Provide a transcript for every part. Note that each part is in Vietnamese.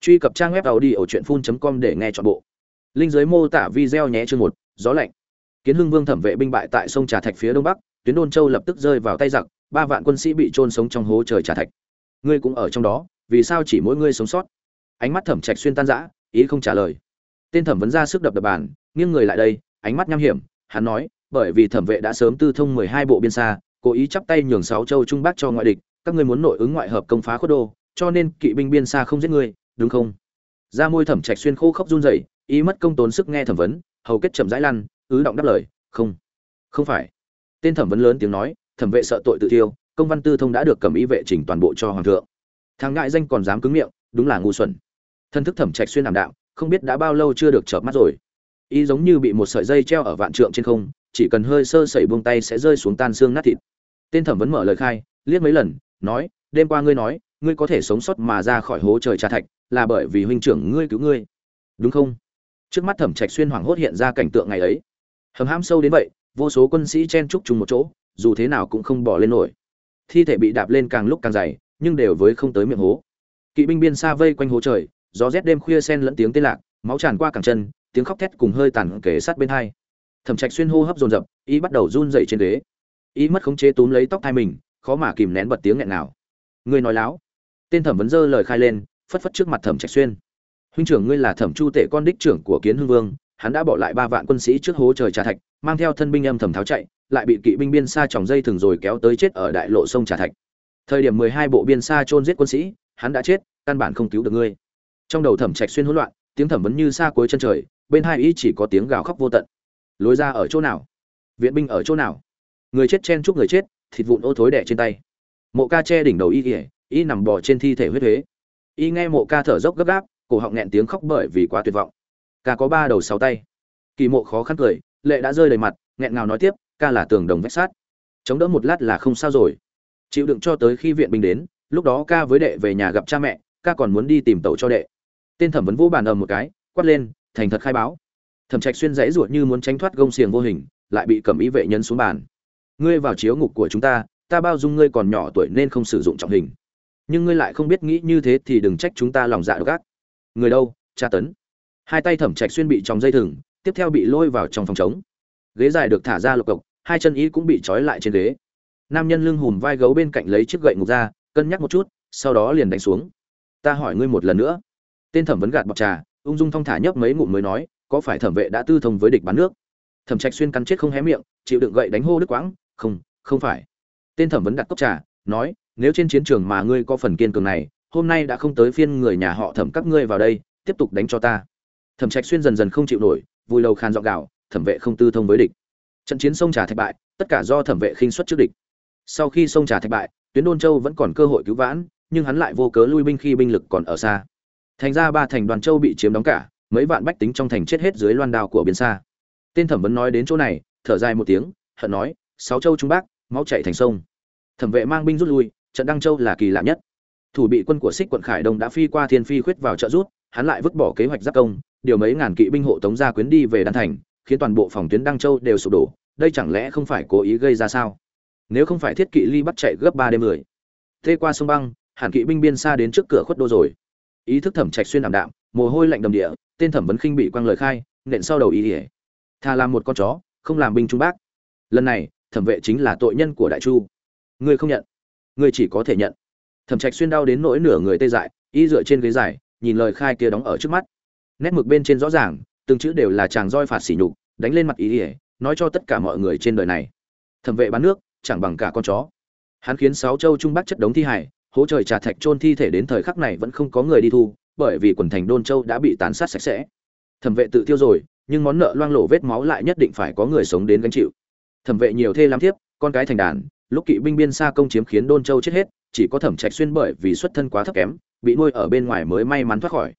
truy cập trang web tàu đi ở truyện phun com để nghe chọn bộ. Linh giới mô tả video nhé, chương một, gió lạnh. Kiến hưng vương thẩm vệ binh bại tại sông trà thạch phía đông bắc, tuyến đôn châu lập tức rơi vào tay giặc, ba vạn quân sĩ bị trôn sống trong hố trời trà thạch. Ngươi cũng ở trong đó, vì sao chỉ mỗi ngươi sống sót? Ánh mắt thẩm trạch xuyên tan rã, ý không trả lời. Tên thẩm vấn ra sức đập đập bàn, nghiêng người lại đây, ánh mắt nham hiểm, hắn nói, bởi vì thẩm vệ đã sớm tư thông mười hai bộ biên xa, cố ý chắp tay nhường sáu châu trung bắc cho ngoại địch, các ngươi muốn nội ứng ngoại hợp công phá khuất đô, cho nên kỵ binh biên xa không giết ngươi đúng không? Ra môi thẩm trạch xuyên khô khốc run rẩy ý mất công tốn sức nghe thẩm vấn hầu kết chậm rãi lăn ứ động đáp lời không không phải. Tên thẩm vấn lớn tiếng nói thẩm vệ sợ tội tự tiêu, công văn tư thông đã được cầm ý vệ chỉnh toàn bộ cho hoàng thượng. Thằng ngại danh còn dám cứng miệng đúng là ngu xuẩn. Thân thức thẩm trạch xuyên ảm đạm không biết đã bao lâu chưa được chợp mắt rồi. Y giống như bị một sợi dây treo ở vạn trượng trên không chỉ cần hơi sơ sẩy buông tay sẽ rơi xuống tan xương nát thịt. Tên thẩm vấn mở lời khai liếc mấy lần nói đêm qua ngươi nói ngươi có thể sống sót mà ra khỏi hố trời trà thạch, là bởi vì huynh trưởng ngươi cứu ngươi. Đúng không? Trước mắt thẩm trạch xuyên hoảng hốt hiện ra cảnh tượng ngày ấy. Hầm ham sâu đến vậy, vô số quân sĩ chen trúc chung một chỗ, dù thế nào cũng không bỏ lên nổi. Thi thể bị đạp lên càng lúc càng dày, nhưng đều với không tới miệng hố. Kỵ binh biên xa vây quanh hố trời, gió rét đêm khuya sen lẫn tiếng tê lạc, máu tràn qua càng chân, tiếng khóc thét cùng hơi tàn kể sát bên hai. Thẩm trạch xuyên hô hấp dồn dập, y bắt đầu run dậy trên ghế. Y mất khống chế túm lấy tóc thai mình, khó mà kìm nén bật tiếng nghẹn nào ngươi nói láo tên thẩm vấn dơ lời khai lên, phất phất trước mặt thẩm trạch xuyên. Huynh trưởng ngươi là thẩm chu tể con đích trưởng của kiến hưng vương, hắn đã bỏ lại ba vạn quân sĩ trước hố trời trà thạch, mang theo thân binh âm thầm tháo chạy, lại bị kỵ binh biên xa tròng dây thường rồi kéo tới chết ở đại lộ sông trà thạch. Thời điểm mười hai bộ biên xa chôn giết quân sĩ, hắn đã chết, căn bản không cứu được ngươi. Trong đầu thẩm trạch xuyên hỗn loạn, tiếng thẩm vấn như xa cuối chân trời, bên hai ý chỉ có tiếng gào khóc vô tận. Lối ra ở chỗ nào? Viện binh ở chỗ nào? Người chết chen chúc người chết, thịt vụn ô thối đẻ trên tay. Mộ ca che đỉnh đầu y kỉa y nằm bò trên thi thể huyết huế. Y nghe mộ ca thở dốc gấp gáp, cổ họng nghẹn tiếng khóc bởi vì quá tuyệt vọng. Ca có ba đầu sáu tay. Kỳ mộ khó khăn cười, lệ đã rơi đầy mặt, nghẹn ngào nói tiếp, ca là tường đồng vách sát chống đỡ một lát là không sao rồi. Chịu đựng cho tới khi viện binh đến, lúc đó ca với đệ về nhà gặp cha mẹ, ca còn muốn đi tìm tàu cho đệ. Tên thẩm vấn vũ bàn ầm một cái, quát lên, thành thật khai báo. Thẩm trạch xuyên dãy ruột như muốn tránh thoát gông xiềng vô hình, lại bị cầm ý vệ nhân xuống bàn. Ngươi vào chiếu ngục của chúng ta ta bao dung ngươi còn nhỏ tuổi nên không sử dụng trọng hình nhưng ngươi lại không biết nghĩ như thế thì đừng trách chúng ta lòng dạ độc ác. Người đâu? Tra tấn. Hai tay thẩm trạch xuyên bị trong dây thừng, tiếp theo bị lôi vào trong phòng trống. Ghế dài được thả ra lục cộc, hai chân ý cũng bị trói lại trên ghế. Nam nhân lưng hùm vai gấu bên cạnh lấy chiếc gậy ngục ra, cân nhắc một chút, sau đó liền đánh xuống. Ta hỏi ngươi một lần nữa. Tên thẩm vấn gạt bọc trà, ung dung thong thả nhấp mấy ngụm mới nói, có phải thẩm vệ đã tư thông với địch bán nước? Thẩm trạch xuyên cắn chết không hé miệng, chịu đựng gậy đánh hô đứt quãng, không không phải. Tên thẩm vấn đặt cốc trà, nói nếu trên chiến trường mà ngươi có phần kiên cường này, hôm nay đã không tới phiên người nhà họ thẩm các ngươi vào đây, tiếp tục đánh cho ta. Thẩm trạch xuyên dần dần không chịu nổi, vùi đầu khan dọn gạo thẩm vệ không tư thông với địch. Trận chiến sông trà thạch bại, tất cả do thẩm vệ khinh xuất trước địch. Sau khi sông trà thạch bại, tuyến đôn châu vẫn còn cơ hội cứu vãn, nhưng hắn lại vô cớ lui binh khi binh lực còn ở xa. Thành ra ba thành đoàn châu bị chiếm đóng cả, mấy vạn bách tính trong thành chết hết dưới loan đao của biển xa tên thẩm vấn nói đến chỗ này, thở dài một tiếng, hận nói, sáu châu trung bắc máu chảy thành sông. Thẩm vệ mang binh rút lui trận đăng châu là kỳ lạ nhất. Thủ bị quân của xích quận khải đông đã phi qua thiên phi khuyết vào trợ rút hắn lại vứt bỏ kế hoạch giáp công, điều mấy ngàn kỵ binh hộ tống gia quyến đi về đan thành, khiến toàn bộ phòng tuyến đăng châu đều sụp đổ. Đây chẳng lẽ không phải cố ý gây ra sao? Nếu không phải thiết kỵ ly bắt chạy gấp ba đêm mười. Thế qua sông băng, hàn kỵ binh biên xa đến trước cửa khuất đô rồi. Ý thức thẩm trạch xuyên ảm đạm, mồ hôi lạnh đầm địa, tên thẩm vấn khinh bị quăng lời khai, nện sau đầu ý ỉa. Thà làm một con chó, không làm binh trung bác. Lần này, thẩm vệ chính là tội nhân của đại chu. Ngươi không nhận ngươi chỉ có thể nhận. Thẩm trạch xuyên đau đến nỗi nửa người tê dại, y dựa trên ghế dài, nhìn lời khai kia đóng ở trước mắt. Nét mực bên trên rõ ràng, từng chữ đều là chàng roi phạt sỉ nhục, đánh lên mặt ý ỉa nói cho tất cả mọi người trên đời này. Thẩm vệ bán nước, chẳng bằng cả con chó. Hắn khiến sáu châu trung bắc chất đống thi hải hố trời trà thạch chôn thi thể đến thời khắc này vẫn không có người đi thu, bởi vì quần thành đôn châu đã bị tàn sát sạch sẽ. Thẩm vệ tự tiêu rồi, nhưng món nợ loang lổ vết máu lại nhất định phải có người sống đến gánh chịu. Thẩm vệ nhiều thê lắm thiếp, con cái thành đàn lúc kỵ binh biên xa công chiếm khiến đôn châu chết hết, chỉ có thẩm trạch xuyên bởi vì xuất thân quá thấp kém, bị nuôi ở bên ngoài mới may mắn thoát khỏi.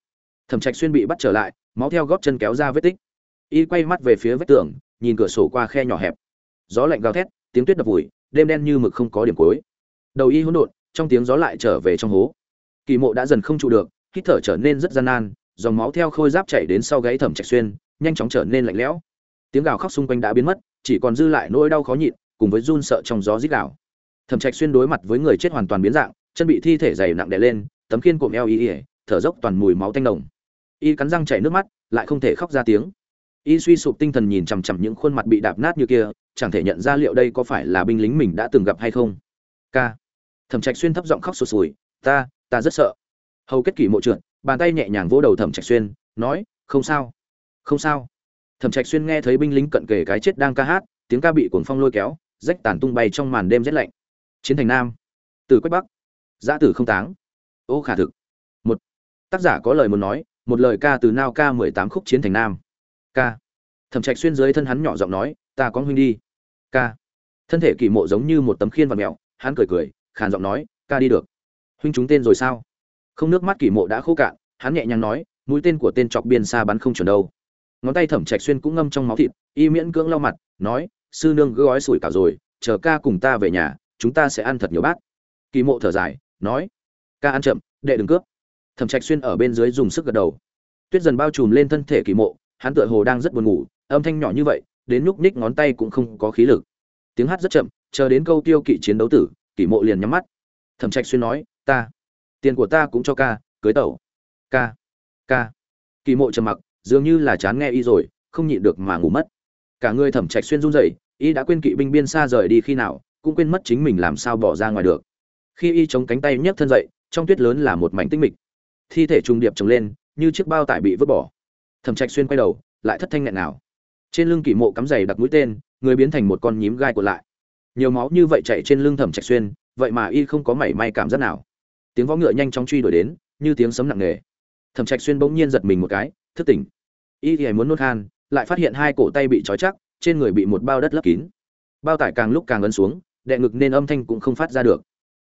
Thẩm trạch xuyên bị bắt trở lại, máu theo gót chân kéo ra vết tích. Y quay mắt về phía vách tường, nhìn cửa sổ qua khe nhỏ hẹp. Gió lạnh gào thét, tiếng tuyết đập vùi, đêm đen như mực không có điểm cuối. Đầu y hỗn độn, trong tiếng gió lại trở về trong hố. Kỳ mộ đã dần không trụ được, hít thở trở nên rất gian nan, dòng máu theo khôi giáp chảy đến sau gáy thẩm trạch xuyên, nhanh chóng trở nên lạnh lẽo. Tiếng gào khóc xung quanh đã biến mất, chỉ còn dư lại nỗi đau khó nhịn cùng với run sợ trong gió rít gào. Thẩm trạch xuyên đối mặt với người chết hoàn toàn biến dạng chân bị thi thể dày nặng đè lên tấm khiên cụm eo y thở dốc toàn mùi máu tanh nồng, y cắn răng chảy nước mắt lại không thể khóc ra tiếng. Y suy sụp tinh thần nhìn chằm chằm những khuôn mặt bị đạp nát như kia chẳng thể nhận ra liệu đây có phải là binh lính mình đã từng gặp hay không. Ca, thẩm trạch xuyên thấp giọng khóc sụt sùi ta ta rất sợ. Hầu kết kỷ mộ trượt bàn tay nhẹ nhàng vỗ đầu thẩm trạch xuyên nói không sao không sao. Thẩm trạch xuyên nghe thấy binh lính cận kề cái chết đang ca hát tiếng ca bị cuồng phong lôi kéo rách tàn tung bay trong màn đêm rét lạnh. Chiến thành nam, từ quách bắc, giã tử không táng, ô khả thực. Một, tác giả có lời muốn nói, một lời ca từ nao ca mười tám khúc chiến thành nam. Ca thẩm trạch xuyên dưới thân hắn nhỏ giọng nói, ta có huynh đi. Ca thân thể kỳ mộ giống như một tấm khiên vật mẹo hắn cười cười, khàn giọng nói, ca đi được. Huynh chúng tên rồi sao? Không nước mắt kỳ mộ đã khô cạn, hắn nhẹ nhàng nói, mũi tên của tên chọc biên xa bắn không chuẩn đâu. Ngón tay thẩm trạch xuyên cũng ngâm trong máu thịt, y miễn cưỡng lau mặt, nói sư nương gói sủi cả rồi, chờ ca cùng ta về nhà, chúng ta sẽ ăn thật nhiều bát. Kỳ mộ thở dài, nói, ca ăn chậm, đệ đừng cướp. Thẩm trạch xuyên ở bên dưới dùng sức gật đầu. Tuyết dần bao trùm lên thân thể kỳ mộ, hắn tựa hồ đang rất buồn ngủ, âm thanh nhỏ như vậy, đến lúc ních ngón tay cũng không có khí lực. Tiếng hát rất chậm, chờ đến câu tiêu kỵ chiến đấu tử, kỳ mộ liền nhắm mắt. Thẩm trạch xuyên nói, ta, tiền của ta cũng cho ca, cưới tẩu. Ca ca. Kỳ mộ trầm mặc, dường như là chán nghe y rồi, không nhịn được mà ngủ mất. Cả người thẩm trạch xuyên run rẩy y đã quên kỵ binh biên xa rời đi khi nào, cũng quên mất chính mình làm sao bỏ ra ngoài được. Khi y chống cánh tay nhấc thân dậy, trong tuyết lớn là một mảnh tinh mịch. Thi thể trùng điệp trồng lên, như chiếc bao tải bị vứt bỏ. Thẩm trạch xuyên quay đầu, lại thất thanh nghẹn nào. Trên lưng kỷ mộ cắm giày đặt mũi tên, người biến thành một con nhím gai của lại. Nhiều máu như vậy chạy trên lưng thẩm trạch xuyên, vậy mà y không có mảy may cảm giác nào. Tiếng võ ngựa nhanh chóng truy đuổi đến, như tiếng sấm nặng nề. Thẩm trạch xuyên bỗng nhiên giật mình một cái, thức tỉnh. Y thì muốn nuốt khan, lại phát hiện hai cổ tay bị trói chắc trên người bị một bao đất lấp kín. Bao tải càng lúc càng ấn xuống đệ ngực nên âm thanh cũng không phát ra được.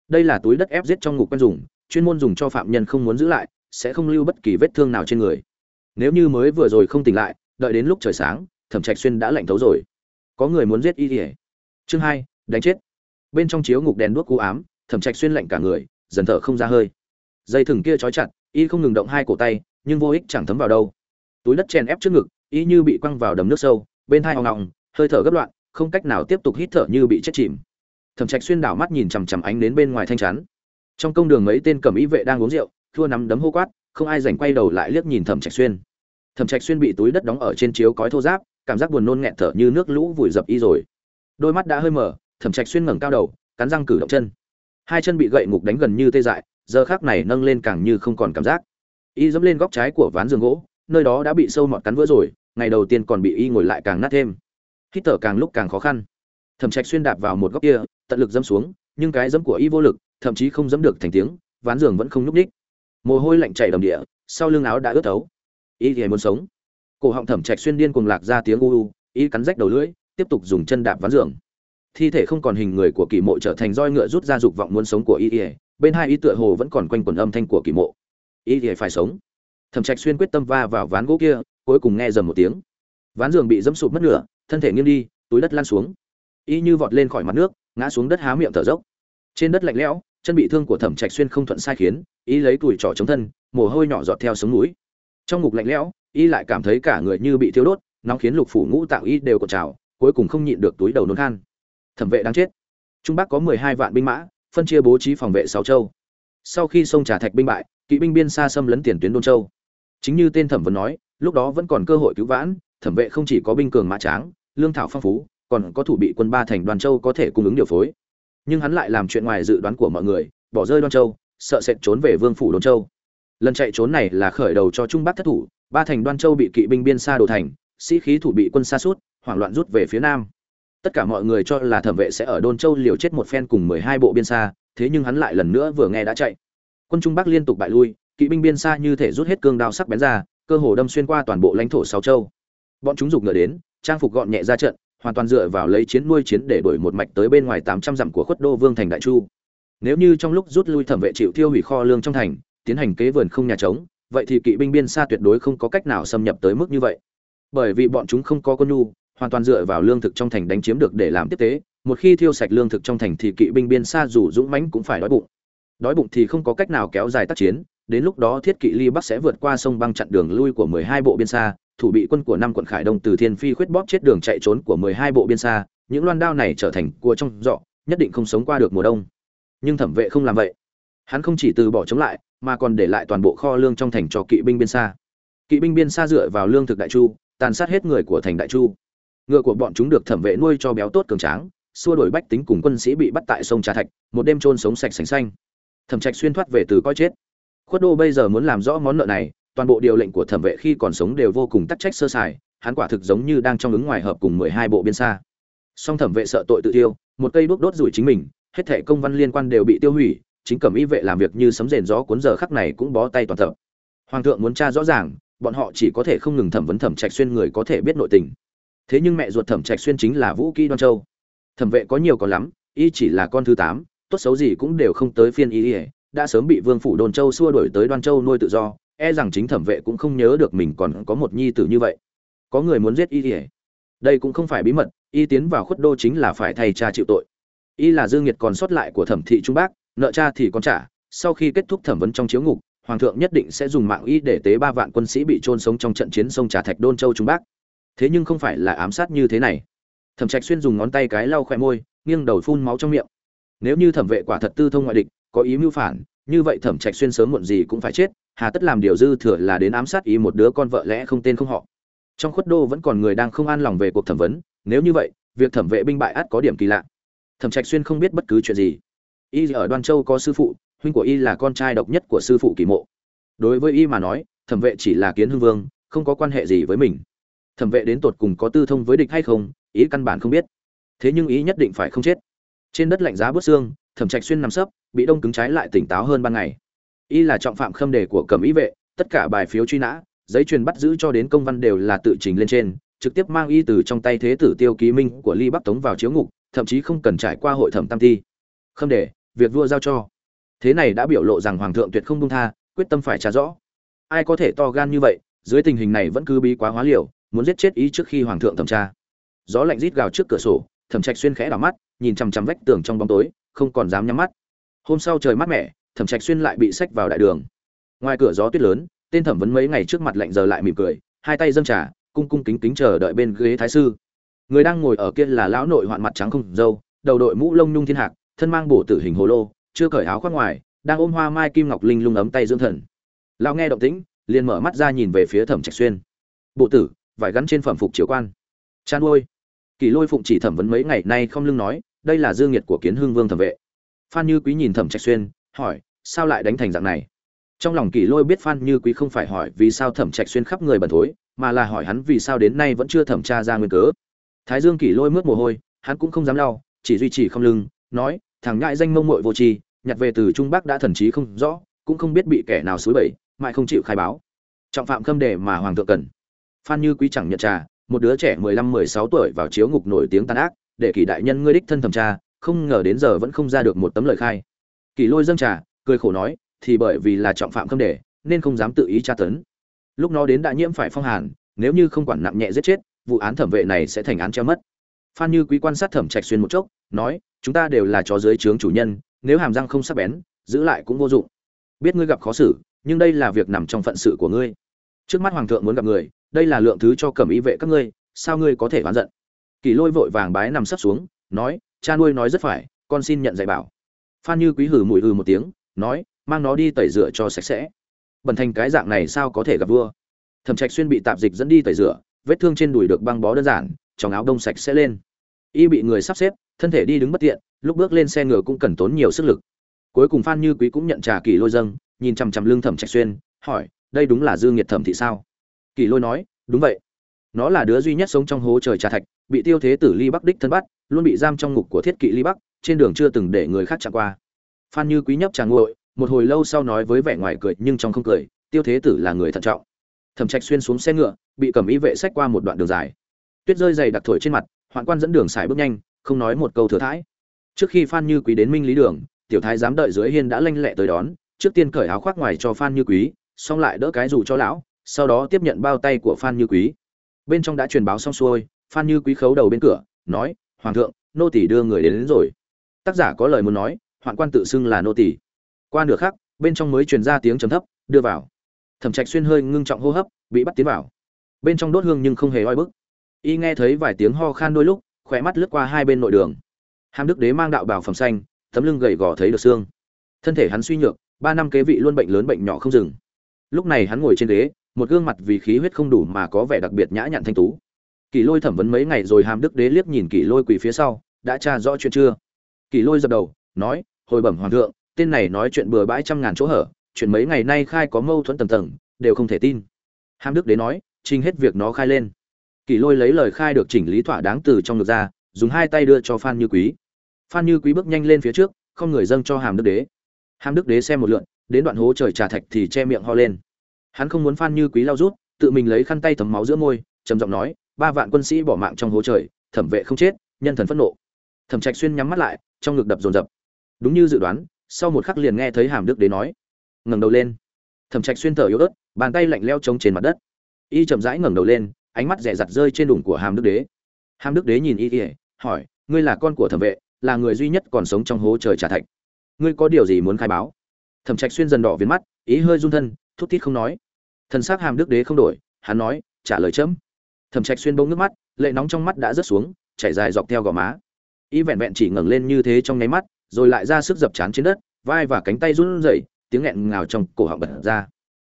Đây là túi đất ép giết trong ngục quen dùng, chuyên môn dùng cho phạm nhân không muốn giữ lại, sẽ không lưu bất kỳ vết thương nào trên người. Nếu như mới vừa rồi không tỉnh lại, đợi đến lúc trời sáng, thẩm trạch xuyên đã lạnh thấu rồi. Có người muốn giết y ỉa chương hai, đánh chết. Bên trong chiếu ngục đèn đuốc cú ám, thẩm trạch xuyên lạnh cả người, dần thở không ra hơi. Dây thừng kia trói chặt, y không ngừng động hai cổ tay, nhưng vô ích chẳng thấm vào đâu. Túi đất chèn ép trước ngực, y như bị quăng vào đầm nước sâu bên hai hoang ngọng hơi thở gấp loạn, không cách nào tiếp tục hít thở như bị chết chìm. Thẩm trạch xuyên đảo mắt nhìn chằm chằm ánh đến bên ngoài thanh chắn trong công đường mấy tên cầm ý vệ đang uống rượu, thua nắm đấm hô quát, không ai rảnh quay đầu lại liếc nhìn thẩm trạch xuyên. Thẩm trạch xuyên bị túi đất đóng ở trên chiếu cói thô giáp cảm giác buồn nôn nghẹt thở như nước lũ vùi dập y rồi. Đôi mắt đã hơi mở, thẩm trạch xuyên ngẩng cao đầu, cắn răng cử động chân. Hai chân bị gậy ngục đánh gần như tê dại, giờ khác này nâng lên càng như không còn cảm giác. Y dẫm lên góc trái của ván giường gỗ, nơi đó đã bị sâu mọt cắn vỡ rồi ngày đầu tiên còn bị y ngồi lại càng nát thêm. Hít thở càng lúc càng khó khăn. Thẩm trạch xuyên đạp vào một góc kia, tận lực dẫm xuống, nhưng cái dẫm của y vô lực, thậm chí không dẫm được thành tiếng, ván giường vẫn không nhúc ních mồ hôi lạnh chảy đầm địa, sau lưng áo đã ướt thấu. Y thì muốn sống. Cổ họng thẩm trạch xuyên điên cuồng lạc ra tiếng u u, y cắn rách đầu lưỡi, tiếp tục dùng chân đạp ván giường. Thi thể không còn hình người của kỳ mộ trở thành roi ngựa rút ra dục vọng muốn sống của y ỉa bên hai y tựa hồ vẫn còn quanh quẩn âm thanh của kỳ mộ. Y ỉa phải sống. Thẩm trạch xuyên quyết tâm va vào ván gỗ kia cuối cùng nghe dầm một tiếng. Ván giường bị dẫm sụp mất nửa, thân thể nghiêng đi, túi đất lan xuống. Y như vọt lên khỏi mặt nước, ngã xuống đất há miệng thở dốc. Trên đất lạnh lẽo, chân bị thương của thẩm trạch xuyên không thuận sai khiến, y lấy tuổi trỏ chống thân, mồ hôi nhỏ giọt theo sống núi trong ngục lạnh lẽo, y lại cảm thấy cả người như bị thiếu đốt, nóng khiến lục phủ ngũ tạng y đều cột trào, cuối cùng không nhịn được túi đầu nôn khan. Thẩm vệ đáng chết. Trung bắc có mười hai vạn binh mã, phân chia bố trí phòng vệ sáu châu. Sau khi sông trà thạch binh bại, kỵ binh biên xa xâm lấn tiền tuyến đôn châu. Chính như tên thẩm vấn nói lúc đó vẫn còn cơ hội cứu vãn, thẩm vệ không chỉ có binh cường mã tráng, lương thảo phong phú, còn có thủ bị quân ba thành đoàn châu có thể cung ứng điều phối. Nhưng hắn lại làm chuyện ngoài dự đoán của mọi người, bỏ rơi đoan châu, sợ sệt trốn về vương phủ đôn châu. Lần chạy trốn này là khởi đầu cho trung bắc thất thủ, ba thành đoan châu bị kỵ binh biên xa đồ thành, sĩ khí thủ bị quân xa suốt, hoảng loạn rút về phía nam. Tất cả mọi người cho là thẩm vệ sẽ ở đôn châu liều chết một phen cùng mười hai bộ biên xa, thế nhưng hắn lại lần nữa vừa nghe đã chạy. Quân trung bắc liên tục bại lui, kỵ binh biên xa như thể rút hết cương đao sắc bén ra cơ hồ đâm xuyên qua toàn bộ lãnh thổ sáu châu. Bọn chúng giục ngựa đến, trang phục gọn nhẹ ra trận, hoàn toàn dựa vào lấy chiến nuôi chiến để đổi một mạch tới bên ngoài tám trăm dặm của khuất đô vương thành đại chu. Nếu như trong lúc rút lui thẩm vệ chịu tiêu hủy kho lương trong thành, tiến hành kế vườn không nhà trống, vậy thì kỵ binh biên xa tuyệt đối không có cách nào xâm nhập tới mức như vậy. Bởi vì bọn chúng không có quân nhu, hoàn toàn dựa vào lương thực trong thành đánh chiếm được để làm tiếp tế, một khi thiêu sạch lương thực trong thành thì kỵ binh biên xa dù dũng mãnh cũng phải đói bụng. Đói bụng thì không có cách nào kéo dài tác chiến đến lúc đó thiết kỵ ly bắc sẽ vượt qua sông băng chặn đường lui của 12 bộ biên xa, thủ bị quân của năm quận khải đông từ thiên phi khuyết bóp chết đường chạy trốn của 12 bộ biên xa, những loan đao này trở thành cua trong dọ nhất định không sống qua được mùa đông. Nhưng thẩm vệ không làm vậy. Hắn không chỉ từ bỏ chống lại, mà còn để lại toàn bộ kho lương trong thành cho kỵ binh biên xa. Kỵ binh biên xa dựa vào lương thực đại chu, tàn sát hết người của thành đại chu. Ngựa của bọn chúng được thẩm vệ nuôi cho béo tốt cường tráng, xua đổi bách tính cùng quân sĩ bị bắt tại sông trà thạch, một đêm trôn sống sạch sành xanh. Thẩm trạch xuyên thoát về từ coi chết khuất đô bây giờ muốn làm rõ món nợ này, toàn bộ điều lệnh của thẩm vệ khi còn sống đều vô cùng tắc trách sơ sài, hắn quả thực giống như đang trong ứng ngoài hợp cùng mười hai bộ biên xa. Song thẩm vệ sợ tội tự tiêu, một cây đuốc đốt rủi chính mình, hết thảy công văn liên quan đều bị tiêu hủy, chính cẩm y vệ làm việc như sấm rền gió cuốn giờ khắc này cũng bó tay toàn tập. hoàng thượng muốn tra rõ ràng, bọn họ chỉ có thể không ngừng thẩm vấn thẩm trạch xuyên người có thể biết nội tình. Thế nhưng mẹ ruột thẩm trạch xuyên chính là vũ kỹ đoan châu. Thẩm vệ có nhiều có lắm, y chỉ là con thứ tám, tốt xấu gì cũng đều không tới phiên y đã sớm bị vương phủ đồn châu xua đổi tới đoan châu nuôi tự do e rằng chính thẩm vệ cũng không nhớ được mình còn có một nhi tử như vậy. Có người muốn giết y ỉa đây cũng không phải bí mật, y tiến vào khuất đô chính là phải thay cha chịu tội. Y là dương nhiệt còn sót lại của thẩm thị trung bắc nợ cha thì còn trả, sau khi kết thúc thẩm vấn trong chiếu ngục, hoàng thượng nhất định sẽ dùng mạng y để tế ba vạn quân sĩ bị trôn sống trong trận chiến sông trà thạch đôn châu trung bắc thế nhưng không phải là ám sát như thế này. Thẩm trạch xuyên dùng ngón tay cái lau khoe môi, nghiêng đầu phun máu trong miệng nếu như thẩm vệ quả thật tư thông ngoại địch, có ý mưu phản, như vậy thẩm trạch xuyên sớm muộn gì cũng phải chết, hà tất làm điều dư thừa là đến ám sát ý một đứa con vợ lẽ không tên không họ. Trong khuất đô vẫn còn người đang không an lòng về cuộc thẩm vấn, nếu như vậy, việc thẩm vệ binh bại ắt có điểm kỳ lạ. Thẩm trạch xuyên không biết bất cứ chuyện gì. Y ở đoan châu có sư phụ, huynh của y là con trai độc nhất của sư phụ kỳ mộ. Đối với y mà nói, thẩm vệ chỉ là kiến hưng vương, không có quan hệ gì với mình. Thẩm vệ đến tột cùng có tư thông với địch hay không ý căn bản không biết. Thế nhưng ý nhất định phải không chết trên đất lạnh giá bớt xương, thẩm trạch xuyên nằm sấp, bị đông cứng trái lại tỉnh táo hơn ban ngày. Y là trọng phạm khâm đề của cẩm ý vệ, tất cả bài phiếu truy nã, giấy truyền bắt giữ cho đến công văn đều là tự trình lên trên, trực tiếp mang y từ trong tay thế tử tiêu ký minh của ly bắc tống vào chiếu ngục, thậm chí không cần trải qua hội thẩm tam thi. Khâm đề, việc vua giao cho. Thế này đã biểu lộ rằng hoàng thượng tuyệt không buông tha, quyết tâm phải trả rõ. Ai có thể to gan như vậy, dưới tình hình này vẫn cứ bí quá hóa liều, muốn giết chết ý trước khi hoàng thượng thẩm tra. Gió lạnh rít gào trước cửa sổ thẩm trạch xuyên khẽ đảo mắt, nhìn chằm chằm vách tường trong bóng tối, không còn dám nhắm mắt. Hôm sau trời mát mẻ, thẩm trạch xuyên lại bị sách vào đại đường. Ngoài cửa gió tuyết lớn, tên thẩm vấn mấy ngày trước mặt lạnh giờ lại mỉm cười, hai tay dâng trà, cung cung kính kính chờ đợi bên ghế thái sư. Người đang ngồi ở kia là lão nội hoạn mặt trắng không dâu, đầu đội mũ lông nhung thiên hạc, thân mang bổ tử hình hồ lô, chưa cởi áo khoác ngoài, đang ôm hoa mai kim ngọc linh lung ấm tay dưỡng thần. Lão nghe động tĩnh, liền mở mắt ra nhìn về phía thẩm trạch xuyên. Bộ tử, vải gắn trên phẩm phục triều quan. Chan ôi kỳ lôi phụng chỉ thẩm vấn mấy ngày nay không lưng nói, đây là dương nhiệt của kiến hưng vương thẩm vệ. Phan như quý nhìn thẩm trạch xuyên, hỏi, sao lại đánh thành dạng này? Trong lòng kỳ lôi biết phan như quý không phải hỏi vì sao thẩm trạch xuyên khắp người bẩn thối, mà là hỏi hắn vì sao đến nay vẫn chưa thẩm tra ra nguyên cớ. Thái dương kỳ lôi mướt mồ hôi, hắn cũng không dám lau, chỉ duy trì không lưng, nói, thằng ngại danh mông muội vô tri, nhặt về từ trung bắc đã thần trí không rõ, cũng không biết bị kẻ nào xúi bẩy mãi không chịu khai báo. Trọng phạm khâm đề mà hoàng thượng cần. Phan như quý chẳng nhận trà một đứa trẻ mười lăm mười sáu tuổi vào chiếu ngục nổi tiếng tàn ác để kỳ đại nhân ngươi đích thân thẩm tra không ngờ đến giờ vẫn không ra được một tấm lời khai. Kỳ lôi dâng trà cười khổ nói thì bởi vì là trọng phạm không để, nên không dám tự ý tra tấn. Lúc nó đến đã nhiễm phải phong hàn nếu như không quản nặng nhẹ giết chết vụ án thẩm vệ này sẽ thành án treo mất. Phan như quý quan sát thẩm trạch xuyên một chốc nói chúng ta đều là chó dưới trướng chủ nhân nếu hàm răng không sắc bén giữ lại cũng vô dụng. Biết ngươi gặp khó xử nhưng đây là việc nằm trong phận sự của ngươi. Trước mắt hoàng thượng muốn gặp người đây là lượng thứ cho cẩm ý vệ các ngươi, sao ngươi có thể oán giận? Kỳ lôi vội vàng bái nằm sấp xuống, nói, cha nuôi nói rất phải, con xin nhận dạy bảo. Phan như quý hử mùi hừ một tiếng, nói, mang nó đi tẩy rửa cho sạch sẽ. Bẩn thành cái dạng này sao có thể gặp vua? Thẩm trạch xuyên bị tạp dịch dẫn đi tẩy rửa, vết thương trên đùi được băng bó đơn giản, trong áo đông sạch sẽ lên. Y bị người sắp xếp, thân thể đi đứng bất tiện, lúc bước lên xe ngựa cũng cần tốn nhiều sức lực. Cuối cùng phan như quý cũng nhận trà kỳ lôi dâng, nhìn chằm chằm lưng thẩm trạch xuyên, hỏi, đây đúng là dương nhiệt thẩm thị sao? Kỳ lôi nói, đúng vậy. Nó là đứa duy nhất sống trong hố trời trà thạch, bị tiêu thế tử ly bắc đích thân bắt, luôn bị giam trong ngục của thiết kỵ ly bắc, trên đường chưa từng để người khác chạm qua. Phan như quý nhấp trà nguội, một hồi lâu sau nói với vẻ ngoài cười nhưng trong không cười, tiêu thế tử là người thận trọng. Thẩm trạch xuyên xuống xe ngựa, bị cầm ý vệ sách qua một đoạn đường dài. Tuyết rơi dày đặc thổi trên mặt, hoạn quan dẫn đường xài bước nhanh, không nói một câu thừa thãi. Trước khi phan như quý đến minh lý đường, tiểu thái dám đợi dưới hiên đã lanh lẹ tới đón, trước tiên cởi áo khoác ngoài cho phan như quý, xong lại đỡ cái dù cho lão sau đó tiếp nhận bao tay của phan như quý. Bên trong đã truyền báo xong xuôi phan như quý khấu đầu bên cửa nói hoàng thượng nô tỷ đưa người đến, đến rồi. Tác giả có lời muốn nói hoạn quan tự xưng là nô tỷ qua nửa khắc bên trong mới truyền ra tiếng trầm thấp đưa vào. Thẩm trạch xuyên hơi ngưng trọng hô hấp bị bắt tiến vào. Bên trong đốt hương nhưng không hề oi bức. Y nghe thấy vài tiếng ho khan đôi lúc khỏe mắt lướt qua hai bên nội đường. Hàm đức đế mang đạo bào phẩm xanh tấm lưng gầy gò thấy được xương. Thân thể hắn suy nhược ba năm kế vị luôn bệnh lớn bệnh nhỏ không dừng. Lúc này hắn ngồi trên ghế một gương mặt vì khí huyết không đủ mà có vẻ đặc biệt nhã nhặn thanh tú. Kỳ lôi thẩm vấn mấy ngày rồi hàm đức đế liếc nhìn kỳ lôi quỳ phía sau, đã tra rõ chuyện chưa? Kỳ lôi dập đầu, nói, hồi bẩm hoàng thượng, tên này nói chuyện bừa bãi trăm ngàn chỗ hở, chuyện mấy ngày nay khai có mâu thuẫn tầng tầng, đều không thể tin. Hàm đức đế nói, trình hết việc nó khai lên. Kỳ lôi lấy lời khai được chỉnh lý thỏa đáng từ trong ngực ra, dùng hai tay đưa cho phan như quý. Phan như quý bước nhanh lên phía trước, không người dâng cho hàm đức đế. Hàm đức đế xem một lượn, đến đoạn hố trời trà thạch thì che miệng ho lên hắn không muốn phan như quý lao rút, tự mình lấy khăn tay thấm máu giữa môi, trầm giọng nói, ba vạn quân sĩ bỏ mạng trong hố trời, thẩm vệ không chết, nhân thần phẫn nộ. Thẩm trạch xuyên nhắm mắt lại, trong ngực đập dồn dập. Đúng như dự đoán, sau một khắc liền nghe thấy hàm đức đế nói, ngẩng đầu lên. Thẩm trạch xuyên thở yếu ớt, bàn tay lạnh leo trống trên mặt đất. Y chậm rãi ngẩng đầu lên, ánh mắt rẻ rặt rơi trên đùm của hàm đức đế. Hàm đức đế nhìn y ỉa hỏi, ngươi là con của thẩm vệ, là người duy nhất còn sống trong hố trời trà thạch. Ngươi có điều gì muốn khai báo? Thẩm trạch xuyên dần đỏ viền mắt, ý hơi run thân, thút thít không nói thần s ắ c hàm đức đế không đổi, hắn nói, trả lời chấm. Thẩm trạch xuyên bông nước mắt, lệ nóng trong mắt đã rớt xuống, chảy dài dọc theo gò má. Ý vẹn vẹn chỉ ngẩng lên như thế trong nháy mắt, rồi lại ra sức dập chán trên đất, vai và cánh tay run rẩy, tiếng nghẹn ngào trong cổ họng bật ra.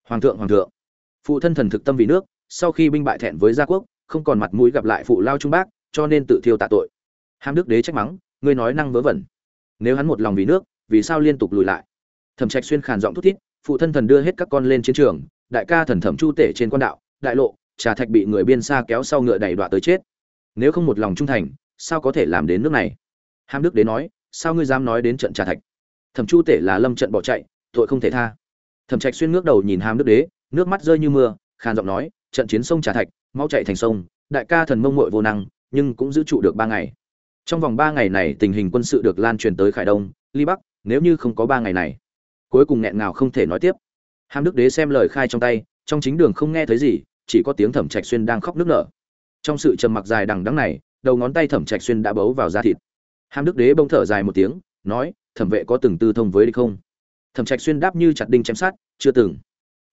Hoàng thượng hoàng thượng. Phụ thân thần thực tâm vì nước, sau khi binh bại thẹn với gia quốc, không còn mặt mũi gặp lại phụ lao trung bác, cho nên tự thiêu tạ tội. Hàm đức đế trách mắng, ngươi nói năng vớ vẩn. Nếu hắn một lòng vì nước, vì sao liên tục lùi lại? Thẩm trạch xuyên khàn giọng thút thít, phụ thân thần đưa hết các con lên chiến trường đại ca thần thẩm chu tể trên quan đạo, đại lộ, trà thạch bị người biên xa kéo sau ngựa đẩy đọa tới chết. Nếu không một lòng trung thành, sao có thể làm đến nước này? Hàm đức đế nói, sao ngươi dám nói đến trận trà thạch? Thẩm chu tể là lâm trận bỏ chạy, tội không thể tha. Thẩm trạch xuyên ngước đầu nhìn hàm đức đế, nước mắt rơi như mưa, khàn giọng nói, trận chiến sông trà thạch, mau chạy thành sông, đại ca thần mông muội vô năng, nhưng cũng giữ trụ được ba ngày. Trong vòng ba ngày này tình hình quân sự được lan truyền tới khải đông, ly bắc, nếu như không có ba ngày này, cuối cùng nghẹn ngào không thể nói tiếp hàm đức đế xem lời khai trong tay, trong chính đường không nghe thấy gì, chỉ có tiếng thẩm trạch xuyên đang khóc nức nở. Trong sự trầm mặc dài đằng đắng này, đầu ngón tay thẩm trạch xuyên đã bấu vào da thịt. Hàm đức đế bông thở dài một tiếng, nói, thẩm vệ có từng tư thông với địch không? Thẩm trạch xuyên đáp như chặt đinh chém sát chưa từng.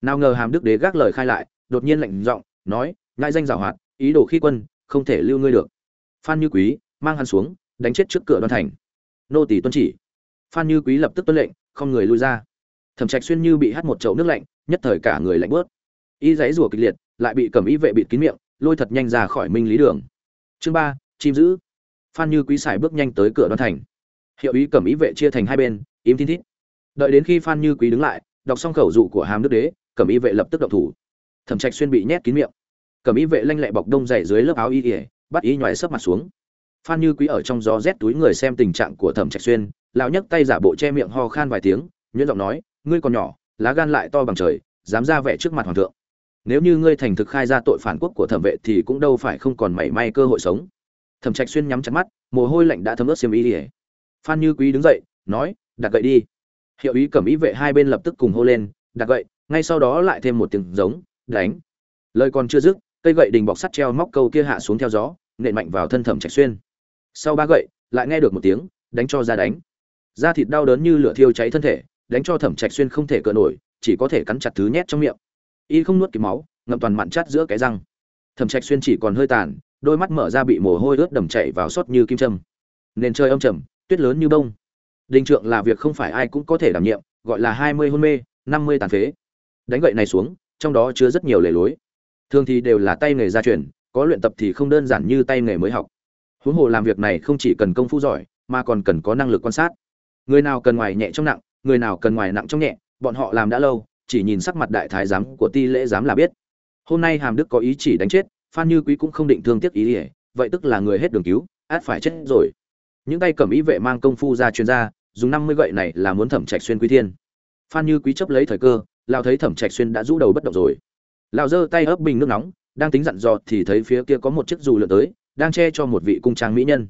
Nào ngờ hàm đức đế gác lời khai lại, đột nhiên lạnh giọng, nói, ngại danh giảo hoạt, ý đồ khi quân, không thể lưu ngươi được. Phan như quý mang hắn xuống, đánh chết trước cửa đoan thành. Nô tỷ tuân chỉ. Phan như quý lập tức tuân lệnh, không người lui ra thẩm trạch xuyên như bị hắt một chậu nước lạnh, nhất thời cả người lạnh bớt. Y giấy rủa kịch liệt, lại bị cầm y vệ bịt kín miệng, lôi thật nhanh ra khỏi minh lý đường. Chương ba, chim giữ. Phan như quý xài bước nhanh tới cửa đoan thành. Hiệu ý cầm ý vệ chia thành hai bên, im thiên thít. Đợi đến khi phan như quý đứng lại, đọc xong khẩu dụ của hàm đức đế, cầm ý vệ lập tức động thủ. Thẩm trạch xuyên bị nhét kín miệng. Cầm ý vệ lanh lẹ bọc đông dày dưới lớp áo y ỉa bắt ý nhòi sấp mặt xuống. Phan như quý ở trong gió rét túi người xem tình trạng của thẩm trạch xuyên, lão nhấc tay giả bộ che miệng ho khan vài tiếng, nhuyễn giọng nói ngươi còn nhỏ, lá gan lại to bằng trời, dám ra vẻ trước mặt hoàng thượng. Nếu như ngươi thành thực khai ra tội phản quốc của thẩm vệ thì cũng đâu phải không còn mảy may cơ hội sống. Thẩm trạch xuyên nhắm chặt mắt, mồ hôi lạnh đã thấm ướt xiêm y. Ỉa phan như quý đứng dậy, nói, đặt gậy đi. Hiệu ý cẩm ý vệ hai bên lập tức cùng hô lên, đặt gậy. Ngay sau đó lại thêm một tiếng giống, đánh. Lời còn chưa dứt, cây gậy đình bọc sắt treo móc câu kia hạ xuống theo gió, nện mạnh vào thân thẩm trạch xuyên. Sau ba gậy, lại nghe được một tiếng, đánh cho ra đánh. Da thịt đau đớn như lửa thiêu cháy thân thể đánh cho thẩm trạch xuyên không thể cựa nổi, chỉ có thể cắn chặt thứ nhét trong miệng. Y không nuốt kịp máu, ngậm toàn mặn chát giữa cái răng. Thẩm trạch xuyên chỉ còn hơi tàn, đôi mắt mở ra bị mồ hôi ướt đầm chảy vào sót như kim châm. Nền trời âm trầm, tuyết lớn như bông. Đình trượng là việc không phải ai cũng có thể đảm nhiệm, gọi là hai mươi hôn mê, năm mươi tàn phế. Đánh gậy này xuống, trong đó chứa rất nhiều lề lối. Thường thì đều là tay nghề gia truyền, có luyện tập thì không đơn giản như tay nghề mới học. Huống hồ làm việc này không chỉ cần công phu giỏi, mà còn cần có năng lực quan sát. Người nào cần ngoài nhẹ trong nặng người nào cần ngoài nặng trong nhẹ, bọn họ làm đã lâu, chỉ nhìn sắc mặt đại thái giám của ti lễ giám là biết. Hôm nay hàm đức có ý chỉ đánh chết, phan như quý cũng không định thương tiếc ý ỉa, vậy tức là người hết đường cứu, át phải chết rồi. Những tay cầm ý vệ mang công phu ra chuyên gia dùng năm mươi gậy này là muốn thẩm trạch xuyên quý thiên. Phan như quý chấp lấy thời cơ, lao thấy thẩm trạch xuyên đã rũ đầu bất động rồi. Lao giơ tay ấp bình nước nóng, đang tính dặn dò thì thấy phía kia có một chiếc dù lượn tới, đang che cho một vị cung trang mỹ nhân.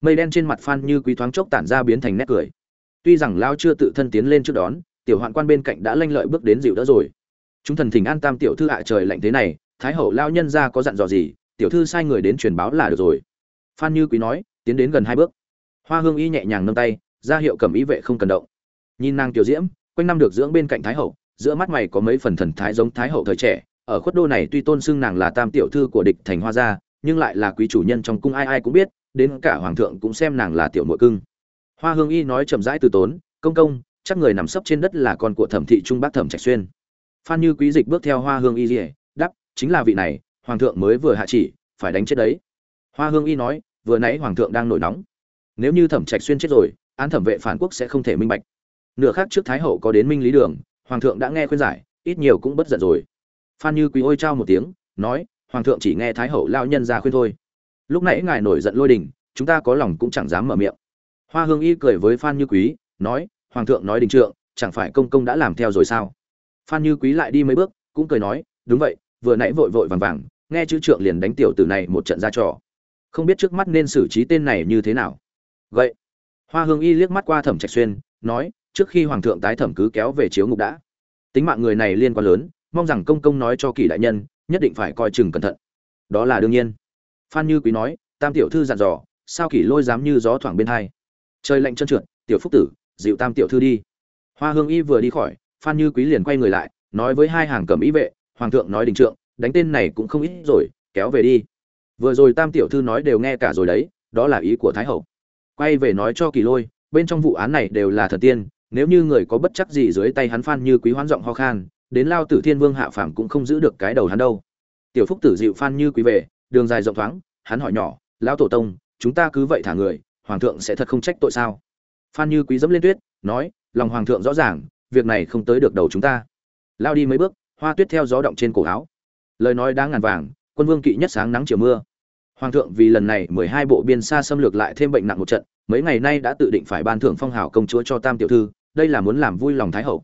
Mây đen trên mặt phan như quý thoáng chốc tản ra biến thành nét cười tuy rằng lao chưa tự thân tiến lên trước đón, tiểu hoạn quan bên cạnh đã lanh lợi bước đến dịu đỡ rồi. Chúng thần thỉnh an tam tiểu thư hạ trời lạnh thế này, thái hậu lao nhân ra có dặn dò gì, tiểu thư sai người đến truyền báo là được rồi. Phan như quý nói, tiến đến gần hai bước. Hoa hương y nhẹ nhàng nâng tay, ra hiệu cầm ý vệ không cần động. Nhìn nàng tiểu diễm, quanh năm được dưỡng bên cạnh thái hậu, giữa mắt mày có mấy phần thần thái giống thái hậu thời trẻ, ở khuất đô này tuy tôn xưng nàng là tam tiểu thư của địch thành hoa gia, nhưng lại là quý chủ nhân trong cung ai ai cũng biết, đến cả hoàng thượng cũng xem nàng là tiểu nội cưng hoa hương y nói chậm rãi từ tốn, công công, chắc người nằm sấp trên đất là con của thẩm thị trung bác thẩm trạch xuyên. Phan như quý dịch bước theo hoa hương y dỉa đắp chính là vị này, hoàng thượng mới vừa hạ chỉ, phải đánh chết đấy. Hoa hương y nói, vừa nãy hoàng thượng đang nổi nóng. Nếu như thẩm trạch xuyên chết rồi, án thẩm vệ phản quốc sẽ không thể minh bạch. Nửa khác trước thái hậu có đến minh lý đường, hoàng thượng đã nghe khuyên giải, ít nhiều cũng bất giận rồi. Phan như quý ôi trao một tiếng, nói, hoàng thượng chỉ nghe thái hậu lao nhân ra khuyên thôi. Lúc nãy ngài nổi giận lôi đình, chúng ta có lòng cũng chẳng dám mở miệng hoa hương y cười với phan như quý, nói, hoàng thượng nói đình trượng, chẳng phải công công đã làm theo rồi sao? Phan như quý lại đi mấy bước, cũng cười nói, đúng vậy, vừa nãy vội vội vàng vàng, nghe chữ trượng liền đánh tiểu tử này một trận ra trò. Không biết trước mắt nên xử trí tên này như thế nào. Vậy, hoa hương y liếc mắt qua thẩm trạch xuyên, nói, trước khi hoàng thượng tái thẩm cứ kéo về chiếu ngục đã. Tính mạng người này liên quan lớn, mong rằng công công nói cho kỳ đại nhân, nhất định phải coi chừng cẩn thận. Đó là đương nhiên. Phan như quý nói, tam tiểu thư dặn dò, sao kỷ lôi dám như gió thoảng bên hai? Trời lạnh chân trượt, tiểu phúc tử, dịu tam tiểu thư đi. Hoa hương y vừa đi khỏi, phan như quý liền quay người lại, nói với hai hàng cầm ý vệ, hoàng thượng nói đình trượng, đánh tên này cũng không ít rồi, kéo về đi. Vừa rồi tam tiểu thư nói đều nghe cả rồi đấy, đó là ý của thái hậu. Quay về nói cho kỳ lôi, bên trong vụ án này đều là thần tiên, nếu như người có bất chắc gì dưới tay hắn phan như quý hoán giọng ho khan, đến lao tử thiên vương hạ phàm cũng không giữ được cái đầu hắn đâu. Tiểu phúc tử dịu phan như quý về, đường dài rộng thoáng, hắn hỏi nhỏ, lão tổ tông, chúng ta cứ vậy thả người hoàng thượng sẽ thật không trách tội sao? Phan như quý dẫm lên tuyết, nói, lòng hoàng thượng rõ ràng, việc này không tới được đầu chúng ta. Lao đi mấy bước, hoa tuyết theo gió động trên cổ áo. Lời nói đáng ngàn vàng, quân vương kỵ nhất sáng nắng chiều mưa. Hoàng thượng vì lần này mười hai bộ biên xa xâm lược lại thêm bệnh nặng một trận, mấy ngày nay đã tự định phải ban thưởng phong hào công chúa cho tam tiểu thư, đây là muốn làm vui lòng thái hậu.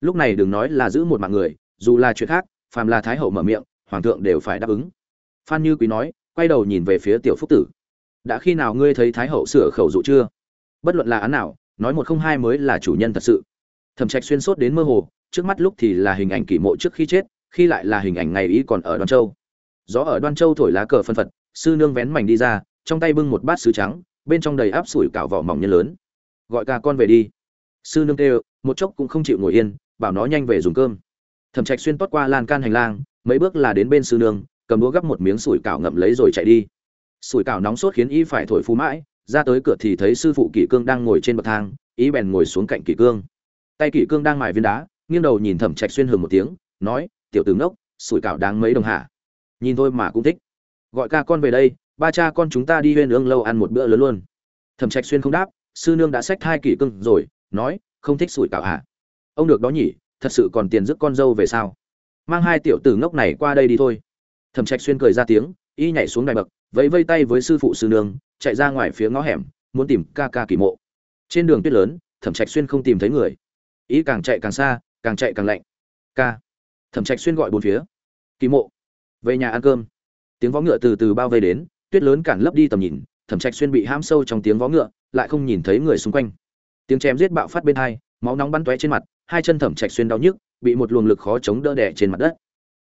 Lúc này đừng nói là giữ một mạng người, dù là chuyện khác, phàm là thái hậu mở miệng, hoàng thượng đều phải đáp ứng. Phan như quý nói, quay đầu nhìn về phía tiểu phúc tử đã khi nào ngươi thấy thái hậu sửa khẩu dụ chưa? Bất luận là án nào, nói một không hai mới là chủ nhân thật sự. Thẩm trạch xuyên sốt đến mơ hồ, trước mắt lúc thì là hình ảnh kỷ mộ trước khi chết, khi lại là hình ảnh ngày ý còn ở đoan châu. Gió ở đoan châu thổi lá cờ phân phật, sư nương vén mảnh đi ra, trong tay bưng một bát sứ trắng, bên trong đầy áp sủi cảo vỏ mỏng nhân lớn. Gọi cả con về đi. Sư nương kêu, một chốc cũng không chịu ngồi yên, bảo nó nhanh về dùng cơm. Thẩm trạch xuyên toát qua lan can hành lang, mấy bước là đến bên sư nương, cầm đũa gắp một miếng sủi cảo ngậm lấy rồi chạy đi sủi cảo nóng sốt khiến y phải thổi phú mãi, ra tới cửa thì thấy sư phụ kỷ cương đang ngồi trên bậc thang ý bèn ngồi xuống cạnh kỷ cương. Tay kỷ cương đang mài viên đá, nghiêng đầu nhìn thẩm trạch xuyên hừ một tiếng, nói, tiểu tử ngốc, sủi cảo đáng mấy đồng hạ nhìn thôi mà cũng thích. Gọi ca con về đây, ba cha con chúng ta đi huyên ương lâu ăn một bữa lớn luôn. Thẩm trạch xuyên không đáp, sư nương đã xách hai kỷ cương rồi, nói, không thích sủi cảo hả? Ông được đó nhỉ, thật sự còn tiền giúp con dâu về sao? Mang hai tiểu tử ngốc này qua đây đi thôi. Thẩm trạch xuyên cười ra tiếng, y nhảy xuống đài bậc vẫy vây tay với sư phụ sư nương, chạy ra ngoài phía ngõ hẻm, muốn tìm ca ca kỳ mộ. Trên đường tuyết lớn, thẩm trạch xuyên không tìm thấy người. Ý càng chạy càng xa, càng chạy càng lạnh. Ca. Thẩm trạch xuyên gọi bốn phía. Kỳ mộ. Về nhà ăn cơm. Tiếng vó ngựa từ từ bao vây đến, tuyết lớn cản lấp đi tầm nhìn, thẩm trạch xuyên bị hãm sâu trong tiếng vó ngựa, lại không nhìn thấy người xung quanh. Tiếng chém giết bạo phát bên hai, máu nóng bắn tóe trên mặt, hai chân thẩm trạch xuyên đau nhức, bị một luồng lực khó chống đỡ đè trên mặt đất.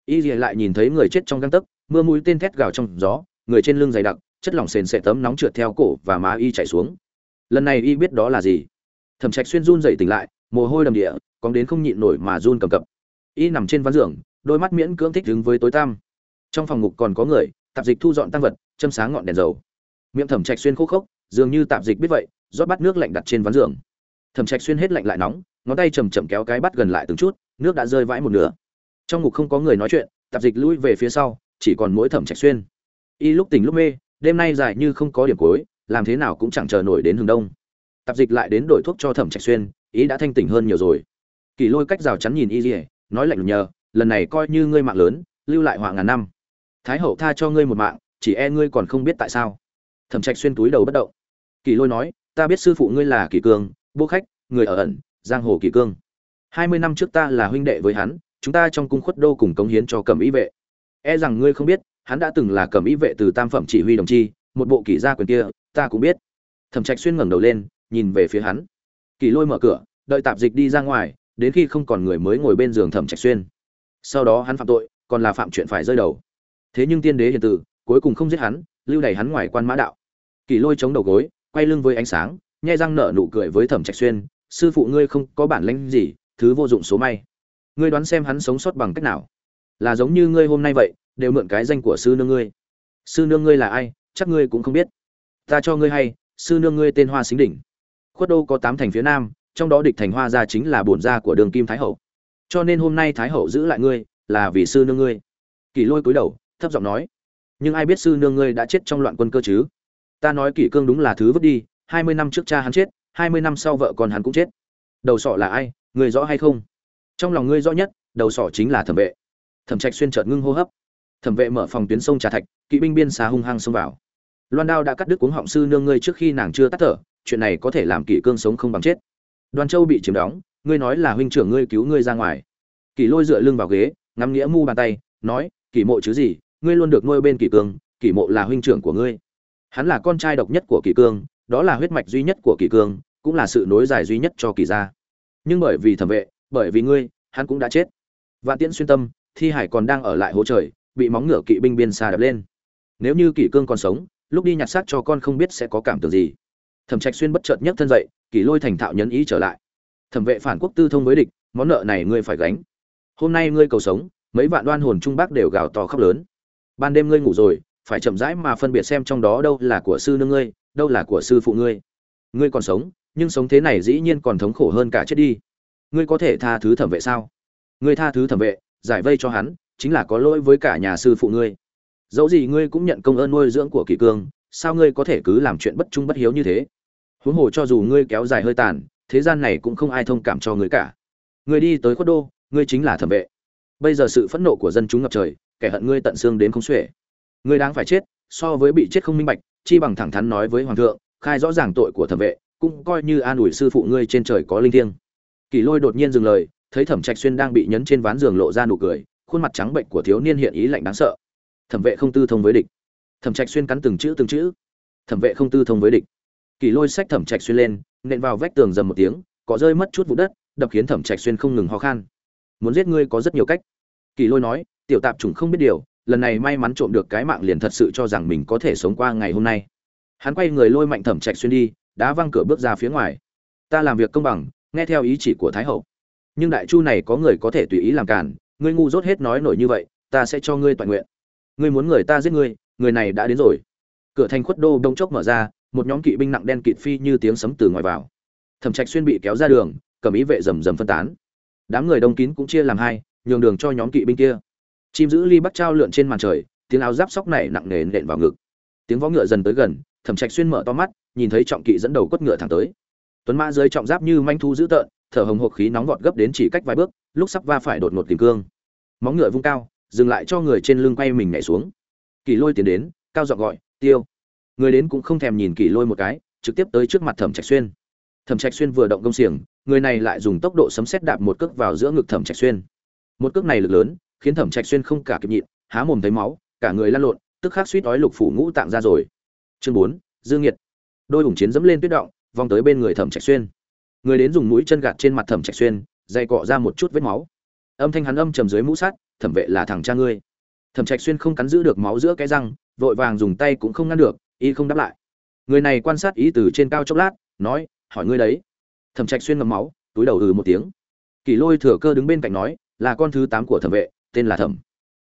Y lại nhìn thấy người chết trong găng tấc, mưa mũi tên thét gào trong gió người trên lưng dày đặc, chất lỏng sền sệ tấm nóng trượt theo cổ và má y chảy xuống. Lần này y biết đó là gì? Thẩm trạch xuyên run dậy tỉnh lại, mồ hôi đầm địa còn đến không nhịn nổi mà run cầm cập. Y nằm trên ván giường, đôi mắt miễn cưỡng thích đứng với tối tăm. Trong phòng ngục còn có người, tạp dịch thu dọn tăng vật, châm sáng ngọn đèn dầu. Miệng thẩm trạch xuyên khô khốc, dường như tạp dịch biết vậy, rót bát nước lạnh đặt trên ván giường. Thẩm trạch xuyên hết lạnh lại nóng, ngón tay chầm chậm kéo cái bát gần lại từng chút, nước đã rơi vãi một nửa. Trong ngục không có người nói chuyện, tạp dịch lui về phía sau, chỉ còn mỗi thẩm trạch xuyên y lúc tỉnh lúc mê, đêm nay dài như không có điểm cuối, làm thế nào cũng chẳng chờ nổi đến hướng đông. Tạp dịch lại đến đổi thuốc cho thẩm trạch xuyên, ý đã thanh tỉnh hơn nhiều rồi. Kỳ lôi cách rào chắn nhìn y dỉa nói lạnh nhờ, lần này coi như ngươi mạng lớn, lưu lại họa ngàn năm. Thái hậu tha cho ngươi một mạng, chỉ e ngươi còn không biết tại sao. Thẩm trạch xuyên túi đầu bất động. Kỳ lôi nói, ta biết sư phụ ngươi là kỳ cương, bố khách, người ở ẩn, giang hồ kỳ cương. Hai mươi năm trước ta là huynh đệ với hắn, chúng ta trong cung khuất đô cùng cống hiến cho cẩm ý vệ. E rằng ngươi không biết hắn đã từng là cẩm ý vệ từ tam phẩm chỉ huy đồng chi, một bộ kỷ gia quyền kia, ta cũng biết. Thẩm trạch xuyên ngẩng đầu lên, nhìn về phía hắn. Kỷ lôi mở cửa, đợi tạp dịch đi ra ngoài, đến khi không còn người mới ngồi bên giường thẩm trạch xuyên. Sau đó hắn phạm tội, còn là phạm chuyện phải rơi đầu. Thế nhưng tiên đế hiền tử, cuối cùng không giết hắn, lưu đày hắn ngoài quan mã đạo. Kỷ lôi chống đầu gối, quay lưng với ánh sáng nhai răng nở nụ cười với thẩm trạch xuyên, sư phụ ngươi không có bản lĩnh gì, thứ vô dụng số may. Ngươi đoán xem hắn sống sót bằng cách nào? Là giống như ngươi hôm nay vậy đều mượn cái danh của sư nương ngươi. Sư nương ngươi là ai, chắc ngươi cũng không biết. Ta cho ngươi hay, sư nương ngươi tên hoa xính đỉnh. Khuất đô có tám thành phía nam, trong đó địch thành hoa gia chính là bổn gia của đường kim thái hậu. Cho nên hôm nay thái hậu giữ lại ngươi, là vì sư nương ngươi. Kỷ lôi cúi đầu, thấp giọng nói, nhưng ai biết sư nương ngươi đã chết trong loạn quân cơ chứ? Ta nói kỷ cương đúng là thứ vứt đi, hai mươi năm trước cha hắn chết, hai mươi năm sau vợ con hắn cũng chết. Đầu sọ là ai, người rõ hay không? Trong lòng ngươi rõ nhất, đầu sọ chính là thẩm vệ. Thẩm trạch xuyên chợt ngưng hô hấp thẩm vệ mở phòng tuyến sông trà thạch, kỵ binh biên xa hung hăng xông vào. Loan đao đã cắt đứt cuống họng sư nương ngươi trước khi nàng chưa tắt thở, chuyện này có thể làm kỷ cương sống không bằng chết. Đoàn châu bị chiếm đóng, ngươi nói là huynh trưởng ngươi cứu ngươi ra ngoài. Kỷ lôi dựa lưng vào ghế, ngắm nghĩa mu bàn tay, nói, kỷ mộ chứ gì, ngươi luôn được nuôi bên kỷ cương, kỷ mộ là huynh trưởng của ngươi. Hắn là con trai độc nhất của kỷ cương, đó là huyết mạch duy nhất của kỷ cương, cũng là sự nối dài duy nhất cho kỷ gia. Nhưng bởi vì thẩm vệ, bởi vì ngươi, hắn cũng đã chết. Vạn tiễn xuyên tâm, thi hải còn đang ở lại hố trời bị móng ngựa kỵ binh biên xa đập lên. Nếu như kỷ cương còn sống, lúc đi nhặt xác cho con không biết sẽ có cảm tưởng gì. Thẩm trạch xuyên bất chợt nhấc thân dậy, kỷ lôi thành thạo nhấn ý trở lại. Thẩm vệ phản quốc tư thông với địch, món nợ này ngươi phải gánh. Hôm nay ngươi cầu sống, mấy vạn đoan hồn trung bắc đều gào to khóc lớn. Ban đêm ngươi ngủ rồi, phải chậm rãi mà phân biệt xem trong đó đâu là của sư nương ngươi, đâu là của sư phụ ngươi. Ngươi còn sống, nhưng sống thế này dĩ nhiên còn thống khổ hơn cả chết đi. Ngươi có thể tha thứ thẩm vệ sao? Ngươi tha thứ thẩm vệ, giải vây cho hắn chính là có lỗi với cả nhà sư phụ ngươi. Dẫu gì ngươi cũng nhận công ơn nuôi dưỡng của kỷ cương, sao ngươi có thể cứ làm chuyện bất trung bất hiếu như thế? Huống hồ cho dù ngươi kéo dài hơi tàn, thế gian này cũng không ai thông cảm cho ngươi cả. Ngươi đi tới khuất đô, ngươi chính là thẩm vệ. Bây giờ sự phẫn nộ của dân chúng ngập trời, kẻ hận ngươi tận xương đến không xuể. Ngươi đáng phải chết, so với bị chết không minh bạch, chi bằng thẳng thắn nói với hoàng thượng, khai rõ ràng tội của thẩm vệ, cũng coi như an ủi sư phụ ngươi trên trời có linh thiêng. Kỳ lôi đột nhiên dừng lời, thấy thẩm trạch xuyên đang bị nhấn trên ván giường lộ ra nụ cười khuôn mặt trắng bệnh của thiếu niên hiện ý lạnh đáng sợ. Thẩm vệ không tư thông với địch. Thẩm trạch xuyên cắn từng chữ từng chữ. Thẩm vệ không tư thông với địch. Kỳ lôi sách thẩm trạch xuyên lên, nện vào vách tường dầm một tiếng có rơi mất chút vụ đất, đập khiến thẩm trạch xuyên không ngừng ho khan. Muốn giết ngươi có rất nhiều cách. Kỳ lôi nói, tiểu tạp chủng không biết điều, lần này may mắn trộm được cái mạng liền thật sự cho rằng mình có thể sống qua ngày hôm nay. Hắn quay người lôi mạnh thẩm trạch xuyên đi, đá văng cửa bước ra phía ngoài. Ta làm việc công bằng, nghe theo ý chỉ của thái hậu. Nhưng đại chu này có người có thể tùy ý làm cản ngươi ngu dốt hết nói nổi như vậy, ta sẽ cho ngươi toàn nguyện. Ngươi muốn người ta giết ngươi, người này đã đến rồi. Cửa thành khuất đô đông chốc mở ra, một nhóm kỵ binh nặng đen kịt phi như tiếng sấm từ ngoài vào. Thẩm trạch xuyên bị kéo ra đường, cầm ý vệ rầm rầm phân tán. Đám người đông kín cũng chia làm hai, nhường đường cho nhóm kỵ binh kia. Chim giữ ly bắt trao lượn trên màn trời, tiếng áo giáp sóc này nặng nề nện vào ngực. Tiếng vó ngựa dần tới gần, thẩm trạch xuyên mở to mắt, nhìn thấy trọng kỵ dẫn đầu quất ngựa thẳng tới. Tuấn mã dưới trọng giáp như manh thu dữ tợn thở hồng hộc khí nóng vọt gấp đến chỉ cách vài bước, lúc sắp va phải đột ngột tìm cương. Móng ngựa vung cao, dừng lại cho người trên lưng quay mình nhảy xuống. Kỳ lôi tiến đến, cao giọng gọi, tiêu. Người đến cũng không thèm nhìn kỳ lôi một cái, trực tiếp tới trước mặt thẩm trạch xuyên. Thẩm trạch xuyên vừa động công xiềng, người này lại dùng tốc độ sấm sét đạp một cước vào giữa ngực thẩm trạch xuyên. Một cước này lực lớn, khiến thẩm trạch xuyên không cả kịp nhịn, há mồm thấy máu, cả người lăn lộn, tức khắc suýt đói lục phủ ngũ tạng ra rồi. Chương bốn, dương nhiệt đôi hùng chiến dẫm lên tuyết động, vòng tới bên người thẩm trạch xuyên người đến dùng mũi chân gạt trên mặt thẩm trạch xuyên, dày cọ ra một chút vết máu. Âm thanh hắn âm trầm dưới mũ sắt thẩm vệ là thằng cha ngươi. Thẩm trạch xuyên không cắn giữ được máu giữa cái răng, vội vàng dùng tay cũng không ngăn được, y không đáp lại. Người này quan sát ý từ trên cao chốc lát, nói, hỏi ngươi đấy. Thẩm trạch xuyên ngậm máu, túi đầu ừ một tiếng. Kỳ lôi thừa cơ đứng bên cạnh nói, là con thứ tám của thẩm vệ, tên là thẩm.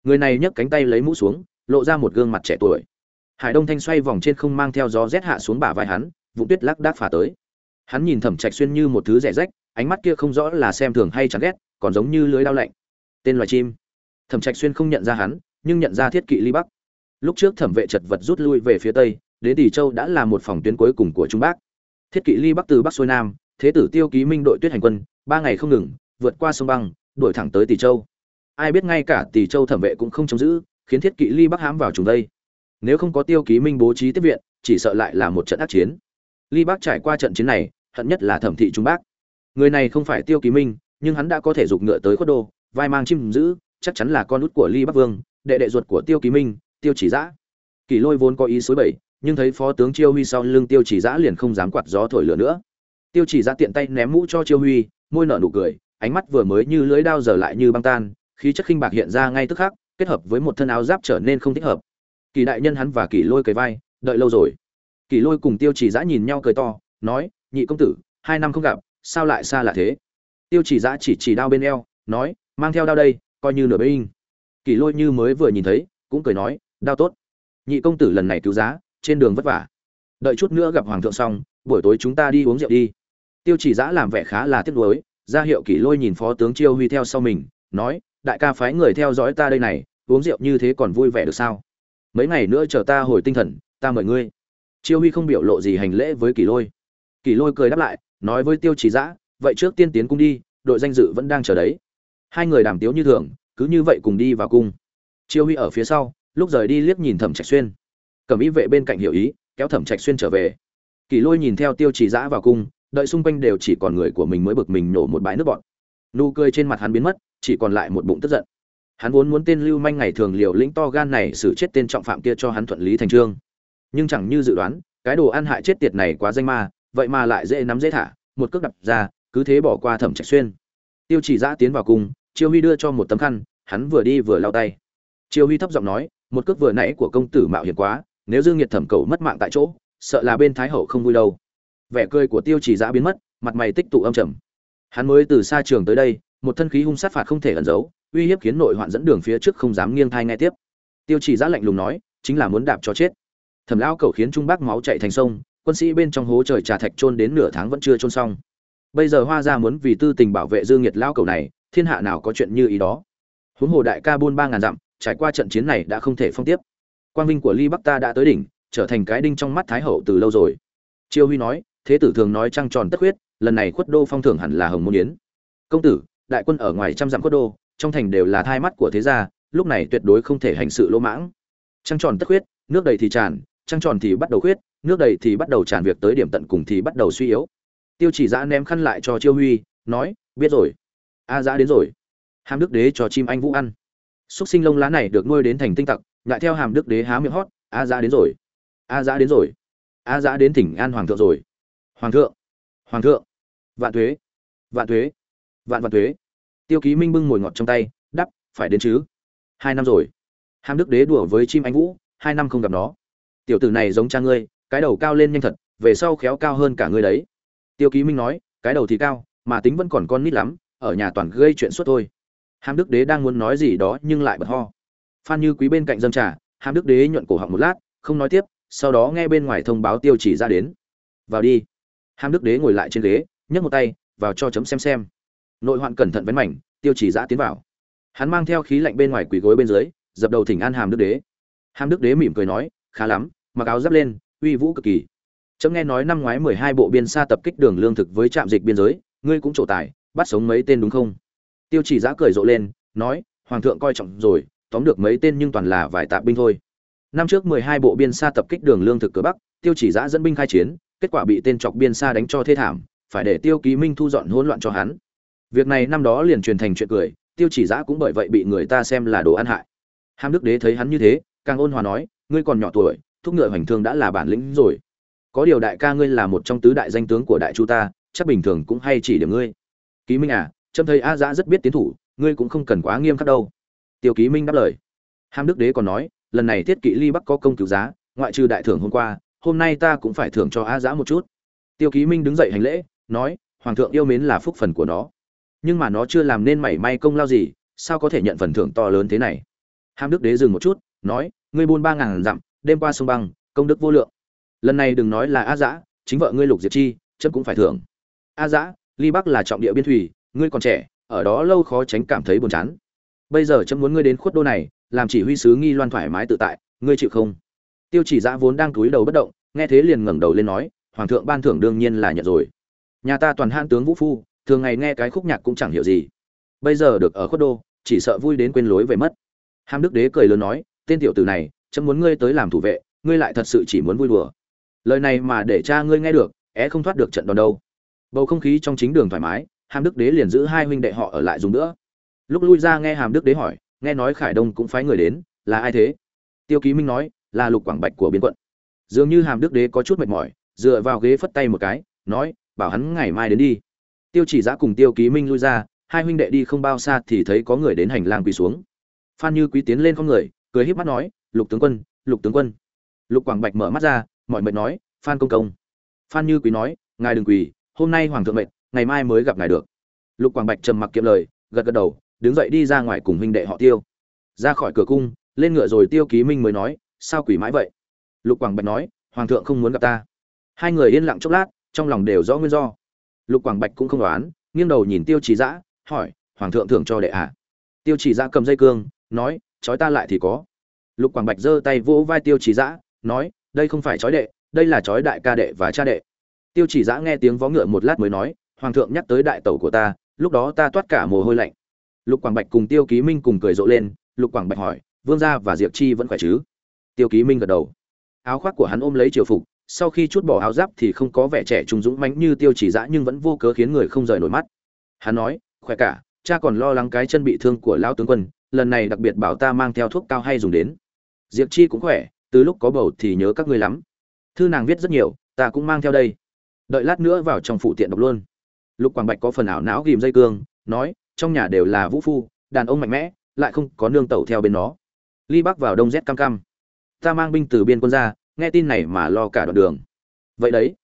Người này nhấc cánh tay lấy mũ xuống, lộ ra một gương mặt trẻ tuổi. Hải đông thanh xoay vòng trên không mang theo gió rét hạ xuống bả vai hắn, vụ tuyết lắc đác phả tới hắn nhìn thẩm trạch xuyên như một thứ rẻ rách, ánh mắt kia không rõ là xem thường hay chán ghét, còn giống như lưới đao lạnh. Tên loài chim. Thẩm trạch xuyên không nhận ra hắn, nhưng nhận ra thiết kỵ ly bắc. Lúc trước thẩm vệ chật vật rút lui về phía tây, đến tỷ châu đã là một phòng tuyến cuối cùng của trung bắc. Thiết kỵ ly bắc từ bắc xuôi nam, thế tử tiêu ký minh đội tuyết hành quân, ba ngày không ngừng, vượt qua sông băng, đuổi thẳng tới tỷ châu. Ai biết ngay cả tỷ châu thẩm vệ cũng không chống giữ, khiến thiết kỵ ly bắc hãm vào trùng đây. Nếu không có tiêu ký minh bố trí tiếp viện, chỉ sợ lại là một trận ác chiến ly Bác trải qua trận chiến này, hận nhất là thẩm thị trung Bác. người này không phải tiêu ký minh, nhưng hắn đã có thể giục ngựa tới khuất đô, vai mang chim giữ chắc chắn là con út của ly bắc vương, đệ đệ ruột của tiêu ký minh, tiêu chỉ giã. Kỳ lôi vốn có ý xối bảy nhưng thấy phó tướng chiêu huy sau lưng tiêu chỉ giã liền không dám quạt gió thổi lửa nữa. Tiêu chỉ giã tiện tay ném mũ cho chiêu huy, môi nở nụ cười, ánh mắt vừa mới như lưỡi đao giờ lại như băng tan, khí chất khinh bạc hiện ra ngay tức khắc, kết hợp với một thân áo giáp trở nên không thích hợp. Kỳ đại nhân hắn và kỳ lôi cầy vai, đợi lâu rồi kỳ lôi cùng tiêu chỉ giã nhìn nhau cười to, nói, nhị công tử, hai năm không gặp, sao lại xa lạ thế? Tiêu chỉ giã chỉ chỉ đao bên eo, nói, mang theo đao đây, coi như nửa binh. Kỳ lôi như mới vừa nhìn thấy, cũng cười nói, đao tốt. Nhị công tử lần này cứu giá, trên đường vất vả. Đợi chút nữa gặp hoàng thượng xong, buổi tối chúng ta đi uống rượu đi. Tiêu chỉ giã làm vẻ khá là tiếc nuối, ra hiệu kỷ lôi nhìn phó tướng chiêu huy theo sau mình, nói, đại ca phái người theo dõi ta đây này, uống rượu như thế còn vui vẻ được sao? Mấy ngày nữa chờ ta hồi tinh thần, ta mời ngươi chiêu huy không biểu lộ gì hành lễ với kỷ lôi. Kỷ lôi cười đáp lại, nói với tiêu chỉ giã vậy trước tiên tiến cung đi, đội danh dự vẫn đang chờ đấy. Hai người đàm tiếu như thường, cứ như vậy cùng đi vào cung. Chiêu huy ở phía sau, lúc rời đi liếc nhìn thẩm trạch xuyên. Cẩm ý vệ bên cạnh hiểu ý, kéo thẩm trạch xuyên trở về. Kỷ lôi nhìn theo tiêu chỉ giã vào cung, đợi xung quanh đều chỉ còn người của mình mới bực mình nổ một bãi nước bọn nụ cười trên mặt hắn biến mất, chỉ còn lại một bụng tức giận. Hắn vốn muốn tên lưu manh ngày thường liều lĩnh to gan này xử chết tên trọng phạm kia cho hắn thuận lý thành trương nhưng chẳng như dự đoán, cái đồ ăn hại chết tiệt này quá danh ma, vậy mà lại dễ nắm dễ thả, một cước đập ra, cứ thế bỏ qua thẩm trạch xuyên. Tiêu chỉ giã tiến vào cung chiêu huy đưa cho một tấm khăn, hắn vừa đi vừa lao tay. Chiêu huy thấp giọng nói, một cước vừa nãy của công tử mạo hiểm quá, nếu dương nhiệt thẩm cầu mất mạng tại chỗ, sợ là bên thái hậu không vui đâu. Vẻ cười của tiêu chỉ giã biến mất, mặt mày tích tụ âm trầm. Hắn mới từ xa trường tới đây, một thân khí hung sát phạt không thể ẩn giấu, uy hiếp khiến nội hoạn dẫn đường phía trước không dám nghiêng thai nghe tiếp. Tiêu chỉ giã lạnh lùng nói, chính là muốn đạp cho chết thẩm lão cầu khiến trung bắc máu chạy thành sông, quân sĩ bên trong hố trời trà thạch trôn đến nửa tháng vẫn chưa trôn xong. Bây giờ hoa gia muốn vì tư tình bảo vệ dương nhiệt lão cầu này, thiên hạ nào có chuyện như ý đó? Huống hồ đại ca buôn ba ngàn dặm, trải qua trận chiến này đã không thể phong tiếp. Quang vinh của ly bắc ta đã tới đỉnh, trở thành cái đinh trong mắt thái hậu từ lâu rồi. Chiêu huy nói, thế tử thường nói trăng tròn tất huyết lần này khuất đô phong thưởng hẳn là hồng môn yến. Công tử, đại quân ở ngoài trăm dặm khuất đô, trong thành đều là thai mắt của thế gia, lúc này tuyệt đối không thể hành sự lỗ mãng. Trăng tròn tất huyết nước đầy thì tràn trăng tròn thì bắt đầu khuyết, nước đầy thì bắt đầu tràn việc tới điểm tận cùng thì bắt đầu suy yếu. Tiêu chỉ giã ném khăn lại cho chiêu huy nói biết rồi. A giã đến rồi. Hàm đức đế cho chim anh vũ ăn. Xúc sinh lông lá này được nuôi đến thành tinh tặc lại theo hàm đức đế há miệng hót a giã đến rồi. A giã đến rồi. A giã đến thỉnh an hoàng thượng rồi. Hoàng thượng hoàng thượng. Vạn thuế vạn thuế vạn vạn thuế. Tiêu ký minh bưng ngồi ngọt trong tay đắp phải đến chứ. Hai năm rồi. Hàm đức đế đùa với chim anh vũ hai năm không gặp nó tiểu tử này giống cha ngươi, cái đầu cao lên nhanh thật, về sau khéo cao hơn cả ngươi đấy. Tiêu ký minh nói, cái đầu thì cao, mà tính vẫn còn con nít lắm, ở nhà toàn gây chuyện suốt thôi. Hàm đức đế đang muốn nói gì đó nhưng lại bật ho. Phan như quý bên cạnh dâm trà, hàm đức đế nhuận cổ họng một lát, không nói tiếp, sau đó nghe bên ngoài thông báo tiêu chỉ ra đến. Vào đi. Hàm đức đế ngồi lại trên ghế, nhấc một tay, vào cho chấm xem xem. Nội hoạn cẩn thận vén mảnh, tiêu chỉ giã tiến vào. Hắn mang theo khí lạnh bên ngoài quỳ gối bên dưới, dập đầu thỉnh an hàm đức đế. Hàm đức đế mỉm cười nói khá lắm, mặc áo giáp lên, uy vũ cực kỳ. Chấm nghe nói năm ngoái mười hai bộ biên xa tập kích đường lương thực với trạm dịch biên giới, ngươi cũng trổ tài, bắt sống mấy tên đúng không? Tiêu chỉ giã cười rộ lên, nói, hoàng thượng coi trọng rồi, tóm được mấy tên nhưng toàn là vài tạ binh thôi. Năm trước mười hai bộ biên xa tập kích đường lương thực cửa bắc, tiêu chỉ giã dẫn binh khai chiến, kết quả bị tên chọc biên xa đánh cho thê thảm, phải để tiêu ký minh thu dọn hỗn loạn cho hắn. Việc này năm đó liền truyền thành chuyện cười, tiêu chỉ giã cũng bởi vậy bị người ta xem là đồ ăn hại. Hàm đức đế thấy hắn như thế, càng ôn hòa nói ngươi còn nhỏ tuổi, thúc ngựa hoành thương đã là bản lĩnh rồi. Có điều đại ca ngươi là một trong tứ đại danh tướng của đại chu ta, chắc bình thường cũng hay chỉ điểm ngươi. Ký minh à trâm thấy a dã rất biết tiến thủ, ngươi cũng không cần quá nghiêm khắc đâu. Tiêu ký minh đáp lời. Hàm đức đế còn nói, lần này thiết kỵ ly bắc có công cứu giá, ngoại trừ đại thưởng hôm qua, hôm nay ta cũng phải thưởng cho a dã một chút. Tiêu ký minh đứng dậy hành lễ, nói, hoàng thượng yêu mến là phúc phần của nó. Nhưng mà nó chưa làm nên mảy may công lao gì, sao có thể nhận phần thưởng to lớn thế này? Hàm đức đế dừng một chút, nói ngươi buôn ba ngàn dặm, đêm qua sông băng, công đức vô lượng. Lần này đừng nói là a dã chính vợ ngươi lục diệt chi chấp cũng phải thưởng. A dã ly bắc là trọng địa biên thủy, ngươi còn trẻ, ở đó lâu khó tránh cảm thấy buồn chán. Bây giờ chấm muốn ngươi đến khuất đô này, làm chỉ huy sứ nghi loan thoải mái tự tại, ngươi chịu không? Tiêu chỉ dã vốn đang túi đầu bất động, nghe thế liền ngẩng đầu lên nói, hoàng thượng ban thưởng đương nhiên là nhận rồi. Nhà ta toàn hãn tướng vũ phu, thường ngày nghe cái khúc nhạc cũng chẳng hiểu gì. Bây giờ được ở khuất đô, chỉ sợ vui đến quên lối về mất. Hàm đức đế cười lớn nói tên tiểu tử này, chấm muốn ngươi tới làm thủ vệ, ngươi lại thật sự chỉ muốn vui đùa. Lời này mà để cha ngươi nghe được, é không thoát được trận đòn đâu. Bầu không khí trong chính đường thoải mái, hàm đức đế liền giữ hai huynh đệ họ ở lại dùng nữa. Lúc lui ra nghe hàm đức đế hỏi, nghe nói khải đông cũng phái người đến, là ai thế? Tiêu ký minh nói, là lục quảng bạch của biên quận. Dường như hàm đức đế có chút mệt mỏi, dựa vào ghế phất tay một cái, nói, bảo hắn ngày mai đến đi. Tiêu chỉ giã cùng tiêu ký minh lui ra, hai huynh đệ đi không bao xa thì thấy có người đến hành lang quỳ xuống. Phan như quý tiến lên con người cười híp mắt nói lục tướng quân lục tướng quân. Lục quảng bạch mở mắt ra mọi mệt nói phan công công. Phan như quý nói ngài đừng quỳ hôm nay hoàng thượng mệt ngày mai mới gặp ngài được. Lục quảng bạch trầm mặc kiệm lời gật gật đầu đứng dậy đi ra ngoài cùng huynh đệ họ tiêu. Ra khỏi cửa cung lên ngựa rồi tiêu ký minh mới nói sao quỷ mãi vậy? Lục quảng bạch nói hoàng thượng không muốn gặp ta. Hai người yên lặng chốc lát trong lòng đều rõ nguyên do. Lục quảng bạch cũng không đoán nghiêng đầu nhìn tiêu chỉ Dã, hỏi hoàng thượng thưởng cho đệ ạ? À? tiêu chỉ Dã cầm dây cương nói trói ta lại thì có. Lục quảng bạch giơ tay vỗ vai tiêu chỉ giã nói, đây không phải trói đệ, đây là trói đại ca đệ và cha đệ. Tiêu chỉ giã nghe tiếng vó ngựa một lát mới nói, hoàng thượng nhắc tới đại tẩu của ta, lúc đó ta toát cả mồ hôi lạnh. Lục quảng bạch cùng tiêu ký minh cùng cười rộ lên, lục quảng bạch hỏi, vương gia và diệp chi vẫn khỏe chứ? Tiêu ký minh gật đầu. Áo khoác của hắn ôm lấy triều phục, sau khi chút bỏ áo giáp thì không có vẻ trẻ trung dũng mãnh như tiêu chỉ dã nhưng vẫn vô cớ khiến người không rời nổi mắt. Hắn nói, khỏe cả, cha còn lo lắng cái chân bị thương của lão tướng quân lần này đặc biệt bảo ta mang theo thuốc cao hay dùng đến. Diệp chi cũng khỏe, từ lúc có bầu thì nhớ các ngươi lắm. Thư nàng viết rất nhiều, ta cũng mang theo đây. Đợi lát nữa vào trong phụ tiện đọc luôn. Lục quảng bạch có phần ảo não ghìm dây cương, nói, trong nhà đều là vũ phu, đàn ông mạnh mẽ, lại không có nương tẩu theo bên nó. Ly bắc vào đông rét cam cam. Ta mang binh từ biên quân ra, nghe tin này mà lo cả đoạn đường. Vậy đấy.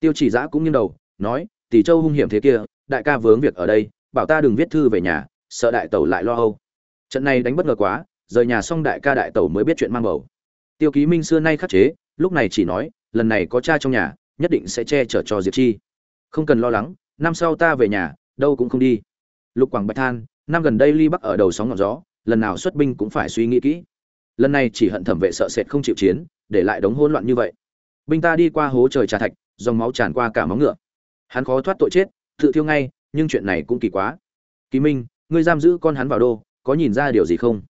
Tiêu chỉ giã cũng nghiêng đầu, nói, tỷ châu hung hiểm thế kia, đại ca vướng việc ở đây, bảo ta đừng viết thư về nhà, sợ đại tẩu lại lo âu trận này đánh bất ngờ quá, rời nhà xong đại ca đại tẩu mới biết chuyện mang bầu. Tiêu ký minh xưa nay khắc chế, lúc này chỉ nói, lần này có cha trong nhà, nhất định sẽ che chở cho diệp chi. Không cần lo lắng, năm sau ta về nhà, đâu cũng không đi. Lục quảng bạch than, năm gần đây ly bắc ở đầu sóng ngọn gió, lần nào xuất binh cũng phải suy nghĩ kỹ. Lần này chỉ hận thẩm vệ sợ sệt không chịu chiến, để lại đống hỗn loạn như vậy. Binh ta đi qua hố trời trà thạch, dòng máu tràn qua cả móng ngựa. Hắn khó thoát tội chết, tự thiêu ngay, nhưng chuyện này cũng kỳ quá. Ký minh, ngươi giam giữ con hắn vào đô có nhìn ra điều gì không?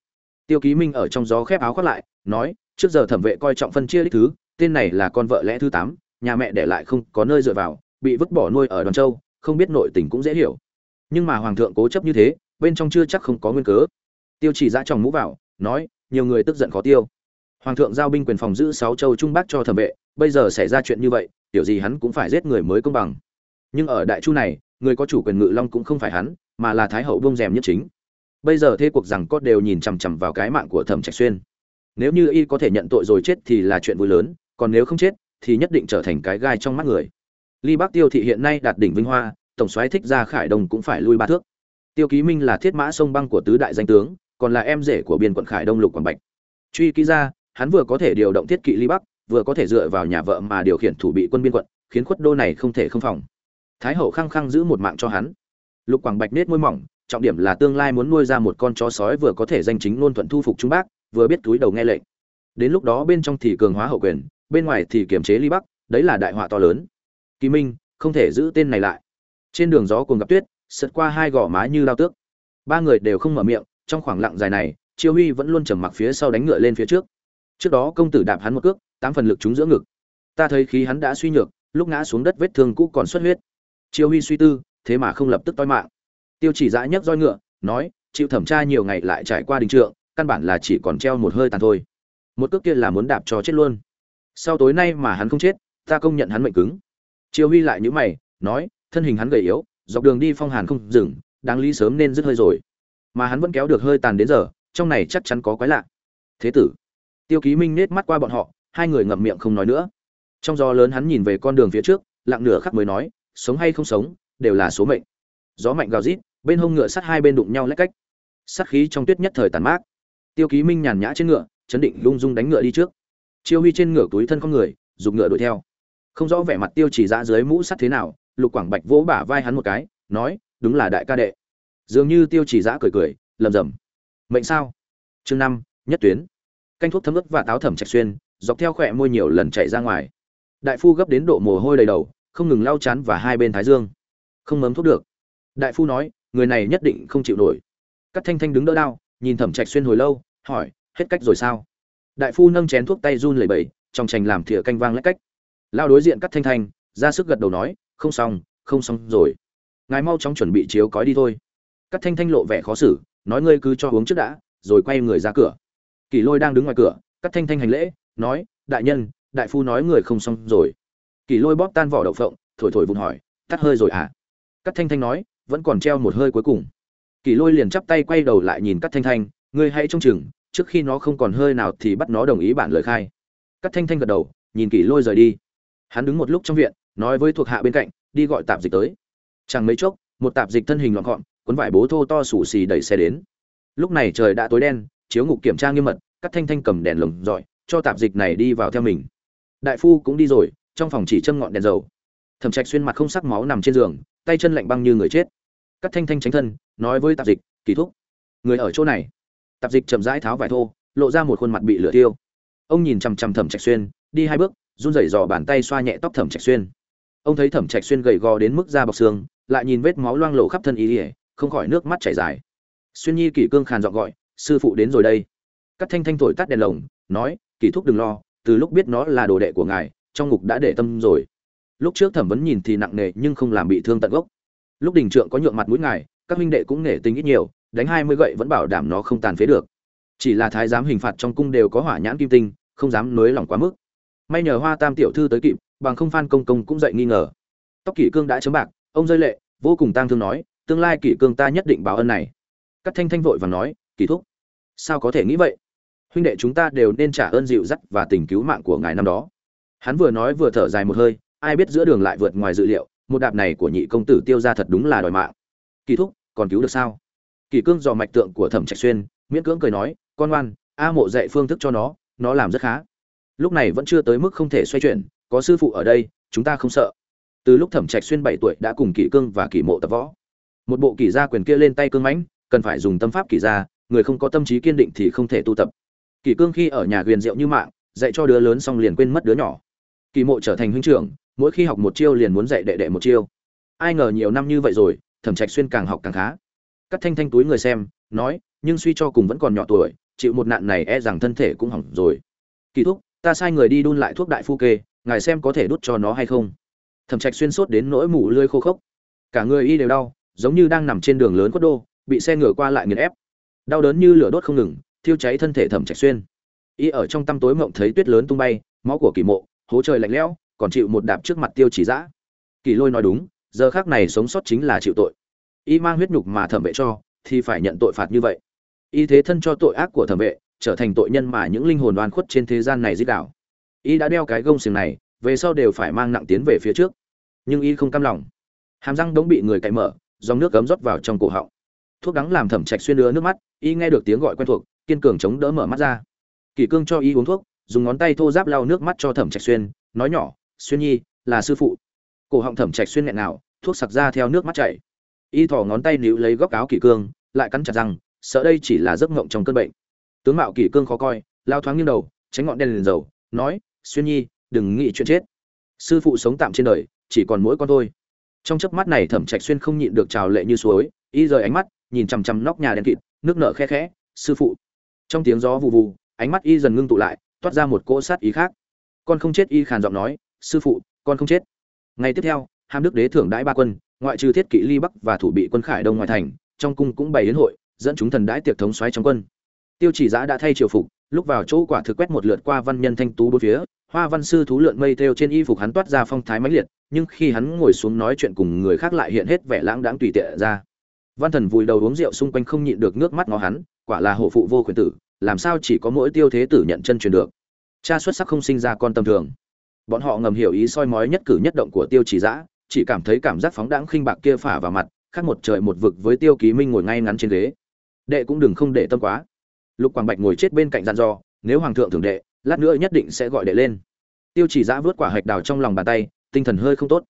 Tiêu ký minh ở trong gió khép áo khoác lại, nói, trước giờ thẩm vệ coi trọng phân chia đích thứ, tên này là con vợ lẽ thứ tám, nhà mẹ để lại không có nơi dựa vào, bị vứt bỏ nuôi ở đoàn châu, không biết nội tình cũng dễ hiểu. Nhưng mà hoàng thượng cố chấp như thế, bên trong chưa chắc không có nguyên cớ. Tiêu chỉ ra trong mũ vào, nói, nhiều người tức giận khó tiêu. Hoàng thượng giao binh quyền phòng giữ sáu châu trung bắc cho thẩm vệ, bây giờ xảy ra chuyện như vậy, tiểu gì hắn cũng phải giết người mới công bằng. Nhưng ở đại chu này, người có chủ quyền ngự long cũng không phải hắn, mà là thái hậu bông rèm nhất chính bây giờ thế cuộc rằng có đều nhìn chằm chằm vào cái mạng của thẩm trạch xuyên. Nếu như y có thể nhận tội rồi chết thì là chuyện vui lớn, còn nếu không chết thì nhất định trở thành cái gai trong mắt người. Ly bắc tiêu thị hiện nay đạt đỉnh vinh hoa, tổng soái thích ra khải đông cũng phải lui ba thước. Tiêu ký minh là thiết mã sông băng của tứ đại danh tướng, còn là em rể của biên quận khải đông lục quảng bạch. Truy ký ra, hắn vừa có thể điều động thiết kỵ ly bắc, vừa có thể dựa vào nhà vợ mà điều khiển thủ bị quân biên quận, khiến khuất đô này không thể không phòng. Thái hậu khăng khăng giữ một mạng cho hắn. Lục quảng bạch nết môi mỏng trọng điểm là tương lai muốn nuôi ra một con chó sói vừa có thể danh chính ngôn thuận thu phục trung bắc vừa biết túi đầu nghe lệnh. Đến lúc đó bên trong thì cường hóa hậu quyền, bên ngoài thì kiềm chế ly bắc, đấy là đại họa to lớn. Kỳ minh, không thể giữ tên này lại. Trên đường gió cuồng gặp tuyết, sượt qua hai gò má như lao tước. Ba người đều không mở miệng, trong khoảng lặng dài này, chiêu huy vẫn luôn trầm mặc phía sau đánh ngựa lên phía trước. Trước đó công tử đạp hắn một cước, tám phần lực trúng giữa ngực. Ta thấy khí hắn đã suy nhược, lúc ngã xuống đất vết thương cũ còn xuất huyết. Chiêu huy suy tư, thế mà không lập tức toi mạng tiêu chỉ dã nhấc roi ngựa, nói, chịu thẩm tra nhiều ngày lại trải qua đình trượng, căn bản là chỉ còn treo một hơi tàn thôi. Một cước kia là muốn đạp cho chết luôn. Sau tối nay mà hắn không chết, ta công nhận hắn mệnh cứng. Triều huy lại nhíu mày, nói, thân hình hắn gầy yếu, dọc đường đi phong hàn không dừng, đáng lý sớm nên dứt hơi rồi. Mà hắn vẫn kéo được hơi tàn đến giờ, trong này chắc chắn có quái lạ. Thế tử. Tiêu ký minh nết mắt qua bọn họ, hai người ngậm miệng không nói nữa. Trong gió lớn hắn nhìn về con đường phía trước, lặng nửa khắc mới nói, sống hay không sống, đều là số mệnh. Gió mạnh gào rít bên hông ngựa sắt hai bên đụng nhau lách cách. Sắt khí trong tuyết nhất thời tàn mát. Tiêu ký minh nhàn nhã trên ngựa, chấn định lung dung đánh ngựa đi trước. Chiêu huy trên ngựa túi thân con người dùng ngựa đuổi theo. Không rõ vẻ mặt tiêu chỉ ra dưới mũ sắt thế nào, lục quảng bạch vỗ bả vai hắn một cái, nói, đúng là đại ca đệ. Dường như tiêu chỉ giã cười cười, lầm rầm. Mệnh sao? Chương năm, nhất tuyến. Canh thuốc thấm ướt và táo thẩm trạch xuyên, dọc theo khỏe môi nhiều lần chạy ra ngoài. Đại phu gấp đến độ mồ hôi đầy đầu, không ngừng lau chán và hai bên thái dương. Không mấm thuốc được. Đại phu nói người này nhất định không chịu nổi. Các thanh thanh đứng đỡ đao, nhìn thẩm trạch xuyên hồi lâu hỏi hết cách rồi sao? Đại phu nâng chén thuốc tay run lẩy bẩy trong trành làm thìa canh vang lách cách. Lao đối diện cắt thanh thanh ra sức gật đầu nói không xong không xong rồi. Ngài mau chóng chuẩn bị chiếu cói đi thôi. Cắt thanh thanh lộ vẻ khó xử nói ngươi cứ cho uống trước đã rồi quay người ra cửa. Kỷ lôi đang đứng ngoài cửa cắt thanh thanh hành lễ nói đại nhân đại phu nói người không xong rồi. Kỷ lôi bóp tan vỏ đậu phộng thổi thổi vụn hỏi tắt hơi rồi à? Cắt thanh thanh nói vẫn còn treo một hơi cuối cùng. Kỳ lôi liền chắp tay quay đầu lại nhìn cát thanh thanh, ngươi hãy trông chừng, trước khi nó không còn hơi nào thì bắt nó đồng ý bản lời khai. Cát thanh thanh gật đầu, nhìn kỳ lôi rời đi. Hắn đứng một lúc trong viện, nói với thuộc hạ bên cạnh, đi gọi tạp dịch tới. Chẳng mấy chốc, một tạp dịch thân hình loạn gọn, cuốn vải bố thô to sủ xì đẩy xe đến. Lúc này trời đã tối đen, chiếu ngục kiểm tra nghiêm mật, cát thanh thanh cầm đèn lồng dọi, cho tạp dịch này đi vào theo mình. Đại phu cũng đi rồi, trong phòng chỉ châm ngọn đèn dầu. Thẩm trạch xuyên mặt không sắc máu nằm trên giường, tay chân lạnh băng như người chết cắt thanh thanh tránh thân, nói với tạp dịch, kỳ thúc, người ở chỗ này. Tạp dịch chậm rãi tháo vải thô, lộ ra một khuôn mặt bị lửa tiêu ông nhìn chằm chằm thẩm trạch xuyên, đi hai bước, run rẩy dò bàn tay xoa nhẹ tóc thẩm trạch xuyên. Ông thấy thẩm trạch xuyên gầy gò đến mức da bọc xương, lại nhìn vết máu loang lổ khắp thân ý ỉa không khỏi nước mắt chảy dài. Xuyên nhi kỷ cương khàn dọn gọi, sư phụ đến rồi đây. Cắt thanh thanh thổi tắt đèn lồng, nói, kỳ thúc đừng lo, từ lúc biết nó là đồ đệ của ngài, trong ngục đã để tâm rồi. Lúc trước thẩm vấn nhìn thì nặng nề nhưng không làm bị thương tận gốc lúc đình trượng có nhượng mặt mũi ngài, các huynh đệ cũng nể tình ít nhiều, đánh hai mươi gậy vẫn bảo đảm nó không tàn phế được. Chỉ là thái giám hình phạt trong cung đều có hỏa nhãn kim tinh, không dám nới lỏng quá mức. May nhờ hoa tam tiểu thư tới kịp, bằng không phan công công cũng dậy nghi ngờ. Tóc kỷ cương đã chấm bạc, ông rơi lệ, vô cùng tang thương nói, tương lai kỷ cương ta nhất định báo ân này. Cắt thanh thanh vội và nói kỳ thúc, sao có thể nghĩ vậy? Huynh đệ chúng ta đều nên trả ơn dịu dắt và tình cứu mạng của ngài năm đó. Hắn vừa nói vừa thở dài một hơi, ai biết giữa đường lại vượt ngoài dự liệu một đạp này của nhị công tử tiêu ra thật đúng là đòi mạng. Kỳ thúc, còn cứu được sao? Kỳ cương dò mạch tượng của thẩm trạch xuyên, miễn cưỡng cười nói, con ngoan, a mộ dạy phương thức cho nó nó làm rất khá. Lúc này vẫn chưa tới mức không thể xoay chuyển, có sư phụ ở đây, chúng ta không sợ. Từ lúc thẩm trạch xuyên bảy tuổi đã cùng kỷ cương và kỷ mộ tập võ. Một bộ kỷ gia quyền kia lên tay cương mãnh, cần phải dùng tâm pháp kỷ gia, người không có tâm trí kiên định thì không thể tu tập. Kỷ cương khi ở nhà huyền diệu như mạng, dạy cho đứa lớn xong liền quên mất đứa nhỏ. Kỳ mộ trở thành huynh trưởng mỗi khi học một chiêu liền muốn dạy đệ đệ một chiêu. Ai ngờ nhiều năm như vậy rồi, thẩm trạch xuyên càng học càng khá. Cắt thanh thanh túi người xem, nói, nhưng suy cho cùng vẫn còn nhỏ tuổi, chịu một nạn này e rằng thân thể cũng hỏng rồi. Kỳ thúc, ta sai người đi đun lại thuốc đại phu kê, ngài xem có thể đút cho nó hay không? Thẩm trạch xuyên sốt đến nỗi mủ lưỡi khô khốc. Cả người y đều đau, giống như đang nằm trên đường lớn quốc đô, bị xe ngựa qua lại nghiền ép. Đau đớn như lửa đốt không ngừng, thiêu cháy thân thể thẩm trạch xuyên. Y ở trong tăm tối mộng thấy tuyết lớn tung bay, máu của kỳ mộ, hố trời lạnh lẽo còn chịu một đạp trước mặt tiêu chỉ dã. Kỳ lôi nói đúng, giờ khác này sống sót chính là chịu tội. Y mang huyết nhục mà thẩm vệ cho, thì phải nhận tội phạt như vậy. Y thế thân cho tội ác của thẩm vệ, trở thành tội nhân mà những linh hồn oan khuất trên thế gian này giết đảo. Y đã đeo cái gông xiềng này, về sau đều phải mang nặng tiến về phía trước. Nhưng y không cam lòng. Hàm răng đống bị người cạy mở, dòng nước cấm rót vào trong cổ họng. Thuốc đắng làm thẩm trạch xuyên đứa nước mắt, y nghe được tiếng gọi quen thuộc, kiên cường chống đỡ mở mắt ra. Kỳ cương cho y uống thuốc, dùng ngón tay thô giáp lau nước mắt cho thẩm trạch xuyên, nói nhỏ xuyên nhi, là sư phụ. Cổ họng thẩm trạch xuyên nghẹn nào, thuốc sặc ra theo nước mắt chảy. Y thỏ ngón tay níu lấy góc áo kỷ cương, lại cắn chặt răng, sợ đây chỉ là giấc ngộng trong cơn bệnh. Tướng mạo kỷ cương khó coi, lao thoáng nghiêng đầu, tránh ngọn đèn liền dầu, nói, xuyên nhi, đừng nghĩ chuyện chết. Sư phụ sống tạm trên đời, chỉ còn mỗi con thôi. Trong chớp mắt này thẩm trạch xuyên không nhịn được trào lệ như suối, y rời ánh mắt, nhìn chằm chằm nóc nhà đen kịt, nước nở khe khẽ, sư phụ. Trong tiếng gió vù vù, ánh mắt y dần ngưng tụ lại, toát ra một cỗ sát ý khác. Con không chết y khàn giọng nói sư phụ, con không chết. Ngày tiếp theo, hàm đức đế thưởng đãi ba quân, ngoại trừ thiết kỵ ly bắc và thủ bị quân khải đông ngoài thành, trong cung cũng bày yến hội, dẫn chúng thần đãi tiệc thống xoáy trong quân. Tiêu chỉ giã đã thay triều phục, lúc vào chỗ quả thực quét một lượt qua văn nhân thanh tú bốn phía, hoa văn sư thú lượn mây theo trên y phục hắn toát ra phong thái mãnh liệt, nhưng khi hắn ngồi xuống nói chuyện cùng người khác lại hiện hết vẻ lãng đãng tùy tiện ra. Văn thần vùi đầu uống rượu xung quanh không nhịn được nước mắt ngó hắn, quả là hộ phụ vô quyền tử, làm sao chỉ có mỗi tiêu thế tử nhận chân truyền được. Cha xuất sắc không sinh ra con tầm thường bọn họ ngầm hiểu ý soi mói nhất cử nhất động của tiêu chỉ giã chỉ cảm thấy cảm giác phóng đãng khinh bạc kia phả vào mặt, khác một trời một vực với tiêu ký minh ngồi ngay ngắn trên ghế. Đệ cũng đừng không để tâm quá. Lục quảng bạch ngồi chết bên cạnh gian do nếu hoàng thượng thường đệ, lát nữa nhất định sẽ gọi đệ lên. Tiêu chỉ giã vớt quả hạch đào trong lòng bàn tay, tinh thần hơi không tốt.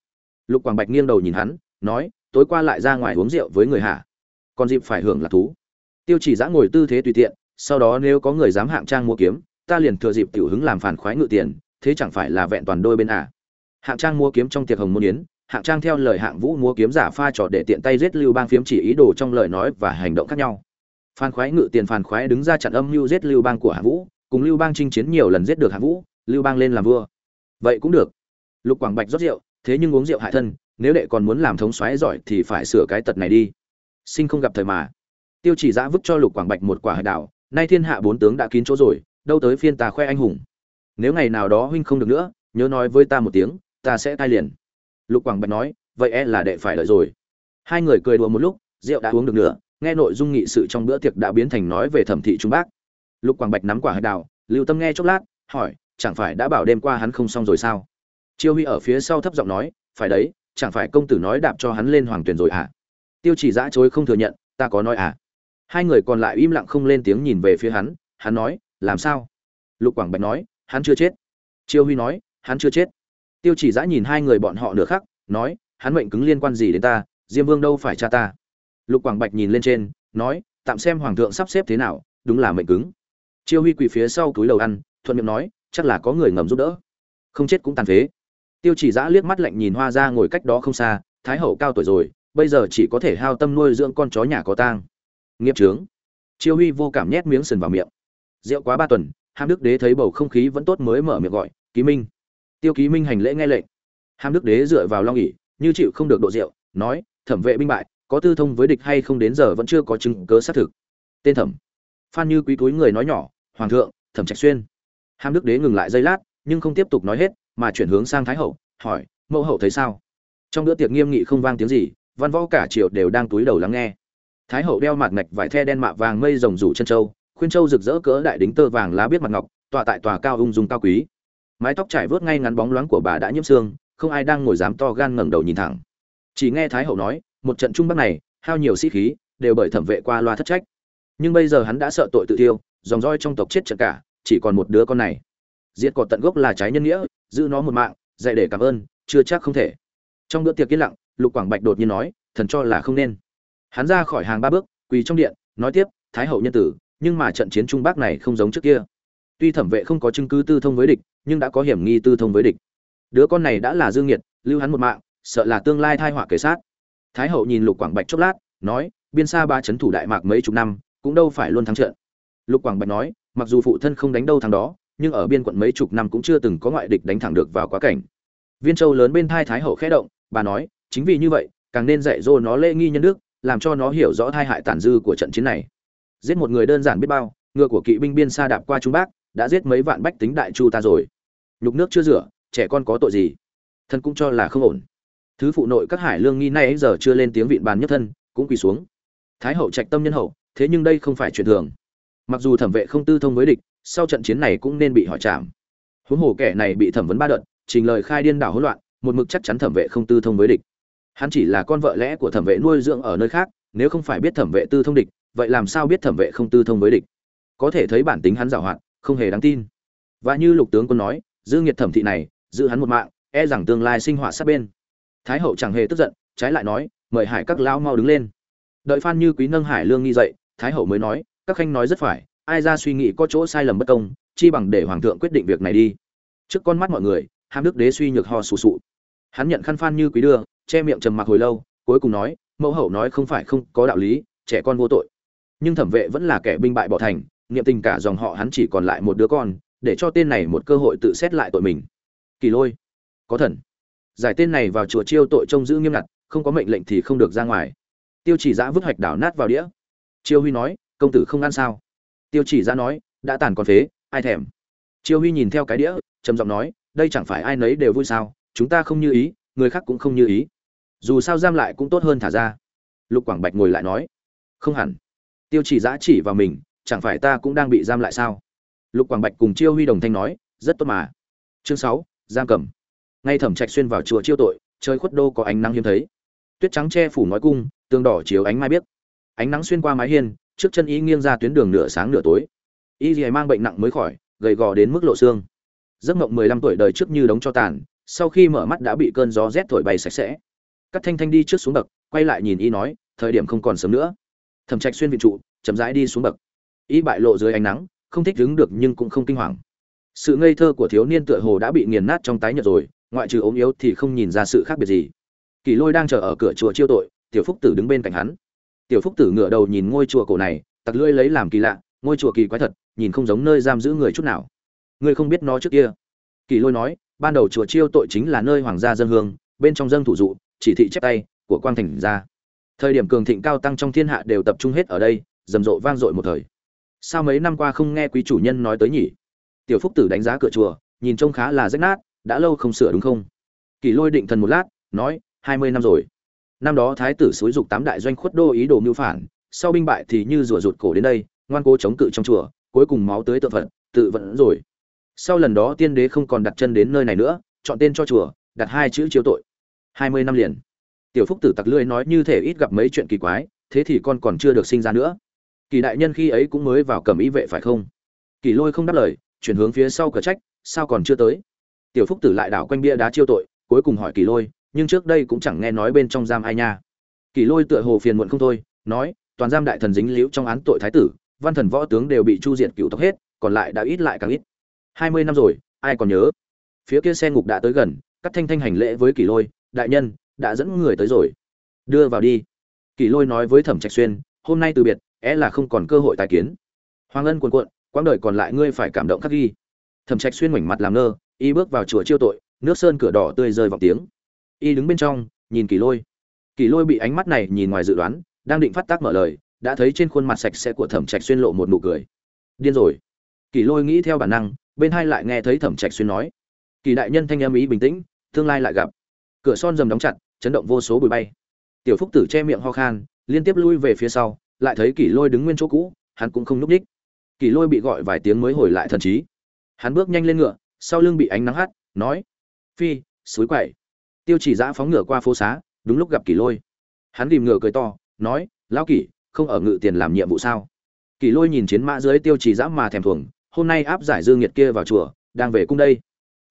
Lục quảng bạch nghiêng đầu nhìn hắn, nói, tối qua lại ra ngoài uống rượu với người hạ còn dịp phải hưởng là thú. Tiêu chỉ giã ngồi tư thế tùy tiện, sau đó nếu có người dám hạng trang mua kiếm, ta liền thừa dịp tiểu hứng làm phản khoái ngự tiền thế chẳng phải là vẹn toàn đôi bên à. Hạng trang mua kiếm trong tiệc hồng môn yến, hạng trang theo lời hạng vũ mua kiếm giả pha trò để tiện tay giết lưu bang phiếm chỉ ý đồ trong lời nói và hành động khác nhau. Phan khoái ngự tiền phan khoái đứng ra chặn âm mưu giết lưu bang của hạng vũ, cùng lưu bang chinh chiến nhiều lần giết được hạng vũ, lưu bang lên làm vua. Vậy cũng được. Lục quảng bạch rót rượu, thế nhưng uống rượu hại thân, nếu đệ còn muốn làm thống xoáy giỏi thì phải sửa cái tật này đi. Sinh không gặp thời mà. Tiêu chỉ giã vứt cho lục quảng bạch một quả hải đảo, nay thiên hạ bốn tướng đã kín chỗ rồi, đâu tới phiên ta khoe anh hùng nếu ngày nào đó huynh không được nữa, nhớ nói với ta một tiếng, ta sẽ tai liền. Lục quảng bạch nói, vậy e là đệ phải đợi rồi. Hai người cười đùa một lúc, rượu đã uống được nữa nghe nội dung nghị sự trong bữa tiệc đã biến thành nói về thẩm thị trung bác. Lục quảng bạch nắm quả hạch đào, lưu tâm nghe chốc lát, hỏi, chẳng phải đã bảo đêm qua hắn không xong rồi sao? Chiêu huy ở phía sau thấp giọng nói, phải đấy, chẳng phải công tử nói đạp cho hắn lên hoàng tuyển rồi à? Tiêu chỉ giã chối không thừa nhận, ta có nói à? Hai người còn lại im lặng không lên tiếng nhìn về phía hắn hắn nói, làm sao? Lục quảng bạch nói hắn chưa chết. Chiêu huy nói, hắn chưa chết. Tiêu chỉ giã nhìn hai người bọn họ nửa khắc, nói, hắn mệnh cứng liên quan gì đến ta, diêm vương đâu phải cha ta. Lục quảng bạch nhìn lên trên, nói, tạm xem hoàng thượng sắp xếp thế nào, đúng là mệnh cứng. Chiêu huy quỳ phía sau túi đầu ăn, thuận miệng nói, chắc là có người ngầm giúp đỡ. Không chết cũng tàn phế. Tiêu chỉ giã liếc mắt lạnh nhìn hoa ra ngồi cách đó không xa, thái hậu cao tuổi rồi, bây giờ chỉ có thể hao tâm nuôi dưỡng con chó nhà có tang. Nghiệp trướng chiêu huy vô cảm nhét miếng sườn vào miệng. Rượu quá ba tuần hàm đức đế thấy bầu không khí vẫn tốt mới mở miệng gọi, ký minh. Tiêu ký minh hành lễ nghe lệnh. Hàm đức đế dựa vào long ỉ như chịu không được độ rượu, nói, thẩm vệ binh bại, có tư thông với địch hay không đến giờ vẫn chưa có chứng cớ xác thực. Tên thẩm. Phan như quý túi người nói nhỏ, hoàng thượng, thẩm trạch xuyên. Hàm đức đế ngừng lại giây lát, nhưng không tiếp tục nói hết, mà chuyển hướng sang thái hậu, hỏi, mẫu hậu thấy sao? Trong bữa tiệc nghiêm nghị không vang tiếng gì, văn võ cả triều đều đang túi đầu lắng nghe. Thái hậu đeo mặt ngạch vải the đen mạ vàng mây rồng rủ chân châu khuyên châu rực rỡ cỡ đại đính tơ vàng lá biết mặt ngọc, tọa tại tòa cao ung dung cao quý. Mái tóc trải vớt ngay ngắn bóng loáng của bà đã nhiễm xương không ai đang ngồi dám to gan ngẩng đầu nhìn thẳng. Chỉ nghe thái hậu nói, một trận trung bắc này, hao nhiều sĩ khí, đều bởi thẩm vệ qua loa thất trách. Nhưng bây giờ hắn đã sợ tội tự tiêu dòng roi trong tộc chết trận cả, chỉ còn một đứa con này. Diệt cỏ tận gốc là trái nhân nghĩa, giữ nó một mạng, dạy để cảm ơn, chưa chắc không thể. Trong bữa tiệc yên lặng, lục quảng bạch đột nhiên nói, thần cho là không nên. Hắn ra khỏi hàng ba bước, quỳ trong điện, nói tiếp, thái hậu nhân tử nhưng mà trận chiến trung bắc này không giống trước kia. Tuy thẩm vệ không có chứng cứ tư thông với địch, nhưng đã có hiểm nghi tư thông với địch. Đứa con này đã là dương nhiệt lưu hắn một mạng, sợ là tương lai thai họa kể sát. Thái hậu nhìn lục quảng bạch chốc lát, nói, biên xa ba chấn thủ đại mạc mấy chục năm, cũng đâu phải luôn thắng trận. Lục quảng bạch nói, mặc dù phụ thân không đánh đâu thắng đó, nhưng ở biên quận mấy chục năm cũng chưa từng có ngoại địch đánh thẳng được vào quá cảnh. Viên châu lớn bên thai thái hậu khẽ động, bà nói, chính vì như vậy, càng nên dạy dỗ nó lễ nghi nhân đức, làm cho nó hiểu rõ thai hại tàn dư của trận chiến này giết một người đơn giản biết bao, ngựa của kỵ binh biên xa đạp qua trung bắc, đã giết mấy vạn bách tính đại chu ta rồi. Nhục nước chưa rửa, trẻ con có tội gì? Thân cũng cho là không ổn. Thứ phụ nội các hải lương nghi nay giờ chưa lên tiếng vịn bàn nhất thân, cũng quỳ xuống. Thái hậu trạch tâm nhân hậu, thế nhưng đây không phải chuyện thường. Mặc dù thẩm vệ không tư thông với địch, sau trận chiến này cũng nên bị hỏi chạm huống hồ kẻ này bị thẩm vấn ba đợt, trình lời khai điên đảo hỗn loạn, một mực chắc chắn thẩm vệ không tư thông với địch. Hắn chỉ là con vợ lẽ của thẩm vệ nuôi dưỡng ở nơi khác, nếu không phải biết thẩm vệ tư thông địch vậy làm sao biết thẩm vệ không tư thông với địch? Có thể thấy bản tính hắn giảo hoạt, không hề đáng tin. Và như lục tướng quân nói dư nghiệt thẩm thị này, giữ hắn một mạng e rằng tương lai sinh hoạt sát bên. Thái hậu chẳng hề tức giận, trái lại nói, mời hải các lão mau đứng lên. Đợi phan như quý nâng hải lương nghi dậy, thái hậu mới nói, các khanh nói rất phải, ai ra suy nghĩ có chỗ sai lầm bất công, chi bằng để hoàng thượng quyết định việc này đi. Trước con mắt mọi người, hàm đức đế suy nhược ho sù sụ. Hắn nhận khăn phan như quý đưa, che miệng trầm mặc hồi lâu, cuối cùng nói, mẫu hậu nói không phải không có đạo lý, trẻ con vô tội nhưng thẩm vệ vẫn là kẻ binh bại bỏ thành, niệm tình cả dòng họ hắn chỉ còn lại một đứa con, để cho tên này một cơ hội tự xét lại tội mình. Kỳ lôi, có thần. Giải tên này vào chùa chiêu tội trông giữ nghiêm ngặt, không có mệnh lệnh thì không được ra ngoài. Tiêu chỉ giã vứt hoạch đảo nát vào đĩa. Chiêu huy nói, công tử không ăn sao? Tiêu chỉ giã nói, đã tàn còn phế, ai thèm? Chiêu huy nhìn theo cái đĩa, trầm giọng nói, đây chẳng phải ai nấy đều vui sao? Chúng ta không như ý, người khác cũng không như ý. Dù sao giam lại cũng tốt hơn thả ra. Lục quảng bạch ngồi lại nói, không hẳn tiêu chỉ giã chỉ vào mình, chẳng phải ta cũng đang bị giam lại sao? Lục quảng bạch cùng chiêu huy đồng thanh nói, rất tốt mà. Chương sáu, giam cầm. Ngay thẩm trạch xuyên vào chùa chiêu tội, trời khuất đô có ánh nắng hiếm thấy. Tuyết trắng che phủ nói cung, tường đỏ chiếu ánh mai biếc. Ánh nắng xuyên qua mái hiên, trước chân y nghiêng ra tuyến đường nửa sáng nửa tối. Y gì mang bệnh nặng mới khỏi, gầy gò đến mức lộ xương. Giấc mộng mười lăm tuổi đời trước như đống cho tàn, sau khi mở mắt đã bị cơn gió rét thổi bay sạch sẽ. Cắt thanh thanh đi trước xuống bậc quay lại nhìn y nói, thời điểm không còn sớm nữa thẩm trạch xuyên viện trụ, chậm rãi đi xuống bậc. Ý bại lộ dưới ánh nắng, không thích đứng được nhưng cũng không kinh hoàng. Sự ngây thơ của thiếu niên tựa hồ đã bị nghiền nát trong tái nhợt rồi, ngoại trừ ốm yếu thì không nhìn ra sự khác biệt gì. Kỳ lôi đang chờ ở cửa chùa chiêu tội, tiểu phúc tử đứng bên cạnh hắn. Tiểu phúc tử ngửa đầu nhìn ngôi chùa cổ này, tặc lưỡi lấy làm kỳ lạ, ngôi chùa kỳ quái thật, nhìn không giống nơi giam giữ người chút nào. Ngươi không biết nó trước kia. Kỳ lôi nói, ban đầu chùa chiêu tội chính là nơi hoàng gia dân hương, bên trong dân thủ dụ, chỉ thị chép tay của quang thành gia thời điểm cường thịnh cao tăng trong thiên hạ đều tập trung hết ở đây, rầm rộ vang dội một thời. Sao mấy năm qua không nghe quý chủ nhân nói tới nhỉ? Tiểu phúc tử đánh giá cửa chùa, nhìn trông khá là rách nát, đã lâu không sửa đúng không? Kỳ lôi định thần một lát, nói, hai mươi năm rồi. Năm đó thái tử xúi dục tám đại doanh khuất đô ý đồ mưu phản, sau binh bại thì như rùa rụt cổ đến đây, ngoan cố chống cự trong chùa, cuối cùng máu tới tự phận tự vận rồi. Sau lần đó tiên đế không còn đặt chân đến nơi này nữa, chọn tên cho chùa, đặt hai chữ chiếu tội. hai mươi năm liền tiểu phúc tử tặc lưỡi nói như thể ít gặp mấy chuyện kỳ quái, thế thì con còn chưa được sinh ra nữa. Kỳ đại nhân khi ấy cũng mới vào cầm ý vệ phải không? Kỳ lôi không đáp lời, chuyển hướng phía sau cửa trách, sao còn chưa tới? Tiểu phúc tử lại đảo quanh bia đá chiêu tội, cuối cùng hỏi kỳ lôi, nhưng trước đây cũng chẳng nghe nói bên trong giam ai nha. Kỳ lôi tựa hồ phiền muộn không thôi, nói, toàn giam đại thần dính liễu trong án tội thái tử, văn thần võ tướng đều bị chu diệt cựu tộc hết, còn lại đã ít lại càng ít. Hai mươi năm rồi, ai còn nhớ? Phía kia xe ngục đã tới gần, cắt thanh thanh hành lễ với kỳ lôi, đại nhân đã dẫn người tới rồi. Đưa vào đi. Kỳ lôi nói với thẩm trạch xuyên, hôm nay từ biệt, é là không còn cơ hội tài kiến. Hoàng ân cuồn cuộn, quãng đời còn lại ngươi phải cảm động khắc ghi. Thẩm trạch xuyên mảnh mặt làm ngơ, y bước vào chùa chiêu tội, nước sơn cửa đỏ tươi rơi vào tiếng. Y đứng bên trong, nhìn kỳ lôi. Kỳ lôi bị ánh mắt này nhìn ngoài dự đoán, đang định phát tác mở lời, đã thấy trên khuôn mặt sạch sẽ của thẩm trạch xuyên lộ một nụ cười. Điên rồi. Kỳ lôi nghĩ theo bản năng, bên hai lại nghe thấy thẩm trạch xuyên nói. Kỳ đại nhân thanh âm ý bình tĩnh, tương lai lại gặp. Cửa son dầm đóng chặt chấn động vô số bụi bay. Tiểu phúc tử che miệng ho khan, liên tiếp lui về phía sau, lại thấy kỷ lôi đứng nguyên chỗ cũ, hắn cũng không núp đích. Kỷ lôi bị gọi vài tiếng mới hồi lại thần trí. Hắn bước nhanh lên ngựa, sau lưng bị ánh nắng hắt, nói, phi, suối quậy. Tiêu chỉ giã phóng ngựa qua phố xá, đúng lúc gặp kỷ lôi. Hắn ghìm ngựa cười to, nói, lão kỷ, không ở ngự tiền làm nhiệm vụ sao? Kỷ lôi nhìn chiến mã dưới tiêu chỉ giã mà thèm thuồng, hôm nay áp giải dương nhiệt kia vào chùa, đang về cung đây.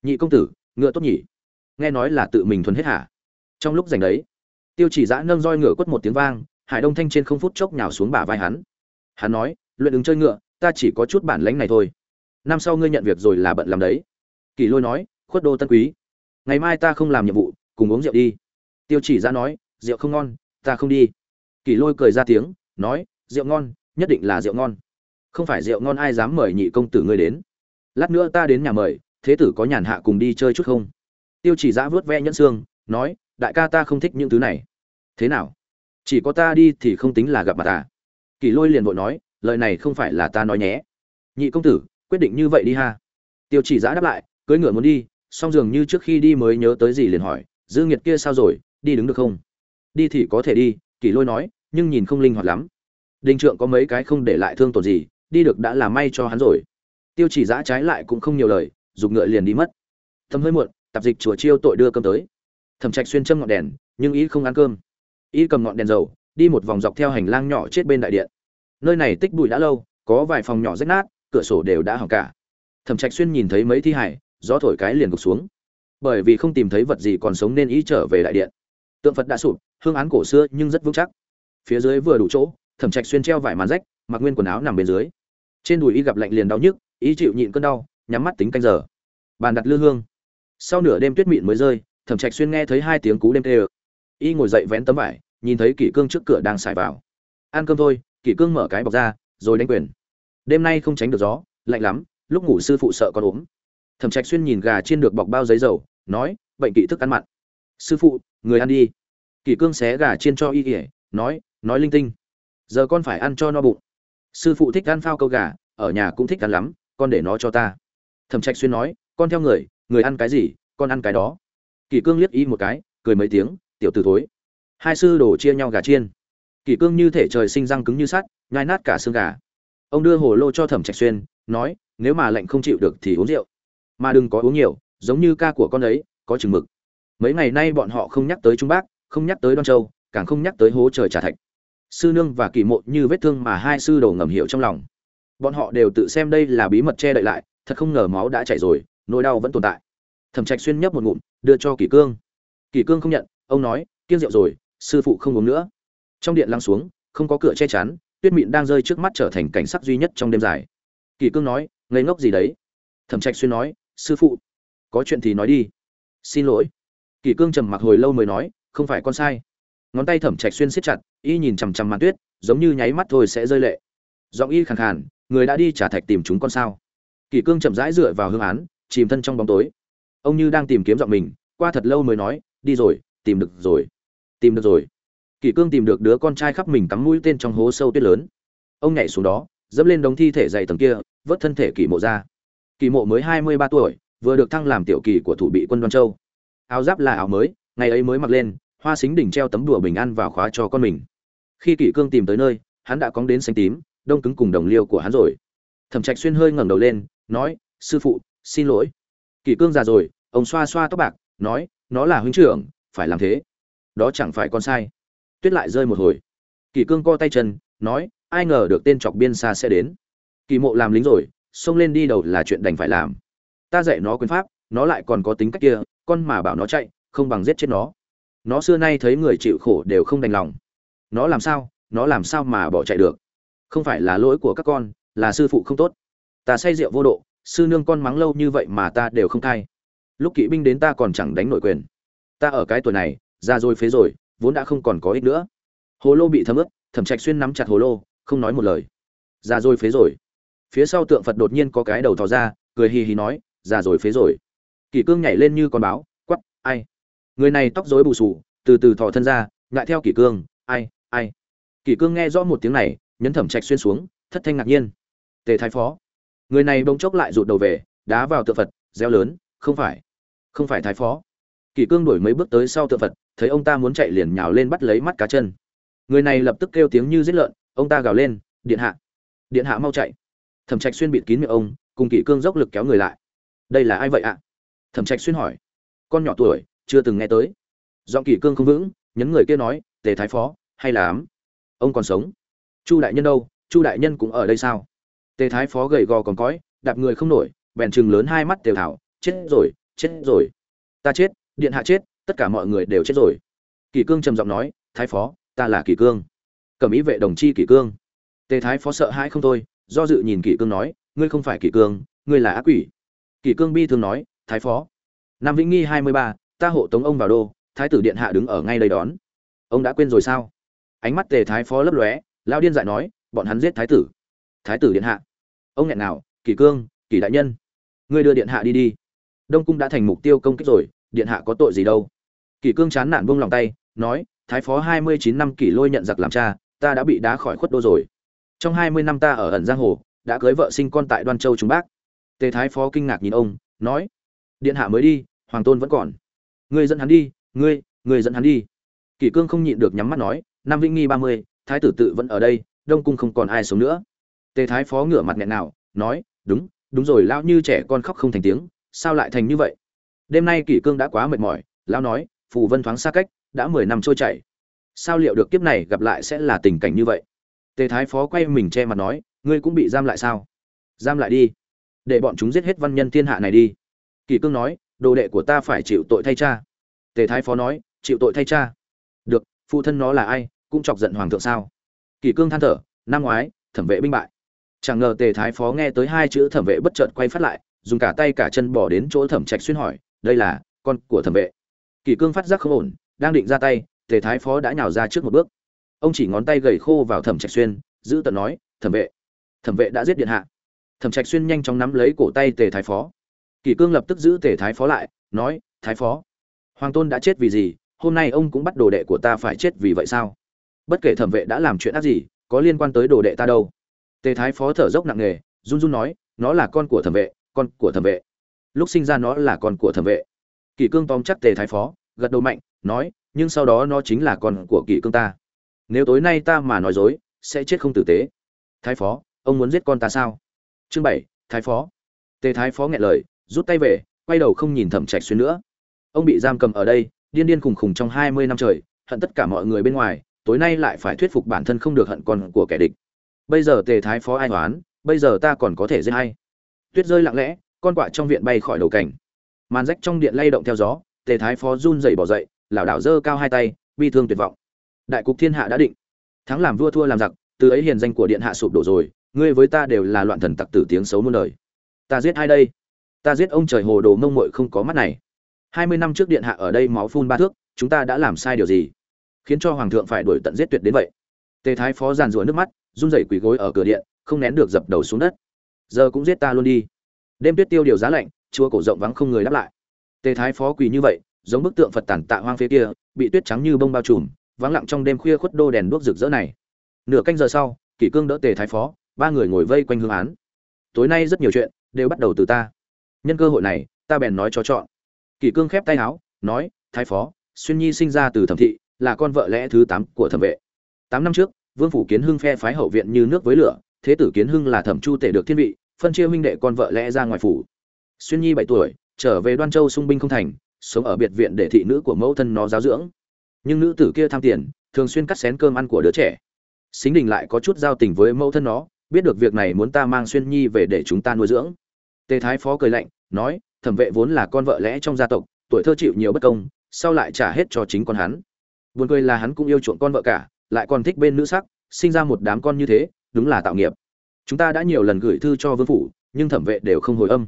Nhị công tử, ngựa tốt nhỉ? Nghe nói là tự mình thuần hết hả? Trong lúc giành đấy, tiêu chỉ giã nâng roi ngựa quất một tiếng vang, hải đông thanh trên không phút chốc nhào xuống bả vai hắn. Hắn nói, luyện ứng chơi ngựa, ta chỉ có chút bản lánh này thôi. Năm sau ngươi nhận việc rồi là bận làm đấy. Kỳ lôi nói, khuất đô tân quý, ngày mai ta không làm nhiệm vụ, cùng uống rượu đi. Tiêu chỉ giã nói, rượu không ngon, ta không đi. Kỳ lôi cười ra tiếng, nói, rượu ngon, nhất định là rượu ngon. Không phải rượu ngon ai dám mời nhị công tử ngươi đến. Lát nữa ta đến nhà mời, thế tử có nhàn hạ cùng đi chơi chút không? Tiêu chỉ giã vớt ve nhẫn xương, nói đại ca ta không thích những thứ này. Thế nào? Chỉ có ta đi thì không tính là gặp mặt à? ta kỳ lôi liền vội nói, lời này không phải là ta nói nhé. Nhị công tử, quyết định như vậy đi ha. Tiêu chỉ giã đáp lại, cưỡi ngựa muốn đi, song dường như trước khi đi mới nhớ tới gì liền hỏi, dư nghiệt kia sao rồi, đi đứng được không? Đi thì có thể đi kỳ lôi nói, nhưng nhìn không linh hoạt lắm. Đình trượng có mấy cái không để lại thương tổn gì, đi được đã là may cho hắn rồi. Tiêu chỉ giã trái lại cũng không nhiều lời dùng ngựa liền đi mất. Thầm hơi muộn, tạp dịch chùa chiêu tội đưa cơm tới thẩm trạch xuyên châm ngọn đèn, nhưng ý không ăn cơm. Ý cầm ngọn đèn dầu, đi một vòng dọc theo hành lang nhỏ chết bên đại điện. Nơi này tích bụi đã lâu, có vài phòng nhỏ rách nát, cửa sổ đều đã hỏng cả. Thẩm trạch xuyên nhìn thấy mấy thi hải gió thổi cái liền gục xuống. Bởi vì không tìm thấy vật gì còn sống nên ý trở về đại điện. Tượng phật đã sụp, hương án cổ xưa nhưng rất vững chắc. Phía dưới vừa đủ chỗ, thẩm trạch xuyên treo vải màn rách, mặc nguyên quần áo nằm bên dưới. Trên đùi y gặp lạnh liền đau nhức, ý chịu nhịn cơn đau, nhắm mắt tính canh giờ. Bàn đặt lư hương. Sau nửa đêm tuyết mịn mới rơi thẩm trạch xuyên nghe thấy hai tiếng cú đêm tê y ngồi dậy vén tấm vải, nhìn thấy kỷ cương trước cửa đang xài vào. Ăn cơm thôi, kỷ cương mở cái bọc ra, rồi đánh quyền. Đêm nay không tránh được gió, lạnh lắm, lúc ngủ sư phụ sợ con ốm. Thẩm trạch xuyên nhìn gà chiên được bọc bao giấy dầu, nói, bệnh kỵ thức ăn mặn. Sư phụ, người ăn đi. Kỷ cương xé gà chiên cho y ỉa nói nói linh tinh. Giờ con phải ăn cho no bụng. Sư phụ thích ăn phao câu gà, ở nhà cũng thích ăn lắm, con để nó cho ta. Thẩm trạch xuyên nói, con theo người người ăn cái gì, con ăn cái đó kỷ cương liếc y một cái, cười mấy tiếng, tiểu t thối. Hai sư đổ chia nhau gà chiên. Kỷ cương như thể trời sinh răng cứng như sắt, nhai nát cả xương gà. Ông đưa hồ lô cho thẩm trạch xuyên, nói, nếu mà lạnh không chịu được thì uống rượu. Mà đừng có uống nhiều, giống như ca của con ấy, có chừng mực. Mấy ngày nay bọn họ không nhắc tới trung bắc, không nhắc tới đoan châu, càng không nhắc tới hố trời trà thạch. Sư nương và kỳ mộ như vết thương mà hai sư đồ ngầm hiểu trong lòng. Bọn họ đều tự xem đây là bí mật che đậy lại, thật không ngờ máu đã chảy rồi, nỗi đau vẫn tồn tại thẩm trạch xuyên nhấp một ngụm, đưa cho kỷ cương. Kỷ cương không nhận, ông nói, kiêng rượu rồi, sư phụ không uống nữa. Trong điện lăng xuống, không có cửa che chắn, tuyết mịn đang rơi trước mắt trở thành cảnh sắc duy nhất trong đêm dài. Kỷ cương nói, ngây ngốc gì đấy? Thẩm trạch xuyên nói, sư phụ, có chuyện thì nói đi. Xin lỗi. Kỷ cương trầm mặc hồi lâu mới nói, không phải con sai. Ngón tay thẩm trạch xuyên siết chặt, y nhìn chằm chằm màn tuyết, giống như nháy mắt thôi sẽ rơi lệ. Giọng y khàn khàn, người đã đi trả thạch tìm chúng con sao? Kỷ cương chậm rãi dựa vào hương án, chìm thân trong bóng tối ông như đang tìm kiếm giọng mình, qua thật lâu mới nói, đi rồi, tìm được rồi, tìm được rồi. Kỷ cương tìm được đứa con trai khắp mình cắm mũi tên trong hố sâu tuyết lớn. Ông nhảy xuống đó, dẫm lên đống thi thể dày tầng kia, vớt thân thể kỷ mộ ra. Kỷ mộ mới hai mươi ba tuổi, vừa được thăng làm tiểu kỳ của thủ bị quân đoan châu. Áo giáp là áo mới, ngày ấy mới mặc lên, hoa xính đỉnh treo tấm đùa bình an vào khóa cho con mình. Khi kỷ cương tìm tới nơi, hắn đã cóng đến xanh tím, đông cứng cùng đồng liêu của hắn rồi. Thẩm trạch xuyên hơi ngẩng đầu lên, nói, sư phụ, xin lỗi kỷ cương già rồi, ông xoa xoa tóc bạc, nói, nó là huynh trưởng, phải làm thế. Đó chẳng phải con sai. Tuyết lại rơi một hồi. Kỷ cương co tay chân, nói, ai ngờ được tên chọc biên xa sẽ đến. Kỳ mộ làm lính rồi, xông lên đi đầu là chuyện đành phải làm. Ta dạy nó quyền pháp, nó lại còn có tính cách kia, con mà bảo nó chạy, không bằng giết chết nó. Nó xưa nay thấy người chịu khổ đều không đành lòng. Nó làm sao, nó làm sao mà bỏ chạy được? Không phải là lỗi của các con, là sư phụ không tốt. Ta say rượu vô độ sư nương con mắng lâu như vậy mà ta đều không thay. lúc kỵ binh đến ta còn chẳng đánh nổi quyền. Ta ở cái tuổi này, ra rồi phế rồi, vốn đã không còn có ích nữa. Hồ lô bị thấm ướt, thẩm trạch xuyên nắm chặt hồ lô, không nói một lời. Ra rồi phế rồi. Phía sau tượng phật đột nhiên có cái đầu thò ra, cười hì hì nói già rồi phế rồi. Kỷ cương nhảy lên như con báo quắp ai? Người này tóc rối bù sù từ từ thò thân ra, ngại theo kỷ cương, ai ai? Kỷ cương nghe rõ một tiếng này, nhấn thẩm trạch xuyên xuống, thất thanh ngạc nhiên. Tề thái phó người này bỗng chốc lại rụt đầu về, đá vào tượng phật, reo lớn, không phải không phải thái phó. Kỷ cương đổi mấy bước tới sau tượng phật, thấy ông ta muốn chạy liền nhào lên bắt lấy mắt cá chân. Người này lập tức kêu tiếng như giết lợn, ông ta gào lên, điện hạ điện hạ mau chạy. Thẩm trạch xuyên bịt kín miệng ông, cùng kỷ cương dốc lực kéo người lại. Đây là ai vậy ạ? Thẩm trạch xuyên hỏi. Con nhỏ tuổi, chưa từng nghe tới. Giọng kỷ cương không vững, nhấn người kia nói, tề thái phó, hay là ám ông còn sống. Chu đại nhân đâu, chu đại nhân cũng ở đây sao? Tề thái phó gầy gò còn cõi, đạp người không nổi, bèn chừng lớn hai mắt đều thảo, chết rồi chết rồi. Ta chết, điện hạ chết, tất cả mọi người đều chết rồi. Kỳ cương trầm giọng nói, thái phó, ta là kỳ cương. Cầm ý vệ đồng chi kỳ cương. Tề thái phó sợ hãi không thôi, do dự nhìn kỳ cương nói, ngươi không phải kỳ cương, ngươi là ác quỷ. Kỳ cương bi thường nói, thái phó, nam vĩnh nghi hai mươi ba, ta hộ tống ông vào đô, thái tử điện hạ đứng ở ngay đây đón. Ông đã quên rồi sao? Ánh mắt tề thái phó lấp lóe lao điên dại nói, bọn hắn giết thái tử thái tử điện hạ. Ông nghẹn nào kỳ cương kỳ đại nhân, ngươi đưa điện hạ đi đi. Đông cung đã thành mục tiêu công kích rồi, điện hạ có tội gì đâu? Kỳ cương chán nản buông lòng tay, nói, thái phó hai mươi chín năm kỷ lôi nhận giặc làm cha, ta đã bị đá khỏi khuất đô rồi. Trong hai mươi năm ta ở ẩn giang hồ, đã cưới vợ sinh con tại đoan châu trung bắc. tề thái phó kinh ngạc nhìn ông, nói, điện hạ mới đi, hoàng tôn vẫn còn. Ngươi dẫn hắn đi, ngươi ngươi dẫn hắn đi. Kỷ cương không nhịn được nhắm mắt nói, nam vĩnh nghi ba mươi, thái tử tự vẫn ở đây, đông cung không còn ai sống nữa tề thái phó ngửa mặt nghẹn nào, nói, đúng đúng rồi, lão như trẻ con khóc không thành tiếng, sao lại thành như vậy? Đêm nay kỷ cương đã quá mệt mỏi, lão nói, phù vân thoáng xa cách, đã mười năm trôi chảy. Sao liệu được kiếp này gặp lại sẽ là tình cảnh như vậy? Tề thái phó quay mình che mặt nói, ngươi cũng bị giam lại sao? Giam lại đi, để bọn chúng giết hết văn nhân thiên hạ này đi. Kỷ cương nói, đồ đệ của ta phải chịu tội thay cha. Tề thái phó nói, chịu tội thay cha. Được, phụ thân nó là ai, cũng chọc giận hoàng thượng sao? Kỷ cương than thở, năm ngoái, thẩm vệ binh bại chẳng ngờ tề thái phó nghe tới hai chữ thẩm vệ bất chợt quay phát lại, dùng cả tay cả chân bỏ đến chỗ thẩm trạch xuyên hỏi, đây là con của thẩm vệ. Kỷ cương phát giác không ổn, đang định ra tay, tề thái phó đã nhào ra trước một bước. Ông chỉ ngón tay gầy khô vào thẩm trạch xuyên, giữ tận nói, thẩm vệ thẩm vệ đã giết điện hạ. Thẩm trạch xuyên nhanh chóng nắm lấy cổ tay tề thái phó. Kỷ cương lập tức giữ tề thái phó lại, nói, thái phó, hoàng tôn đã chết vì gì? Hôm nay ông cũng bắt đồ đệ của ta phải chết vì vậy sao? Bất kể thẩm vệ đã làm chuyện ác gì, có liên quan tới đồ đệ ta đâu tề thái phó thở dốc nặng nề, run run nói, nó là con của thẩm vệ, con của thẩm vệ. Lúc sinh ra nó là con của thẩm vệ. Kỷ cương tóm chắc tề thái phó, gật đầu mạnh, nói, nhưng sau đó nó chính là con của kỷ cương ta. Nếu tối nay ta mà nói dối, sẽ chết không tử tế. Thái phó, ông muốn giết con ta sao? Chương bảy, thái phó. Tề thái phó nghe lời, rút tay về, quay đầu không nhìn thẩm trạch xuyên nữa. Ông bị giam cầm ở đây, điên điên khùng khùng trong hai mươi năm trời, hận tất cả mọi người bên ngoài, tối nay lại phải thuyết phục bản thân không được hận con của kẻ địch bây giờ tề thái phó ai oán bây giờ ta còn có thể giết hay tuyết rơi lặng lẽ, con quạ trong viện bay khỏi đầu cảnh. Màn rách trong điện lay động theo gió, tề thái phó run rẩy bỏ dậy, lảo đảo giơ cao hai tay, bi thương tuyệt vọng. Đại cục thiên hạ đã định. Thắng làm vua thua làm giặc, từ ấy hiền danh của điện hạ sụp đổ rồi, ngươi với ta đều là loạn thần tặc tử tiếng xấu muôn đời. Ta giết ai đây? Ta giết ông trời hồ đồ mông muội không có mắt này. Hai mươi năm trước điện hạ ở đây máu phun ba thước, chúng ta đã làm sai điều gì? Khiến cho hoàng thượng phải đuổi tận giết tuyệt đến vậy. Tề thái phó giàn rủa nước mắt run rẩy quỳ gối ở cửa điện, không nén được dập đầu xuống đất. Giờ cũng giết ta luôn đi. Đêm tuyết tiêu điều giá lạnh chùa cổ rộng vắng không người đáp lại. Tề thái phó quỳ như vậy, giống bức tượng phật tản tạ hoang phía kia, bị tuyết trắng như bông bao trùm, vắng lặng trong đêm khuya khuất đô đèn đuốc rực rỡ này. Nửa canh giờ sau, kỷ cương đỡ tề thái phó, ba người ngồi vây quanh hương án. Tối nay rất nhiều chuyện đều bắt đầu từ ta. Nhân cơ hội này, ta bèn nói cho chọn. Kỷ cương khép tay áo, nói, thái phó, xuyên nhi sinh ra từ thẩm thị, là con vợ lẽ thứ tám của thẩm vệ. Tám năm trước vương phủ kiến hưng phe phái hậu viện như nước với lửa, thế tử kiến hưng là thẩm chu tể được thiên vị, phân chia huynh đệ con vợ lẽ ra ngoài phủ. Xuyên nhi bảy tuổi, trở về đoan châu sung binh không thành, sống ở biệt viện để thị nữ của mẫu thân nó giáo dưỡng. Nhưng nữ tử kia tham tiền, thường xuyên cắt xén cơm ăn của đứa trẻ. Xính đình lại có chút giao tình với mẫu thân nó, biết được việc này muốn ta mang xuyên nhi về để chúng ta nuôi dưỡng. Tề thái phó cười lạnh, nói, thẩm vệ vốn là con vợ lẽ trong gia tộc, tuổi thơ chịu nhiều bất công, sau lại trả hết cho chính con hắn. Buồn cười là hắn cũng yêu chuộng con vợ cả lại còn thích bên nữ sắc, sinh ra một đám con như thế, đúng là tạo nghiệp. Chúng ta đã nhiều lần gửi thư cho vương phủ, nhưng thẩm vệ đều không hồi âm.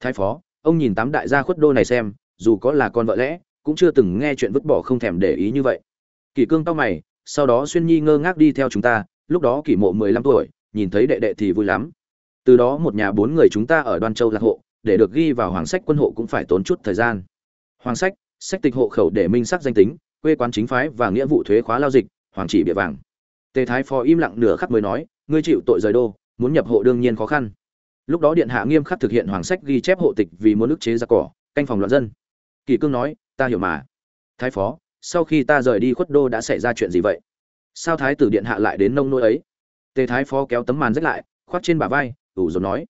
Thái phó, ông nhìn tám đại gia khuất đô này xem, dù có là con vợ lẽ, cũng chưa từng nghe chuyện vứt bỏ không thèm để ý như vậy. Kỷ cương tao mày, sau đó xuyên nhi ngơ ngác đi theo chúng ta, lúc đó kỷ mộ mười lăm tuổi, nhìn thấy đệ đệ thì vui lắm. Từ đó một nhà bốn người chúng ta ở đoan châu lạc hộ, để được ghi vào hoàng sách quân hộ cũng phải tốn chút thời gian. Hoàng sách sách tịch hộ khẩu để minh xác danh tính, quê quán chính phái và nghĩa vụ thuế khóa lao dịch hoàng chỉ bịa vàng. Tề thái phó im lặng nửa khắc mới nói, ngươi chịu tội rời đô, muốn nhập hộ đương nhiên khó khăn. Lúc đó điện hạ nghiêm khắc thực hiện hoàng sách ghi chép hộ tịch vì muốn ức chế ra cỏ, canh phòng loạn dân. Kỳ cương nói, ta hiểu mà. Thái phó, sau khi ta rời đi khuất đô đã xảy ra chuyện gì vậy? Sao thái tử điện hạ lại đến nông nỗi ấy? Tề thái phó kéo tấm màn rách lại, khoác trên bả vai, ủ rồi nói,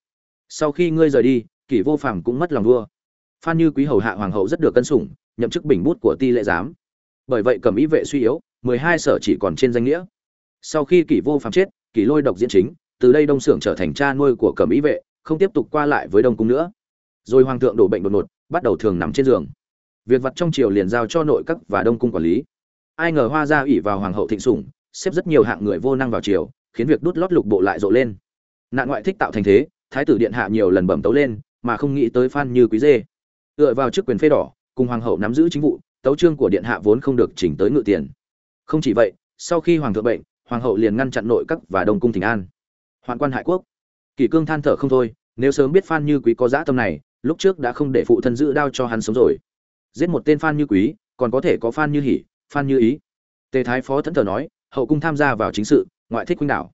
sau khi ngươi rời đi, kỷ vô phàm cũng mất lòng vua. Phan như quý hầu hạ hoàng hậu rất được cân sủng, nhậm chức bình bút của ti lệ giám. Bởi vậy cầm ý vệ suy yếu mười hai sở chỉ còn trên danh nghĩa. Sau khi kỷ vô phàm chết, kỷ lôi độc diễn chính, từ đây đông xưởng trở thành cha nuôi của Cẩm ý vệ, không tiếp tục qua lại với đông cung nữa. Rồi hoàng thượng đổ bệnh đột ngột, bắt đầu thường nằm trên giường. Việc vặt trong triều liền giao cho nội các và đông cung quản lý. Ai ngờ hoa gia ủy vào hoàng hậu thịnh sủng, xếp rất nhiều hạng người vô năng vào triều, khiến việc đút lót lục bộ lại rộ lên. Nạn ngoại thích tạo thành thế, thái tử điện hạ nhiều lần bẩm tấu lên, mà không nghĩ tới phan như quý dê. Tựa vào chức quyền phê đỏ, cùng hoàng hậu nắm giữ chính vụ, tấu trương của điện hạ vốn không được chỉnh tới ngự tiền không chỉ vậy, sau khi hoàng thượng bệnh, hoàng hậu liền ngăn chặn nội các và đông cung thỉnh an. Hoạn quan hại quốc. Kỷ cương than thở không thôi, nếu sớm biết phan như quý có dã tâm này, lúc trước đã không để phụ thân giữ đao cho hắn sống rồi. Giết một tên phan như quý, còn có thể có phan như hỉ phan như ý. Tề thái phó thẫn thờ nói, hậu cung tham gia vào chính sự, ngoại thích huynh đảo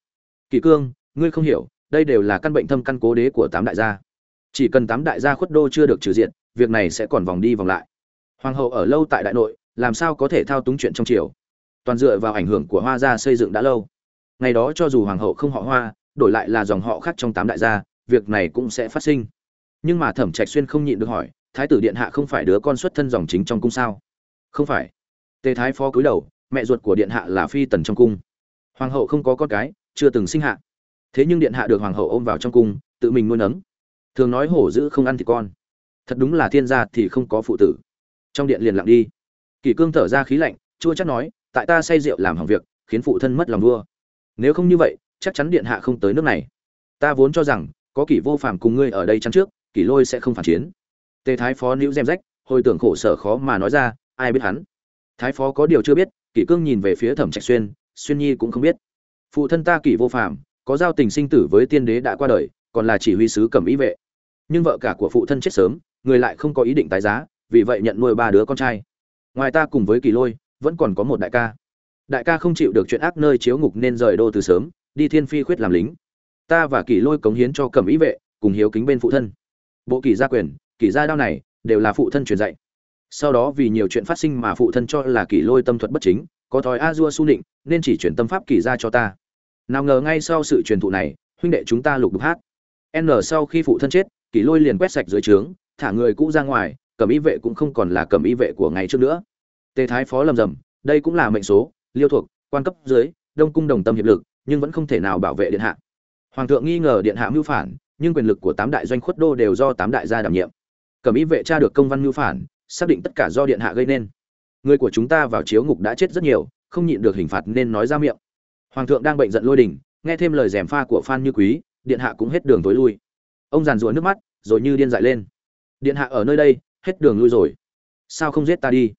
kỷ cương, ngươi không hiểu, đây đều là căn bệnh thâm căn cố đế của tám đại gia. Chỉ cần tám đại gia khuất đô chưa được trừ diện việc này sẽ còn vòng đi vòng lại. Hoàng hậu ở lâu tại đại nội, làm sao có thể thao túng chuyện trong triều? Toàn dựa vào ảnh hưởng của hoa gia xây dựng đã lâu. Ngày đó cho dù hoàng hậu không họ hoa, đổi lại là dòng họ khác trong tám đại gia, việc này cũng sẽ phát sinh. Nhưng mà thẩm trạch xuyên không nhịn được hỏi, thái tử điện hạ không phải đứa con xuất thân dòng chính trong cung sao? Không phải. Tề thái phó cúi đầu, mẹ ruột của điện hạ là phi tần trong cung. Hoàng hậu không có con cái, chưa từng sinh hạ. Thế nhưng điện hạ được hoàng hậu ôm vào trong cung, tự mình nuôi nấng. Thường nói hổ dữ không ăn thì con. Thật đúng là thiên gia thì không có phụ tử. Trong điện liền lặng đi. Kỷ cương thở ra khí lạnh, chua chắc nói tại ta say rượu làm hỏng việc, khiến phụ thân mất lòng vua. Nếu không như vậy, chắc chắn điện hạ không tới nước này. Ta vốn cho rằng, có kỷ vô phàm cùng ngươi ở đây chắn trước, kỷ lôi sẽ không phản chiến. Tề thái phó nữ xem rách, hồi tưởng khổ sở khó mà nói ra, ai biết hắn? Thái phó có điều chưa biết, kỷ cương nhìn về phía thẩm trạch xuyên xuyên nhi cũng không biết. Phụ thân ta kỷ vô phàm, có giao tình sinh tử với tiên đế đã qua đời, còn là chỉ huy sứ cầm ý vệ. Nhưng vợ cả của phụ thân chết sớm, người lại không có ý định tái giá, vì vậy nhận nuôi ba đứa con trai. Ngoài ta cùng với kỳ lôi vẫn còn có một đại ca. Đại ca không chịu được chuyện ác nơi chiếu ngục nên rời đô từ sớm, đi thiên phi khuyết làm lính. Ta và kỷ lôi cống hiến cho cẩm ý vệ, cùng hiếu kính bên phụ thân. Bộ kỳ gia quyền kỳ gia đao này, đều là phụ thân truyền dạy. Sau đó vì nhiều chuyện phát sinh mà phụ thân cho là kỷ lôi tâm thuật bất chính, có thói a dua su định nên chỉ chuyển tâm pháp kỳ gia cho ta. Nào ngờ ngay sau sự truyền thụ này, huynh đệ chúng ta lục đục hát. N sau khi phụ thân chết, kỷ lôi liền quét sạch dưới trướng, thả người cũ ra ngoài, cẩm y vệ cũng không còn là cẩm y vệ của ngày trước nữa tề thái phó lầm rầm, đây cũng là mệnh số, liêu thuộc, quan cấp dưới, đông cung đồng tâm hiệp lực, nhưng vẫn không thể nào bảo vệ điện hạ. Hoàng thượng nghi ngờ điện hạ mưu phản, nhưng quyền lực của tám đại doanh khuất đô đều do tám đại gia đảm nhiệm. Cẩm y vệ tra được công văn mưu phản, xác định tất cả do điện hạ gây nên. Người của chúng ta vào chiếu ngục đã chết rất nhiều, không nhịn được hình phạt nên nói ra miệng. Hoàng thượng đang bệnh giận lôi đình, nghe thêm lời gièm pha của phan như quý, điện hạ cũng hết đường tối lui. Ông giàn rủa nước mắt, rồi như điên dại lên. Điện hạ ở nơi đây, hết đường lui rồi. Sao không giết ta đi?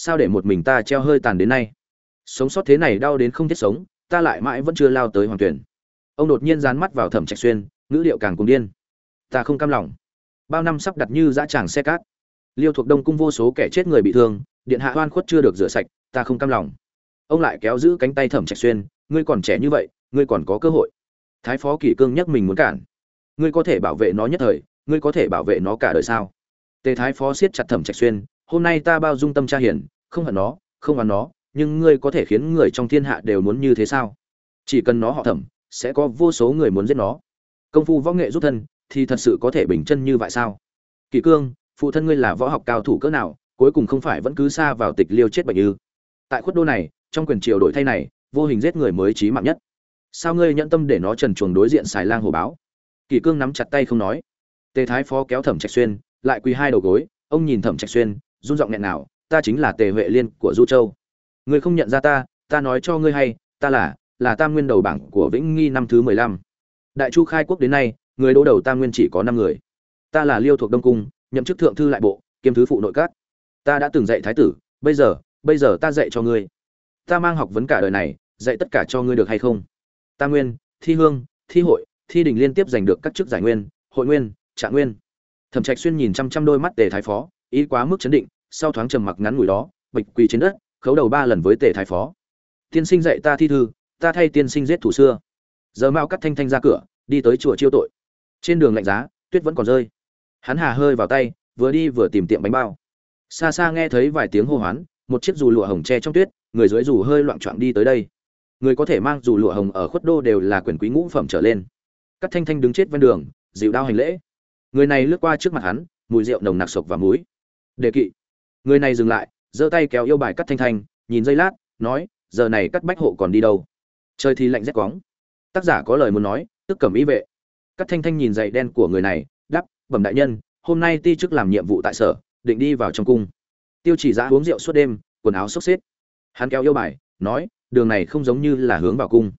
Sao để một mình ta treo hơi tàn đến nay? Sống sót thế này đau đến không thiết sống, ta lại mãi vẫn chưa lao tới hoàng tuyển. Ông đột nhiên dán mắt vào thẩm trạch xuyên, ngữ liệu càng cùng điên. Ta không cam lòng. Bao năm sắp đặt như dã tràng xe cát. Liêu thuộc đông cung vô số kẻ chết người bị thương, điện hạ oan khuất chưa được rửa sạch, ta không cam lòng. Ông lại kéo giữ cánh tay thẩm trạch xuyên, ngươi còn trẻ như vậy, ngươi còn có cơ hội. Thái phó kỷ cương nhắc mình muốn cản. Ngươi có thể bảo vệ nó nhất thời, ngươi có thể bảo vệ nó cả đời sao? Tề thái phó siết chặt thẩm trạch xuyên hôm nay ta bao dung tâm tra hiển, không hận nó, không hận nó, nhưng ngươi có thể khiến người trong thiên hạ đều muốn như thế sao? Chỉ cần nó họ thẩm, sẽ có vô số người muốn giết nó. Công phu võ nghệ giúp thân, thì thật sự có thể bình chân như vậy sao? Kỳ cương, phụ thân ngươi là võ học cao thủ cỡ nào, cuối cùng không phải vẫn cứ xa vào tịch liêu chết bệnh ư? Tại khuất đô này, trong quyền triều đổi thay này, vô hình giết người mới trí mạng nhất. Sao ngươi nhẫn tâm để nó trần chuồng đối diện xài lang hồ báo? Kỳ cương nắm chặt tay không nói. Tề thái phó kéo thẩm trạch xuyên, lại quỳ hai đầu gối, ông nhìn thẩm trạch xuyên run giọng nghẹn nào, ta chính là tề huệ liên của du châu. Ngươi không nhận ra ta ta nói cho ngươi hay, ta là là tam nguyên đầu bảng của vĩnh nghi năm thứ mười lăm. Đại chu khai quốc đến nay, người đỗ đầu tam nguyên chỉ có năm người. Ta là liêu thuộc đông cung, nhậm chức thượng thư lại bộ, kiêm thứ phụ nội các. Ta đã từng dạy thái tử, bây giờ bây giờ ta dạy cho ngươi. Ta mang học vấn cả đời này, dạy tất cả cho ngươi được hay không? Ta nguyên, thi hương, thi hội, thi đình liên tiếp giành được các chức giải nguyên, hội nguyên, trạng nguyên. Thẩm trạch xuyên nhìn chăm chăm đôi mắt tề thái phó ý quá mức chấn định, sau thoáng trầm mặc ngắn ngủi đó, bạch quỳ trên đất, khấu đầu ba lần với tề thái phó. Tiên sinh dạy ta thi thư, ta thay tiên sinh giết thủ xưa. Giờ mao cắt thanh thanh ra cửa, đi tới chùa chiêu tội. Trên đường lạnh giá, tuyết vẫn còn rơi. Hắn hà hơi vào tay, vừa đi vừa tìm tiệm bánh bao. Xa xa nghe thấy vài tiếng hô hoán, một chiếc dù lụa hồng tre trong tuyết, người dưới dù hơi loạn trọn đi tới đây. Người có thể mang dù lụa hồng ở khuất đô đều là quyền quý ngũ phẩm trở lên. Các thanh thanh đứng chết ven đường, dịu đao hành lễ. Người này lướt qua trước mặt hắn, mùi rượu nồng nặc sộc và muối đề kỵ. Người này dừng lại, giơ tay kéo yêu bài cắt thanh thanh, nhìn giây lát, nói, giờ này cắt bách hộ còn đi đâu? Trời thì lạnh rét quóng. Tác giả có lời muốn nói, tức cầm ý vệ. Cắt thanh thanh nhìn giày đen của người này đắp bẩm đại nhân, hôm nay ti chức làm nhiệm vụ tại sở, định đi vào trong cung. Tiêu chỉ giã uống rượu suốt đêm, quần áo xốc xếp. Hắn kéo yêu bài, nói, đường này không giống như là hướng vào cung.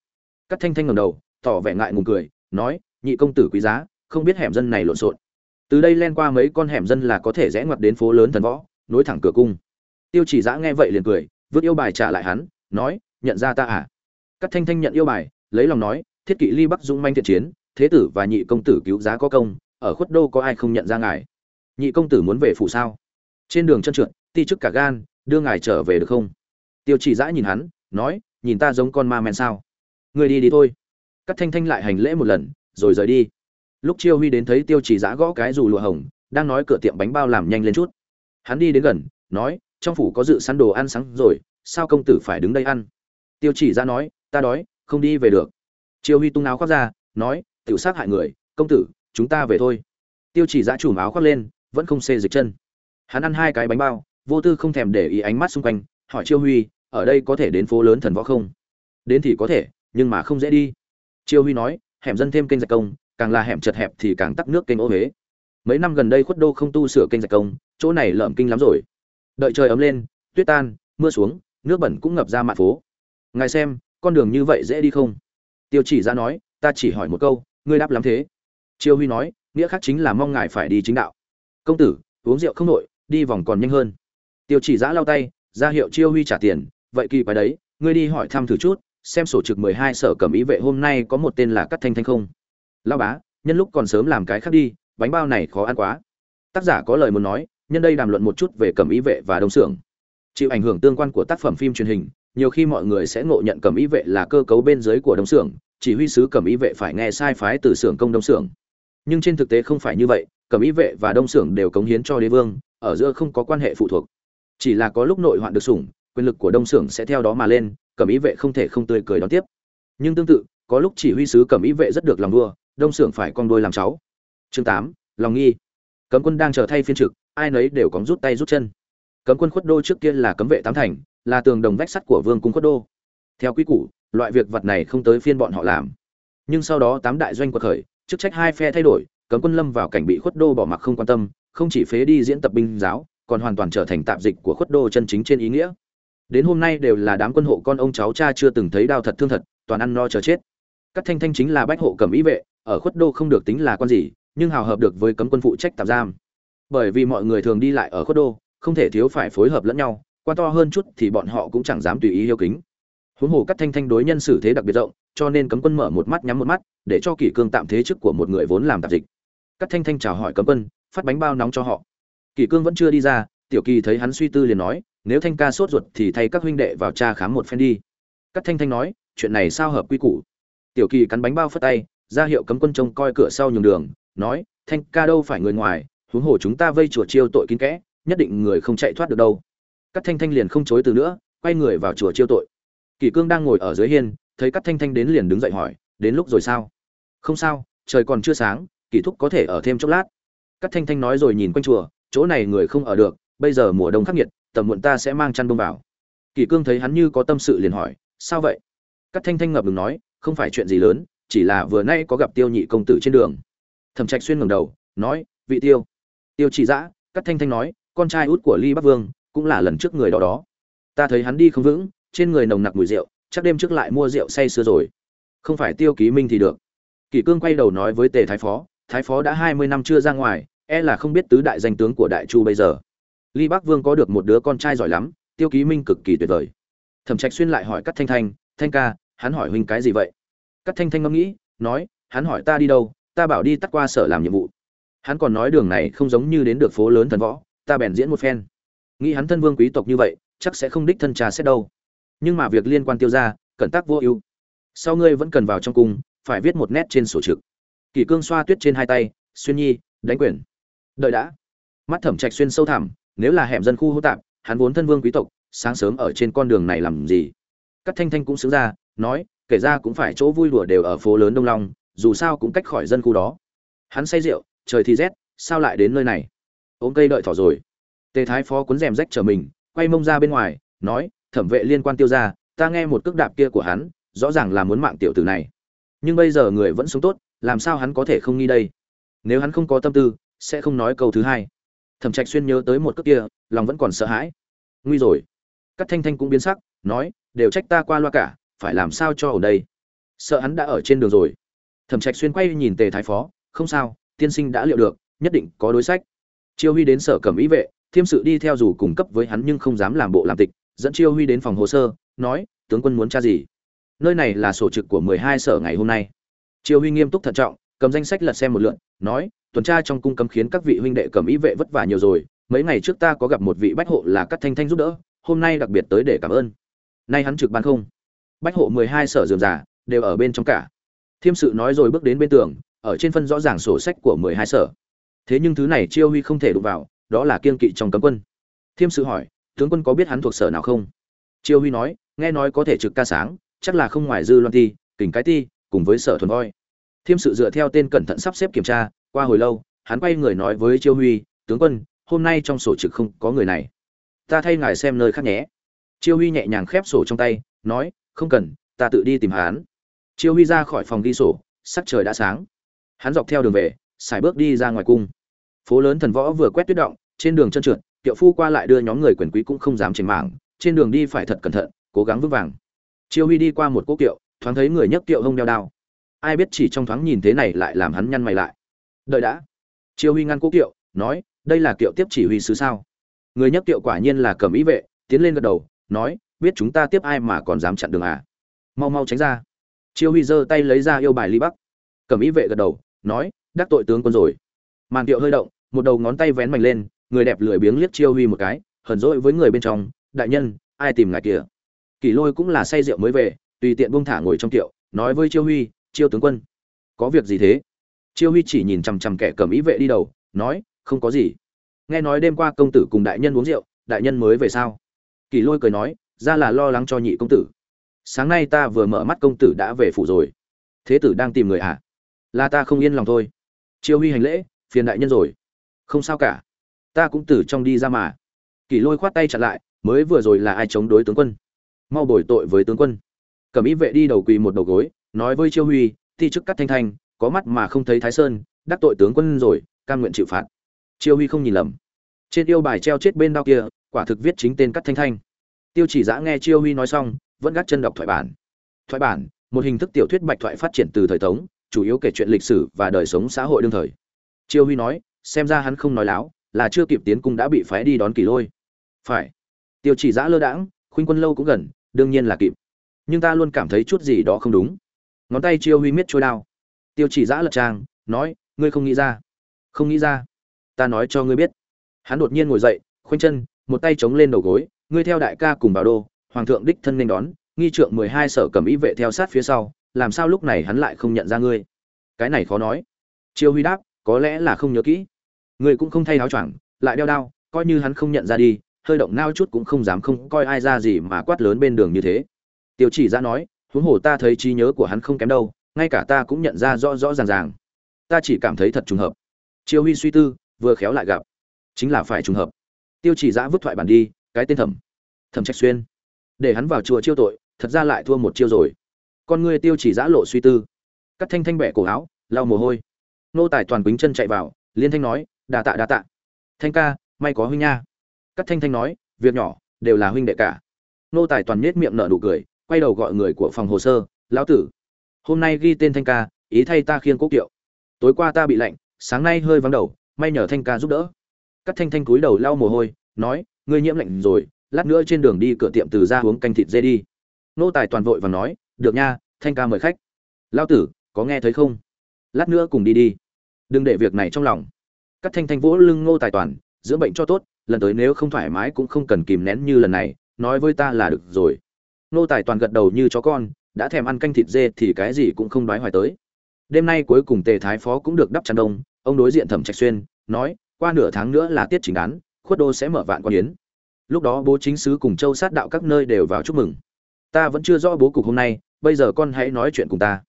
Cắt thanh thanh ngầm đầu, tỏ vẻ ngại ngùng cười, nói, nhị công tử quý giá, không biết hẻm dân này lộn xộn từ đây len qua mấy con hẻm dân là có thể rẽ ngoặt đến phố lớn thần võ, nối thẳng cửa cung. Tiêu chỉ giã nghe vậy liền cười, vứt yêu bài trả lại hắn, nói, nhận ra ta à? Cắt thanh thanh nhận yêu bài, lấy lòng nói, thiết kỵ ly bắc dũng manh thiện chiến, thế tử và nhị công tử cứu giá có công, ở khuất đô có ai không nhận ra ngài? Nhị công tử muốn về phủ sao? Trên đường chân trượt, ti chức cả gan, đưa ngài trở về được không? Tiêu chỉ giã nhìn hắn, nói, nhìn ta giống con ma men sao? Người đi đi thôi. Cắt thanh thanh lại hành lễ một lần, rồi rời đi lúc chiêu huy đến thấy tiêu chỉ giã gõ cái dù lụa hồng, đang nói cửa tiệm bánh bao làm nhanh lên chút. Hắn đi đến gần, nói, trong phủ có dự sẵn đồ ăn sáng rồi, sao công tử phải đứng đây ăn? Tiêu chỉ giã nói, ta đói, không đi về được. Chiêu huy tung áo khoác ra, nói, tiểu sát hại người, công tử, chúng ta về thôi. Tiêu chỉ giã chùm áo khoác lên, vẫn không xê dịch chân. Hắn ăn hai cái bánh bao, vô tư không thèm để ý ánh mắt xung quanh, hỏi chiêu huy, ở đây có thể đến phố lớn thần võ không? Đến thì có thể, nhưng mà không dễ đi. Chiêu huy nói, hẻm dân thêm kênh giặc công càng là hẻm chật hẹp thì càng tắc nước kênh ô huế. Mấy năm gần đây khuất đô không tu sửa kênh rạch công, chỗ này lợm kinh lắm rồi. Đợi trời ấm lên, tuyết tan, mưa xuống, nước bẩn cũng ngập ra mặt phố. Ngài xem, con đường như vậy dễ đi không? Tiêu chỉ ra nói, ta chỉ hỏi một câu, ngươi đáp lắm thế. Chiêu huy nói, nghĩa khác chính là mong ngài phải đi chính đạo. Công tử, uống rượu không nội, đi vòng còn nhanh hơn. Tiêu chỉ giã lau tay, ra hiệu chiêu huy trả tiền, vậy kỳ quái đấy, ngươi đi hỏi thăm thử chút, xem sổ trực mười hai sở cẩm ý vệ hôm nay có một tên là cắt thanh thanh không? Lao bá, nhân lúc còn sớm làm cái khác đi, bánh bao này khó ăn quá. Tác giả có lời muốn nói, nhân đây đàm luận một chút về cẩm ý vệ và đông xưởng. Chịu ảnh hưởng tương quan của tác phẩm phim truyền hình, nhiều khi mọi người sẽ ngộ nhận cẩm ý vệ là cơ cấu bên dưới của đông xưởng, chỉ huy sứ cẩm ý vệ phải nghe sai phái từ xưởng công đông xưởng. Nhưng trên thực tế không phải như vậy, cẩm ý vệ và đông xưởng đều cống hiến cho đế vương, ở giữa không có quan hệ phụ thuộc. Chỉ là có lúc nội hoạn được sủng, quyền lực của đông xưởng sẽ theo đó mà lên, cẩm ý vệ không thể không tươi cười đón tiếp. Nhưng tương tự, có lúc chỉ huy sứ cẩm ý vệ rất được lòng đua đông xưởng phải con đôi làm cháu. Chương tám, lòng nghi. Cấm quân đang chờ thay phiên trực, ai nấy đều có rút tay rút chân. Cấm quân khuất đô trước kia là cấm vệ tám thành, là tường đồng vách sắt của vương cung khuất đô. Theo quy củ, loại việc vật này không tới phiên bọn họ làm. Nhưng sau đó tám đại doanh quật khởi, chức trách hai phe thay đổi, cấm quân lâm vào cảnh bị khuất đô bỏ mặc không quan tâm, không chỉ phế đi diễn tập binh giáo, còn hoàn toàn trở thành tạp dịch của khuất đô chân chính trên ý nghĩa. Đến hôm nay đều là đám quân hộ con ông cháu cha chưa từng thấy đau thật thương thật, toàn ăn no chờ chết. Các thanh thanh chính là bách hộ cầm ý vệ ở khuất đô không được tính là con gì, nhưng hào hợp được với cấm quân phụ trách tạm giam. Bởi vì mọi người thường đi lại ở khuất đô, không thể thiếu phải phối hợp lẫn nhau, quan to hơn chút thì bọn họ cũng chẳng dám tùy ý hiếu kính. Huống hồ các thanh thanh đối nhân xử thế đặc biệt rộng, cho nên cấm quân mở một mắt nhắm một mắt, để cho kỷ cương tạm thế chức của một người vốn làm tạp dịch. Các thanh thanh chào hỏi cấm quân, phát bánh bao nóng cho họ. Kỷ cương vẫn chưa đi ra, tiểu kỳ thấy hắn suy tư liền nói, nếu thanh ca sốt ruột thì thay các huynh đệ vào tra khám một phen đi. Các thanh thanh nói, chuyện này sao hợp quy củ? Tiểu kỳ cắn bánh bao phất tay ra hiệu cấm quân trông coi cửa sau nhường đường, nói, thanh ca đâu phải người ngoài, huống hồ chúng ta vây chùa chiêu tội kín kẽ, nhất định người không chạy thoát được đâu. Các thanh thanh liền không chối từ nữa, quay người vào chùa chiêu tội. Kỷ cương đang ngồi ở dưới hiên, thấy các thanh thanh đến liền đứng dậy hỏi, đến lúc rồi sao? Không sao, trời còn chưa sáng kỷ thúc có thể ở thêm chốc lát. Các thanh thanh nói rồi nhìn quanh chùa, chỗ này người không ở được, bây giờ mùa đông khắc nghiệt, tầm muộn ta sẽ mang chăn bông vào. Kỷ cương thấy hắn như có tâm sự liền hỏi, sao vậy? Các thanh thanh ngập ngừng nói, không phải chuyện gì lớn chỉ là vừa nay có gặp tiêu nhị công tử trên đường. Thẩm trạch xuyên ngẩng đầu, nói, vị tiêu. Tiêu chỉ dã cắt thanh thanh nói, con trai út của ly bắc vương cũng là lần trước người đó đó. Ta thấy hắn đi không vững, trên người nồng nặc mùi rượu, chắc đêm trước lại mua rượu say sưa rồi. Không phải tiêu ký minh thì được. Kỷ cương quay đầu nói với tề thái phó thái phó đã hai mươi năm chưa ra ngoài e là không biết tứ đại danh tướng của đại chu bây giờ. Ly bắc vương có được một đứa con trai giỏi lắm, tiêu ký minh cực kỳ tuyệt vời. Thẩm trạch xuyên lại hỏi cắt thanh thanh thanh ca, hắn hỏi huynh cái gì vậy? Cắt thanh thanh ngẫm nghĩ nói hắn hỏi ta đi đâu ta bảo đi tắt qua sở làm nhiệm vụ. Hắn còn nói đường này không giống như đến được phố lớn thần võ ta bèn diễn một phen. Nghĩ hắn thân vương quý tộc như vậy chắc sẽ không đích thân trà xét đâu. Nhưng mà việc liên quan tiêu gia, cẩn tác vô ưu. Sau ngươi vẫn cần vào trong cung phải viết một nét trên sổ trực. Kỷ cương xoa tuyết trên hai tay xuyên nhi đánh quyền. Đợi đã. Mắt thẩm trạch xuyên sâu thẳm nếu là hẻm dân khu hỗn tạp hắn vốn thân vương quý tộc sáng sớm ở trên con đường này làm gì? Cát thanh thanh cũng xứng ra nói kể ra cũng phải chỗ vui đùa đều ở phố lớn đông long, dù sao cũng cách khỏi dân khu đó. Hắn say rượu, trời thì rét, sao lại đến nơi này? Ôm cây đợi thỏ rồi. Tề thái phó cuốn rèm rách trở mình, quay mông ra bên ngoài, nói, thẩm vệ liên quan tiêu ra ta nghe một cước đạp kia của hắn, rõ ràng là muốn mạng tiểu tử này. Nhưng bây giờ người vẫn sống tốt, làm sao hắn có thể không nghi đây? Nếu hắn không có tâm tư, sẽ không nói câu thứ hai. Thẩm trạch xuyên nhớ tới một cước kia, lòng vẫn còn sợ hãi. Nguy rồi. Cắt thanh thanh cũng biến sắc, nói, đều trách ta qua loa cả phải làm sao cho ở đây? Sợ hắn đã ở trên đường rồi. Thẩm trạch xuyên quay nhìn tề thái phó, không sao, tiên sinh đã liệu được, nhất định có đối sách. Chiêu huy đến sở cẩm ý vệ, thiêm sự đi theo dù cùng cấp với hắn nhưng không dám làm bộ làm tịch, dẫn chiêu huy đến phòng hồ sơ, nói, tướng quân muốn tra gì? Nơi này là sổ trực của mười hai sở ngày hôm nay. Chiêu huy nghiêm túc thận trọng, cầm danh sách lật xem một lượn nói, tuần tra trong cung cấm khiến các vị huynh đệ cẩm ý vệ vất vả nhiều rồi, mấy ngày trước ta có gặp một vị bách hộ là cắt thanh thanh giúp đỡ, hôm nay đặc biệt tới để cảm ơn. Nay hắn trực ban không? Bách hộ mười hai sở dườm giả đều ở bên trong cả. Thiêm sự nói rồi bước đến bên tường, ở trên phân rõ ràng sổ sách của mười hai sở. Thế nhưng thứ này chiêu huy không thể đụng vào, đó là kiên kỵ trong cấm quân. Thiêm sự hỏi, tướng quân có biết hắn thuộc sở nào không? Chiêu huy nói, nghe nói có thể trực ca sáng, chắc là không ngoài dư loan ti, kình cái ti, cùng với sở thuần voi. Thiêm sự dựa theo tên cẩn thận sắp xếp kiểm tra, qua hồi lâu, hắn quay người nói với chiêu huy, tướng quân, hôm nay trong sổ trực không có người này. Ta thay ngài xem nơi khác nhé. Chiêu huy nhẹ nhàng khép sổ trong tay, nói không cần, ta tự đi tìm hắn. Chiêu huy ra khỏi phòng ghi sổ, sắc trời đã sáng. Hắn dọc theo đường về, xài bước đi ra ngoài cung. Phố lớn thần võ vừa quét tuyết động, trên đường chân trượt, kiệu phu qua lại đưa nhóm người quyền quý cũng không dám chỉnh mảng, trên đường đi phải thật cẩn thận, cố gắng vững vàng. Chiêu huy đi qua một cỗ kiệu, thoáng thấy người nhấc kiệu hông đeo đao. Ai biết chỉ trong thoáng nhìn thế này lại làm hắn nhăn mày lại. Đợi đã. Chiêu huy ngăn cỗ kiệu, nói, đây là kiệu tiếp chỉ huy sứ sao? Người nhấc kiệu quả nhiên là cầm ý vệ, tiến lên gật đầu, nói biết chúng ta tiếp ai mà còn dám chặn đường à? Mau mau tránh ra. Chiêu huy giơ tay lấy ra yêu bài ly bắc. Cầm ý vệ gật đầu nói đắc tội tướng quân rồi. Màn kiệu hơi động một đầu ngón tay vén mạnh lên người đẹp lười biếng liếc chiêu huy một cái hờn dỗi với người bên trong đại nhân ai tìm ngài kìa? Kỷ lôi cũng là say rượu mới về tùy tiện buông thả ngồi trong tiệu, nói với chiêu huy chiêu tướng quân có việc gì thế? Chiêu huy chỉ nhìn chằm chằm kẻ cầm ý vệ đi đầu nói không có gì. Nghe nói đêm qua công tử cùng đại nhân uống rượu đại nhân mới về sao? Kỷ lôi cười nói ra là lo lắng cho nhị công tử. Sáng nay ta vừa mở mắt công tử đã về phủ rồi. Thế tử đang tìm người à? Là ta không yên lòng thôi. Chiêu huy hành lễ, phiền đại nhân rồi. Không sao cả. Ta cũng từ trong đi ra mà. Kỷ lôi khoát tay chặn lại, mới vừa rồi là ai chống đối tướng quân? Mau bồi tội với tướng quân. Cầm ý vệ đi đầu quỳ một đầu gối, nói với chiêu huy thi chức cắt thanh thanh, có mắt mà không thấy thái sơn, đắc tội tướng quân rồi, cam nguyện chịu phạt. Chiêu huy không nhìn lầm. Trên yêu bài treo chết bên đao kia, quả thực viết chính tên cắt thanh thanh tiêu chỉ giã nghe chiêu huy nói xong, vẫn gác chân đọc thoại bản. Thoại bản, một hình thức tiểu thuyết bạch thoại phát triển từ thời tống, chủ yếu kể chuyện lịch sử và đời sống xã hội đương thời. Chiêu huy nói, xem ra hắn không nói láo, là chưa kịp tiến cung đã bị phái đi đón kỳ lôi. Phải. Tiêu chỉ giã lơ đãng, khuynh quân lâu cũng gần, đương nhiên là kịp. Nhưng ta luôn cảm thấy chút gì đó không đúng. Ngón tay chiêu huy miết trôi đao. Tiêu chỉ giã lật trang, nói, ngươi không nghĩ ra. Không nghĩ ra. Ta nói cho ngươi biết. Hắn đột nhiên ngồi dậy, khoanh chân, một tay chống lên đầu gối ngươi theo đại ca cùng vào đô, hoàng thượng đích thân nên đón, nghi trượng mười hai sở cầm ý vệ theo sát phía sau, làm sao lúc này hắn lại không nhận ra ngươi? Cái này khó nói. Chiêu huy đáp, có lẽ là không nhớ kỹ. Ngươi cũng không thay áo choàng, lại đeo đao, coi như hắn không nhận ra đi, hơi động nao chút cũng không dám không coi ai ra gì mà quát lớn bên đường như thế. Tiêu chỉ ra nói, huống hồ ta thấy trí nhớ của hắn không kém đâu, ngay cả ta cũng nhận ra rõ rõ ràng ràng. Ta chỉ cảm thấy thật trùng hợp. Chiêu huy suy tư, vừa khéo lại gặp. Chính là phải trùng hợp. Tiêu chỉ giã vứt thoại bản đi cái tên thẩm. Thẩm trạch xuyên. Để hắn vào chùa chiêu tội, thật ra lại thua một chiêu rồi. Con ngươi tiêu chỉ giã lộ suy tư. Cắt thanh thanh bẻ cổ áo, lau mồ hôi. Nô tài toàn bính chân chạy vào, liên thanh nói, đà tạ đà tạ. Thanh ca, may có huynh nha. Cắt thanh thanh nói, việc nhỏ, đều là huynh đệ cả. Nô tài toàn nết miệng nở nụ cười, quay đầu gọi người của phòng hồ sơ, lão tử, hôm nay ghi tên thanh ca, ý thay ta khiêng quốc kiệu. Tối qua ta bị lạnh, sáng nay hơi vắng đầu, may nhờ thanh ca giúp đỡ. Cắt thanh thanh cúi đầu lau mồ hôi, nói ngươi nhiễm lạnh rồi, lát nữa trên đường đi cửa tiệm từ ra uống canh thịt dê đi. Nô tài toàn vội và nói, được nha, thanh ca mời khách. Lao tử, có nghe thấy không? Lát nữa cùng đi đi. Đừng để việc này trong lòng. Cắt thanh thanh vỗ lưng ngô tài toàn, dưỡng bệnh cho tốt, lần tới nếu không thoải mái cũng không cần kìm nén như lần này, nói với ta là được rồi. Ngô tài toàn gật đầu như chó con, đã thèm ăn canh thịt dê thì cái gì cũng không đoái hoài tới. Đêm nay cuối cùng tề thái phó cũng được đắp chăn đông, ông đối diện thẩm trạch xuyên, nói, qua nửa tháng nữa là tiết chính đán khuất đô sẽ mở vạn quan yến. Lúc đó bố chính sứ cùng châu sát đạo các nơi đều vào chúc mừng. Ta vẫn chưa rõ bố cục hôm nay, bây giờ con hãy nói chuyện cùng ta.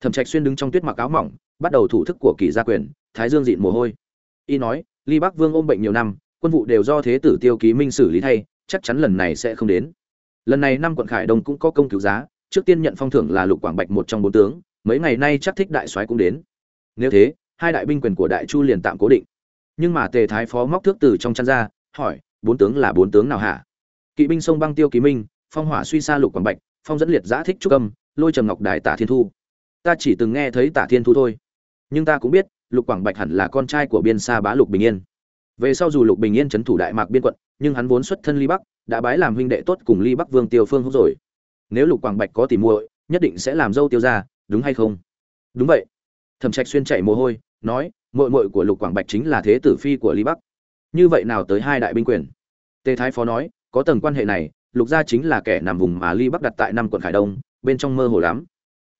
Thẩm trạch xuyên đứng trong tuyết mặc áo mỏng, bắt đầu thủ thức của kỳ gia quyền, thái dương dịn mồ hôi. Y nói, ly bắc vương ôm bệnh nhiều năm, quân vụ đều do thế tử tiêu ký minh xử lý thay, chắc chắn lần này sẽ không đến. Lần này năm quận khải đông cũng có công cứu giá, trước tiên nhận phong thưởng là lục quảng bạch một trong bốn tướng, mấy ngày nay chắc thích đại soái cũng đến. Nếu thế, hai đại binh quyền của đại chu liền tạm cố định nhưng mà tề thái phó móc thước từ trong chăn ra, hỏi, bốn tướng là bốn tướng nào hả? Kỵ binh sông băng tiêu ký minh, phong hỏa suy xa lục quảng bạch, phong dẫn liệt giã thích trúc âm, lôi trầm ngọc đài tả thiên thu. Ta chỉ từng nghe thấy tả thiên thu thôi. Nhưng ta cũng biết, lục quảng bạch hẳn là con trai của biên xa bá lục bình yên. Về sau dù lục bình yên trấn thủ đại mạc biên quận, nhưng hắn vốn xuất thân ly bắc, đã bái làm huynh đệ tốt cùng ly bắc vương tiêu phương húc rồi. Nếu lục quảng bạch có tỉ muội, nhất định sẽ làm dâu tiêu ra đúng hay không? Đúng vậy. Thẩm trạch xuyên chạy mồ hôi, nói muội muội của lục quảng bạch chính là thế tử phi của Lý bắc. Như vậy nào tới hai đại binh quyền? Tề thái phó nói, có tầng quan hệ này, lục gia chính là kẻ nằm vùng mà ly bắc đặt tại năm quận khải đông, bên trong mơ hồ lắm.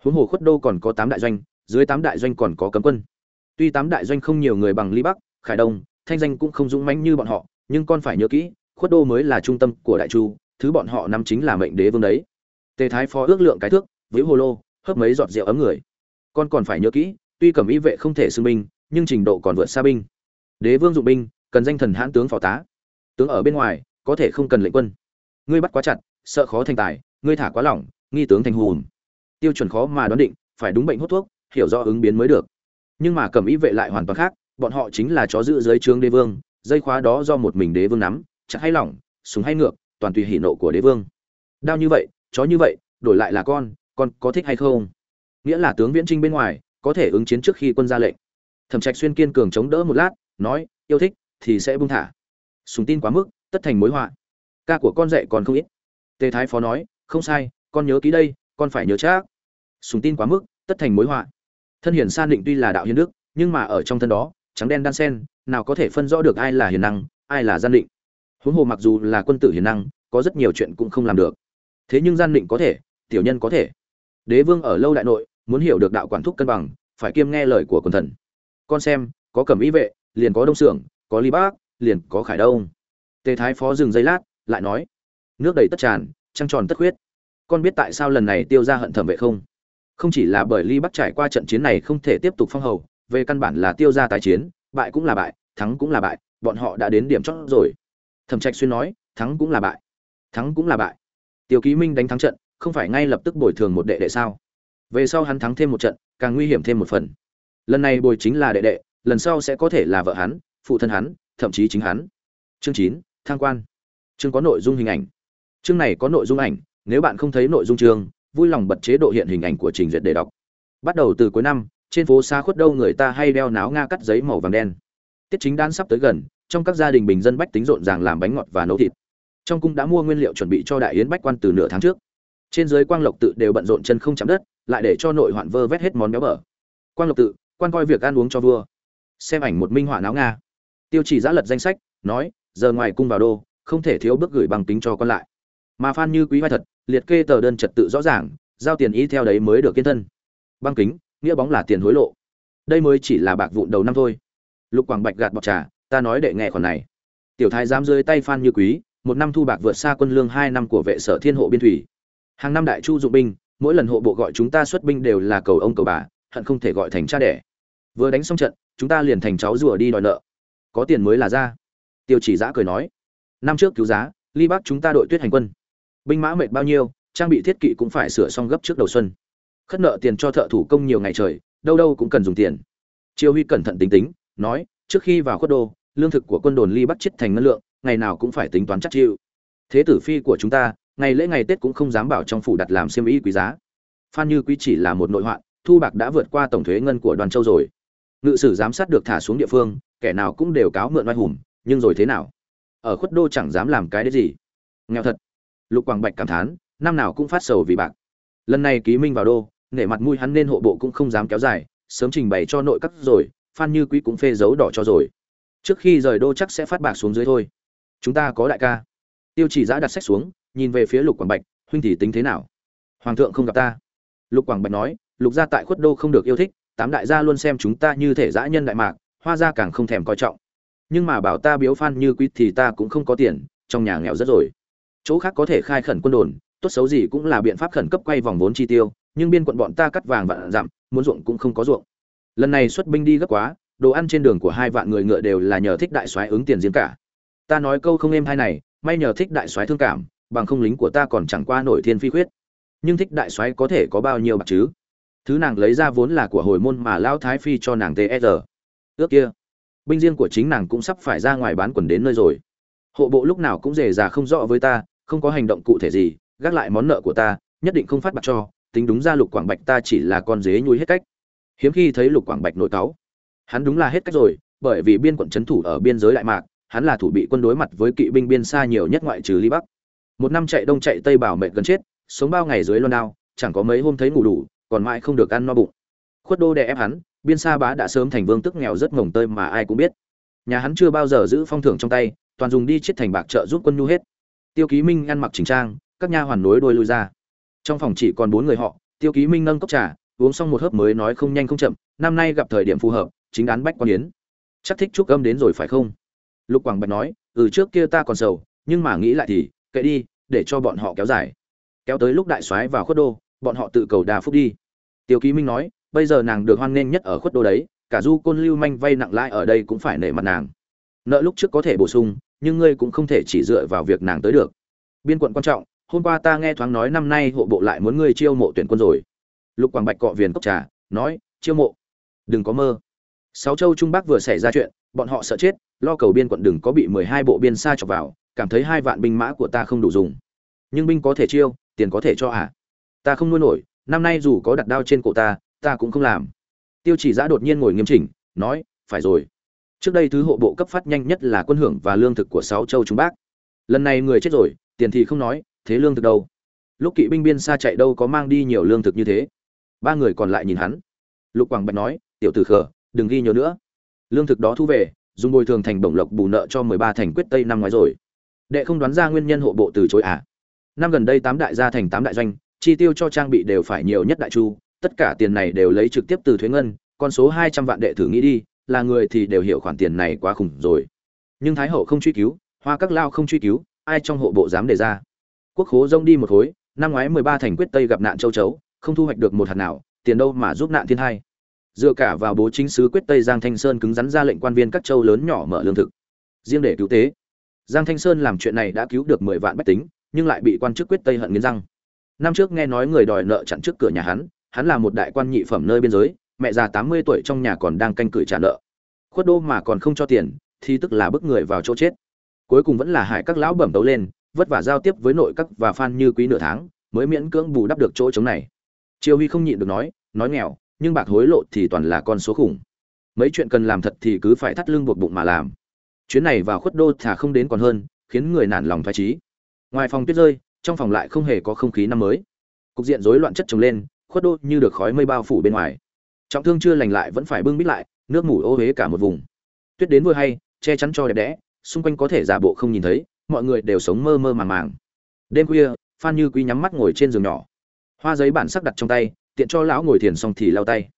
Huống hồ khuất đô còn có tám đại doanh, dưới tám đại doanh còn có cấm quân. Tuy tám đại doanh không nhiều người bằng ly bắc, khải đông, thanh danh cũng không dũng mãnh như bọn họ, nhưng con phải nhớ kỹ, khuất đô mới là trung tâm của đại chu, thứ bọn họ nắm chính là mệnh đế vương đấy. Tề thái phó ước lượng cái thước với hồ lô, hớp mấy giọt rượu ấm người. Con còn phải nhớ kỹ, tuy cẩm y vệ không thể xưng binh nhưng trình độ còn vượt xa binh. Đế vương dụng binh, cần danh thần hãn tướng phó tá. Tướng ở bên ngoài, có thể không cần lệnh quân. Ngươi bắt quá chặt, sợ khó thành tài, ngươi thả quá lỏng, nghi tướng thành hùm. Tiêu chuẩn khó mà đoán định, phải đúng bệnh hút thuốc, hiểu rõ ứng biến mới được. Nhưng mà cẩm y vệ lại hoàn toàn khác, bọn họ chính là chó giữ dưới trướng đế vương, dây khóa đó do một mình đế vương nắm, chặt hay lỏng, súng hay ngược, toàn tùy hỉ nộ của đế vương. Đao như vậy, chó như vậy, đổi lại là con con có thích hay không? Nghĩa là tướng viễn trinh bên ngoài, có thể ứng chiến trước khi quân ra lệnh thẩm trạch xuyên kiên cường chống đỡ một lát, nói, yêu thích thì sẽ buông thả. Sùng tin quá mức, tất thành mối họa. Ca của con dạy còn không ít. Tề thái phó nói, không sai, con nhớ ký đây, con phải nhớ chắc. Sùng tin quá mức, tất thành mối họa. Thân hiền san định tuy là đạo hiền đức, nhưng mà ở trong thân đó, trắng đen đan sen, nào có thể phân rõ được ai là hiền năng, ai là gian định. Huống hồ mặc dù là quân tử hiền năng, có rất nhiều chuyện cũng không làm được. Thế nhưng gian định có thể, tiểu nhân có thể. Đế vương ở lâu đại nội, muốn hiểu được đạo quản thúc cân bằng, phải kiêm nghe lời của quần thần con xem, có cẩm y vệ, liền có đông xưởng, có ly bác, liền có khải đông. Tề thái phó dừng giây lát, lại nói, nước đầy tất tràn, trăng tròn tất huyết con biết tại sao lần này tiêu ra hận thẩm vệ không? Không chỉ là bởi ly bắc trải qua trận chiến này không thể tiếp tục phong hầu, về căn bản là tiêu ra tái chiến, bại cũng là bại, thắng cũng là bại, bọn họ đã đến điểm chót rồi. Thẩm trạch xuyên nói, thắng cũng là bại, thắng cũng là bại. Tiêu ký minh đánh thắng trận, không phải ngay lập tức bồi thường một đệ đệ sao? Về sau hắn thắng thêm một trận, càng nguy hiểm thêm một phần lần này bồi chính là đệ đệ, lần sau sẽ có thể là vợ hắn, phụ thân hắn, thậm chí chính hắn. Chương chín thang quan. Chương có nội dung hình ảnh. Chương này có nội dung ảnh, nếu bạn không thấy nội dung chương, vui lòng bật chế độ hiện hình ảnh của trình duyệt để đọc. Bắt đầu từ cuối năm, trên phố xa khuất đâu người ta hay đeo náo nga cắt giấy màu vàng đen. Tiết chính đan sắp tới gần, trong các gia đình bình dân bách tính rộn ràng làm bánh ngọt và nấu thịt. Trong cung đã mua nguyên liệu chuẩn bị cho đại yến bách quan từ nửa tháng trước. Trên dưới quang lộc tự đều bận rộn chân không chạm đất, lại để cho nội hoạn vơ vét hết món béo bở. Quang lộc tự quan coi việc ăn uống cho vua. Xem ảnh một minh họa náo nga. Tiêu chỉ giã lật danh sách, nói, giờ ngoài cung vào đô, không thể thiếu bước gửi bằng tính cho con lại. Mà phan như quý vai thật, liệt kê tờ đơn trật tự rõ ràng, giao tiền y theo đấy mới được kiên thân. Băng kính, nghĩa bóng là tiền hối lộ. Đây mới chỉ là bạc vụn đầu năm thôi. Lục quảng bạch gạt bọc trà, ta nói đệ nghe khoản này. Tiểu thái dám rơi tay phan như quý, một năm thu bạc vượt xa quân lương hai năm của vệ sở thiên hộ biên thủy. Hàng năm đại chu dụng binh, mỗi lần hộ bộ gọi chúng ta xuất binh đều là cầu ông cầu bà hận không thể gọi thành cha đẻ. Vừa đánh xong trận, chúng ta liền thành cháu rùa đi đòi nợ. Có tiền mới là ra. Tiêu chỉ giã cười nói, năm trước cứu giá, ly bắc chúng ta đội tuyết hành quân. Binh mã mệt bao nhiêu, trang bị thiết kỵ cũng phải sửa xong gấp trước đầu xuân. Khất nợ tiền cho thợ thủ công nhiều ngày trời, đâu đâu cũng cần dùng tiền. Triều huy cẩn thận tính tính, nói, trước khi vào khuất đô, lương thực của quân đồn ly bắc chết thành ngân lượng, ngày nào cũng phải tính toán chắc chịu. Thế tử phi của chúng ta, ngày lễ ngày tết cũng không dám bảo trong phủ đặt làm xiêm y quý giá. Phan như quý chỉ là một nội hoạn thu bạc đã vượt qua tổng thuế ngân của đoàn châu rồi. Ngự sử giám sát được thả xuống địa phương, kẻ nào cũng đều cáo mượn oai hùng, nhưng rồi thế nào? Ở khuất đô chẳng dám làm cái đấy gì. Nghèo thật. Lục quảng bạch cảm thán, năm nào cũng phát sầu vì bạc. Lần này ký minh vào đô, nể mặt mũi hắn nên hộ bộ cũng không dám kéo dài, sớm trình bày cho nội các rồi, phan như quý cũng phê dấu đỏ cho rồi. Trước khi rời đô chắc sẽ phát bạc xuống dưới thôi. Chúng ta có đại ca. Tiêu chỉ giã đặt sách xuống, nhìn về phía lục quảng bạch, huynh thì tính thế nào? Hoàng thượng không gặp ta. Lục quảng bạch nói lục gia tại khuất đô không được yêu thích, tám đại gia luôn xem chúng ta như thể dã nhân đại mạc, hoa gia càng không thèm coi trọng. Nhưng mà bảo ta biếu phan như quýt thì ta cũng không có tiền, trong nhà nghèo rất rồi. Chỗ khác có thể khai khẩn quân đồn, tốt xấu gì cũng là biện pháp khẩn cấp quay vòng vốn chi tiêu, nhưng biên quận bọn ta cắt vàng vạn dặm, muốn ruộng cũng không có ruộng. Lần này xuất binh đi gấp quá, đồ ăn trên đường của hai vạn người ngựa đều là nhờ thích đại soái ứng tiền riêng cả. Ta nói câu không êm hai này, may nhờ thích đại soái thương cảm, bằng không lính của ta còn chẳng qua nổi thiên phi khuyết. Nhưng thích đại soái có thể có bao nhiêu bạc chứ? Thứ nàng lấy ra vốn là của hồi môn mà lão thái phi cho nàng tsr ước kia, binh riêng của chính nàng cũng sắp phải ra ngoài bán quần đến nơi rồi. Hộ bộ lúc nào cũng rề già không rõ với ta, không có hành động cụ thể gì, gác lại món nợ của ta, nhất định không phát bạc cho, tính đúng ra lục quảng bạch ta chỉ là con dế nhui hết cách. Hiếm khi thấy lục quảng bạch nổi cáu. Hắn đúng là hết cách rồi, bởi vì biên quận trấn thủ ở biên giới đại mạc, hắn là thủ bị quân đối mặt với kỵ binh biên xa nhiều nhất ngoại trừ ly bắc. Một năm chạy đông chạy tây bảo mệt gần chết, sống bao ngày dưới loan đao, chẳng có mấy hôm thấy ngủ đủ còn mãi không được ăn no bụng. Khuất đô đè ép hắn, biên xa bá đã sớm thành vương tức nghèo rất ngồng tơi mà ai cũng biết. Nhà hắn chưa bao giờ giữ phong thưởng trong tay, toàn dùng đi chết thành bạc trợ giúp quân nhu hết. Tiêu ký minh ăn mặc chỉnh trang, các nha hoàn nối đôi lui ra. Trong phòng chỉ còn bốn người họ, tiêu ký minh nâng cốc trà, uống xong một hớp mới nói không nhanh không chậm, năm nay gặp thời điểm phù hợp, chính án bách quan yến. Chắc thích chúc âm đến rồi phải không? Lục quảng bạch nói ừ trước kia ta còn sầu, nhưng mà nghĩ lại thì, kệ đi, để cho bọn họ kéo dài. Kéo tới lúc đại soái vào khuất đô, bọn họ tự cầu đà phúc đi tiêu ký minh nói, bây giờ nàng được hoan nghênh nhất ở khuất đô đấy, cả du côn lưu manh vay nặng lãi ở đây cũng phải nể mặt nàng. Nợ lúc trước có thể bổ sung, nhưng ngươi cũng không thể chỉ dựa vào việc nàng tới được. Biên quận quan trọng, hôm qua ta nghe thoáng nói năm nay hộ bộ lại muốn ngươi chiêu mộ tuyển quân rồi. Lục quảng bạch cọ viền cốc trà, nói, chiêu mộ. Đừng có mơ. Sáu châu trung bắc vừa xảy ra chuyện, bọn họ sợ chết, lo cầu biên quận đừng có bị mười hai bộ biên xa chọc vào, cảm thấy hai vạn binh mã của ta không đủ dùng. Nhưng binh có thể chiêu, tiền có thể cho à? Ta không nuôi nổi năm nay dù có đặt đao trên cổ ta ta cũng không làm. Tiêu chỉ giã đột nhiên ngồi nghiêm chỉnh, nói, phải rồi. Trước đây thứ hộ bộ cấp phát nhanh nhất là quân hưởng và lương thực của sáu châu chúng bác. lần này người chết rồi, tiền thì không nói, thế lương thực đâu? Lúc kỵ binh biên xa chạy đâu có mang đi nhiều lương thực như thế? Ba người còn lại nhìn hắn. Lục quảng bạch nói, tiểu tử khờ, đừng ghi nhớ nữa. Lương thực đó thu về, dùng bồi thường thành bổng lộc bù nợ cho mười ba thành quyết tây năm ngoái rồi. Đệ không đoán ra nguyên nhân hộ bộ từ chối à? Năm gần đây tám đại gia thành tám đại doanh chi tiêu cho trang bị đều phải nhiều nhất đại chu, tất cả tiền này đều lấy trực tiếp từ thuế ngân, con số hai trăm vạn đệ thử nghĩ đi, là người thì đều hiểu khoản tiền này quá khủng rồi. Nhưng thái hậu không truy cứu, hoa các lao không truy cứu, ai trong hộ bộ dám đề ra? Quốc khố rông đi một khối, năm ngoái mười ba thành quyết tây gặp nạn châu chấu, không thu hoạch được một hạt nào, tiền đâu mà giúp nạn thiên hai. Dựa cả vào bố chính sứ quyết tây giang thanh sơn cứng rắn ra lệnh quan viên các châu lớn nhỏ mở lương thực. Riêng để cứu tế. Giang thanh sơn làm chuyện này đã cứu được mười vạn bách tính, nhưng lại bị quan chức quyết tây hận nghiến răng năm trước nghe nói người đòi nợ chặn trước cửa nhà hắn hắn là một đại quan nhị phẩm nơi biên giới, mẹ già tám mươi tuổi trong nhà còn đang canh cử trả nợ. Khuất đô mà còn không cho tiền, thì tức là bức người vào chỗ chết. Cuối cùng vẫn là hải các lão bẩm tấu lên, vất vả giao tiếp với nội các và phan như quý nửa tháng, mới miễn cưỡng bù đắp được chỗ trống này. Triều huy không nhịn được nói nói nghèo, nhưng bạc hối lộ thì toàn là con số khủng. Mấy chuyện cần làm thật thì cứ phải thắt lưng buộc bụng mà làm. Chuyến này vào khuất đô thả không đến còn hơn, khiến người nản lòng thoái trí ngoài phòng tuyết rơi trong phòng lại không hề có không khí năm mới. Cục diện rối loạn chất trồng lên, khuất đô như được khói mây bao phủ bên ngoài. Trọng thương chưa lành lại vẫn phải bưng bít lại, nước mủ ô huế cả một vùng. Tuyết đến vui hay, che chắn cho đẹp đẽ, xung quanh có thể giả bộ không nhìn thấy, mọi người đều sống mơ mơ màng màng. Đêm khuya, phan như quý nhắm mắt ngồi trên giường nhỏ. Hoa giấy bản sắc đặt trong tay, tiện cho lão ngồi thiền xong thì lao tay.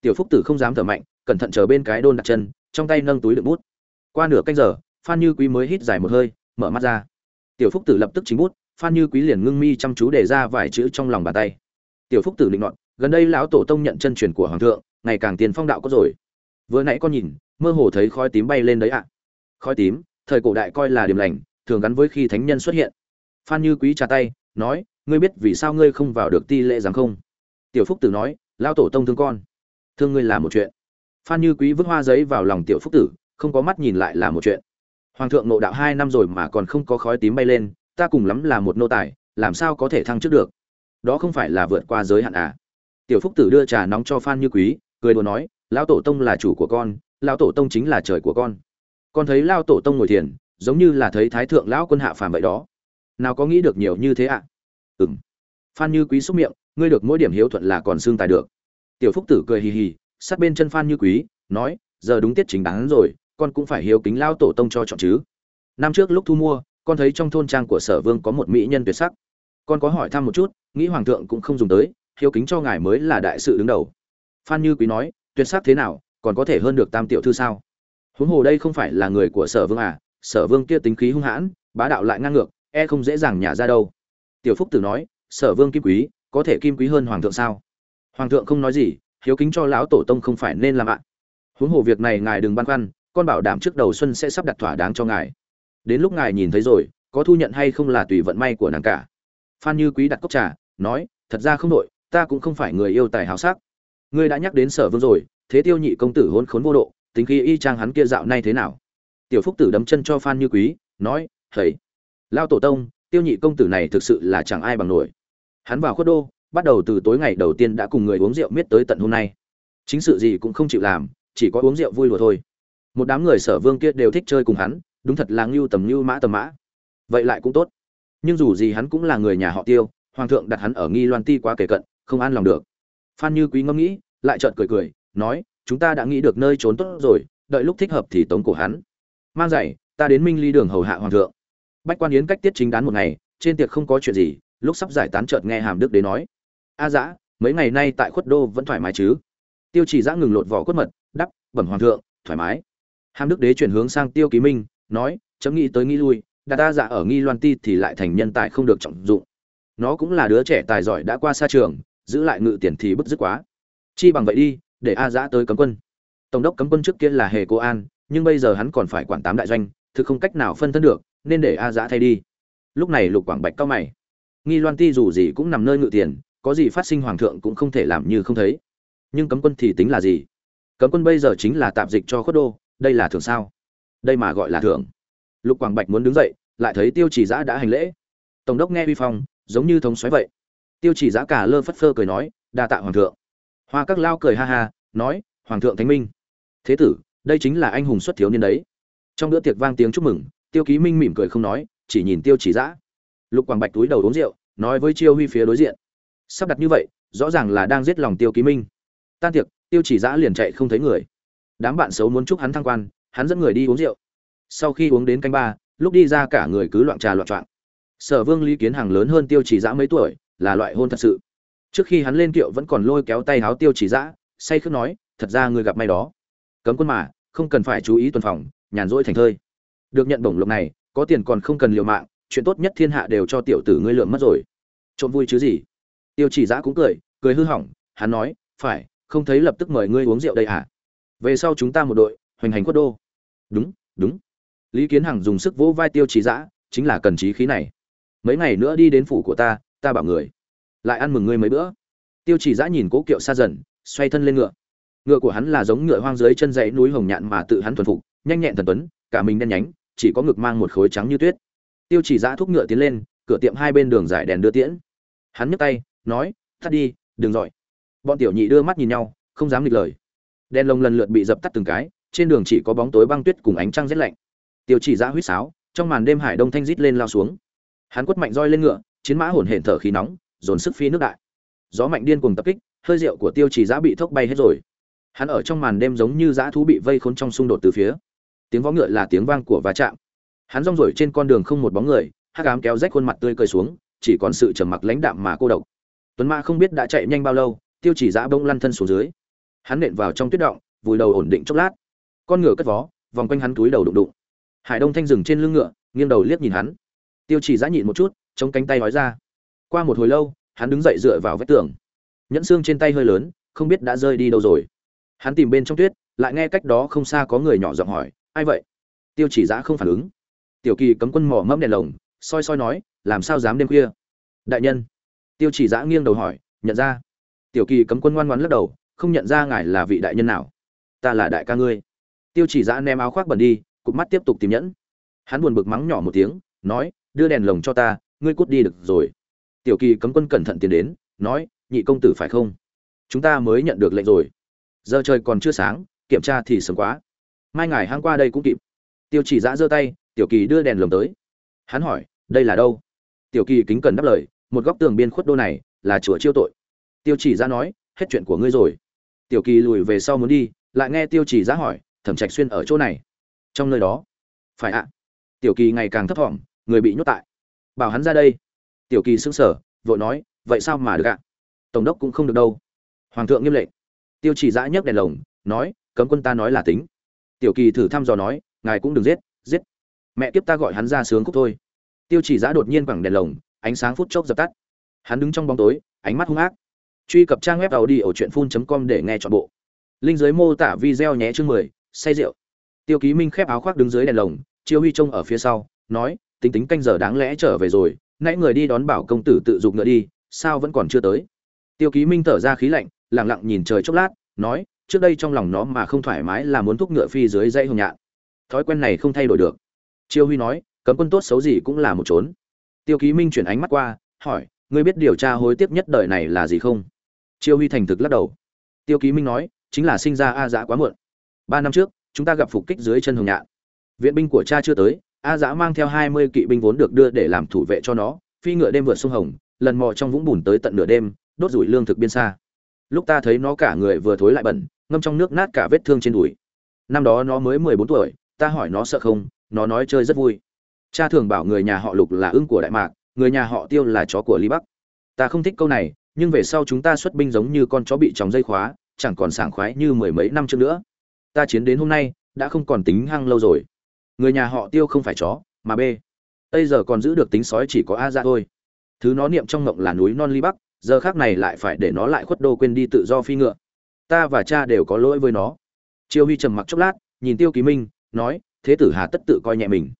Tiểu phúc tử không dám thở mạnh, cẩn thận chờ bên cái đôn đặt chân, trong tay nâng túi đựng bút. Qua nửa canh giờ, phan như quý mới hít dài một hơi, mở mắt ra. Tiểu phúc tử lập tức chính bút phan như quý liền ngưng mi chăm chú để ra vài chữ trong lòng bàn tay. Tiểu phúc tử định luận gần đây lão tổ tông nhận chân truyền của hoàng thượng, ngày càng tiền phong đạo có rồi. Vừa nãy con nhìn, mơ hồ thấy khói tím bay lên đấy ạ. Khói tím, thời cổ đại coi là điểm lành, thường gắn với khi thánh nhân xuất hiện. Phan như quý trà tay, nói, ngươi biết vì sao ngươi không vào được ti lễ giáng không? Tiểu phúc tử nói, lão tổ tông thương con. Thương ngươi là một chuyện. Phan như quý vứt hoa giấy vào lòng tiểu phúc tử, không có mắt nhìn lại là một chuyện. Hoàng thượng nộ đạo hai năm rồi mà còn không có khói tím bay lên ta cùng lắm là một nô tài, làm sao có thể thăng chức được? Đó không phải là vượt qua giới hạn à? Tiểu phúc tử đưa trà nóng cho phan như quý, cười đùa nói, lão tổ tông là chủ của con, lão tổ tông chính là trời của con. Con thấy lao tổ tông ngồi thiền, giống như là thấy thái thượng lão quân hạ phàm vậy đó. Nào có nghĩ được nhiều như thế ạ? À? ừ m phan như quý xúc miệng, ngươi được mỗi điểm hiếu thuận là còn xương tài được. Tiểu phúc tử cười hì hì, sát bên chân phan như quý, nói, giờ đúng tiết chính đáng rồi, con cũng phải hiếu kính lao tổ tông cho chọn chứ. Năm trước lúc thu mua con thấy trong thôn trang của sở vương có một mỹ nhân tuyệt sắc. Con có hỏi thăm một chút, nghĩ hoàng thượng cũng không dùng tới, hiếu kính cho ngài mới là đại sự đứng đầu. Phan như quý nói, tuyệt sắc thế nào, còn có thể hơn được tam tiểu thư sao? Huống hồ đây không phải là người của sở vương à sở vương kia tính khí hung hãn, bá đạo lại ngang ngược e không dễ dàng nhả ra đâu. Tiểu phúc tử nói, sở vương kim quý, có thể kim quý hơn hoàng thượng sao? Hoàng thượng không nói gì, hiếu kính cho lão tổ tông không phải nên làm ạ. Huống hồ việc này ngài đừng băn khoăn, con bảo đảm trước đầu xuân sẽ sắp đặt thỏa đáng cho ngài đến lúc ngài nhìn thấy rồi, có thu nhận hay không là tùy vận may của nàng cả. Phan như quý đặt cốc trà, nói, thật ra không đội ta cũng không phải người yêu tài hào sắc. Ngươi đã nhắc đến sở vương rồi, thế tiêu nhị công tử hôn khốn vô độ, tính khi y trang hắn kia dạo nay thế nào? Tiểu phúc tử đấm chân cho phan như quý, nói thầy lao tổ tông, tiêu nhị công tử này thực sự là chẳng ai bằng nổi. Hắn vào khuất đô, bắt đầu từ tối ngày đầu tiên đã cùng người uống rượu miết tới tận hôm nay. Chính sự gì cũng không chịu làm, chỉ có uống rượu vui lùa thôi. Một đám người sở vương kia đều thích chơi cùng hắn đúng thật là ngưu tầm ngưu mã tầm mã. Vậy lại cũng tốt. Nhưng dù gì hắn cũng là người nhà họ tiêu, hoàng thượng đặt hắn ở nghi loan ti quá kể cận, không an lòng được. Phan như quý ngẫm nghĩ, lại chợt cười cười, nói, chúng ta đã nghĩ được nơi trốn tốt rồi, đợi lúc thích hợp thì tống cổ hắn. Mang giày, ta đến minh ly đường hầu hạ hoàng thượng. Bách quan yến cách tiết chính đán một ngày, trên tiệc không có chuyện gì, lúc sắp giải tán chợt nghe hàm đức đến nói, a dã, mấy ngày nay tại khuất đô vẫn thoải mái chứ? Tiêu chỉ giã ngừng lột vỏ quất mật, đắp, bẩm hoàng thượng, thoải mái. Hàm đức đế chuyển hướng sang tiêu ký minh nói, chấm nghĩ tới nghĩ lui đạt ta dạ ở nghi loan ti thì lại thành nhân tài không được trọng dụng. Nó cũng là đứa trẻ tài giỏi đã qua xa trường, giữ lại ngự tiền thì bức dứt quá. Chi bằng vậy đi, để a dã tới cấm quân. Tổng đốc cấm quân trước kia là hề cô an, nhưng bây giờ hắn còn phải quản tám đại doanh thực không cách nào phân thân được, nên để a dã thay đi. Lúc này lục quảng bạch cao mày. Nghi loan ti dù gì cũng nằm nơi ngự tiền, có gì phát sinh hoàng thượng cũng không thể làm như không thấy. Nhưng cấm quân thì tính là gì? Cấm quân bây giờ chính là tạm dịch cho khuất đô, đây là thường sao? Đây mà gọi là thưởng. Lục quảng bạch muốn đứng dậy, lại thấy tiêu chỉ giã đã hành lễ. Tổng đốc nghe vi phong, giống như thống xoáy vậy. Tiêu chỉ giã cả lơ phất phơ cười nói, đa tạ hoàng thượng. Hoa các lao cười ha ha, nói, hoàng thượng thánh minh. Thế tử, đây chính là anh hùng xuất thiếu niên đấy. Trong bữa tiệc vang tiếng chúc mừng, tiêu ký minh mỉm cười không nói, chỉ nhìn tiêu chỉ giã. Lục quảng bạch túi đầu uống rượu, nói với chiêu huy phía đối diện. Sắp đặt như vậy, rõ ràng là đang giết lòng tiêu ký minh. Tan tiệc, tiêu chỉ giã liền chạy không thấy người. Đám bạn xấu muốn chúc hắn thăng quan hắn dẫn người đi uống rượu. Sau khi uống đến canh ba, lúc đi ra cả người cứ loạn trà loạn trạng. sở vương lý kiến hàng lớn hơn tiêu chỉ dã mấy tuổi, là loại hôn thật sự. Trước khi hắn lên kiệu vẫn còn lôi kéo tay háo tiêu chỉ dã, say khước nói, thật ra người gặp may đó. Cấm quân mà, không cần phải chú ý tuần phòng, nhàn rỗi thành thơi. Được nhận bổng lộc này, có tiền còn không cần liều mạng, chuyện tốt nhất thiên hạ đều cho tiểu tử ngươi lượm mất rồi. Trộm vui chứ gì? Tiêu chỉ giã cũng cười cười hư hỏng, hắn nói, phải, không thấy lập tức mời ngươi uống rượu đây à? Về sau chúng ta một đội, hoành hành quất đô đúng đúng. Lý kiến hằng dùng sức vỗ vai tiêu trí Giã chính là cần trí khí này. Mấy ngày nữa đi đến phủ của ta ta bảo người. Lại ăn mừng ngươi mấy bữa. Tiêu chỉ Giã nhìn cố kiệu xa dần, xoay thân lên ngựa. Ngựa của hắn là giống ngựa hoang dưới chân dãy núi hồng nhạn mà tự hắn thuần phục, nhanh nhẹn thần tuấn, cả mình đen nhánh, chỉ có ngực mang một khối trắng như tuyết. Tiêu chỉ Giã thúc ngựa tiến lên, cửa tiệm hai bên đường giải đèn đưa tiễn. Hắn nhấc tay, nói thắt đi, đừng giỏi bọn tiểu nhị đưa mắt nhìn nhau, không dám nghịch lời. Đèn lồng lần lượt bị dập tắt từng cái trên đường chỉ có bóng tối băng tuyết cùng ánh trăng rét lạnh. Tiêu chỉ giã huýt sáo, trong màn đêm hải đông thanh rít lên lao xuống. Hắn quất mạnh roi lên ngựa, chiến mã hổn hển thở khí nóng, dồn sức phi nước đại. Gió mạnh điên cuồng tập kích, hơi rượu của tiêu chỉ giã bị thốc bay hết rồi. Hắn ở trong màn đêm giống như dã thú bị vây khốn trong xung đột từ phía. Tiếng vó ngựa là tiếng vang của va chạm. Hắn rong rổi trên con đường không một bóng người, hắc ám kéo rách khuôn mặt tươi cười xuống, chỉ còn sự trầm mặc lãnh đạm mà cô độc. Tuấn mã không biết đã chạy nhanh bao lâu, tiêu chỉ giã bỗng lăn thân xuống dưới. Hắn nện vào trong tuyết động, vùi đầu ổn định chốc lát con ngựa cất vó, vòng quanh hắn túi đầu đụng đụng. Hải đông thanh dừng trên lưng ngựa, nghiêng đầu liếc nhìn hắn. Tiêu chỉ giã nhịn một chút, chống cánh tay nói ra. Qua một hồi lâu, hắn đứng dậy dựa vào vách tường. Nhẫn xương trên tay hơi lớn, không biết đã rơi đi đâu rồi. Hắn tìm bên trong tuyết, lại nghe cách đó không xa có người nhỏ giọng hỏi, ai vậy? Tiêu chỉ giã không phản ứng. Tiểu kỳ cấm quân mỏ mẫm đèn lồng, soi soi nói, làm sao dám đêm khuya? Đại nhân. Tiêu chỉ giã nghiêng đầu hỏi, nhận ra. Tiểu kỳ cấm quân ngoan ngoan lắc đầu, không nhận ra ngài là vị đại nhân nào. Ta là đại ca ngươi tiêu chỉ giã ném áo khoác bẩn đi, cụp mắt tiếp tục tìm nhẫn. Hắn buồn bực mắng nhỏ một tiếng, nói, đưa đèn lồng cho ta, ngươi cút đi được rồi. Tiểu kỳ cấm quân cẩn thận tiến đến, nói, nhị công tử phải không? Chúng ta mới nhận được lệnh rồi. Giờ trời còn chưa sáng, kiểm tra thì sớm quá. Mai ngài hang qua đây cũng kịp. Tiêu chỉ giã giơ tay, tiểu kỳ đưa đèn lồng tới. Hắn hỏi, đây là đâu? Tiểu kỳ kính cần đáp lời, một góc tường biên khuất đô này là chùa chiêu tội. Tiêu chỉ giã nói, hết chuyện của ngươi rồi. Tiểu kỳ lùi về sau muốn đi, lại nghe tiêu chỉ giã hỏi thẩm trạch xuyên ở chỗ này. Trong nơi đó. Phải ạ. Tiểu kỳ ngày càng thấp thỏm, người bị nhốt tại. Bảo hắn ra đây. Tiểu kỳ sững sờ, vội nói, vậy sao mà được ạ? Tổng đốc cũng không được đâu. Hoàng thượng nghiêm lệnh. Tiêu chỉ giã nhấc đèn lồng, nói, cấm quân ta nói là tính. Tiểu kỳ thử thăm dò nói, ngài cũng đừng giết giết. Mẹ tiếp ta gọi hắn ra sướng khúc thôi. Tiêu chỉ giã đột nhiên bằng đèn lồng, ánh sáng phút chốc dập tắt. Hắn đứng trong bóng tối, ánh mắt hung ác. Truy cập trang web tàu đi ở truyện phun com để nghe chọn bộ. Linh giới mô tả video nhé chương mười say rượu. Tiêu ký minh khép áo khoác đứng dưới đèn lồng, chiêu huy trông ở phía sau, nói, tính tính canh giờ đáng lẽ trở về rồi, nãy người đi đón bảo công tử tự dục ngựa đi, sao vẫn còn chưa tới? Tiêu ký minh thở ra khí lạnh, lặng lặng nhìn trời chốc lát, nói, trước đây trong lòng nó mà không thoải mái là muốn thúc ngựa phi dưới dây hồng nhạn. Thói quen này không thay đổi được. Chiêu huy nói, cấm quân tốt xấu gì cũng là một trốn tiêu ký minh chuyển ánh mắt qua, hỏi, ngươi biết điều tra hối tiếc nhất đời này là gì không? Chiêu huy thành thực lắc đầu. Tiêu ký minh nói, chính là sinh ra a dã quá muộn ba năm trước, chúng ta gặp phục kích dưới chân hồng nhạn. Viện binh của cha chưa tới, a dã mang theo hai mươi kỵ binh vốn được đưa để làm thủ vệ cho nó, phi ngựa đêm vượt sông hồng, lần mò trong vũng bùn tới tận nửa đêm, đốt rủi lương thực biên xa. Lúc ta thấy nó cả người vừa thối lại bẩn, ngâm trong nước nát cả vết thương trên đùi. Năm đó nó mới mười bốn tuổi, ta hỏi nó sợ không, nó nói chơi rất vui. Cha thường bảo người nhà họ lục là ưng của đại mạc, người nhà họ tiêu là chó của ly bắc. Ta không thích câu này, nhưng về sau chúng ta xuất binh giống như con chó bị tròng dây khóa, chẳng còn sảng khoái như mười mấy năm trước nữa ta chiến đến hôm nay, đã không còn tính hăng lâu rồi. Người nhà họ tiêu không phải chó, mà b bây giờ còn giữ được tính sói chỉ có a ra dạ thôi. Thứ nó niệm trong ngộng là núi non ly bắc, giờ khác này lại phải để nó lại khuất đô quên đi tự do phi ngựa. Ta và cha đều có lỗi với nó. Chiêu huy trầm mặc chốc lát, nhìn tiêu ký minh, nói, thế tử hà tất tự coi nhẹ mình.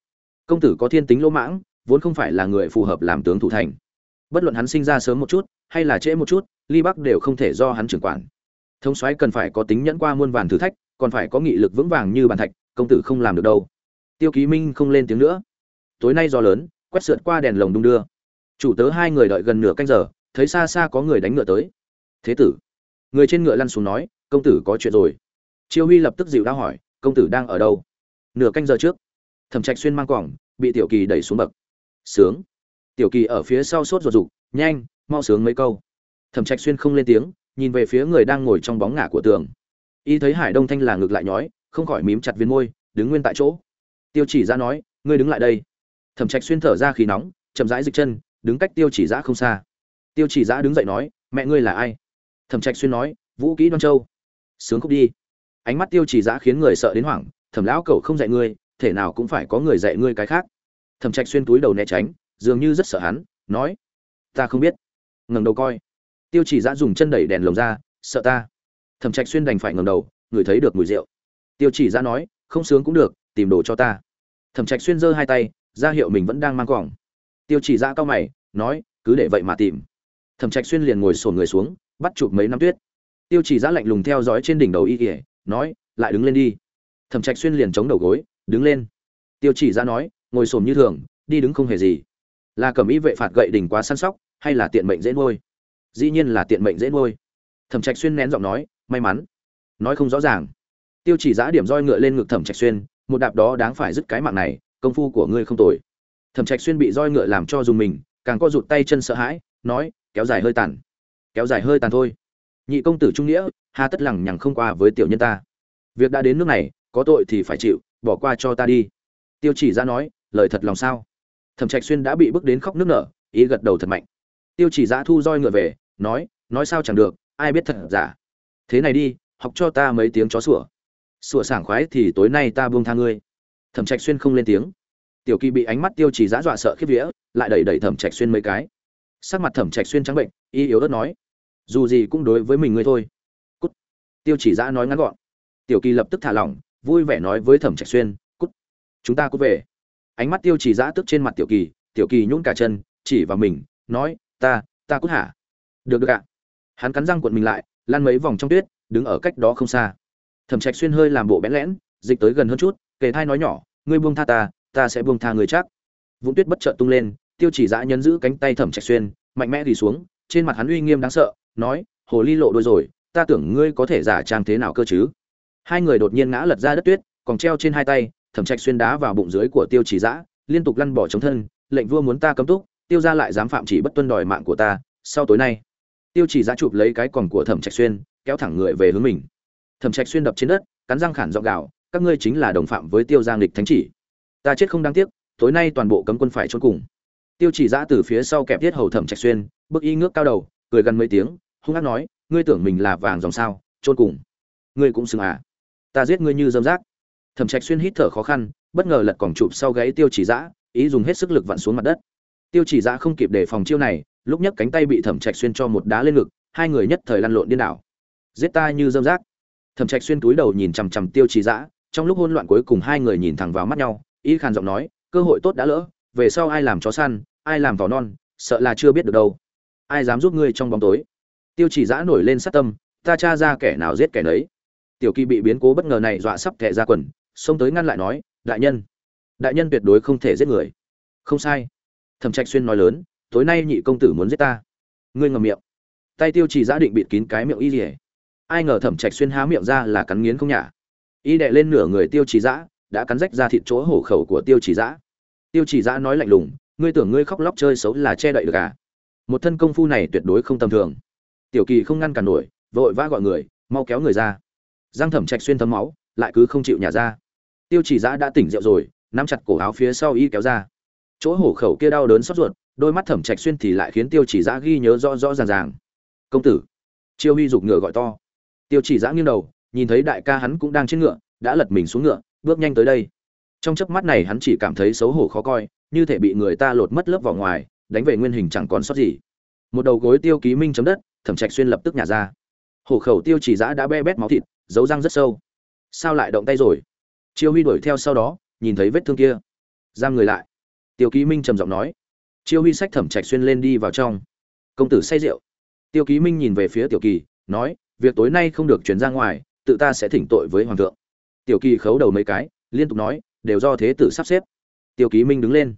Công tử có thiên tính lỗ mãng, vốn không phải là người phù hợp làm tướng thủ thành. Bất luận hắn sinh ra sớm một chút, hay là trễ một chút, ly bắc đều không thể do hắn trưởng quản. Thống soái cần phải có tính nhẫn qua muôn vàn thử thách còn phải có nghị lực vững vàng như bàn thạch, công tử không làm được đâu. Tiêu ký minh không lên tiếng nữa. Tối nay gió lớn, quét sượt qua đèn lồng đung đưa. Chủ tớ hai người đợi gần nửa canh giờ, thấy xa xa có người đánh ngựa tới. Thế tử. Người trên ngựa lăn xuống nói, công tử có chuyện rồi. Chiêu huy lập tức dịu đã hỏi, công tử đang ở đâu? Nửa canh giờ trước. Thẩm trạch xuyên mang quòng bị tiểu kỳ đẩy xuống bậc. Sướng. Tiểu kỳ ở phía sau sốt ruột rục nhanh, mau sướng mấy câu. Thẩm trạch xuyên không lên tiếng, nhìn về phía người đang ngồi trong bóng ngả của tường y thấy hải đông thanh là ngược lại nhói, không khỏi mím chặt viên môi, đứng nguyên tại chỗ. Tiêu chỉ ra nói, ngươi đứng lại đây. Thẩm trạch xuyên thở ra khí nóng, chậm rãi dịch chân, đứng cách tiêu chỉ giã không xa. Tiêu chỉ giã đứng dậy nói, mẹ ngươi là ai? Thẩm trạch xuyên nói, vũ kỹ đoan châu. Sướng khúc đi. Ánh mắt tiêu chỉ giã khiến người sợ đến hoảng, thẩm lão cậu không dạy ngươi, thể nào cũng phải có người dạy ngươi cái khác. Thẩm trạch xuyên túi đầu né tránh, dường như rất sợ hắn, nói, ta không biết. Ngẩng đầu coi. Tiêu chỉ giã dùng chân đẩy đèn lồng ra, sợ ta thẩm trạch xuyên đành phải ngẩng đầu người thấy được mùi rượu. Tiêu chỉ ra nói, không sướng cũng được, tìm đồ cho ta. Thẩm trạch xuyên giơ hai tay, ra hiệu mình vẫn đang mang quòng tiêu chỉ ra cao mày, nói, cứ để vậy mà tìm. Thẩm trạch xuyên liền ngồi xổm người xuống, bắt chụp mấy năm tuyết. Tiêu chỉ ra lạnh lùng theo dõi trên đỉnh đầu y kỉa nói, lại đứng lên đi. Thẩm trạch xuyên liền chống đầu gối, đứng lên. Tiêu chỉ ra nói, ngồi xổm như thường, đi đứng không hề gì. Là cầm ý vệ phạt gậy đỉnh quá săn sóc, hay là tiện mệnh dễ nuôi? Dĩ nhiên là tiện mệnh dễ nuôi. Thẩm trạch xuyên nén giọng nói may mắn. Nói không rõ ràng. Tiêu chỉ giã điểm roi ngựa lên ngực thẩm trạch xuyên, một đạp đó đáng phải dứt cái mạng này, công phu của ngươi không tồi. Thẩm trạch xuyên bị roi ngựa làm cho dùng mình, càng co rụt tay chân sợ hãi, nói, kéo dài hơi tàn. Kéo dài hơi tàn thôi. Nhị công tử trung nghĩa, hà tất lẳng nhằng không qua với tiểu nhân ta. Việc đã đến nước này, có tội thì phải chịu, bỏ qua cho ta đi. Tiêu chỉ ra nói, lời thật lòng sao? Thẩm trạch xuyên đã bị bức đến khóc nước nở, ý gật đầu thật mạnh. Tiêu chỉ ra thu roi ngựa về, nói nói sao chẳng được, ai biết thật giả thế này đi, học cho ta mấy tiếng chó sủa. Sủa sảng khoái thì tối nay ta buông tha ngươi. Thẩm trạch xuyên không lên tiếng. Tiểu kỳ bị ánh mắt tiêu chỉ giã dọa sợ khiếp vía, lại đẩy đẩy thẩm trạch xuyên mấy cái. Sắc mặt thẩm trạch xuyên trắng bệnh, y yếu ớt nói, dù gì cũng đối với mình ngươi thôi. Cút. Tiêu chỉ giã nói ngắn gọn. Tiểu kỳ lập tức thả lỏng, vui vẻ nói với thẩm trạch xuyên, cút. Chúng ta cút về. Ánh mắt tiêu chỉ giã tức trên mặt tiểu kỳ tiểu kỳ nhún cả chân, chỉ vào mình, nói, ta ta cút hả? Được được ạ. Hắn cắn răng cuộn mình lại lăn mấy vòng trong tuyết, đứng ở cách đó không xa. Thẩm trạch xuyên hơi làm bộ bẽn lẽn, dịch tới gần hơn chút, kề thai nói nhỏ, ngươi buông tha ta ta sẽ buông tha người chắc. Vũng tuyết bất chợt tung lên, tiêu chỉ giã nhấn giữ cánh tay thẩm trạch xuyên, mạnh mẽ đi xuống, trên mặt hắn uy nghiêm đáng sợ, nói, hồ ly lộ đôi rồi, ta tưởng ngươi có thể giả trang thế nào cơ chứ? Hai người đột nhiên ngã lật ra đất tuyết, còn treo trên hai tay, thẩm trạch xuyên đá vào bụng dưới của tiêu chỉ giã liên tục lăn bỏ chống thân, lệnh vua muốn ta cấm túc, tiêu ra lại dám phạm chỉ bất tuân đòi mạng của ta, sau tối nay tiêu chỉ giã chụp lấy cái còng của thẩm trạch xuyên, kéo thẳng người về hướng mình. Thẩm trạch xuyên đập trên đất, cắn răng khản giọng gạo các ngươi chính là đồng phạm với tiêu giang lịch thánh chỉ. Ta chết không đáng tiếc, tối nay toàn bộ cấm quân phải trốn cùng. Tiêu chỉ giã từ phía sau kẹp tiết hầu thẩm trạch xuyên, bước y ngước cao đầu, cười gần mấy tiếng, hung ác nói, ngươi tưởng mình là vàng dòng sao trôn cùng. Ngươi cũng xứng à. Ta giết ngươi như dâm rác. Thẩm trạch xuyên hít thở khó khăn, bất ngờ lật còng chụp sau gáy tiêu chỉ giã, ý dùng hết sức lực vặn xuống mặt đất tiêu chỉ giã không kịp đề phòng chiêu này, lúc nhấc cánh tay bị thẩm trạch xuyên cho một đá lên ngực, hai người nhất thời lăn lộn điên đảo. Giết ta như dâm rác. Thẩm trạch xuyên túi đầu nhìn chằm chằm tiêu chỉ giã trong lúc hỗn loạn cuối cùng hai người nhìn thẳng vào mắt nhau, y khàn giọng nói, cơ hội tốt đã lỡ, về sau ai làm chó săn, ai làm vỏ non, sợ là chưa biết được đâu. Ai dám giúp ngươi trong bóng tối? Tiêu chỉ giã nổi lên sát tâm, ta tra ra kẻ nào giết kẻ nấy. Tiểu kỳ bị biến cố bất ngờ này dọa sắp kẻ ra quần, xông tới ngăn lại nói, đại nhân đại nhân tuyệt đối không thể giết người. Không sai thẩm trạch xuyên nói lớn, tối nay nhị công tử muốn giết ta. Ngươi ngậm miệng. Tay tiêu chỉ giã định bịt kín cái miệng y rỉa ai ngờ thẩm trạch xuyên há miệng ra là cắn nghiến không nhả. Y đệ lên nửa người tiêu chỉ giã, đã cắn rách ra thịt chỗ hổ khẩu của tiêu chỉ giã. Tiêu chỉ giã nói lạnh lùng, ngươi tưởng ngươi khóc lóc chơi xấu là che đậy được à? Một thân công phu này tuyệt đối không tầm thường. Tiểu kỳ không ngăn cản nổi, vội vã gọi người, mau kéo người ra. Giang thẩm trạch xuyên thấm máu, lại cứ không chịu nhả ra. Tiêu chỉ giã đã tỉnh rượu rồi, nắm chặt cổ áo phía sau y kéo ra chỗ hổ khẩu kia đau đớn xót ruột, đôi mắt thẩm trạch xuyên thì lại khiến tiêu chỉ giã ghi nhớ rõ rõ ràng ràng. Công tử. Chiêu huy giục ngựa gọi to. Tiêu chỉ giã nghiêng đầu, nhìn thấy đại ca hắn cũng đang trên ngựa, đã lật mình xuống ngựa, bước nhanh tới đây. Trong chớp mắt này hắn chỉ cảm thấy xấu hổ khó coi, như thể bị người ta lột mất lớp vào ngoài, đánh về nguyên hình chẳng còn sót gì. Một đầu gối tiêu ký minh chấm đất, thẩm trạch xuyên lập tức nhả ra. Hổ khẩu tiêu chỉ giã đã be bét máu thịt, dấu răng rất sâu. Sao lại động tay rồi? Chiêu huy đuổi theo sau đó, nhìn thấy vết thương kia. Giam người lại tiêu ký minh trầm giọng nói, chiêu huy sách thẩm trạch xuyên lên đi vào trong. Công tử say rượu. Tiêu ký minh nhìn về phía tiểu kỳ, nói, việc tối nay không được chuyển ra ngoài, tự ta sẽ thỉnh tội với hoàng thượng. Tiểu kỳ khấu đầu mấy cái, liên tục nói, đều do thế tử sắp xếp. Tiêu ký minh đứng lên.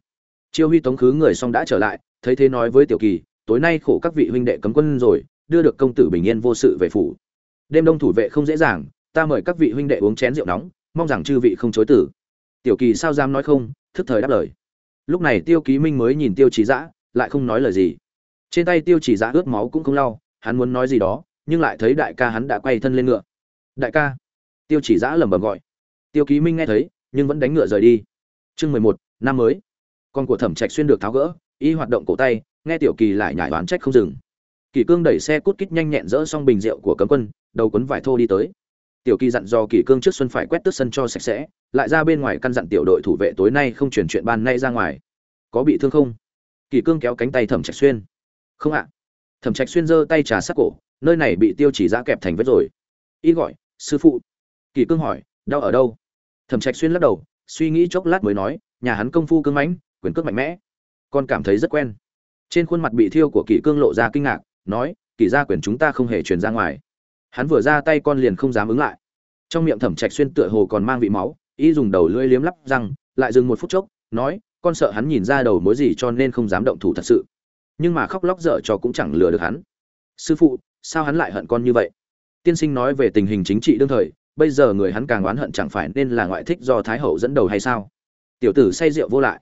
Chiêu huy tống khứ người xong đã trở lại, thấy thế nói với tiểu kỳ, tối nay khổ các vị huynh đệ cấm quân rồi, đưa được công tử bình yên vô sự về phủ. Đêm đông thủ vệ không dễ dàng, ta mời các vị huynh đệ uống chén rượu nóng, mong rằng chư vị không chối tử. Tiểu kỳ sao dám nói không, thức thời đáp lời lúc này tiêu ký minh mới nhìn tiêu chỉ dã, lại không nói lời gì. Trên tay tiêu chỉ dã ướt máu cũng không lau, hắn muốn nói gì đó, nhưng lại thấy đại ca hắn đã quay thân lên ngựa. Đại ca, tiêu chỉ dã lẩm bẩm gọi. Tiêu ký minh nghe thấy, nhưng vẫn đánh ngựa rời đi. Chương mười một, năm mới. Con của thẩm trạch xuyên được tháo gỡ, y hoạt động cổ tay, nghe tiểu kỳ lại nhải đoán trách không dừng. Kỳ cương đẩy xe cút kít nhanh nhẹn dỡ xong bình rượu của cấm quân, đầu quấn vải thô đi tới tiểu kỳ dặn do kỳ cương trước xuân phải quét tước sân cho sạch sẽ, lại ra bên ngoài căn dặn tiểu đội thủ vệ tối nay không chuyển chuyện ban nay ra ngoài. Có bị thương không? Kỳ cương kéo cánh tay thẩm trạch xuyên. Không ạ. Thẩm trạch xuyên giơ tay trà sát cổ, nơi này bị tiêu chỉ giã kẹp thành vết rồi. Y gọi, sư phụ. Kỳ cương hỏi, đau ở đâu? Thẩm trạch xuyên lắc đầu, suy nghĩ chốc lát mới nói, nhà hắn công phu cương mãnh, quyền cước mạnh mẽ. Con cảm thấy rất quen. Trên khuôn mặt bị thiêu của kỷ cương lộ ra kinh ngạc, nói, kỳ gia quyền chúng ta không hề truyền ra ngoài hắn vừa ra tay con liền không dám ứng lại. Trong miệng thẩm trạch xuyên tựa hồ còn mang vị máu, y dùng đầu lưỡi liếm lắp răng, lại dừng một phút chốc, nói, con sợ hắn nhìn ra đầu mối gì cho nên không dám động thủ thật sự. Nhưng mà khóc lóc dở cho cũng chẳng lừa được hắn. Sư phụ, sao hắn lại hận con như vậy? Tiên sinh nói về tình hình chính trị đương thời, bây giờ người hắn càng oán hận chẳng phải nên là ngoại thích do thái hậu dẫn đầu hay sao? Tiểu tử say rượu vô lại.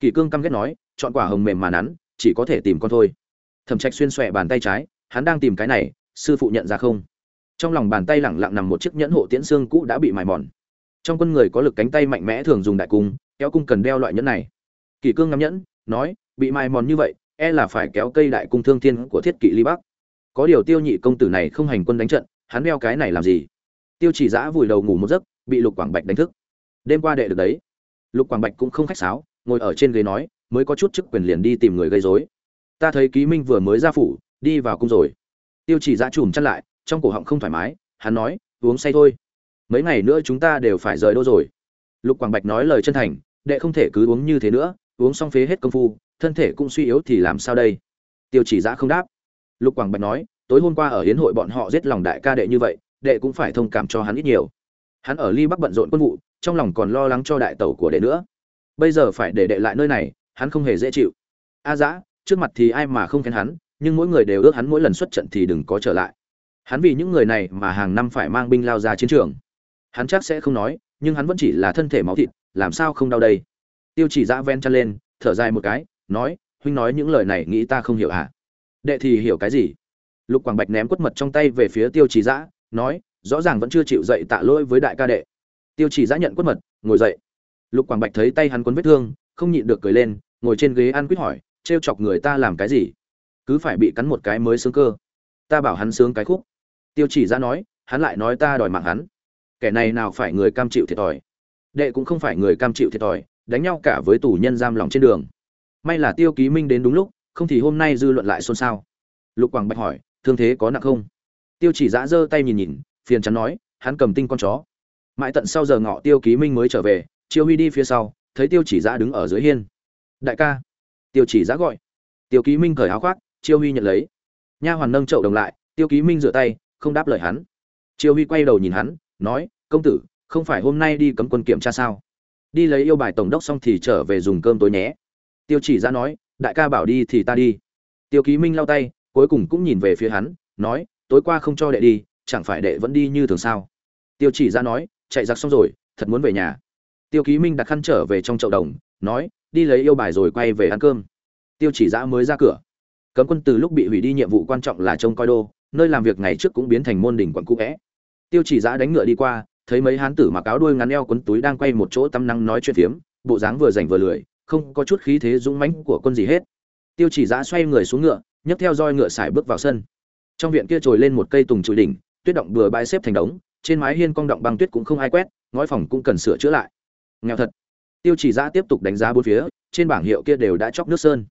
Kỳ cương căm ghét nói, chọn quả hồng mềm mà nắn, chỉ có thể tìm con thôi. Thẩm trạch xuyên xòe bàn tay trái, hắn đang tìm cái này, sư phụ nhận ra không? Trong lòng bàn tay lẳng lặng nằm một chiếc nhẫn hộ tiễn xương cũ đã bị mài mòn. Trong quân người có lực cánh tay mạnh mẽ thường dùng đại cung, kéo cung cần đeo loại nhẫn này. Kỳ cương ngắm nhẫn, nói, bị mài mòn như vậy e là phải kéo cây đại cung thương thiên của thiết kỵ ly bắc. Có điều tiêu nhị công tử này không hành quân đánh trận, hắn đeo cái này làm gì? Tiêu chỉ giã vùi đầu ngủ một giấc, bị lục quảng bạch đánh thức. Đêm qua đệ được đấy. Lục quảng bạch cũng không khách sáo, ngồi ở trên ghế nói, mới có chút chức quyền liền đi tìm người gây rối. Ta thấy ký minh vừa mới ra phủ, đi vào cung rồi. Tiêu chỉ giã chùm chăn lại trong cổ họng không thoải mái, hắn nói, uống say thôi. Mấy ngày nữa chúng ta đều phải rời đô rồi? Lục quảng bạch nói lời chân thành, đệ không thể cứ uống như thế nữa, uống xong phế hết công phu, thân thể cũng suy yếu thì làm sao đây? Tiêu chỉ giã không đáp. Lục quảng bạch nói, tối hôm qua ở hiến hội bọn họ giết lòng đại ca đệ như vậy, đệ cũng phải thông cảm cho hắn ít nhiều. Hắn ở ly bắc bận rộn quân vụ, trong lòng còn lo lắng cho đại tẩu của đệ nữa. Bây giờ phải để đệ lại nơi này, hắn không hề dễ chịu. A dã trước mặt thì ai mà không khen hắn, nhưng mỗi người đều ước hắn mỗi lần xuất trận thì đừng có trở lại hắn vì những người này mà hàng năm phải mang binh lao ra chiến trường. Hắn chắc sẽ không nói, nhưng hắn vẫn chỉ là thân thể máu thịt, làm sao không đau đây? Tiêu chỉ dã ven chân lên, thở dài một cái, nói, huynh nói những lời này nghĩ ta không hiểu hả? Đệ thì hiểu cái gì? Lục quảng bạch ném quất mật trong tay về phía tiêu chỉ dã nói, rõ ràng vẫn chưa chịu dậy tạ lỗi với đại ca đệ. Tiêu chỉ dã nhận quất mật, ngồi dậy. Lục quảng bạch thấy tay hắn quấn vết thương, không nhịn được cười lên, ngồi trên ghế ăn quýt hỏi, trêu chọc người ta làm cái gì? Cứ phải bị cắn một cái mới sướng cơ. Ta bảo hắn sướng cái khúc tiêu chỉ ra nói, hắn lại nói ta đòi mạng hắn. Kẻ này nào phải người cam chịu thiệt thòi? Đệ cũng không phải người cam chịu thiệt thòi, đánh nhau cả với tù nhân giam lòng trên đường. May là tiêu ký minh đến đúng lúc, không thì hôm nay dư luận lại xôn xao. Lục quảng bạch hỏi, thương thế có nặng không? Tiêu chỉ giã giơ tay nhìn nhìn, phiền chắn nói, hắn cầm tinh con chó. Mãi tận sau giờ ngọ tiêu ký minh mới trở về, chiêu huy đi phía sau, thấy tiêu chỉ giã đứng ở dưới hiên. Đại ca. Tiêu chỉ giã gọi. Tiêu ký minh cởi áo khoác, chiêu huy nhận lấy. Nha hoàn nâng chậu đồng lại, tiêu ký minh rửa tay không đáp lời hắn. Triều huy quay đầu nhìn hắn, nói, công tử, không phải hôm nay đi cấm quân kiểm tra sao? Đi lấy yêu bài tổng đốc xong thì trở về dùng cơm tối nhé. Tiêu chỉ ra nói, đại ca bảo đi thì ta đi. Tiêu ký minh lau tay, cuối cùng cũng nhìn về phía hắn, nói, tối qua không cho đệ đi, chẳng phải đệ vẫn đi như thường sao? Tiêu chỉ ra nói, chạy giặc xong rồi, thật muốn về nhà. Tiêu ký minh đặt khăn trở về trong chậu đồng, nói, đi lấy yêu bài rồi quay về ăn cơm. Tiêu chỉ giã mới ra cửa. Cấm quân từ lúc bị hủy đi nhiệm vụ quan trọng là trông coi đô nơi làm việc ngày trước cũng biến thành môn đỉnh quận cũ vẽ tiêu chỉ giã đánh ngựa đi qua, thấy mấy hán tử mặc áo đuôi ngắn eo quấn túi đang quay một chỗ tăm năng nói chuyện phiếm, bộ dáng vừa rảnh vừa lười, không có chút khí thế dũng mãnh của quân gì hết. Tiêu chỉ giã xoay người xuống ngựa, nhấc theo roi ngựa xài bước vào sân. Trong viện kia trồi lên một cây tùng trụi đỉnh, tuyết động bừa bãi xếp thành đống, trên mái hiên cong động băng tuyết cũng không ai quét, ngói phòng cũng cần sửa chữa lại. Nghèo thật. Tiêu chỉ giã tiếp tục đánh giá bốn phía, trên bảng hiệu kia đều đã chóc nước sơn.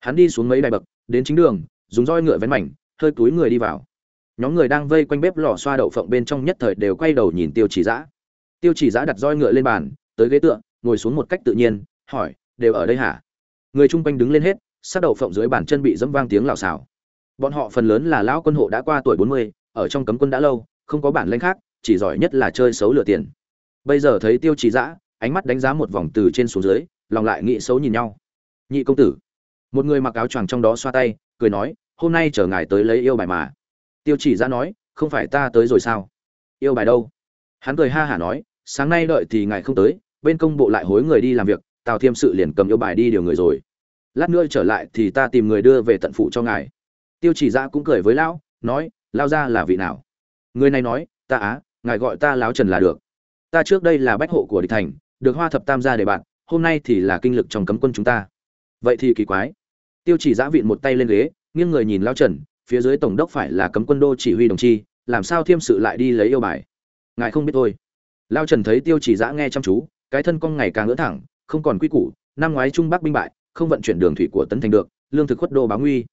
Hắn đi xuống mấy đài bậc, đến chính đường, dùng roi ngựa vén mảnh hơi túi người đi vào. Nhóm người đang vây quanh bếp lò xoa đậu phộng bên trong nhất thời đều quay đầu nhìn tiêu chỉ giã. Tiêu chỉ giã đặt roi ngựa lên bàn, tới ghế tựa, ngồi xuống một cách tự nhiên, hỏi, đều ở đây hả? Người chung quanh đứng lên hết sát đậu phộng dưới bàn chân bị dẫm vang tiếng lào xào bọn họ phần lớn là lão quân hộ đã qua tuổi bốn mươi, ở trong cấm quân đã lâu, không có bản lĩnh khác, chỉ giỏi nhất là chơi xấu lừa tiền. Bây giờ thấy tiêu chỉ giã, ánh mắt đánh giá một vòng từ trên xuống dưới, lòng lại nghĩ xấu nhìn nhau. Nhị công tử. Một người mặc áo choàng trong đó xoa tay, cười nói hôm nay chờ ngài tới lấy yêu bài mà. Tiêu chỉ ra nói, không phải ta tới rồi sao? Yêu bài đâu? Hắn cười ha hả nói, sáng nay đợi thì ngài không tới, bên công bộ lại hối người đi làm việc, tào thiêm sự liền cầm yêu bài đi điều người rồi. Lát nữa trở lại thì ta tìm người đưa về tận phụ cho ngài. Tiêu chỉ ra cũng cười với lão, nói lao ra là vị nào? Người này nói, ta á, ngài gọi ta láo trần là được. Ta trước đây là bách hộ của địch thành, được hoa thập tam gia để bạn hôm nay thì là kinh lực trong cấm quân chúng ta. Vậy thì kỳ quái. Tiêu chỉ giã vịn một tay lên ghế nghiêng người nhìn lao trần, phía dưới tổng đốc phải là cấm quân đô chỉ huy đồng chi, làm sao thiêm sự lại đi lấy yêu bài? Ngài không biết thôi. Lao trần thấy tiêu chỉ giã nghe chăm chú, cái thân con ngày càng ngỡ thẳng, không còn quy củ, năm ngoái trung bắc binh bại, không vận chuyển đường thủy của tấn thành được, lương thực khuất đô báo nguy.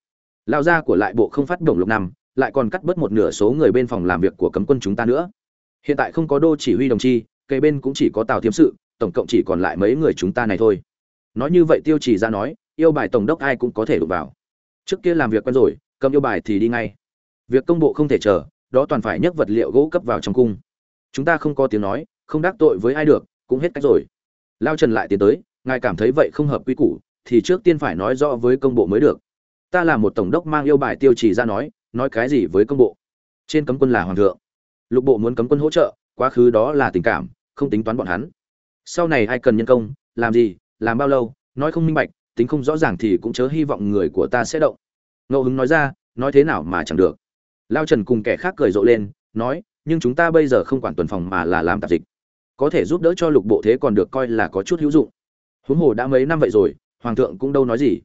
Lao gia của lại bộ không phát động lục năm, lại còn cắt bớt một nửa số người bên phòng làm việc của cấm quân chúng ta nữa. Hiện tại không có đô chỉ huy đồng chi cây bên cũng chỉ có tào thiêm sự, tổng cộng chỉ còn lại mấy người chúng ta này thôi. Nói như vậy tiêu chỉ ra nói, yêu bài tổng đốc ai cũng có thể đụng vào trước kia làm việc quen rồi, cầm yêu bài thì đi ngay. Việc công bộ không thể chờ, đó toàn phải nhấc vật liệu gỗ cấp vào trong cung. Chúng ta không có tiếng nói, không đắc tội với ai được, cũng hết cách rồi. Lao trần lại tiến tới, ngài cảm thấy vậy không hợp quy củ, thì trước tiên phải nói rõ với công bộ mới được. Ta là một tổng đốc mang yêu bài tiêu chỉ ra nói nói cái gì với công bộ? Trên cấm quân là hoàng thượng. Lục bộ muốn cấm quân hỗ trợ, quá khứ đó là tình cảm, không tính toán bọn hắn. Sau này ai cần nhân công, làm gì, làm bao lâu, nói không minh bạch tính không rõ ràng thì cũng chớ hy vọng người của ta sẽ động. Ngẫu hứng nói ra, nói thế nào mà chẳng được. Lao trần cùng kẻ khác cười rộ lên, nói, nhưng chúng ta bây giờ không quản tuần phòng mà là làm tạp dịch. Có thể giúp đỡ cho lục bộ thế còn được coi là có chút hữu dụng. Huống hồ đã mấy năm vậy rồi, hoàng thượng cũng đâu nói gì.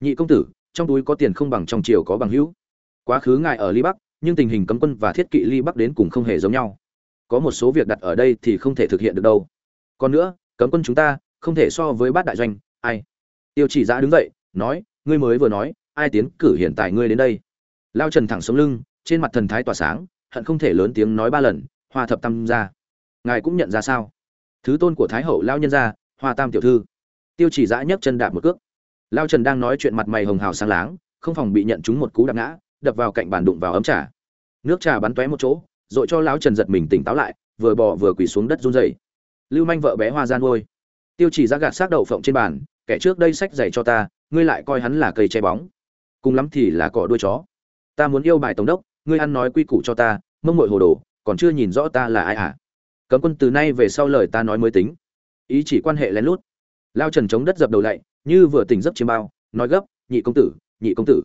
Nhị công tử, trong túi có tiền không bằng trong triều có bằng hữu. Quá khứ ngài ở ly bắc, nhưng tình hình cấm quân và thiết kỵ ly bắc đến cùng không hề giống nhau. Có một số việc đặt ở đây thì không thể thực hiện được đâu. Còn nữa, cấm quân chúng ta, không thể so với bát đại doanh, ai? Tiêu chỉ giã đứng dậy nói ngươi mới vừa nói ai tiến cử hiện tại ngươi đến đây? Lao trần thẳng sống lưng trên mặt thần thái tỏa sáng hận không thể lớn tiếng nói ba lần hoa thập tam ra ngài cũng nhận ra sao? Thứ tôn của thái hậu lao nhân gia, hoa tam tiểu thư. Tiêu chỉ giã nhấc chân đạp một cước. Lao trần đang nói chuyện mặt mày hồng hào sáng láng không phòng bị nhận chúng một cú đạp ngã đập vào cạnh bàn đụng vào ấm trà. Nước trà bắn tóe một chỗ rồi cho lão trần giật mình tỉnh táo lại vừa bò vừa quỳ xuống đất run rẩy. Lưu manh vợ bé hoa gian ngôi. Tiêu chỉ ra gạt xác đậu phộng trên bàn kẻ trước đây sách dạy cho ta, ngươi lại coi hắn là cây che bóng. Cùng lắm thì là cỏ đuôi chó. Ta muốn yêu bài tổng đốc, ngươi ăn nói quy củ cho ta, mông mội hồ đồ, còn chưa nhìn rõ ta là ai à? Cấm quân từ nay về sau lời ta nói mới tính. Ý chỉ quan hệ lén lút. Lao trần chống đất dập đầu lạy như vừa tỉnh giấc chiêm bao, nói gấp, nhị công tử, nhị công tử.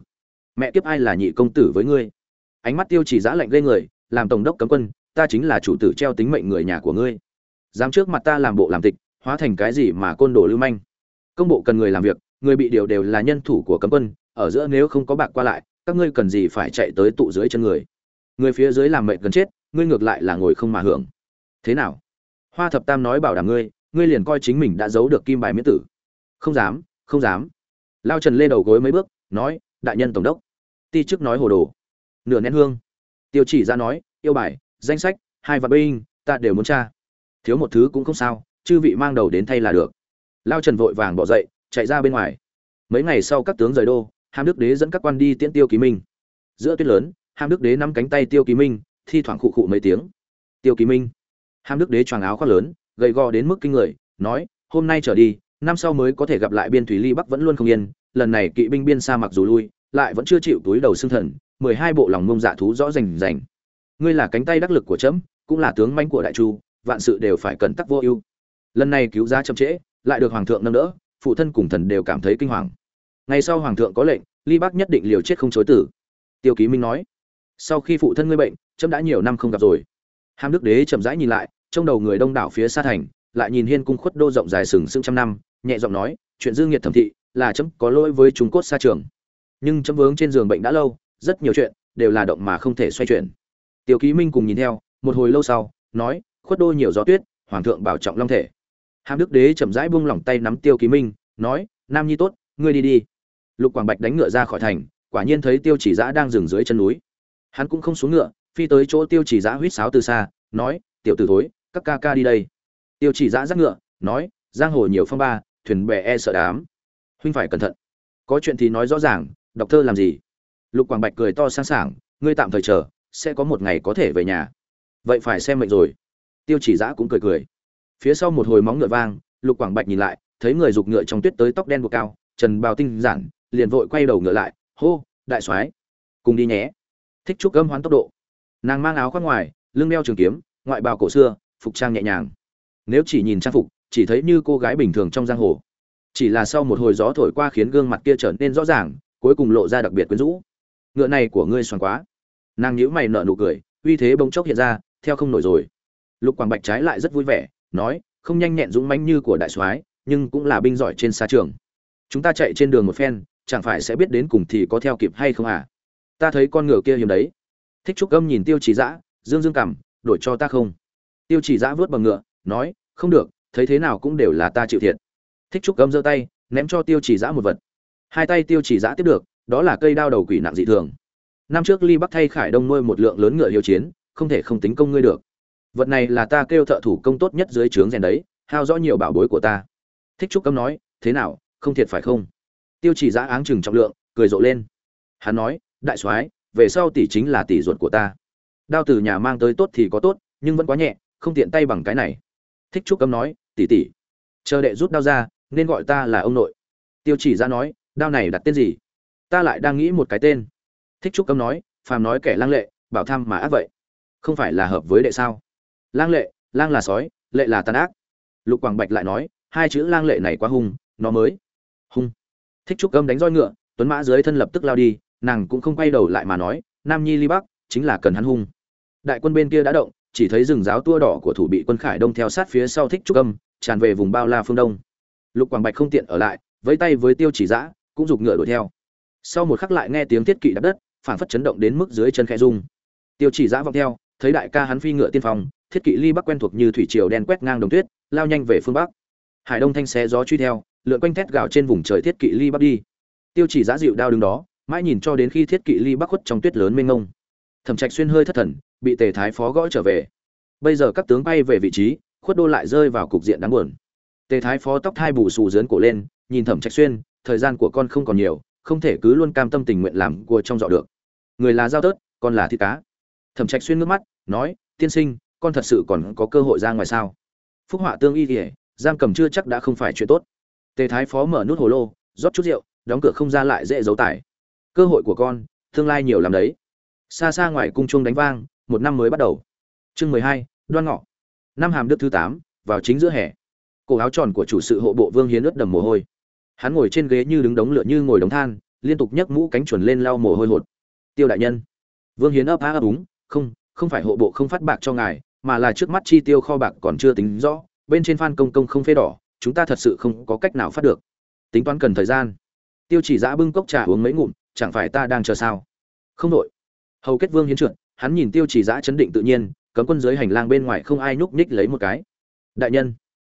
Mẹ kiếp ai là nhị công tử với ngươi? Ánh mắt tiêu chỉ giã lạnh lên người, làm tổng đốc cấm quân, ta chính là chủ tử treo tính mệnh người nhà của ngươi. Dám trước mặt ta làm bộ làm tịch, hóa thành cái gì mà côn đồ lưu manh? Công bộ cần người làm việc, người bị điều đều là nhân thủ của cấm quân, ở giữa nếu không có bạc qua lại, các ngươi cần gì phải chạy tới tụ dưới chân người? Người phía dưới làm mệnh gần chết, ngươi ngược lại là ngồi không mà hưởng. Thế nào? Hoa thập tam nói bảo đảm ngươi ngươi liền coi chính mình đã giấu được kim bài miễn tử. Không dám không dám. Lao trần lê đầu gối mấy bước, nói, đại nhân tổng đốc. Ti chức nói hồ đồ. Nửa nén hương. Tiêu chỉ ra nói, yêu bài, danh sách, hai vạn binh, ta đều muốn tra. Thiếu một thứ cũng không sao, chư vị mang đầu đến thay là được lao trần vội vàng bỏ dậy, chạy ra bên ngoài. Mấy ngày sau các tướng rời đô, hàm đức đế dẫn các quan đi tiễn tiêu ký minh. Giữa tuyết lớn, hàm đức đế nắm cánh tay tiêu ký minh, thi thoảng khụ khụ mấy tiếng. Tiêu ký minh. Hàm đức đế choàng áo khoác lớn, gầy gò đến mức kinh người, nói, hôm nay trở đi, năm sau mới có thể gặp lại biên thủy ly bắc vẫn luôn không yên, lần này kỵ binh biên xa mặc dù lui, lại vẫn chưa chịu túi đầu xương thần, mười hai bộ lòng mông dạ thú rõ rành rành. Ngươi là cánh tay đắc lực của trẫm cũng là tướng manh của đại chu, vạn sự đều phải cần tắc vô ưu. Lần này cứu giá chậm trễ lại được hoàng thượng nâng đỡ, phụ thân cùng thần đều cảm thấy kinh hoàng. Ngày sau hoàng thượng có lệnh, ly bác nhất định liều chết không chối tử. Tiêu ký minh nói, sau khi phụ thân ngươi bệnh trẫm đã nhiều năm không gặp rồi. Hàm đức đế chậm rãi nhìn lại, trong đầu người đông đảo phía xa thành, lại nhìn hiên cung khuất đô rộng dài sừng sững trăm năm, nhẹ giọng nói, chuyện dư nghiệt thẩm thị là chấm có lỗi với trung cốt xa trường. Nhưng chấm vướng trên giường bệnh đã lâu, rất nhiều chuyện đều là động mà không thể xoay chuyển. Tiêu ký minh cùng nhìn theo, một hồi lâu sau, nói, khuất đô nhiều gió tuyết, hoàng thượng bảo trọng long thể hàm đức đế chậm rãi buông lỏng tay nắm tiêu ký minh, nói, nam nhi tốt, ngươi đi đi. Lục quảng bạch đánh ngựa ra khỏi thành, quả nhiên thấy tiêu chỉ giã đang dừng dưới chân núi. Hắn cũng không xuống ngựa, phi tới chỗ tiêu chỉ giã huýt sáo từ xa, nói, tiểu t ử thối, các ca ca đi đây. Tiêu chỉ giã dắt ngựa, nói, giang hồ nhiều phong ba, thuyền bè e sợ đám. Huynh phải cẩn thận. Có chuyện thì nói rõ ràng, đọc thơ làm gì? Lục quảng bạch cười to sang sảng, ngươi tạm thời chờ, sẽ có một ngày có thể về nhà. Vậy phải xem mệnh rồi. Tiêu chỉ giã cũng cười cười phía sau một hồi móng ngựa vang, lục quảng bạch nhìn lại, thấy người giục ngựa trong tuyết tới tóc đen buộc cao, trần bào tinh giản, liền vội quay đầu ngựa lại, hô, đại soái, cùng đi nhé. Thích trúc âm hoán tốc độ. Nàng mang áo khoác ngoài, lưng đeo trường kiếm, ngoại bào cổ xưa, phục trang nhẹ nhàng. Nếu chỉ nhìn trang phục, chỉ thấy như cô gái bình thường trong giang hồ. Chỉ là sau một hồi gió thổi qua khiến gương mặt kia trở nên rõ ràng, cuối cùng lộ ra đặc biệt quyến rũ. Ngựa này của ngươi xoắn quá. Nàng nhíu mày nở nụ cười, uy thế bỗng chốc hiện ra, theo không nổi rồi. Lục quảng bạch trái lại rất vui vẻ nói, không nhanh nhẹn dũng mãnh như của đại soái, nhưng cũng là binh giỏi trên xa trường. Chúng ta chạy trên đường một phen, chẳng phải sẽ biết đến cùng thì có theo kịp hay không à? Ta thấy con ngựa kia hiếm đấy. Thích trúc âm nhìn tiêu chỉ dã, dương dương cằm, đổi cho ta không? Tiêu chỉ dã vớt bằng ngựa, nói, không được, thấy thế nào cũng đều là ta chịu thiệt. Thích trúc âm giơ tay, ném cho tiêu chỉ dã một vật. Hai tay tiêu chỉ dã tiếp được, đó là cây đao đầu quỷ nặng dị thường. Năm trước ly bắc thay khải đông nuôi một lượng lớn ngựa hiếu chiến, không thể không tính công ngươi được vật này là ta kêu thợ thủ công tốt nhất dưới trướng rèn đấy, hao rõ nhiều bảo bối của ta. Thích trúc cấm nói, thế nào, không thiệt phải không? Tiêu chỉ giã áng chừng trọng lượng, cười rộ lên. Hắn nói, đại soái, về sau tỷ chính là tỷ ruột của ta. Đao từ nhà mang tới tốt thì có tốt, nhưng vẫn quá nhẹ, không tiện tay bằng cái này. Thích trúc cấm nói, tỷ tỷ, chờ đệ rút đao ra, nên gọi ta là ông nội. Tiêu chỉ ra nói, đao này đặt tên gì? Ta lại đang nghĩ một cái tên. Thích trúc cấm nói, phàm nói kẻ lang lệ, bảo tham mà ác vậy. Không phải là hợp với đệ sao? Lang lệ, lang là sói, lệ là tàn ác. Lục quảng bạch lại nói, hai chữ lang lệ này quá hung, nó mới hung. Thích trúc âm đánh roi ngựa, tuấn mã dưới thân lập tức lao đi, nàng cũng không quay đầu lại mà nói, nam nhi ly bắc, chính là cần hắn hung. Đại quân bên kia đã động, chỉ thấy rừng giáo tua đỏ của thủ bị quân khải đông theo sát phía sau thích trúc âm, tràn về vùng bao la phương đông. Lục quảng bạch không tiện ở lại, vẫy tay với tiêu chỉ giã, cũng giục ngựa đuổi theo. Sau một khắc lại nghe tiếng thiết kỵ đập đất phản phất chấn động đến mức dưới chân khe rung. Tiêu chỉ giã vọng theo, thấy đại ca hắn phi ngựa tiên phong thiết kỵ ly bắc quen thuộc như thủy triều đen quét ngang đồng tuyết, lao nhanh về phương bắc. Hải đông thanh xé gió truy theo, lượn quanh thét gào trên vùng trời thiết kỵ ly bắc đi. Tiêu chỉ giã dịu đao đứng đó, mãi nhìn cho đến khi thiết kỵ ly bắc khuất trong tuyết lớn mênh ngông thẩm trạch xuyên hơi thất thần, bị tề thái phó gõ trở về. Bây giờ các tướng bay về vị trí, khuất đô lại rơi vào cục diện đáng buồn. Tề thái phó tóc thai bù xù dướn cổ lên, nhìn thẩm trạch xuyên, thời gian của con không còn nhiều, không thể cứ luôn cam tâm tình nguyện làm cua trong dọ được. Người là giao tớt, con là thịt cá. Thẩm trạch xuyên nước mắt, nói, tiên sinh con thật sự còn có cơ hội ra ngoài sao? Phúc họa tương y kỉa giam cầm chưa chắc đã không phải chuyện tốt. Tề thái phó mở nút hồ lô, rót chút rượu, đóng cửa không ra lại dễ giấu tải. Cơ hội của con, tương lai nhiều làm đấy. Xa xa ngoài cung chuông đánh vang, một năm mới bắt đầu. Chương mười hai, đoan ngọ. Năm hàm đức thứ tám, vào chính giữa hè. Cổ áo tròn của chủ sự hộ bộ vương hiến ướt đầm mồ hôi. Hắn ngồi trên ghế như đứng đống lửa như ngồi đống than, liên tục nhấc mũ cánh chuẩn lên lau mồ hôi hột. Tiêu đại nhân. Vương hiến ấp á ấp úng, không không phải hộ bộ không phát bạc cho ngài mà là trước mắt chi tiêu kho bạc còn chưa tính rõ, bên trên phan công công không phê đỏ, chúng ta thật sự không có cách nào phát được. Tính toán cần thời gian. Tiêu chỉ giã bưng cốc trà uống mấy ngụm, chẳng phải ta đang chờ sao? Không đội. Hầu kết vương hiến trượt, hắn nhìn tiêu chỉ giã chấn định tự nhiên, cấm quân dưới hành lang bên ngoài không ai nhúc nhích lấy một cái. Đại nhân,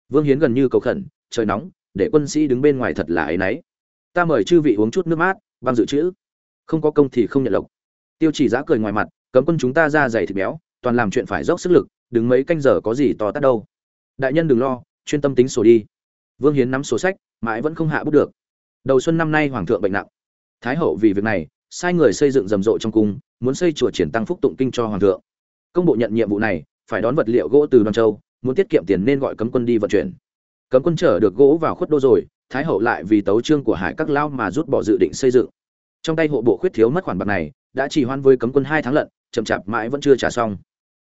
vương hiến gần như cầu khẩn, trời nóng, để quân sĩ đứng bên ngoài thật là ấy nấy. Ta mời chư vị uống chút nước mát, băng dự trữ. Không có công thì không nhận lộc. Tiêu chỉ giã cười ngoài mặt, cấm quân chúng ta ra dày thịt béo toàn làm chuyện phải dốc sức lực, đứng mấy canh giờ có gì to tát đâu. Đại nhân đừng lo, chuyên tâm tính sổ đi. Vương hiến nắm sổ sách, mãi vẫn không hạ bút được. Đầu xuân năm nay hoàng thượng bệnh nặng. Thái hậu vì việc này, sai người xây dựng rầm rộ trong cung, muốn xây chùa triển tăng phúc tụng kinh cho hoàng thượng. Công bộ nhận nhiệm vụ này, phải đón vật liệu gỗ từ đoàn châu, muốn tiết kiệm tiền nên gọi cấm quân đi vận chuyển. Cấm quân chở được gỗ vào khuất đô rồi, thái hậu lại vì tấu trương của hải các lao mà rút bỏ dự định xây dựng. Trong tay hộ bộ khuyết thiếu mất khoản bạc này, đã chỉ hoan với cấm quân hai tháng lận, chậm chạp mãi vẫn chưa trả xong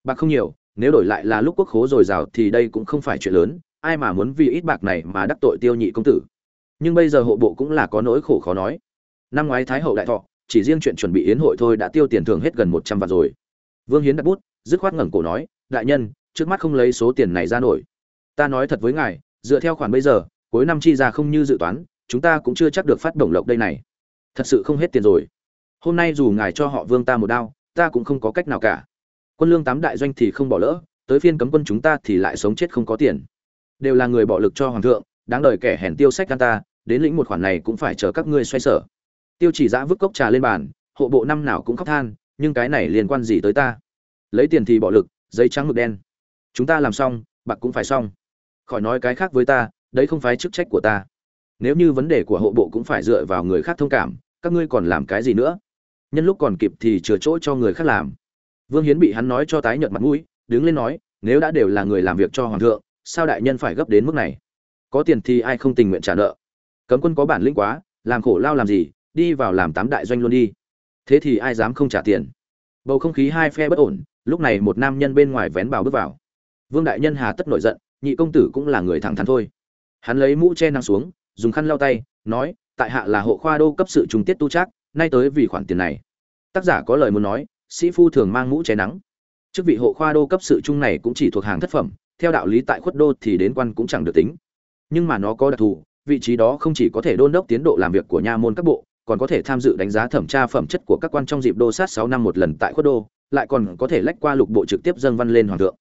bạc không nhiều, nếu đổi lại là lúc quốc khố dồi dào thì đây cũng không phải chuyện lớn, ai mà muốn vì ít bạc này mà đắc tội tiêu nhị công tử. Nhưng bây giờ hộ bộ cũng là có nỗi khổ khó nói. Năm ngoái thái hậu đại thọ, chỉ riêng chuyện chuẩn bị yến hội thôi đã tiêu tiền thường hết gần một trăm vạn rồi. Vương hiến đặt bút, dứt khoát ngẩng cổ nói, đại nhân, trước mắt không lấy số tiền này ra nổi. Ta nói thật với ngài, dựa theo khoản bây giờ, cuối năm chi ra không như dự toán, chúng ta cũng chưa chắc được phát động lộc đây này. Thật sự không hết tiền rồi. Hôm nay dù ngài cho họ vương ta một đao, ta cũng không có cách nào cả quân lương tám đại doanh thì không bỏ lỡ, tới phiên cấm quân chúng ta thì lại sống chết không có tiền. Đều là người bỏ lực cho hoàng thượng, đáng đời kẻ hèn tiêu sách gan ta, đến lĩnh một khoản này cũng phải chờ các ngươi xoay sở. Tiêu chỉ giã vứt cốc trà lên bàn, hộ bộ năm nào cũng khóc than, nhưng cái này liên quan gì tới ta? Lấy tiền thì bỏ lực, giấy trắng ngực đen. Chúng ta làm xong, bạc cũng phải xong. Khỏi nói cái khác với ta, đấy không phải chức trách của ta. Nếu như vấn đề của hộ bộ cũng phải dựa vào người khác thông cảm, các ngươi còn làm cái gì nữa? Nhân lúc còn kịp thì chừa chỗ cho người khác làm vương hiến bị hắn nói cho tái nhợt mặt mũi, đứng lên nói, nếu đã đều là người làm việc cho hoàng thượng, sao đại nhân phải gấp đến mức này? Có tiền thì ai không tình nguyện trả nợ? Cấm quân có bản lĩnh quá, làm khổ lao làm gì, đi vào làm tám đại doanh luôn đi. Thế thì ai dám không trả tiền? Bầu không khí hai phe bất ổn, lúc này một nam nhân bên ngoài vén bào bước vào. Vương đại nhân hà tất nổi giận, nhị công tử cũng là người thẳng thắn thôi. Hắn lấy mũ che nắng xuống, dùng khăn lau tay, nói, tại hạ là hộ khoa đô cấp sự trùng tiết tu trác, nay tới vì khoản tiền này. Tác giả có lời muốn nói sĩ phu thường mang mũ che nắng. Chức vị hộ khoa đô cấp sự trung này cũng chỉ thuộc hàng thất phẩm, theo đạo lý tại khuất đô thì đến quan cũng chẳng được tính. Nhưng mà nó có đặc thù, vị trí đó không chỉ có thể đôn đốc tiến độ làm việc của nha môn các bộ, còn có thể tham dự đánh giá thẩm tra phẩm chất của các quan trong dịp đô sát sáu năm một lần tại khuất đô, lại còn có thể lách qua lục bộ trực tiếp dâng văn lên hoàng thượng.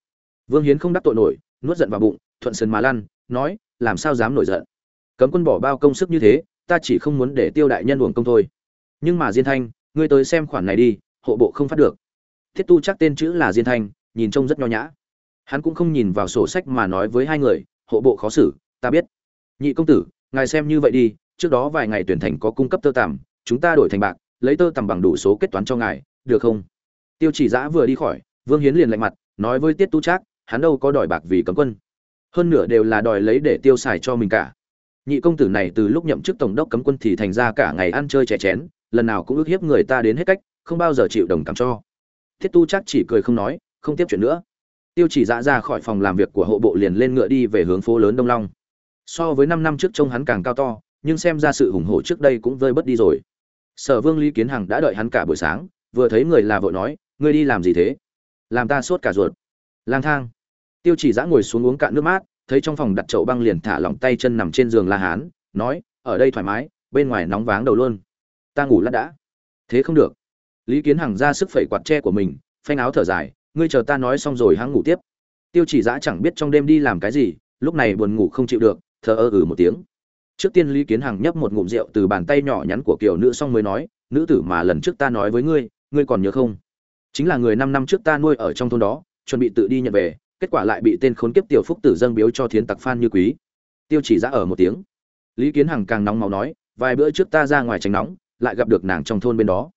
Vương hiến không đắc tội nổi, nuốt giận vào bụng, thuận sườn mà lăn, nói, làm sao dám nổi giận? Cấm quân bỏ bao công sức như thế, ta chỉ không muốn để tiêu đại nhân uổng công thôi. Nhưng mà diên thanh, ngươi tới xem khoản này đi hộ bộ không phát được. Thiết tu chắc tên chữ là diên thanh, nhìn trông rất nho nhã. Hắn cũng không nhìn vào sổ sách mà nói với hai người, hộ bộ khó xử, ta biết. Nhị công tử, ngài xem như vậy đi, trước đó vài ngày tuyển thành có cung cấp tơ tằm, chúng ta đổi thành bạc, lấy tơ tằm bằng đủ số kết toán cho ngài, được không? Tiêu chỉ giã vừa đi khỏi, vương hiến liền lạnh mặt, nói với tiết tu trác, hắn đâu có đòi bạc vì cấm quân. Hơn nửa đều là đòi lấy để tiêu xài cho mình cả. Nhị công tử này từ lúc nhậm chức tổng đốc cấm quân thì thành ra cả ngày ăn chơi trẻ chén, lần nào cũng ước hiếp người ta đến hết cách không bao giờ chịu đồng cảm cho. Thiết tu chắc chỉ cười không nói, không tiếp chuyện nữa. Tiêu chỉ dã ra khỏi phòng làm việc của hộ bộ liền lên ngựa đi về hướng phố lớn đông long. So với năm năm trước trông hắn càng cao to, nhưng xem ra sự hùng hổ trước đây cũng vơi bớt đi rồi. Sở vương lý kiến hằng đã đợi hắn cả buổi sáng, vừa thấy người là vội nói, ngươi đi làm gì thế? Làm ta sốt cả ruột. Lang thang. Tiêu chỉ dã ngồi xuống uống cạn nước mát, thấy trong phòng đặt chậu băng liền thả lỏng tay chân nằm trên giường la hán, nói, ở đây thoải mái, bên ngoài nóng váng đầu luôn. Ta ngủ lát đã. Thế không được lý kiến hằng ra sức phẩy quạt tre của mình, phanh áo thở dài, ngươi chờ ta nói xong rồi hắn ngủ tiếp. Tiêu chỉ giã chẳng biết trong đêm đi làm cái gì, lúc này buồn ngủ không chịu được, thờ ơ ừ một tiếng. Trước tiên lý kiến hằng nhấp một ngụm rượu từ bàn tay nhỏ nhắn của kiểu nữ xong mới nói, nữ tử mà lần trước ta nói với ngươi ngươi còn nhớ không? Chính là người năm năm trước ta nuôi ở trong thôn đó, chuẩn bị tự đi nhận về, kết quả lại bị tên khốn kiếp tiểu phúc tử dâng biếu cho thiến tặc phan như quý. Tiêu chỉ Giã ở một tiếng. Lý kiến hằng càng nóng máu nói, vài bữa trước ta ra ngoài tránh nóng, lại gặp được nàng trong thôn bên đó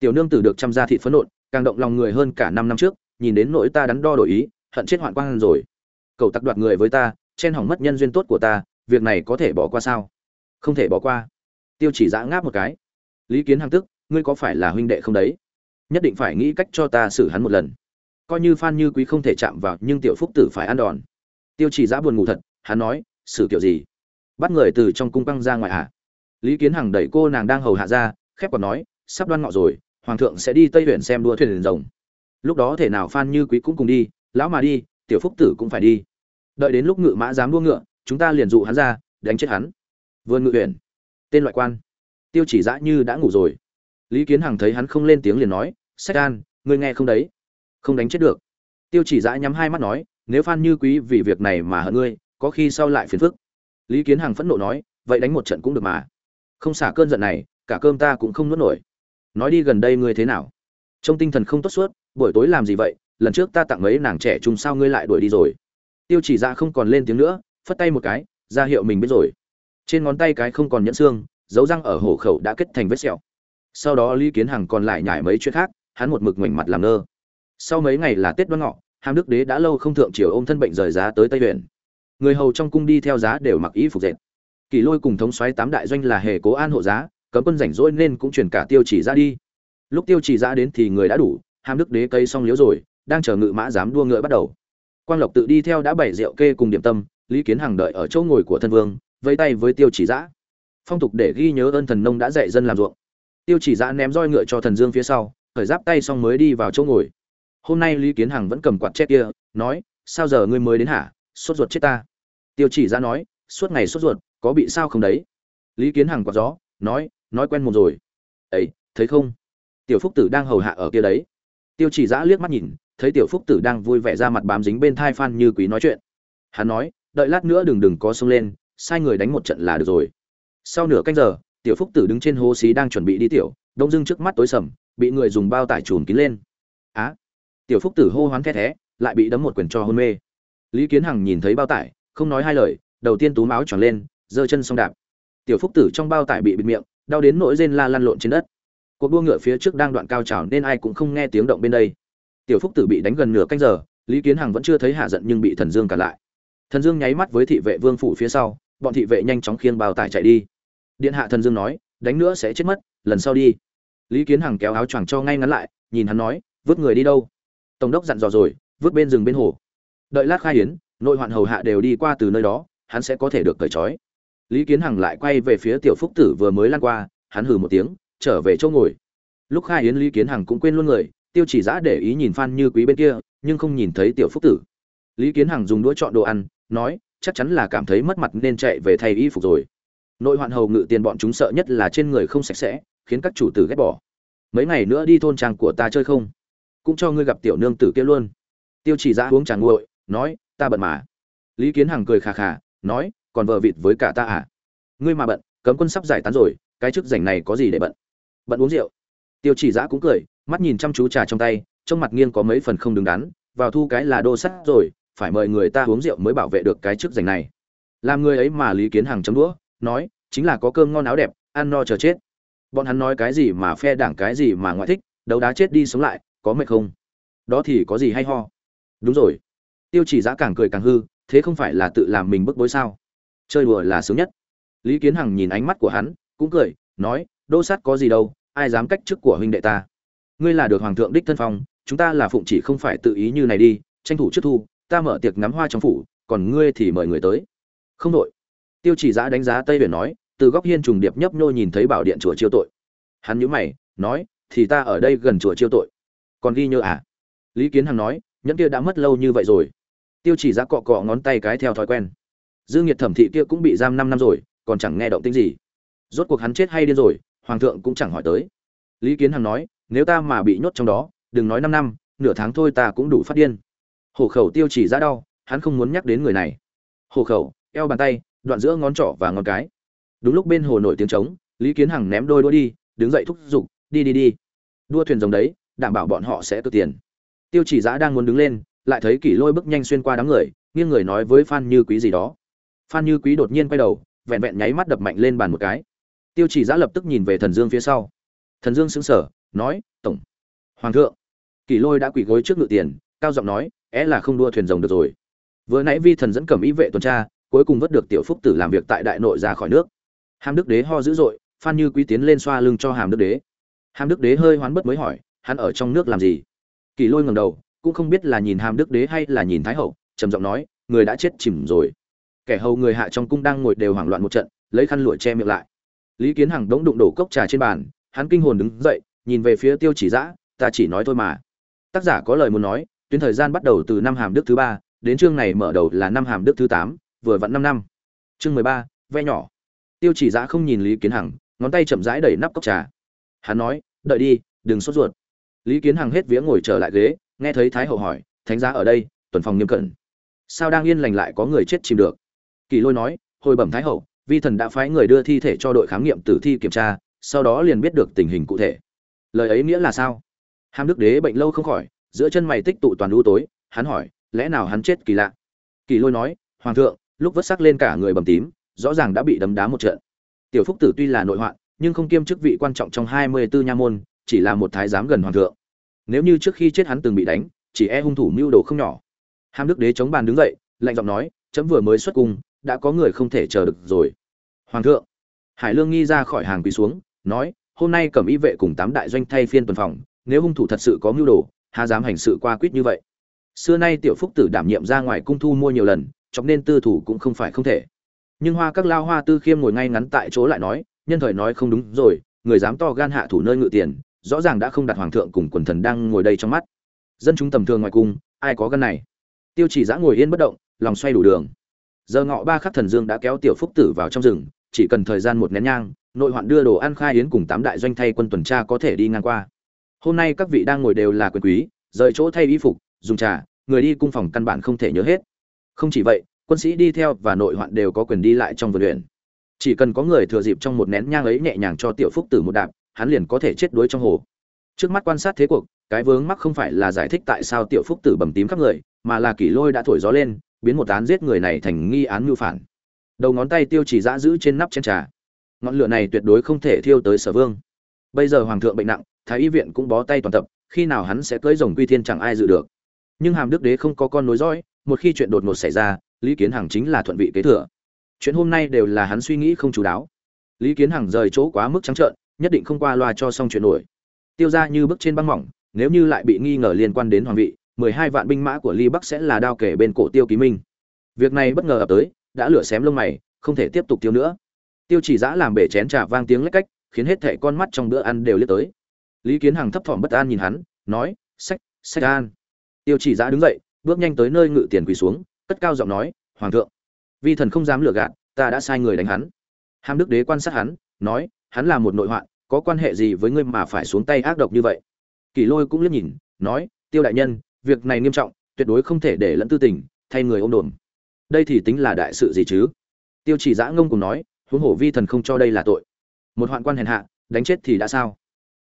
tiểu nương tử được chăm gia thị phấn nộn, càng động lòng người hơn cả năm năm trước, nhìn đến nỗi ta đắn đo đổi ý, hận chết hoạn quang rồi. Cậu tặc đoạt người với ta, chen hỏng mất nhân duyên tốt của ta, việc này có thể bỏ qua sao? Không thể bỏ qua. Tiêu chỉ giã ngáp một cái. Lý kiến hằng tức, ngươi có phải là huynh đệ không đấy? Nhất định phải nghĩ cách cho ta xử hắn một lần. Coi như phan như quý không thể chạm vào, nhưng tiểu phúc tử phải ăn đòn. Tiêu chỉ giã buồn ngủ thật, hắn nói, xử kiểu gì? Bắt người từ trong cung băng ra ngoài ạ à? lý kiến hằng đẩy cô nàng đang hầu hạ ra, khép còn nói, sắp đoan ngọ rồi hoàng thượng sẽ đi tây huyện xem đua thuyền rồng. Lúc đó thể nào phan như quý cũng cùng đi, lão mà đi, tiểu phúc tử cũng phải đi. Đợi đến lúc ngự mã dám đua ngựa, chúng ta liền dụ hắn ra, đánh chết hắn. Vườn ngự huyện. Tên loại quan. Tiêu chỉ dã như đã ngủ rồi. Lý kiến hằng thấy hắn không lên tiếng liền nói, sách an, ngươi nghe không đấy? Không đánh chết được. Tiêu chỉ dã nhắm hai mắt nói, nếu phan như quý vì việc này mà hận ngươi, có khi sau lại phiền phức. Lý kiến hằng phẫn nộ nói, vậy đánh một trận cũng được mà. Không xả cơn giận này, cả cơm ta cũng không nuốt nổi nói đi gần đây ngươi thế nào? Trong tinh thần không tốt suốt, buổi tối làm gì vậy? Lần trước ta tặng mấy nàng trẻ chung sao ngươi lại đuổi đi rồi? Tiêu chỉ ra không còn lên tiếng nữa, phất tay một cái, ra hiệu mình biết rồi. Trên ngón tay cái không còn nhẫn xương, dấu răng ở hổ khẩu đã kết thành vết sẹo. Sau đó lý kiến hằng còn lại nhải mấy chuyện khác, hắn một mực ngoảnh mặt làm ngơ. Sau mấy ngày là tết đoan ngọ, hàm đức đế đã lâu không thượng triều ôm thân bệnh rời giá tới tây huyện người hầu trong cung đi theo giá đều mặc ý phục dệt. Kỷ lôi cùng thống xoáy tám đại doanh là hề cố an hộ giá cấm quân rảnh rỗi nên cũng chuyển cả tiêu chỉ ra đi. Lúc tiêu chỉ ra đến thì người đã đủ, hàm đức đế cây xong liếu rồi, đang chờ ngự mã dám đua ngựa bắt đầu. Quang lộc tự đi theo đã bảy rượu kê cùng điểm tâm, lý kiến hằng đợi ở chỗ ngồi của thân vương vây tay với tiêu chỉ giã phong tục để ghi nhớ ơn thần nông đã dạy dân làm ruộng. Tiêu chỉ giã ném roi ngựa cho thần dương phía sau, khởi giáp tay xong mới đi vào chỗ ngồi. Hôm nay lý kiến hằng vẫn cầm quạt chép kia, nói, sao giờ ngươi mới đến hả? Sốt ruột chết ta. Tiêu chỉ giã nói, suốt ngày sốt ruột, có bị sao không đấy? Lý kiến hằng quạt gió, nói nói quen một rồi. Ấy thấy không? Tiểu phúc tử đang hầu hạ ở kia đấy. Tiêu chỉ giã liếc mắt nhìn, thấy tiểu phúc tử đang vui vẻ ra mặt bám dính bên thai phan như quý nói chuyện. Hắn nói, đợi lát nữa đừng đừng có sông lên, sai người đánh một trận là được rồi. Sau nửa canh giờ, tiểu phúc tử đứng trên hố xí đang chuẩn bị đi tiểu, đông dưng trước mắt tối sầm, bị người dùng bao tải trùm kín lên. Á? Tiểu phúc tử hô hoán khe thé, lại bị đấm một quyền cho hôn mê. Lý kiến hằng nhìn thấy bao tải, không nói hai lời, đầu tiên tú máu tròn lên, giơ chân xong đạp. Tiểu phúc tử trong bao tải bị bịt miệng đau đến nỗi rên la lăn lộn trên đất. Cuộc đua ngựa phía trước đang đoạn cao trào nên ai cũng không nghe tiếng động bên đây. Tiểu phúc tử bị đánh gần nửa canh giờ, lý kiến hằng vẫn chưa thấy hạ giận nhưng bị thần dương cản lại. Thần dương nháy mắt với thị vệ vương phủ phía sau, bọn thị vệ nhanh chóng khiêng bao tải chạy đi. Điện hạ thần dương nói, đánh nữa sẽ chết mất, lần sau đi. Lý kiến hằng kéo áo choàng cho ngay ngắn lại, nhìn hắn nói, vứt người đi đâu? Tổng đốc dặn dò rồi, vứt bên rừng bên hồ. Đợi lát khai hiến, nội hoạn hầu hạ đều đi qua từ nơi đó, hắn sẽ có thể được cởi trói lý kiến hằng lại quay về phía tiểu phúc tử vừa mới lan qua, hắn hừ một tiếng, trở về chỗ ngồi. Lúc khai yến lý kiến hằng cũng quên luôn người, tiêu chỉ giã để ý nhìn phan như quý bên kia, nhưng không nhìn thấy tiểu phúc tử. Lý kiến hằng dùng đũa chọn đồ ăn, nói, chắc chắn là cảm thấy mất mặt nên chạy về thay y phục rồi. Nội hoạn hầu ngự tiền bọn chúng sợ nhất là trên người không sạch sẽ, khiến các chủ tử ghét bỏ. Mấy ngày nữa đi thôn trang của ta chơi không? Cũng cho ngươi gặp tiểu nương tử kia luôn. Tiêu chỉ giã uống trà nguội, nói, ta bận mà. Lý kiến hằng cười khà khà, nói còn vợ vịt với cả ta à? Ngươi mà bận, cấm quân sắp giải tán rồi, cái chức rảnh này có gì để bận? Bận uống rượu. Tiêu chỉ giã cũng cười, mắt nhìn chăm chú trà trong tay, trong mặt nghiêng có mấy phần không đứng đắn, vào thu cái là đô sắt rồi, phải mời người ta uống rượu mới bảo vệ được cái chức rảnh này. Làm người ấy mà lý kiến hàng chấm đũa, nói, chính là có cơm ngon áo đẹp, ăn no chờ chết. Bọn hắn nói cái gì mà phe đảng cái gì mà ngoại thích, đấu đá chết đi sống lại, có mệt không? Đó thì có gì hay ho? Đúng rồi. Tiêu chỉ giã càng cười càng hư, thế không phải là tự làm mình bức bối sao? Chơi đùa là sướng nhất. Lý kiến hằng nhìn ánh mắt của hắn, cũng cười, nói, đô sát có gì đâu, ai dám cách chức của huynh đệ ta? Ngươi là được hoàng thượng đích thân phong, chúng ta là phụng chỉ không phải tự ý như này đi, tranh thủ trước thu, ta mở tiệc ngắm hoa trong phủ, còn ngươi thì mời người tới. Không đội. Tiêu chỉ giã đánh giá tây biển nói, từ góc hiên trùng điệp nhấp nhô nhìn thấy bảo điện chùa chiêu tội. Hắn nhữ mày, nói, thì ta ở đây gần chùa chiêu tội. Còn ghi nhớ à? Lý kiến hằng nói, nhẫn kia đã mất lâu như vậy rồi. Tiêu chỉ giã cọ cọ ngón tay cái theo thói quen dương nhiệt thẩm thị kia cũng bị giam năm năm rồi, còn chẳng nghe động tĩnh gì. Rốt cuộc hắn chết hay điên rồi, hoàng thượng cũng chẳng hỏi tới. Lý kiến hằng nói, nếu ta mà bị nhốt trong đó, đừng nói năm năm, nửa tháng thôi ta cũng đủ phát điên. Hổ khẩu tiêu chỉ ra đau, hắn không muốn nhắc đến người này. Hổ khẩu, eo bàn tay, đoạn giữa ngón trỏ và ngón cái. Đúng lúc bên hồ nổi tiếng trống, lý kiến hằng ném đôi đũa đi, đứng dậy thúc giục, đi đi đi. Đua thuyền rồng đấy, đảm bảo bọn họ sẽ tự tiền. Tiêu chỉ giã đang muốn đứng lên, lại thấy kỷ lôi bước nhanh xuyên qua đám người, nghiêng người nói với phan như quý gì đó phan như quý đột nhiên quay đầu, vẹn vẹn nháy mắt đập mạnh lên bàn một cái. Tiêu chỉ giã lập tức nhìn về thần dương phía sau. Thần dương sững sờ, nói, tổng, hoàng thượng. Kỷ lôi đã quỳ gối trước ngự tiền, cao giọng nói é là không đua thuyền rồng được rồi. Vừa nãy vi thần dẫn cầm ý vệ tuần tra, cuối cùng vớt được tiểu phúc tử làm việc tại đại nội ra khỏi nước. Hàm đức đế ho dữ dội, phan như quý tiến lên xoa lưng cho hàm đức đế. Hàm đức đế hơi hoán bất mới hỏi, hắn ở trong nước làm gì? Kỳ lôi ngẩng đầu, cũng không biết là nhìn hàm đức đế hay là nhìn thái hậu, trầm giọng nói, người đã chết chìm rồi kẻ hầu người hạ trong cung đang ngồi đều hoảng loạn một trận, lấy khăn lụa che miệng lại. Lý kiến hằng đống đụng đổ cốc trà trên bàn, hắn kinh hồn đứng dậy, nhìn về phía tiêu chỉ giã ta chỉ nói thôi mà. Tác giả có lời muốn nói, tuyến thời gian bắt đầu từ năm hàm đức thứ ba, đến chương này mở đầu là năm hàm đức thứ tám, vừa vặn năm năm. Chương mười ba ve nhỏ. Tiêu chỉ giã không nhìn lý kiến hằng, ngón tay chậm rãi đẩy nắp cốc trà. Hắn nói, đợi đi, đừng sốt ruột. Lý kiến hằng hết vía ngồi trở lại ghế, nghe thấy thái hậu hỏi, thánh giá ở đây, tuần phòng nghiêm cẩn. Sao đang yên lành lại có người chết chìm được? Kỳ lôi nói, hồi bẩm thái hậu, vi thần đã phái người đưa thi thể cho đội khám nghiệm tử thi kiểm tra, sau đó liền biết được tình hình cụ thể. Lời ấy nghĩa là sao? Hàm đức đế bệnh lâu không khỏi, giữa chân mày tích tụ toàn lũ tối, hắn hỏi, lẽ nào hắn chết kỳ lạ? Kỳ lôi nói, hoàng thượng, lúc vớt sắc lên cả người bầm tím, rõ ràng đã bị đấm đá một trận. Tiểu phúc tử tuy là nội hoạn, nhưng không kiêm chức vị quan trọng trong hai mươi bốn nha môn, chỉ là một thái giám gần hoàng thượng. Nếu như trước khi chết hắn từng bị đánh, chỉ e hung thủ mưu đồ không nhỏ. Hàm đức đế chống bàn đứng dậy, lạnh giọng nói, chấm vừa mới xuất cung đã có người không thể chờ được rồi. Hoàng thượng, hải lương nghi ra khỏi hàng quỳ xuống, nói, hôm nay cẩm y vệ cùng tám đại doanh thay phiên tuần phòng, nếu hung thủ thật sự có mưu đồ hà dám hành sự qua quýt như vậy? Xưa nay tiểu phúc tử đảm nhiệm ra ngoài cung thu mua nhiều lần, chọc nên tư thủ cũng không phải không thể. Nhưng hoa các lao hoa tư khiêm ngồi ngay ngắn tại chỗ lại nói, nhân thời nói không đúng rồi, người dám to gan hạ thủ nơi ngự tiền, rõ ràng đã không đặt hoàng thượng cùng quần thần đang ngồi đây trong mắt. Dân chúng tầm thường ngoài cung, ai có gan này? Tiêu chỉ giã ngồi yên bất động, lòng xoay đủ đường giờ ngọ ba khắc thần dương đã kéo tiểu phúc tử vào trong rừng, chỉ cần thời gian một nén nhang, nội hoạn đưa đồ ăn khai yến cùng tám đại doanh thay quân tuần tra có thể đi ngang qua. Hôm nay các vị đang ngồi đều là quyền quý, rời chỗ thay y phục, dùng trà, người đi cung phòng căn bản không thể nhớ hết. Không chỉ vậy, quân sĩ đi theo và nội hoạn đều có quyền đi lại trong vườn luyện. Chỉ cần có người thừa dịp trong một nén nhang ấy nhẹ nhàng cho tiểu phúc tử một đạp, hắn liền có thể chết đuối trong hồ. Trước mắt quan sát thế cuộc, cái vướng mắc không phải là giải thích tại sao tiểu phúc tử bầm tím khắp người, mà là kỷ lôi đã thổi gió lên biến một án giết người này thành nghi án mưu phản. Đầu ngón tay tiêu chỉ giã giữ trên nắp chén trà. Ngọn lửa này tuyệt đối không thể thiêu tới sở vương. Bây giờ hoàng thượng bệnh nặng, thái y viện cũng bó tay toàn tập, khi nào hắn sẽ cưỡi rồng quy thiên chẳng ai dự được. Nhưng hàm đức đế không có con nối dõi, một khi chuyện đột ngột xảy ra, lý kiến hằng chính là thuận vị kế thừa. Chuyện hôm nay đều là hắn suy nghĩ không chú đáo. Lý kiến hằng rời chỗ quá mức trắng trợn, nhất định không qua loa cho xong chuyện nổi. Tiêu ra như bước trên băng mỏng, nếu như lại bị nghi ngờ liên quan đến hoàng vị mười hai vạn binh mã của ly bắc sẽ là đao kể bên cổ tiêu ký minh. Việc này bất ngờ ập tới, đã lửa xém lông mày, không thể tiếp tục tiêu nữa. Tiêu chỉ giã làm bể chén trà vang tiếng lách cách, khiến hết thảy con mắt trong bữa ăn đều liếc tới. Lý kiến hằng thấp thỏm bất an nhìn hắn, nói, sách sách an. Tiêu chỉ giã đứng dậy, bước nhanh tới nơi ngự tiền quỳ xuống, cất cao giọng nói, hoàng thượng, vi thần không dám lừa gạt, ta đã sai người đánh hắn. Hàm đức đế quan sát hắn, nói, hắn là một nội hoạn, có quan hệ gì với ngươi mà phải xuống tay ác độc như vậy? Kỳ lôi cũng liếc nhìn, nói, tiêu đại nhân việc này nghiêm trọng, tuyệt đối không thể để lẫn tư tình, thay người ôm đồn đây thì tính là đại sự gì chứ? Tiêu chỉ giã ngông cùng nói, huống hổ vi thần không cho đây là tội. Một hoạn quan hèn hạ, đánh chết thì đã sao?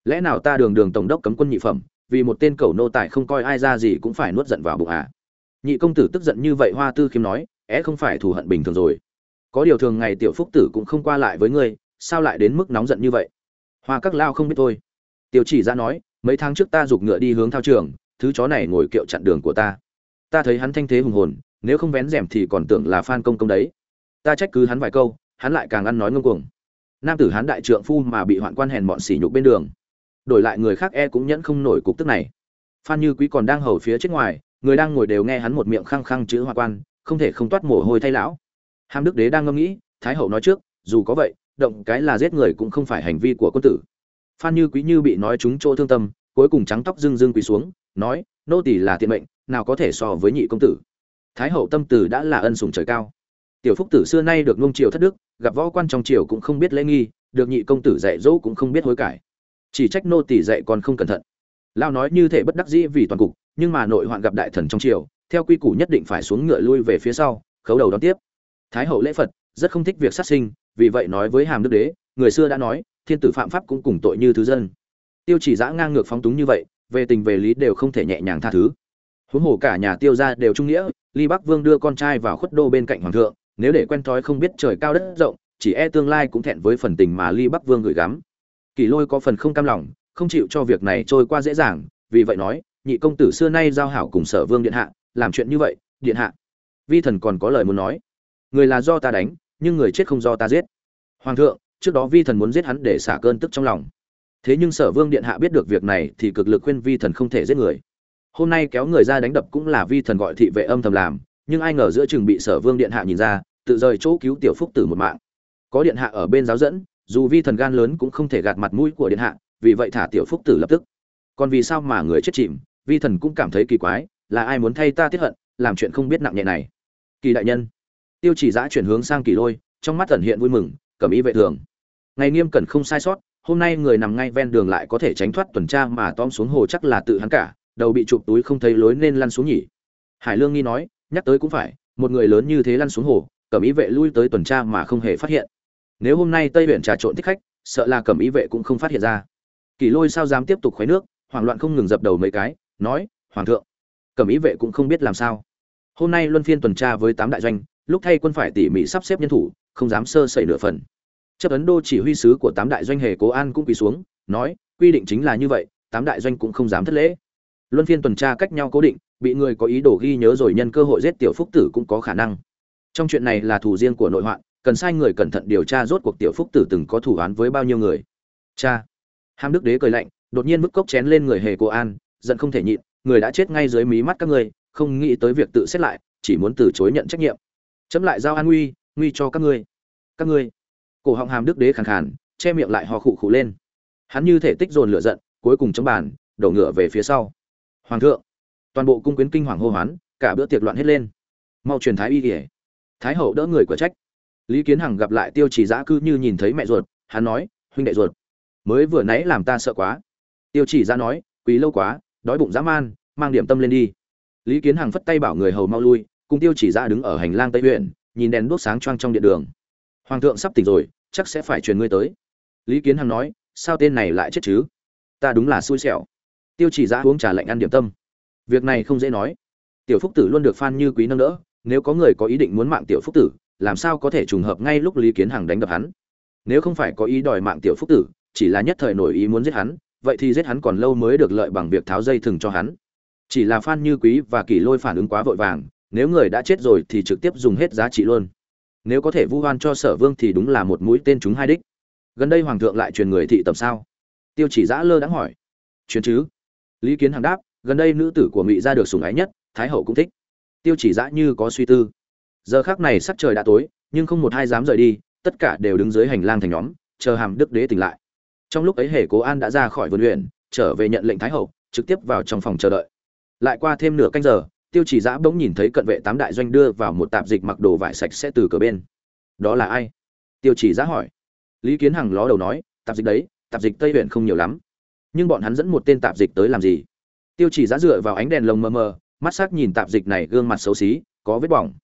Lẽ nào ta đường đường tổng đốc cấm quân nhị phẩm, vì một tên cầu nô tài không coi ai ra gì cũng phải nuốt giận vào bụng à? Nhị công tử tức giận như vậy hoa tư khiêm nói é không phải thù hận bình thường rồi. Có điều thường ngày tiểu phúc tử cũng không qua lại với ngươi, sao lại đến mức nóng giận như vậy? Hoa các lao không biết thôi. Tiêu chỉ ra nói, mấy tháng trước ta giục ngựa đi hướng thao trường thứ chó này ngồi kiệu chặn đường của ta. Ta thấy hắn thanh thế hùng hồn, nếu không vén rèm thì còn tưởng là phan công công đấy. Ta trách cứ hắn vài câu, hắn lại càng ăn nói ngông cuồng. Nam tử hắn đại trượng phu mà bị hoạn quan hèn bọn sỉ nhục bên đường. Đổi lại người khác e cũng nhẫn không nổi cục tức này. Phan như quý còn đang hầu phía trước ngoài, người đang ngồi đều nghe hắn một miệng khăng khăng chữ hoa quan, không thể không toát mồ hôi thay lão. Hàm đức đế đang ngẫm nghĩ, thái hậu nói trước, dù có vậy, động cái là giết người cũng không phải hành vi của quân tử. Phan như quý như bị nói trúng chỗ thương tâm, cuối cùng trắng tóc dưng dưng quỳ xuống nói, nô tỳ là thiện mệnh, nào có thể so với nhị công tử. Thái hậu tâm tử đã là ân sủng trời cao. Tiểu phúc tử xưa nay được ngông triều thất đức, gặp võ quan trong triều cũng không biết lễ nghi, được nhị công tử dạy dỗ cũng không biết hối cải. Chỉ trách nô tỳ dạy còn không cẩn thận. Lao nói như thể bất đắc dĩ vì toàn cục, nhưng mà nội hoạn gặp đại thần trong triều, theo quy củ nhất định phải xuống ngựa lui về phía sau, khấu đầu đón tiếp. Thái hậu lễ phật, rất không thích việc sát sinh, vì vậy nói với hàm đức đế, người xưa đã nói, thiên tử phạm pháp cũng cùng tội như thứ dân. Tiêu chỉ giã ngang ngược phóng túng như vậy về tình về lý đều không thể nhẹ nhàng tha thứ. Huống hồ cả nhà tiêu ra đều trung nghĩa, ly bắc vương đưa con trai vào khuất đô bên cạnh hoàng thượng, nếu để quen thói không biết trời cao đất rộng, chỉ e tương lai cũng thẹn với phần tình mà ly bắc vương gửi gắm. Kỷ lôi có phần không cam lòng, không chịu cho việc này trôi qua dễ dàng, vì vậy nói, nhị công tử xưa nay giao hảo cùng sở vương điện hạ, làm chuyện như vậy, điện hạ. Vi thần còn có lời muốn nói, người là do ta đánh, nhưng người chết không do ta giết. Hoàng thượng, trước đó vi thần muốn giết hắn để xả cơn tức trong lòng thế nhưng sở vương điện hạ biết được việc này thì cực lực khuyên vi thần không thể giết người. Hôm nay kéo người ra đánh đập cũng là vi thần gọi thị vệ âm thầm làm, nhưng ai ngờ giữa chừng bị sở vương điện hạ nhìn ra, tự rời chỗ cứu tiểu phúc tử một mạng. Có điện hạ ở bên giáo dẫn, dù vi thần gan lớn cũng không thể gạt mặt mũi của điện hạ, vì vậy thả tiểu phúc tử lập tức. Còn vì sao mà người chết chìm, vi thần cũng cảm thấy kỳ quái, là ai muốn thay ta tiết hận, làm chuyện không biết nặng nhẹ này. Kỳ đại nhân, tiêu chỉ giã chuyển hướng sang kỳ lôi, trong mắt tẩn hiện vui mừng, cầm ý vệ thường. Ngày nghiêm cẩn không sai sót hôm nay người nằm ngay ven đường lại có thể tránh thoát tuần tra mà tóm xuống hồ chắc là tự hắn cả, đầu bị chụp túi không thấy lối nên lăn xuống nhỉ. Hải lương nghi nói, nhắc tới cũng phải, một người lớn như thế lăn xuống hồ, cẩm ý vệ lui tới tuần tra mà không hề phát hiện. Nếu hôm nay tây huyện trà trộn thích khách, sợ là cẩm ý vệ cũng không phát hiện ra. Kỳ lôi sao dám tiếp tục khuấy nước, hoảng loạn không ngừng dập đầu mấy cái, nói, hoàng thượng, cẩm ý vệ cũng không biết làm sao. Hôm nay luân phiên tuần tra với tám đại doanh, lúc thay quân phải tỉ mỉ sắp xếp nhân thủ, không dám sơ sẩy nửa phần chấp ấn đô chỉ huy sứ của tám đại doanh hề cố an cũng quỳ xuống, nói, quy định chính là như vậy, tám đại doanh cũng không dám thất lễ. Luân phiên tuần tra cách nhau cố định, bị người có ý đồ ghi nhớ rồi nhân cơ hội giết tiểu phúc tử cũng có khả năng. Trong chuyện này là thủ riêng của nội hoạn, cần sai người cẩn thận điều tra rốt cuộc tiểu phúc tử từng có thủ án với bao nhiêu người. Cha ham đức đế cười lạnh, đột nhiên bức cốc chén lên người hề cô an, giận không thể nhịn, người đã chết ngay dưới mí mắt các ngươi, không nghĩ tới việc tự xét lại, chỉ muốn từ chối nhận trách nhiệm. Chấm lại giao an nguy nguy cho các ngươi. Các ngươi cổ họng hàm đức đế khàn khàn, che miệng lại ho khụ khụ lên. Hắn như thể tích dồn lửa giận, cuối cùng chống bàn, đổ ngựa về phía sau. Hoàng thượng, toàn bộ cung quyến kinh hoàng hô hoán, cả bữa tiệc loạn hết lên. Mau truyền thái y kể thái hậu đỡ người của trách. Lý kiến hằng gặp lại tiêu chỉ giã cư như nhìn thấy mẹ ruột, hắn nói, huynh đệ ruột, mới vừa nãy làm ta sợ quá. Tiêu chỉ giã nói quý lâu quá, đói bụng dã man, mang điểm tâm lên đi. Lý kiến hằng phất tay bảo người hầu mau lui, cùng tiêu chỉ ra đứng ở hành lang tây huyện, nhìn đèn đuốc sáng choang trong điện đường hoàng thượng sắp tỉnh rồi, chắc sẽ phải truyền ngươi tới. Lý kiến hằng nói, sao tên này lại chết chứ? Ta đúng là xui xẻo. Tiêu chỉ giã uống trà lạnh ăn điểm tâm. Việc này không dễ nói. Tiểu phúc tử luôn được phan như quý nâng đỡ, nếu có người có ý định muốn mạng tiểu phúc tử, làm sao có thể trùng hợp ngay lúc lý kiến hằng đánh đập hắn? Nếu không phải có ý đòi mạng tiểu phúc tử, chỉ là nhất thời nổi ý muốn giết hắn, vậy thì giết hắn còn lâu mới được lợi bằng việc tháo dây thừng cho hắn. Chỉ là phan như quý và kỷ lôi phản ứng quá vội vàng, nếu người đã chết rồi thì trực tiếp dùng hết giá trị luôn nếu có thể vu oan cho sở vương thì đúng là một mũi tên chúng hai đích. Gần đây hoàng thượng lại truyền người thị tầm sao? Tiêu chỉ giã lơ đáng hỏi. Truyền chứ? Lý kiến hằng đáp, gần đây nữ tử của ngụy gia được sủng ái nhất, thái hậu cũng thích. Tiêu chỉ giã như có suy tư. Giờ khác này sắc trời đã tối, nhưng không một ai dám rời đi, tất cả đều đứng dưới hành lang thành nhóm, chờ hàm đức đế tỉnh lại. Trong lúc ấy hề cố an đã ra khỏi vườn huyện, trở về nhận lệnh thái hậu, trực tiếp vào trong phòng chờ đợi. Lại qua thêm nửa canh giờ tiêu chỉ giã bỗng nhìn thấy cận vệ tám đại doanh đưa vào một tạp dịch mặc đồ vải sạch sẽ từ cửa bên. Đó là ai? Tiêu chỉ giã hỏi. Lý kiến hằng ló đầu nói, tạp dịch đấy, tạp dịch tây huyện không nhiều lắm. Nhưng bọn hắn dẫn một tên tạp dịch tới làm gì? Tiêu chỉ giã dựa vào ánh đèn lồng mờ mờ, mắt sắc nhìn tạp dịch này gương mặt xấu xí, có vết bỏng.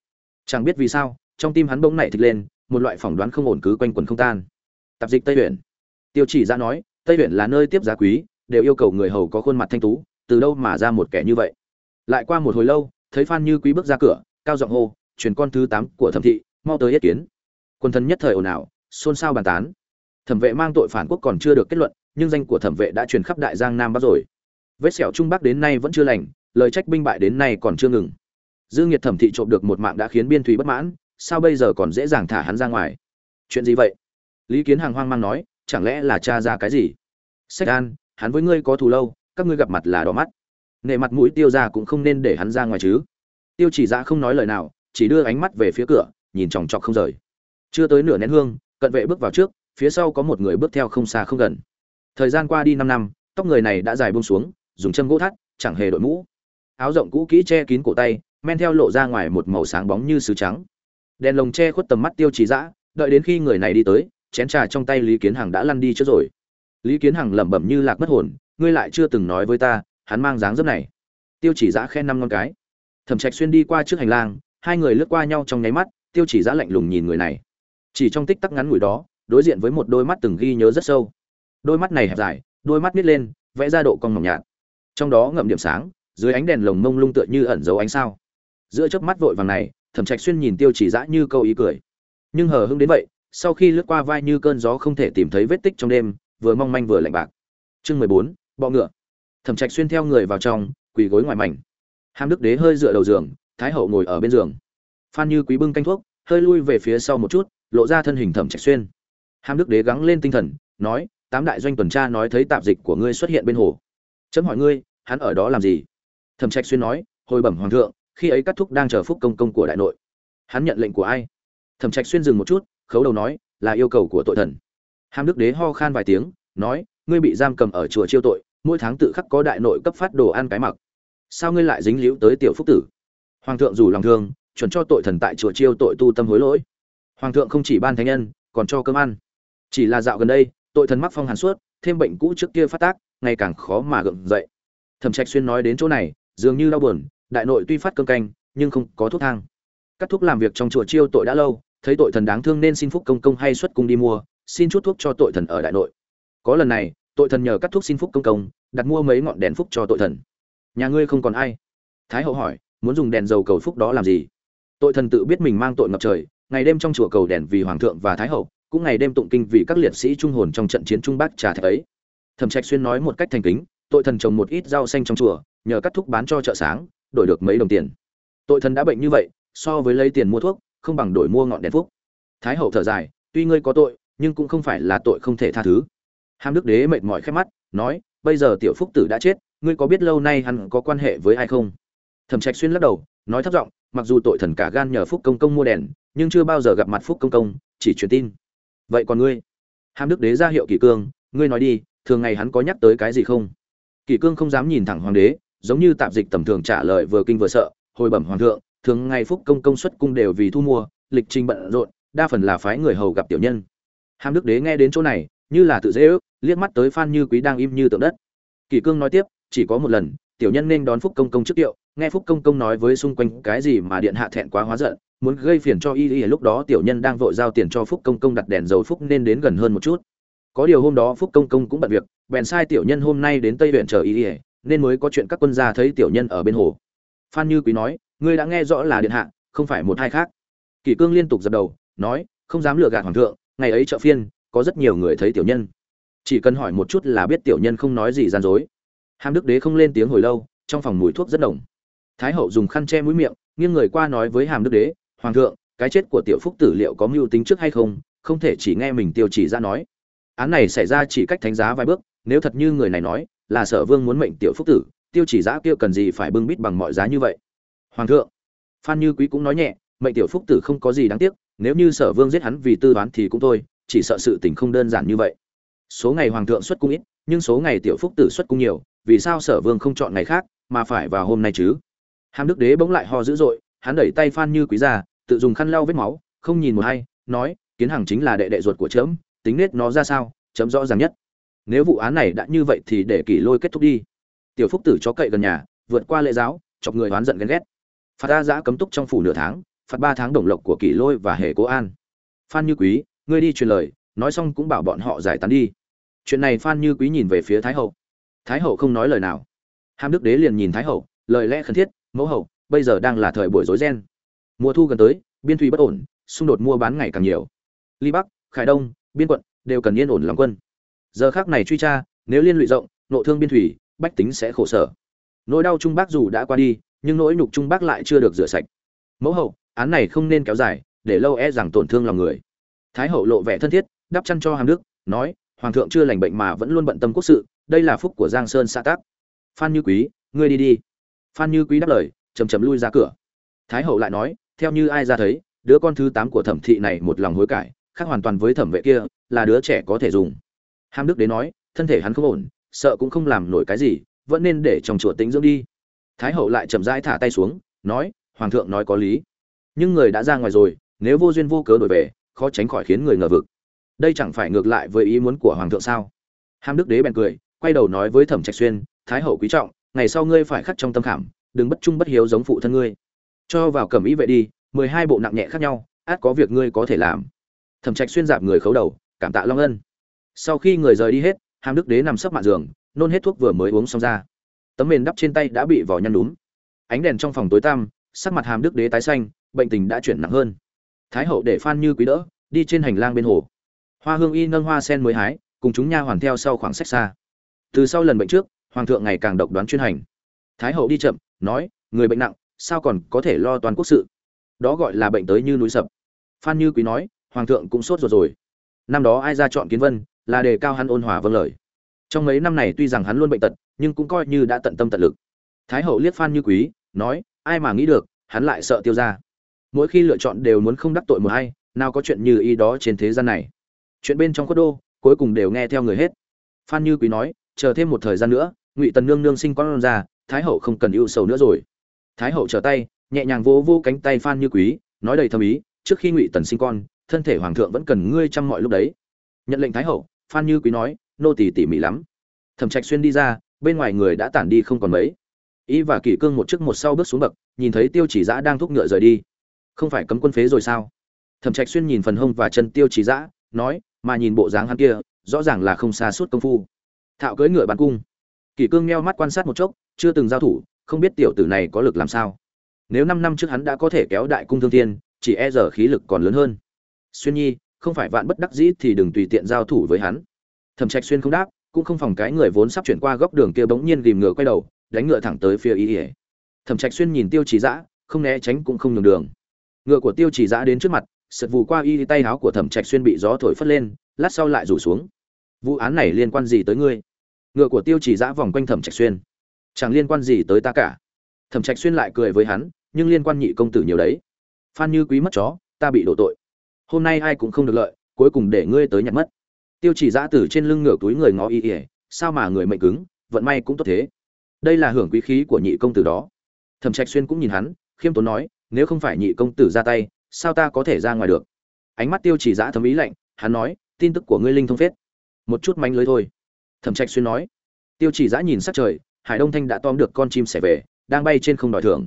Chẳng biết vì sao, trong tim hắn bỗng nảy thịt lên, một loại phỏng đoán không ổn cứ quanh quần không tan. Tạp dịch tây huyện? Tiêu chỉ Giã nói, tây huyện là nơi tiếp giá quý, đều yêu cầu người hầu có khuôn mặt thanh tú, từ đâu mà ra một kẻ như vậy? Lại qua một hồi lâu, thấy phan như quý bước ra cửa, cao giọng hô, truyền con thứ tám của thẩm thị, mau tới yết kiến. Quân thần nhất thời ồn ào, xôn xao bàn tán. Thẩm vệ mang tội phản quốc còn chưa được kết luận, nhưng danh của thẩm vệ đã truyền khắp đại giang nam bắc rồi. Vết sẹo trung bắc đến nay vẫn chưa lành, lời trách binh bại đến nay còn chưa ngừng. Dư nghiệt thẩm thị trộm được một mạng đã khiến biên thùy bất mãn, sao bây giờ còn dễ dàng thả hắn ra ngoài? Chuyện gì vậy? Lý kiến hàng hoang mang nói, chẳng lẽ là cha ra cái gì? Sách an, hắn với ngươi có thù lâu, các ngươi gặp mặt là đỏ mắt nệ mặt mũi tiêu ra cũng không nên để hắn ra ngoài chứ. Tiêu chỉ ra không nói lời nào, chỉ đưa ánh mắt về phía cửa, nhìn chòng chọc không rời. Chưa tới nửa nén hương, cận vệ bước vào trước, phía sau có một người bước theo không xa không gần. Thời gian qua đi năm năm, tóc người này đã dài buông xuống, dùng châm gỗ thắt, chẳng hề đội mũ. Áo rộng cũ kỹ che kín cổ tay, men theo lộ ra ngoài một màu sáng bóng như sứ trắng. Đèn lồng che khuất tầm mắt tiêu chí dã dạ, đợi đến khi người này đi tới, chén trà trong tay lý kiến hằng đã lăn đi trước rồi. Lý kiến hằng lẩm bẩm như lạc mất hồn, ngươi lại chưa từng nói với ta hắn mang dáng dấp này. Tiêu chỉ giã khen năm con cái. Thẩm trạch xuyên đi qua trước hành lang, hai người lướt qua nhau trong nháy mắt, tiêu chỉ giã lạnh lùng nhìn người này. Chỉ trong tích tắc ngắn ngủi đó, đối diện với một đôi mắt từng ghi nhớ rất sâu. Đôi mắt này hẹp dài, đôi mắt nít lên, vẽ ra độ cong mỏng nhạt. Trong đó ngậm điểm sáng, dưới ánh đèn lồng mông lung tựa như ẩn dấu ánh sao. Giữa chớp mắt vội vàng này, thẩm trạch xuyên nhìn tiêu chỉ dã như câu ý cười. Nhưng hờ hững đến vậy, sau khi lướt qua vai như cơn gió không thể tìm thấy vết tích trong đêm, vừa mong manh vừa lạnh bạc. Chương mười bốn, bọ ngựa thẩm trạch xuyên theo người vào trong, quỳ gối ngoài mảnh. Hàm đức đế hơi dựa đầu giường, thái hậu ngồi ở bên giường. Phan như quý bưng canh thuốc, hơi lui về phía sau một chút, lộ ra thân hình thẩm trạch xuyên. Hàm đức đế gắng lên tinh thần, nói, tám đại doanh tuần tra nói thấy tạp dịch của ngươi xuất hiện bên hồ. Chấm hỏi ngươi, hắn ở đó làm gì? Thẩm trạch xuyên nói, hồi bẩm hoàng thượng, khi ấy cắt thúc đang chờ phúc công công của đại nội. Hắn nhận lệnh của ai? Thẩm trạch xuyên dừng một chút, khấu đầu nói, là yêu cầu của tội thần. Hàm đức đế ho khan vài tiếng, nói, ngươi bị giam cầm ở chùa chiêu tội mỗi tháng tự khắc có đại nội cấp phát đồ ăn cái mặc. Sao ngươi lại dính líu tới tiểu phúc tử? Hoàng thượng dù lòng thương, chuẩn cho tội thần tại chùa chiêu tội tu tâm hối lỗi. Hoàng thượng không chỉ ban thánh nhân, còn cho cơm ăn. Chỉ là dạo gần đây, tội thần mắc phong hàn suốt, thêm bệnh cũ trước kia phát tác, ngày càng khó mà gượng dậy. Thẩm trạch xuyên nói đến chỗ này, dường như đau buồn, đại nội tuy phát cơm canh, nhưng không có thuốc thang. Các thuốc làm việc trong chùa chiêu tội đã lâu, thấy tội thần đáng thương nên xin phúc công công hay xuất cung đi mua, xin chút thuốc cho tội thần ở đại nội. Có lần này tội thần nhờ cắt thuốc xin phúc công công, đặt mua mấy ngọn đèn phúc cho tội thần. Nhà ngươi không còn ai. Thái hậu hỏi, muốn dùng đèn dầu cầu phúc đó làm gì? Tội thần tự biết mình mang tội ngập trời, ngày đêm trong chùa cầu đèn vì hoàng thượng và thái hậu, cũng ngày đêm tụng kinh vì các liệt sĩ trung hồn trong trận chiến trung bắc trà thạch ấy. Thẩm trạch xuyên nói một cách thành kính, tội thần trồng một ít rau xanh trong chùa, nhờ cắt thuốc bán cho chợ sáng, đổi được mấy đồng tiền. Tội thần đã bệnh như vậy, so với lấy tiền mua thuốc, không bằng đổi mua ngọn đèn phúc. Thái hậu thở dài, tuy ngươi có tội, nhưng cũng không phải là tội không thể tha thứ hàm đức đế mệt mỏi khép mắt, nói, bây giờ tiểu phúc tử đã chết, ngươi có biết lâu nay hắn có quan hệ với ai không? Thẩm trạch xuyên lắc đầu, nói thấp giọng, mặc dù tội thần cả gan nhờ phúc công công mua đèn, nhưng chưa bao giờ gặp mặt phúc công công, chỉ truyền tin. Vậy còn ngươi? Hàm đức đế ra hiệu kỷ cương, ngươi nói đi, thường ngày hắn có nhắc tới cái gì không? Kỷ cương không dám nhìn thẳng hoàng đế, giống như tạp dịch tầm thường trả lời vừa kinh vừa sợ, hồi bẩm hoàng thượng, thường ngày phúc công công xuất cung đều vì thu mua, lịch trình bận rộn, đa phần là phái người hầu gặp tiểu nhân. Hàm đức đế nghe đến chỗ này như là tự dễ ước, liếc mắt tới phan như quý đang im như tượng đất. Kỷ cương nói tiếp, chỉ có một lần, tiểu nhân nên đón phúc công công trước tiệu nghe phúc công công nói với xung quanh cái gì mà điện hạ thẹn quá hóa giận, muốn gây phiền cho y y, lúc đó tiểu nhân đang vội giao tiền cho phúc công công đặt đèn dầu phúc nên đến gần hơn một chút. Có điều hôm đó phúc công công cũng bận việc, bèn sai tiểu nhân hôm nay đến tây huyện chờ y y, nên mới có chuyện các quân gia thấy tiểu nhân ở bên hồ. Phan như quý nói, ngươi đã nghe rõ là điện hạ, không phải một hai khác. Kỷ cương liên tục dập đầu, nói, không dám lừa gạt hoàng thượng, ngày ấy trợ phiên có rất nhiều người thấy tiểu nhân. Chỉ cần hỏi một chút là biết tiểu nhân không nói gì gian dối. Hàm đức đế không lên tiếng hồi lâu, trong phòng mùi thuốc rất đồng thái hậu dùng khăn che mũi miệng, nghiêng người qua nói với hàm đức đế, hoàng thượng, cái chết của tiểu phúc tử liệu có mưu tính trước hay không? Không thể chỉ nghe mình tiêu chỉ ra nói. Án này xảy ra chỉ cách thánh giá vài bước, nếu thật như người này nói, là sở vương muốn mệnh tiểu phúc tử, tiêu chỉ giã kia cần gì phải bưng bít bằng mọi giá như vậy? Hoàng thượng, phan như quý cũng nói nhẹ, mệnh tiểu phúc tử không có gì đáng tiếc, nếu như sở vương giết hắn vì tư toán thì cũng thôi chỉ sợ sự tình không đơn giản như vậy. Số ngày hoàng thượng xuất cung ít, nhưng số ngày tiểu phúc tử xuất cung nhiều, vì sao sở vương không chọn ngày khác, mà phải vào hôm nay chứ? Hàm đức đế bỗng lại ho dữ dội, hắn đẩy tay phan như quý ra, tự dùng khăn lau vết máu, không nhìn một hay nói, kiến hằng chính là đệ đệ ruột của trẫm tính nết nó ra sao, chấm rõ ràng nhất. Nếu vụ án này đã như vậy thì để kỷ lôi kết thúc đi. Tiểu phúc tử chó cậy gần nhà, vượt qua lễ giáo, chọc người oán giận ghen ghét. Phạt a giã cấm túc trong phủ nửa tháng, phạt ba tháng đồng lộc của kỷ lôi và hề cố an. Phan như quý ngươi đi truyền lời, nói xong cũng bảo bọn họ giải tán đi. Chuyện này phan như quý nhìn về phía thái hậu. Thái hậu không nói lời nào. Hàm đức đế liền nhìn thái hậu, lời lẽ khẩn thiết, mẫu hậu, bây giờ đang là thời buổi rối ren. Mùa thu gần tới, biên thủy bất ổn, xung đột mua bán ngày càng nhiều. Ly bắc, khải đông, biên quận đều cần yên ổn lòng quân. Giờ khác này truy tra, nếu liên lụy rộng, nộ thương biên thủy, bách tính sẽ khổ sở. Nỗi đau trung bắc dù đã qua đi, nhưng nỗi nhục trung bắc lại chưa được rửa sạch. Mẫu hậu, án này không nên kéo dài, để lâu e rằng tổn thương lòng người thái hậu lộ vẻ thân thiết, đắp chăn cho hàm đức, nói, hoàng thượng chưa lành bệnh mà vẫn luôn bận tâm quốc sự, đây là phúc của giang sơn xã tác. Phan như quý, ngươi đi đi. Phan như quý đáp lời chầm chầm lui ra cửa. Thái hậu lại nói, theo như ai ra thấy, đứa con thứ tám của thẩm thị này một lòng hối cải, khác hoàn toàn với thẩm vệ kia, là đứa trẻ có thể dùng. Hàm đức đến nói, thân thể hắn không ổn, sợ cũng không làm nổi cái gì, vẫn nên để trong chùa tĩnh dưỡng đi. Thái hậu lại chậm rãi thả tay xuống, nói, hoàng thượng nói có lý. Nhưng người đã ra ngoài rồi, nếu vô duyên vô cớ đổi về khó tránh khỏi khiến người ngờ vực. Đây chẳng phải ngược lại với ý muốn của hoàng thượng sao? Hàm đức đế bèn cười, quay đầu nói với thẩm trạch xuyên, thái hậu quý trọng, ngày sau ngươi phải khắc trong tâm khảm, đừng bất trung bất hiếu giống phụ thân ngươi. Cho vào cẩm ý vệ đi, mười hai bộ nặng nhẹ khác nhau, át có việc ngươi có thể làm. Thẩm trạch xuyên dạp người khấu đầu, cảm tạ long ân. Sau khi người rời đi hết, hàm đức đế nằm sấp mạng giường, nôn hết thuốc vừa mới uống xong ra. Tấm mền đắp trên tay đã bị vỏ nhăn đúng ánh đèn trong phòng tối tăm, sắc mặt hàm đức đế tái xanh, bệnh tình đã chuyển nặng hơn thái hậu để phan như quý đỡ, đi trên hành lang bên hồ. Hoa hương y nâng hoa sen mới hái, cùng chúng nha hoàn theo sau khoảng sách xa. Từ sau lần bệnh trước, hoàng thượng ngày càng độc đoán chuyên hành. Thái hậu đi chậm, nói, người bệnh nặng, sao còn có thể lo toàn quốc sự? Đó gọi là bệnh tới như núi sập. Phan như quý nói, hoàng thượng cũng sốt ruột rồi. Năm đó ai ra chọn kiến vân, là đề cao hắn ôn hòa vâng lời. Trong mấy năm này tuy rằng hắn luôn bệnh tật, nhưng cũng coi như đã tận tâm tận lực. Thái hậu liếc phan như quý, nói, ai mà nghĩ được, hắn lại sợ tiêu ra mỗi khi lựa chọn đều muốn không đắc tội một hay nào có chuyện như ý đó trên thế gian này. Chuyện bên trong quốc đô, cuối cùng đều nghe theo người hết. Phan như quý nói, chờ thêm một thời gian nữa, ngụy tần nương nương sinh con ra, thái hậu không cần ưu sầu nữa rồi. Thái hậu trở tay, nhẹ nhàng vỗ vỗ cánh tay phan như quý, nói đầy thâm ý, trước khi ngụy tần sinh con, thân thể hoàng thượng vẫn cần ngươi chăm mọi lúc đấy. Nhận lệnh thái hậu, phan như quý nói, nô tỳ tỉ mỉ lắm. Thẩm trạch xuyên đi ra, bên ngoài người đã tản đi không còn mấy. Y và kỷ cương một trước một sau bước xuống bậc, nhìn thấy tiêu chỉ giã đang thúc ngựa rời đi không phải cấm quân phế rồi sao? Thẩm trạch xuyên nhìn phần hông và chân tiêu trí dã, nói, mà nhìn bộ dáng hắn kia, rõ ràng là không xa suốt công phu. Thạo cưỡi ngựa bắn cung. Kỷ cương meo mắt quan sát một chốc, chưa từng giao thủ, không biết tiểu tử này có lực làm sao. Nếu năm năm trước hắn đã có thể kéo đại cung thương thiên, chỉ e giờ khí lực còn lớn hơn. Xuyên nhi, không phải vạn bất đắc dĩ thì đừng tùy tiện giao thủ với hắn. Thẩm trạch xuyên không đáp, cũng không phòng cái người vốn sắp chuyển qua góc đường kia bỗng nhiên ghìm ngựa quay đầu, đánh ngựa thẳng tới phía y ỉa thẩm trạch xuyên nhìn tiêu trí dã, không né tránh cũng không nhường đường ngựa của tiêu chỉ Giã đến trước mặt, sượt vù qua y tay áo của thẩm trạch xuyên bị gió thổi phất lên, lát sau lại rủ xuống. Vụ án này liên quan gì tới ngươi? Ngựa của tiêu chỉ Giã vòng quanh thẩm trạch xuyên. Chẳng liên quan gì tới ta cả. Thẩm trạch xuyên lại cười với hắn, nhưng liên quan nhị công tử nhiều đấy. Phan như quý mất chó, ta bị đổ tội. Hôm nay ai cũng không được lợi, cuối cùng để ngươi tới nhặt mất. Tiêu chỉ giã từ trên lưng ngửa túi người ngó y ỉa sao mà người mệnh cứng, vận may cũng tốt thế. Đây là hưởng quý khí của nhị công tử đó. Thẩm trạch xuyên cũng nhìn hắn, khiêm tốn nói nếu không phải nhị công tử ra tay, sao ta có thể ra ngoài được? Ánh mắt tiêu chỉ giã thấm ý lạnh, hắn nói, tin tức của ngươi linh thông phết. Một chút manh lưới thôi. Thẩm trạch xuyên nói. Tiêu chỉ giã nhìn sắc trời, hải đông thanh đã tóm được con chim sẻ về, đang bay trên không đòi thưởng.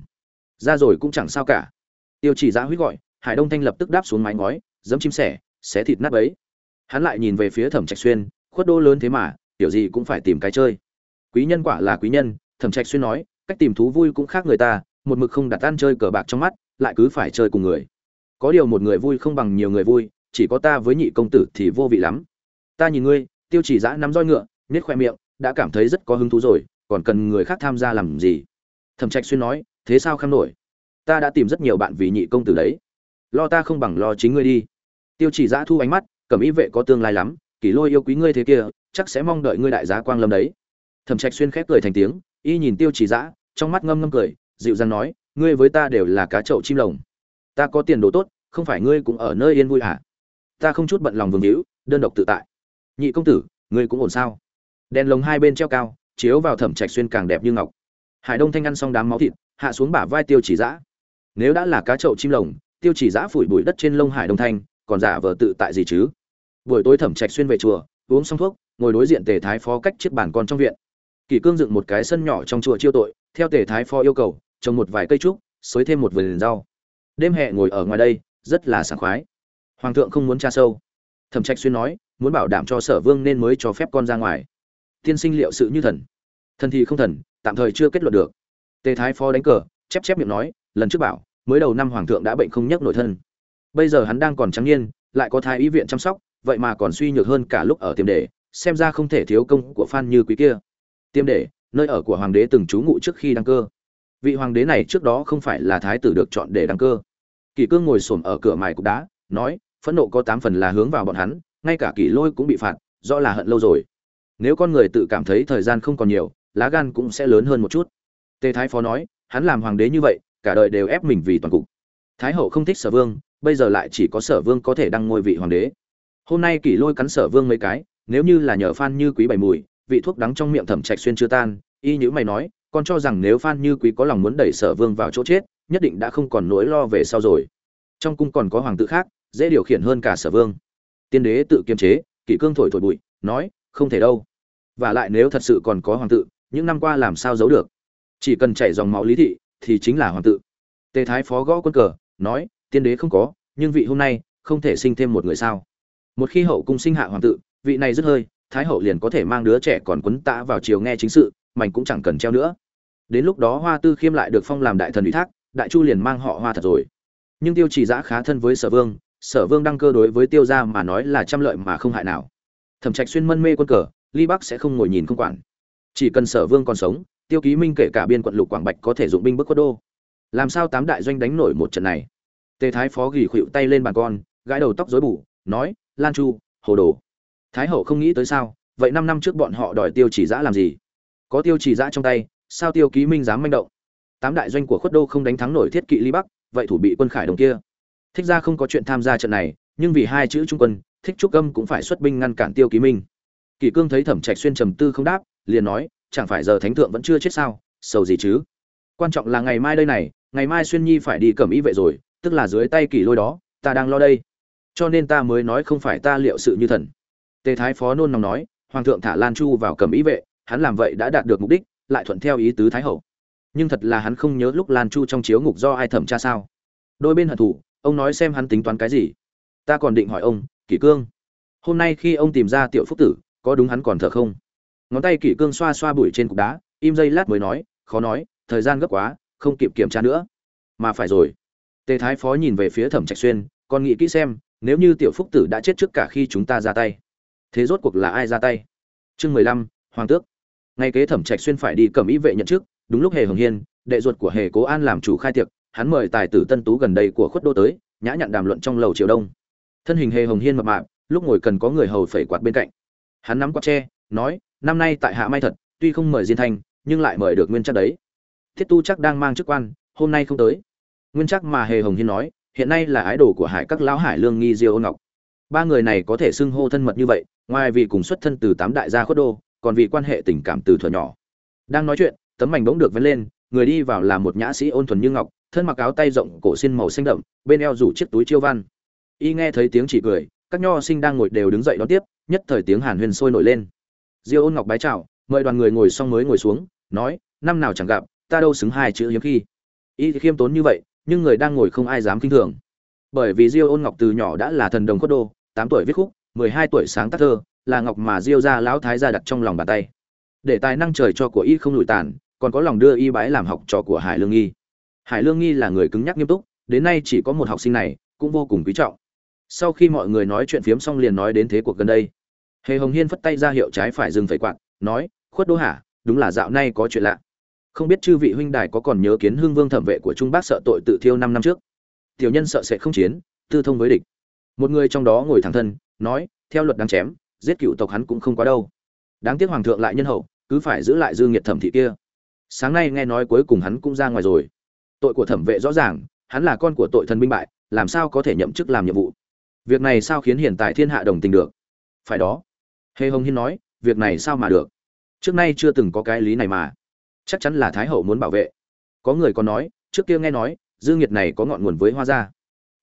Ra rồi cũng chẳng sao cả. Tiêu chỉ giã huýt gọi, hải đông thanh lập tức đáp xuống mái ngói giấm chim sẻ, xé thịt nát ấy hắn lại nhìn về phía thẩm trạch xuyên, khuất đô lớn thế mà, tiểu gì cũng phải tìm cái chơi. Quý nhân quả là quý nhân, thẩm trạch xuyên nói, cách tìm thú vui cũng khác người ta một mực không đặt ăn chơi cờ bạc trong mắt, lại cứ phải chơi cùng người. Có điều một người vui không bằng nhiều người vui, chỉ có ta với nhị công tử thì vô vị lắm. Ta nhìn ngươi, tiêu chỉ giã nắm roi ngựa nết khoe miệng, đã cảm thấy rất có hứng thú rồi, còn cần người khác tham gia làm gì? Thẩm trạch xuyên nói, thế sao kham nổi? Ta đã tìm rất nhiều bạn vì nhị công tử đấy. Lo ta không bằng lo chính ngươi đi. Tiêu chỉ giã thu ánh mắt, cẩm ý vệ có tương lai lắm, kỷ lôi yêu quý ngươi thế kia, chắc sẽ mong đợi ngươi đại giá quang lâm đấy. Thẩm trạch xuyên khép cười thành tiếng, y nhìn tiêu chỉ giã trong mắt ngâm ngâm cười dịu dàng nói, ngươi với ta đều là cá chậu chim lồng. Ta có tiền đồ tốt, không phải ngươi cũng ở nơi yên vui hả ta không chút bận lòng vương hữu, đơn độc tự tại. Nhị công tử, ngươi cũng ổn sao? Đèn lồng hai bên treo cao, chiếu vào thẩm trạch xuyên càng đẹp như ngọc. Hải đông thanh ăn xong đám máu thịt, hạ xuống bả vai tiêu chỉ Dã. nếu đã là cá chậu chim lồng, tiêu chỉ Dã phủi bụi đất trên lông hải đông thanh, còn giả vờ tự tại gì chứ? Buổi tối thẩm trạch xuyên về chùa, uống xong thuốc, ngồi đối diện tề thái phó cách chiếc bàn con trong viện. Kỳ cương dựng một cái sân nhỏ trong chùa chiêu tội, theo tề thái phó yêu cầu trồng một vài cây trúc, xới thêm một vườn rau. Đêm hè ngồi ở ngoài đây, rất là sảng khoái. Hoàng thượng không muốn tra sâu. Thẩm trạch xuyên nói, muốn bảo đảm cho sở vương nên mới cho phép con ra ngoài. Tiên sinh liệu sự như thần. Thần thì không thần, tạm thời chưa kết luận được. Tề thái phó đánh cờ, chép chép miệng nói, lần trước bảo, mới đầu năm hoàng thượng đã bệnh không nhấc nổi thân. Bây giờ hắn đang còn trắng niên, lại có thái y viện chăm sóc, vậy mà còn suy nhược hơn cả lúc ở tiềm đề xem ra không thể thiếu công của phan như quý kia. Tiêm đề nơi ở của hoàng đế từng trú ngụ trước khi đăng cơ vị hoàng đế này trước đó không phải là thái tử được chọn để đăng cơ. Kỷ cương ngồi xổm ở cửa mài cục đá, nói, phẫn nộ có tám phần là hướng vào bọn hắn, ngay cả kỷ lôi cũng bị phạt, rõ là hận lâu rồi. Nếu con người tự cảm thấy thời gian không còn nhiều, lá gan cũng sẽ lớn hơn một chút. Tề thái phó nói, hắn làm hoàng đế như vậy, cả đời đều ép mình vì toàn cục. Thái hậu không thích sở vương, bây giờ lại chỉ có sở vương có thể đăng ngôi vị hoàng đế. Hôm nay kỷ lôi cắn sở vương mấy cái, nếu như là nhờ phan như quý bảy mùi, vị thuốc đắng trong miệng thẩm trạch xuyên chưa tan, y nhữ mày nói con cho rằng nếu phan như quý có lòng muốn đẩy sở vương vào chỗ chết nhất định đã không còn nỗi lo về sau rồi. Trong cung còn có hoàng tử khác dễ điều khiển hơn cả sở vương. Tiên đế tự kiềm chế kỷ cương thổi thổi bụi nói không thể đâu. Và lại nếu thật sự còn có hoàng tử, những năm qua làm sao giấu được? Chỉ cần chảy dòng máu lý thị thì chính là hoàng tử. tề thái phó gõ quân cờ nói tiên đế không có nhưng vị hôm nay không thể sinh thêm một người sao? Một khi hậu cung sinh hạ hoàng tử, vị này rất hơi thái hậu liền có thể mang đứa trẻ còn quấn tã vào chiều nghe chính sự mảnh cũng chẳng cần treo nữa. Đến lúc đó hoa tư khiêm lại được phong làm đại thần ủy thác, đại chu liền mang họ hoa thật rồi. Nhưng tiêu chỉ giã khá thân với sở vương sở vương đăng cơ đối với tiêu gia mà nói là trăm lợi mà không hại nào. Thẩm trạch xuyên mân mê quân cờ, ly bắc sẽ không ngồi nhìn không quản. Chỉ cần sở vương còn sống, tiêu ký minh kể cả biên quận lục quảng bạch có thể dụng binh bức quốc đô. Làm sao tám đại doanh đánh nổi một trận này? Tề thái phó gỉ khuỵu tay lên bàn con, gãi đầu tóc rối bù, nói, lan chu, hồ đồ. Thái hậu không nghĩ tới sao? Vậy năm năm trước bọn họ đòi tiêu chỉ giã làm gì? Có tiêu chỉ giã trong tay, sao tiêu ký minh dám manh động? Tám đại doanh của khuất đô không đánh thắng nổi thiết kỵ ly bắc, vậy thủ bị quân khải đồng kia. Thích ra không có chuyện tham gia trận này, nhưng vì hai chữ trung quân, thích trúc âm cũng phải xuất binh ngăn cản tiêu ký minh. Kỷ cương thấy thẩm trạch xuyên trầm tư không đáp, liền nói, chẳng phải giờ thánh thượng vẫn chưa chết sao? Sầu gì chứ? Quan trọng là ngày mai đây này, ngày mai xuyên nhi phải đi cầm ý vệ rồi, tức là dưới tay kỷ lôi đó, ta đang lo đây. Cho nên ta mới nói không phải ta liệu sự như thần. Tề thái phó nôn nóng nói, hoàng thượng thả lan chu vào cầm ý vệ hắn làm vậy đã đạt được mục đích, lại thuận theo ý tứ thái hậu. Nhưng thật là hắn không nhớ lúc lan chu trong chiếu ngục do ai thẩm tra sao. Đôi bên hận thủ ông nói xem hắn tính toán cái gì. Ta còn định hỏi ông, kỷ cương, hôm nay khi ông tìm ra tiểu phúc tử, có đúng hắn còn thở không? Ngón tay kỷ cương xoa xoa bụi trên cục đá, im dây lát mới nói, khó nói, thời gian gấp quá, không kịp kiểm tra nữa. Mà phải rồi. Tề thái phó nhìn về phía thẩm trạch xuyên, còn nghĩ kỹ xem, nếu như tiểu phúc tử đã chết trước cả khi chúng ta ra tay, thế rốt cuộc là ai ra tay? Chương mười lăm, hoàng tước ngay kế thẩm trạch xuyên phải đi cầm ý vệ nhận chức, đúng lúc hề hồng hiên, đệ ruột của hề cố an làm chủ khai tiệc, hắn mời tài tử tân tú gần đây của khuất đô tới, nhã nhặn đàm luận trong lầu triều đông. Thân hình hề hồng hiên mập mạp, lúc ngồi cần có người hầu phẩy quạt bên cạnh. Hắn nắm quạt tre, nói, năm nay tại hạ may thật, tuy không mời diên thanh, nhưng lại mời được nguyên chắc đấy. Thiết tu chắc đang mang chức quan, hôm nay không tới. Nguyên chắc mà hề hồng hiên nói, hiện nay là ái đồ của hải các lão hải lương nghi diêu ôn ngọc. Ba người này có thể xưng hô thân mật như vậy, ngoài vì cùng xuất thân từ tám đại gia khuất đô còn vì quan hệ tình cảm từ thuở nhỏ. Đang nói chuyện, tấm mảnh bỗng được vén lên, người đi vào là một nhã sĩ ôn thuần như ngọc, thân mặc áo tay rộng cổ xin màu xanh đậm, bên eo rủ chiếc túi chiêu văn. Y nghe thấy tiếng chỉ cười, các nho sinh đang ngồi đều đứng dậy đón tiếp, nhất thời tiếng hàn huyền sôi nổi lên. Diêu ôn ngọc bái chào, mời đoàn người ngồi xong mới ngồi xuống, nói, năm nào chẳng gặp, ta đâu xứng hai chữ hiếm khi. Y khiêm tốn như vậy, nhưng người đang ngồi không ai dám kinh thường. Bởi vì diêu ôn ngọc từ nhỏ đã là thần đồng khuất đô, tám tuổi viết khúc, mười hai tuổi sáng tác thơ là ngọc mà diêu ra lão thái gia đặt trong lòng bàn tay. Để tài năng trời cho của y không lùi tàn, còn có lòng đưa y bái làm học trò của hải lương nghi. Hải lương nghi là người cứng nhắc nghiêm túc, đến nay chỉ có một học sinh này, cũng vô cùng quý trọng. Sau khi mọi người nói chuyện phiếm xong liền nói đến thế cuộc gần đây. Hề hồng hiên phất tay ra hiệu trái phải dừng phải quạt, nói, khuất đô hả đúng là dạo nay có chuyện lạ. Không biết chư vị huynh đài có còn nhớ kiến hương vương thẩm vệ của trung bác sợ tội tự thiêu năm năm trước? Tiểu nhân sợ sẽ không chiến, tư thông với địch. Một người trong đó ngồi thẳng thân, nói, theo luật đáng chém giết cựu tộc hắn cũng không quá đâu. Đáng tiếc hoàng thượng lại nhân hậu, cứ phải giữ lại dương nghiệt thẩm thị kia. Sáng nay nghe nói cuối cùng hắn cũng ra ngoài rồi. Tội của thẩm vệ rõ ràng, hắn là con của tội thần binh bại, làm sao có thể nhậm chức làm nhiệm vụ? Việc này sao khiến hiện tại thiên hạ đồng tình được? Phải đó. Hề hồng hiên nói, việc này sao mà được? Trước nay chưa từng có cái lý này mà. Chắc chắn là thái hậu muốn bảo vệ. Có người còn nói, trước kia nghe nói dương nhiệt này có ngọn nguồn với hoa gia.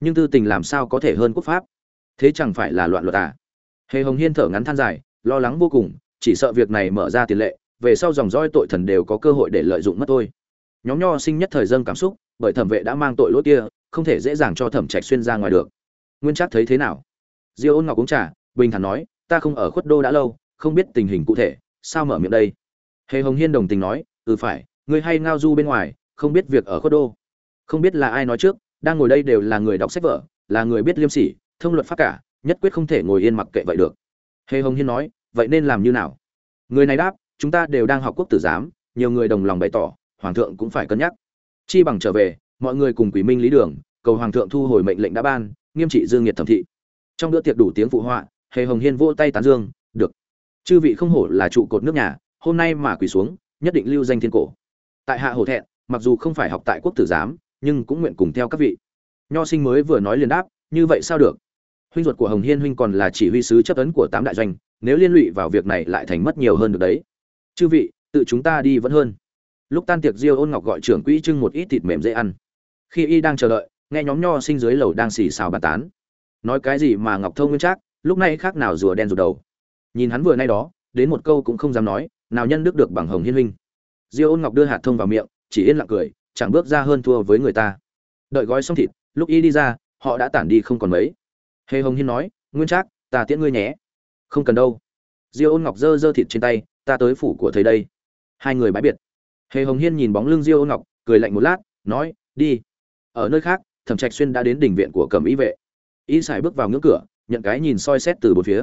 Nhưng tư tình làm sao có thể hơn quốc pháp? Thế chẳng phải là loạn luật à? Hề hồng hiên thở ngắn than dài, lo lắng vô cùng, chỉ sợ việc này mở ra tiền lệ, về sau dòng dõi tội thần đều có cơ hội để lợi dụng mất thôi. Nhóm nho sinh nhất thời dâng cảm xúc, bởi thẩm vệ đã mang tội lỗi kia, không thể dễ dàng cho thẩm trạch xuyên ra ngoài được. Nguyên trác thấy thế nào? Diêu ôn ngọc uống trà, bình thản nói, ta không ở khuất đô đã lâu, không biết tình hình cụ thể, sao mở miệng đây? Hề hồng hiên đồng tình nói ừ phải, ngươi hay ngao du bên ngoài, không biết việc ở khuất đô. Không biết là ai nói trước, đang ngồi đây đều là người đọc sách vở, là người biết liêm sỉ, thông luật pháp cả nhất quyết không thể ngồi yên mặc kệ vậy được. Hề hồng hiên nói, vậy nên làm như nào? Người này đáp, chúng ta đều đang học quốc tử giám, nhiều người đồng lòng bày tỏ, hoàng thượng cũng phải cân nhắc. Chi bằng trở về, mọi người cùng quỷ minh lý đường, cầu hoàng thượng thu hồi mệnh lệnh đã ban, nghiêm trị dương nhiệt thẩm thị. Trong bữa tiệc đủ tiếng phụ họa, hề hồng hiên vỗ tay tán dương, được. Chư vị không hổ là trụ cột nước nhà, hôm nay mà quỳ xuống, nhất định lưu danh thiên cổ. Tại hạ hổ thẹn, mặc dù không phải học tại quốc tử giám, nhưng cũng nguyện cùng theo các vị. Nho sinh mới vừa nói liền đáp, như vậy sao được? Huynh ruột của hồng hiên huynh còn là chỉ huy sứ chấp ấn của tám đại doanh, nếu liên lụy vào việc này lại thành mất nhiều hơn được đấy. Chư vị, tự chúng ta đi vẫn hơn. Lúc tan tiệc diêu ôn ngọc gọi trưởng quỹ trưng một ít thịt mềm dễ ăn. Khi y đang chờ đợi, nghe nhóm nho sinh dưới lầu đang xì xào bàn tán. Nói cái gì mà ngọc thông nguyên trác, lúc này khác nào rùa đen rụt đầu. Nhìn hắn vừa nay đó, đến một câu cũng không dám nói, nào nhân đức được bằng hồng hiên huynh. Diêu ôn ngọc đưa hạt thông vào miệng, chỉ yên lặng cười, chẳng bước ra hơn thua với người ta. Đợi gói xong thịt, lúc y đi ra, họ đã tản đi không còn mấy hề hồng hiên nói, nguyên trác, ta tiễn ngươi nhé. Không cần đâu. Diêu ôn ngọc dơ dơ thịt trên tay, ta tới phủ của thầy đây. Hai người bãi biệt. Hề hồng hiên nhìn bóng lưng diêu ôn ngọc, cười lạnh một lát, nói, đi. Ở nơi khác, thẩm trạch xuyên đã đến đỉnh viện của cẩm y vệ. Y sải bước vào ngưỡng cửa, nhận cái nhìn soi xét từ bốn phía.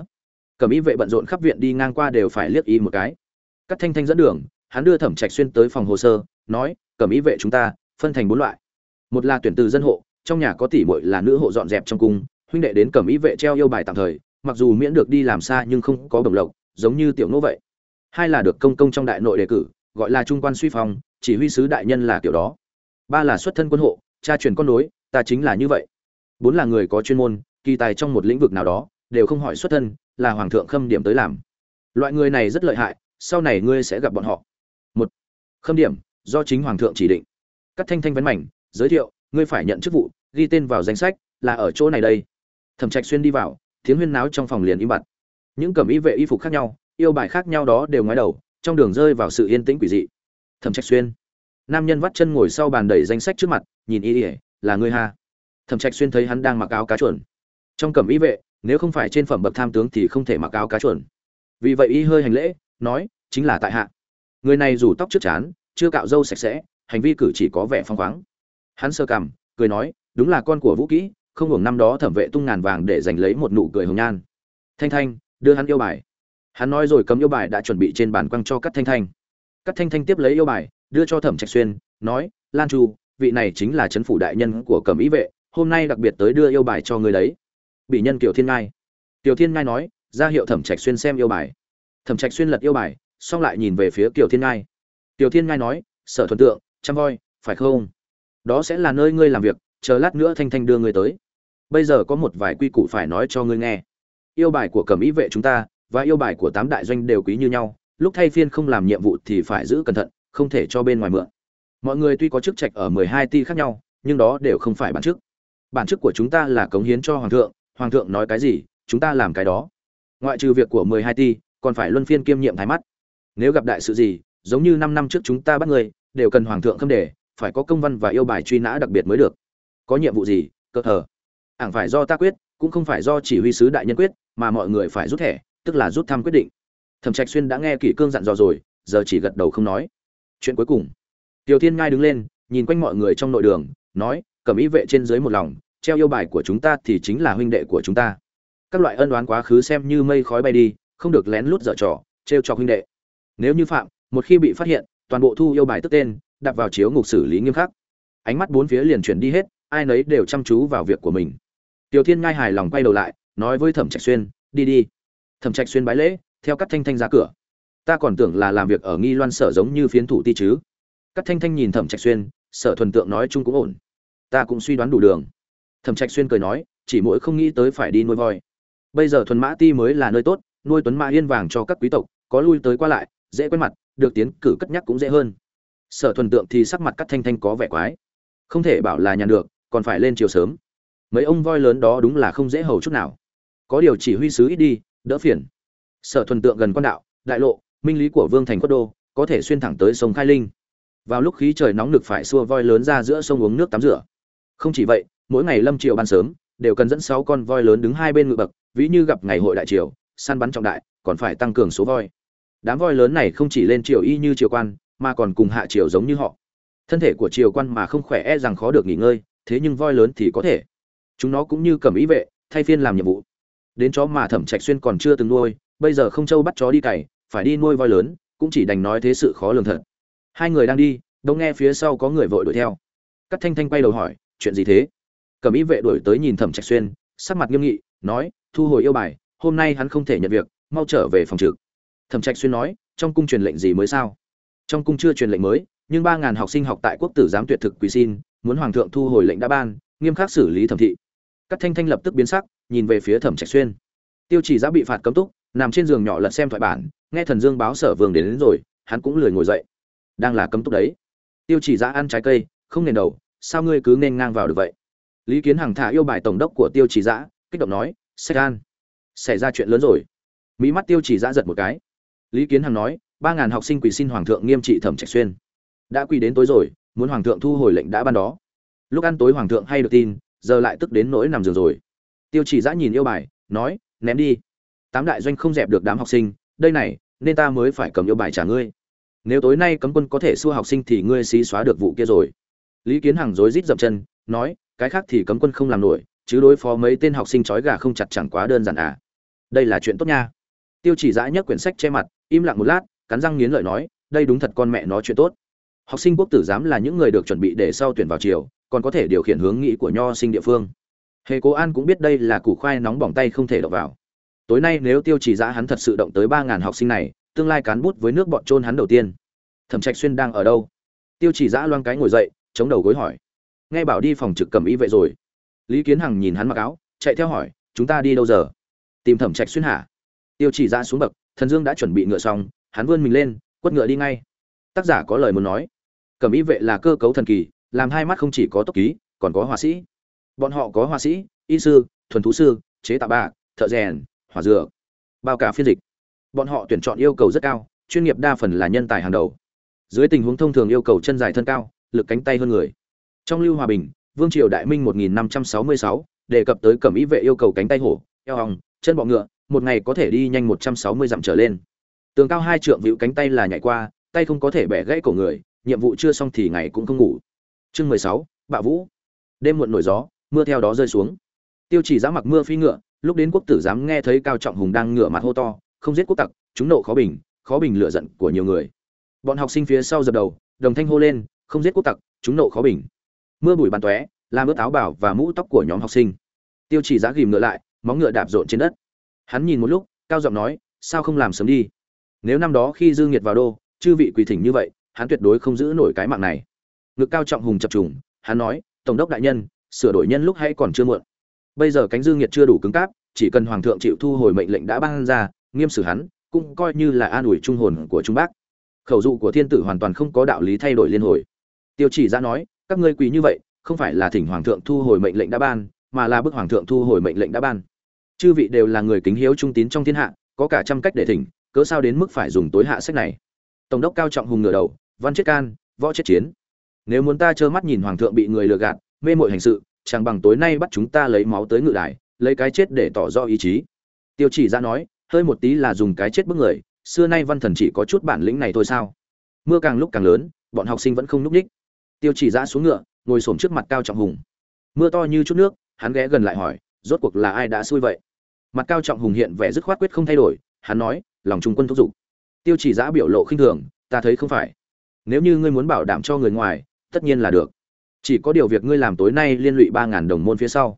Cẩm y vệ bận rộn khắp viện đi ngang qua đều phải liếc y một cái. Cắt thanh thanh dẫn đường, hắn đưa thẩm trạch xuyên tới phòng hồ sơ, nói, cẩm y vệ chúng ta, phân thành bốn loại. Một là tuyển từ dân hộ, trong nhà có tỷ muội là nữ hộ dọn dẹp trong cung huynh đệ đến cẩm y vệ treo yêu bài tạm thời, mặc dù miễn được đi làm xa nhưng không có đồng lộc, giống như tiểu nô vậy. Hai là được công công trong đại nội đề cử, gọi là trung quan suy phong, chỉ huy sứ đại nhân là kiểu đó. Ba là xuất thân quân hộ, cha truyền con nối, ta chính là như vậy. Bốn là người có chuyên môn, kỳ tài trong một lĩnh vực nào đó, đều không hỏi xuất thân, là hoàng thượng khâm điểm tới làm. Loại người này rất lợi hại, sau này ngươi sẽ gặp bọn họ. Một, khâm điểm, do chính hoàng thượng chỉ định. Cắt thanh thanh vấn mảnh, giới thiệu, ngươi phải nhận chức vụ, ghi tên vào danh sách, là ở chỗ này đây thẩm trạch xuyên đi vào tiếng huyên náo trong phòng liền im bặt. Những cẩm y vệ y phục khác nhau, yêu bài khác nhau đó đều ngoái đầu, trong đường rơi vào sự yên tĩnh quỷ dị. Thẩm trạch xuyên. Nam nhân vắt chân ngồi sau bàn đẩy danh sách trước mặt, nhìn y ỉa là ngươi ha? Thẩm trạch xuyên thấy hắn đang mặc áo cá chuẩn trong cẩm y vệ, nếu không phải trên phẩm bậc tham tướng thì không thể mặc áo cá chuẩn vì vậy y hơi hành lễ, nói, chính là tại hạ. Người này rủ tóc trước chán, chưa cạo râu sạch sẽ, hành vi cử chỉ có vẻ phong khoáng. Hắn sơ cằm, cười nói, đúng là con của vũ kỹ không hưởng năm đó thẩm vệ tung ngàn vàng để giành lấy một nụ cười hồng nhan. Thanh thanh, đưa hắn yêu bài. Hắn nói rồi cầm yêu bài đã chuẩn bị trên bàn quăng cho cắt thanh thanh. Cắt thanh thanh tiếp lấy yêu bài, đưa cho thẩm trạch xuyên, nói, lan chu, vị này chính là chấn phủ đại nhân của cẩm ý vệ, hôm nay đặc biệt tới đưa yêu bài cho người đấy. Bị nhân kiều thiên ngai. Kiều thiên ngai nói, ra hiệu thẩm trạch xuyên xem yêu bài. Thẩm trạch xuyên lật yêu bài, xong lại nhìn về phía kiều thiên ngai. Kiều thiên ngai nói, sở thuần tượng, chăm voi, phải không? Đó sẽ là nơi ngươi làm việc, chờ lát nữa thanh thanh đưa ngươi tới bây giờ có một vài quy củ phải nói cho ngươi nghe. Yêu bài của cẩm ý vệ chúng ta và yêu bài của tám đại doanh đều quý như nhau, lúc thay phiên không làm nhiệm vụ thì phải giữ cẩn thận, không thể cho bên ngoài mượn. Mọi người tuy có chức trạch ở mười hai ti khác nhau, nhưng đó đều không phải bản chức. Bản chức của chúng ta là cống hiến cho hoàng thượng hoàng thượng nói cái gì, chúng ta làm cái đó. Ngoại trừ việc của mười hai ti, còn phải luân phiên kiêm nhiệm thái mắt. Nếu gặp đại sự gì, giống như năm năm trước chúng ta bắt người, đều cần hoàng thượng khâm đề, phải có công văn và yêu bài truy nã đặc biệt mới được. Có nhiệm vụ gì, cơ thờ ảng phải do ta quyết, cũng không phải do chỉ huy sứ đại nhân quyết, mà mọi người phải rút thẻ, tức là rút thăm quyết định. Thẩm trạch xuyên đã nghe kỷ cương dặn dò rồi, giờ chỉ gật đầu không nói. Chuyện cuối cùng. Tiểu thiên ngai đứng lên, nhìn quanh mọi người trong nội đường, nói cầm ý vệ trên dưới một lòng, treo yêu bài của chúng ta thì chính là huynh đệ của chúng ta. Các loại ân đoán quá khứ xem như mây khói bay đi, không được lén lút dở trò, trêu cho huynh đệ. Nếu như phạm, một khi bị phát hiện, toàn bộ thu yêu bài tức tên đặt vào chiếu ngục xử lý nghiêm khắc. Ánh mắt bốn phía liền chuyển đi hết, ai nấy đều chăm chú vào việc của mình tiểu thiên ngay hài lòng quay đầu lại, nói với thẩm trạch xuyên, đi đi. Thẩm trạch xuyên bái lễ, theo cát thanh thanh ra cửa. Ta còn tưởng là làm việc ở nghi loan sở giống như phiến thủ ti chứ. Cát thanh thanh nhìn thẩm trạch xuyên, sở thuần tượng nói chung cũng ổn. Ta cũng suy đoán đủ đường. Thẩm trạch xuyên cười nói, chỉ mỗi không nghĩ tới phải đi nuôi voi. Bây giờ thuần mã ti mới là nơi tốt, nuôi tuấn mã yên vàng cho các quý tộc, có lui tới qua lại, dễ quen mặt, được tiến cử cất nhắc cũng dễ hơn. Sở thuần tượng thì sắc mặt cắt thanh thanh có vẻ quái. Không thể bảo là nhàn được, còn phải lên chiều sớm mấy ông voi lớn đó đúng là không dễ hầu chút nào. Có điều chỉ huy sứ ít đi, đỡ phiền. Sở thuần tượng gần quan đạo, đại lộ, minh lý của vương thành quốc đô, có thể xuyên thẳng tới sông khai linh. Vào lúc khí trời nóng nực phải xua voi lớn ra giữa sông uống nước tắm rửa. Không chỉ vậy, mỗi ngày lâm triều ban sớm, đều cần dẫn sáu con voi lớn đứng hai bên ngự bậc, ví như gặp ngày hội đại triều, săn bắn trọng đại, còn phải tăng cường số voi. Đám voi lớn này không chỉ lên triều y như triều quan, mà còn cùng hạ triều giống như họ. Thân thể của triều quan mà không khỏe e rằng khó được nghỉ ngơi, thế nhưng voi lớn thì có thể chúng nó cũng như cầm ý vệ, thay phiên làm nhiệm vụ. Đến chó mà thẩm trạch xuyên còn chưa từng nuôi, bây giờ không châu bắt chó đi cày, phải đi nuôi voi lớn, cũng chỉ đành nói thế sự khó lường thật. Hai người đang đi đông nghe phía sau có người vội đuổi theo. Cắt thanh thanh quay đầu hỏi, chuyện gì thế? Cầm ý vệ đuổi tới nhìn thẩm trạch xuyên, sắc mặt nghiêm nghị, nói, thu hồi yêu bài, hôm nay hắn không thể nhận việc, mau trở về phòng trực. Thẩm trạch xuyên nói, trong cung truyền lệnh gì mới sao? Trong cung chưa truyền lệnh mới, nhưng ba ngàn học sinh học tại quốc tử giám tuyệt thực quỳ xin, muốn hoàng thượng thu hồi lệnh đã ban, nghiêm khắc xử lý thẩm thị các thanh thanh lập tức biến sắc nhìn về phía thẩm trạch xuyên. Tiêu chỉ giã bị phạt cấm túc nằm trên giường nhỏ lật xem thoại bản nghe thần dương báo sở vương đến, đến rồi hắn cũng lười ngồi dậy. Đang là cấm túc đấy. Tiêu chỉ giã ăn trái cây không nền đầu sao ngươi cứ nên ngang vào được vậy? Lý kiến hằng thả yêu bài tổng đốc của tiêu chỉ giã kích động nói sách an xảy ra chuyện lớn rồi. Mỹ mắt tiêu chỉ giã giật một cái. Lý kiến hằng nói ba ngàn học sinh quỳ xin hoàng thượng nghiêm trị thẩm trạch xuyên. Đã quỳ đến tối rồi muốn hoàng thượng thu hồi lệnh đã ban đó. Lúc ăn tối hoàng thượng hay được tin giờ lại tức đến nỗi nằm giường rồi. Tiêu chỉ giã nhìn yêu bài, nói, ném đi. Tám đại doanh không dẹp được đám học sinh, đây này, nên ta mới phải cầm yêu bài trả ngươi. Nếu tối nay cấm quân có thể xua học sinh thì ngươi xí xóa được vụ kia rồi. Lý kiến hằng rối rít dậm chân, nói, cái khác thì cấm quân không làm nổi, chứ đối phó mấy tên học sinh trói gà không chặt chẳng quá đơn giản à. Đây là chuyện tốt nha. Tiêu chỉ giã nhấc quyển sách che mặt, im lặng một lát, cắn răng nghiến lợi nói, đây đúng thật con mẹ nó chuyện tốt. Học sinh quốc tử giám là những người được chuẩn bị để sau tuyển vào chiều còn có thể điều khiển hướng nghĩ của nho sinh địa phương. Hề cố an cũng biết đây là củ khoai nóng bỏng tay không thể đọc vào. Tối nay nếu tiêu chỉ giã hắn thật sự động tới ba ngàn học sinh này, tương lai cán bút với nước bọn trôn hắn đầu tiên. Thẩm trạch xuyên đang ở đâu? Tiêu chỉ giã loang cái ngồi dậy, chống đầu gối hỏi. Nghe bảo đi phòng trực cầm y vệ rồi. Lý kiến hằng nhìn hắn mặc áo, chạy theo hỏi, chúng ta đi đâu giờ? Tìm thẩm trạch xuyên hả? Tiêu chỉ giã xuống bậc, thần dương đã chuẩn bị ngựa xong, hắn vươn mình lên, quất ngựa đi ngay. Tác giả có lời muốn nói. Cầm y vệ là cơ cấu thần kỳ làm hai mắt không chỉ có tốc ký còn có họa sĩ. Bọn họ có họa sĩ y sư thuần thú sư chế tạo bạc thợ rèn hỏa dược bao cả phiên dịch. Bọn họ tuyển chọn yêu cầu rất cao chuyên nghiệp đa phần là nhân tài hàng đầu. Dưới tình huống thông thường yêu cầu chân dài thân cao lực cánh tay hơn người. Trong lưu hòa bình vương triều đại minh 1566, đề cập tới cẩm ý vệ yêu cầu cánh tay hổ eo hòng chân bọ ngựa một ngày có thể đi nhanh 160 dặm trở lên. Tường cao hai trượng vĩu cánh tay là nhảy qua tay không có thể bẻ gãy cổ người nhiệm vụ chưa xong thì ngày cũng không ngủ chương 16, bạo vũ. Đêm muộn nổi gió mưa theo đó rơi xuống. Tiêu chỉ giã mặc mưa phi ngựa lúc đến quốc tử giám nghe thấy cao trọng hùng đang ngửa mặt hô to không giết quốc tặc chúng nộ khó bình khó bình lựa giận của nhiều người. Bọn học sinh phía sau dập đầu đồng thanh hô lên không giết quốc tặc chúng nộ khó bình. Mưa bụi bàn tóe làm ướt áo bảo và mũ tóc của nhóm học sinh. Tiêu chỉ giá ghìm ngựa lại móng ngựa đạp rộn trên đất. Hắn nhìn một lúc cao giọng nói sao không làm sớm đi? Nếu năm đó khi dương nhiệt vào đô chư vị quỳ thỉnh như vậy hắn tuyệt đối không giữ nổi cái mạng này ngực cao trọng hùng chập trùng, hắn nói, tổng đốc đại nhân, sửa đổi nhân lúc hay còn chưa muộn. Bây giờ cánh dương nhiệt chưa đủ cứng cáp, chỉ cần hoàng thượng chịu thu hồi mệnh lệnh đã ban ra, nghiêm xử hắn, cũng coi như là an ủi trung hồn của trung bác. Khẩu dụ của thiên tử hoàn toàn không có đạo lý thay đổi liên hồi. Tiêu chỉ ra nói, các ngươi quỳ như vậy, không phải là thỉnh hoàng thượng thu hồi mệnh lệnh đã ban, mà là bức hoàng thượng thu hồi mệnh lệnh đã ban. Chư vị đều là người kính hiếu trung tín trong thiên hạ, có cả trăm cách để thỉnh, cớ sao đến mức phải dùng tối hạ sách này? Tổng đốc cao trọng hùng ngửa đầu, văn chết can, võ chết chiến nếu muốn ta trơ mắt nhìn hoàng thượng bị người lừa gạt, mê mội hành sự, chẳng bằng tối nay bắt chúng ta lấy máu tới ngự đài, lấy cái chết để tỏ rõ ý chí. Tiêu chỉ ra nói, hơi một tí là dùng cái chết bức người, xưa nay văn thần chỉ có chút bản lĩnh này thôi sao? Mưa càng lúc càng lớn, bọn học sinh vẫn không núp ních. Tiêu chỉ ra xuống ngựa, ngồi xổm trước mặt cao trọng hùng. Mưa to như chút nước, hắn ghé gần lại hỏi, rốt cuộc là ai đã xui vậy? Mặt cao trọng hùng hiện vẻ dứt khoát quyết không thay đổi, hắn nói, lòng trung quân thúc giục. Tiêu chỉ giã biểu lộ khinh thường, ta thấy không phải. Nếu như ngươi muốn bảo đảm cho người ngoài tất nhiên là được. Chỉ có điều việc ngươi làm tối nay liên lụy ba ngàn đồng môn phía sau.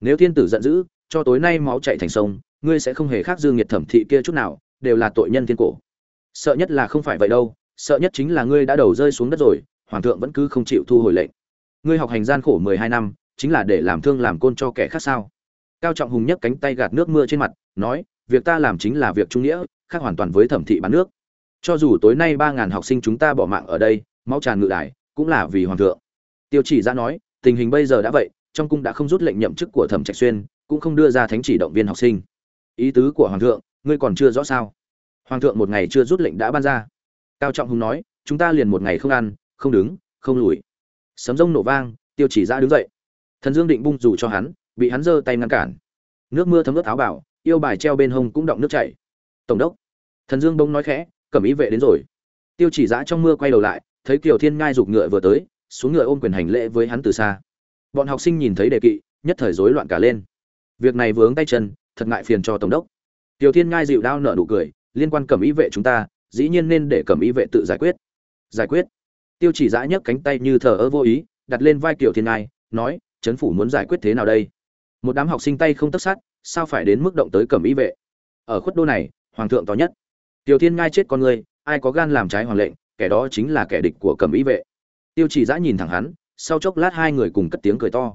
Nếu thiên tử giận dữ, cho tối nay máu chạy thành sông, ngươi sẽ không hề khác dương nhiệt thẩm thị kia chút nào, đều là tội nhân thiên cổ. Sợ nhất là không phải vậy đâu, sợ nhất chính là ngươi đã đầu rơi xuống đất rồi, hoàng thượng vẫn cứ không chịu thu hồi lệnh. Ngươi học hành gian khổ mười hai năm, chính là để làm thương làm côn cho kẻ khác sao? Cao trọng hùng nhấc cánh tay gạt nước mưa trên mặt, nói, việc ta làm chính là việc trung nghĩa, khác hoàn toàn với thẩm thị bán nước. Cho dù tối nay ba ngàn học sinh chúng ta bỏ mạng ở đây, máu tràn ngự đài cũng là vì hoàng thượng. Tiêu chỉ ra nói, tình hình bây giờ đã vậy, trong cung đã không rút lệnh nhậm chức của thẩm trạch xuyên, cũng không đưa ra thánh chỉ động viên học sinh. Ý tứ của hoàng thượng, ngươi còn chưa rõ sao? Hoàng thượng một ngày chưa rút lệnh đã ban ra. Cao trọng hùng nói, chúng ta liền một ngày không ăn, không đứng, không lùi. Sấm rông nổ vang, tiêu chỉ ra đứng dậy. Thần dương định bung dù cho hắn, bị hắn giơ tay ngăn cản. Nước mưa thấm ướt áo bảo yêu bài treo bên hông cũng động nước chảy. Tổng đốc. Thần dương bông nói khẽ, cẩm ý vệ đến rồi. Tiêu chỉ giã trong mưa quay đầu lại thấy kiều thiên ngai giục ngựa vừa tới xuống ngựa ôm quyền hành lễ với hắn từ xa. Bọn học sinh nhìn thấy đề kỵ nhất thời rối loạn cả lên. Việc này vướng tay chân thật ngại phiền cho tổng đốc. Tiểu thiên ngai dịu đao nở nụ cười liên quan cẩm ý vệ chúng ta dĩ nhiên nên để cẩm ý vệ tự giải quyết. Giải quyết? Tiêu chỉ Dã nhấc cánh tay như thờ ơ vô ý đặt lên vai tiểu thiên ngai nói chấn phủ muốn giải quyết thế nào đây? Một đám học sinh tay không tấc sắt, sao phải đến mức động tới cẩm ý vệ? Ở khuất đô này hoàng thượng to nhất. Tiểu thiên ngai chết con người ai có gan làm trái hoàng lệnh kẻ đó chính là kẻ địch của cẩm ý vệ. Tiêu chỉ giã nhìn thẳng hắn, sau chốc lát hai người cùng cất tiếng cười to.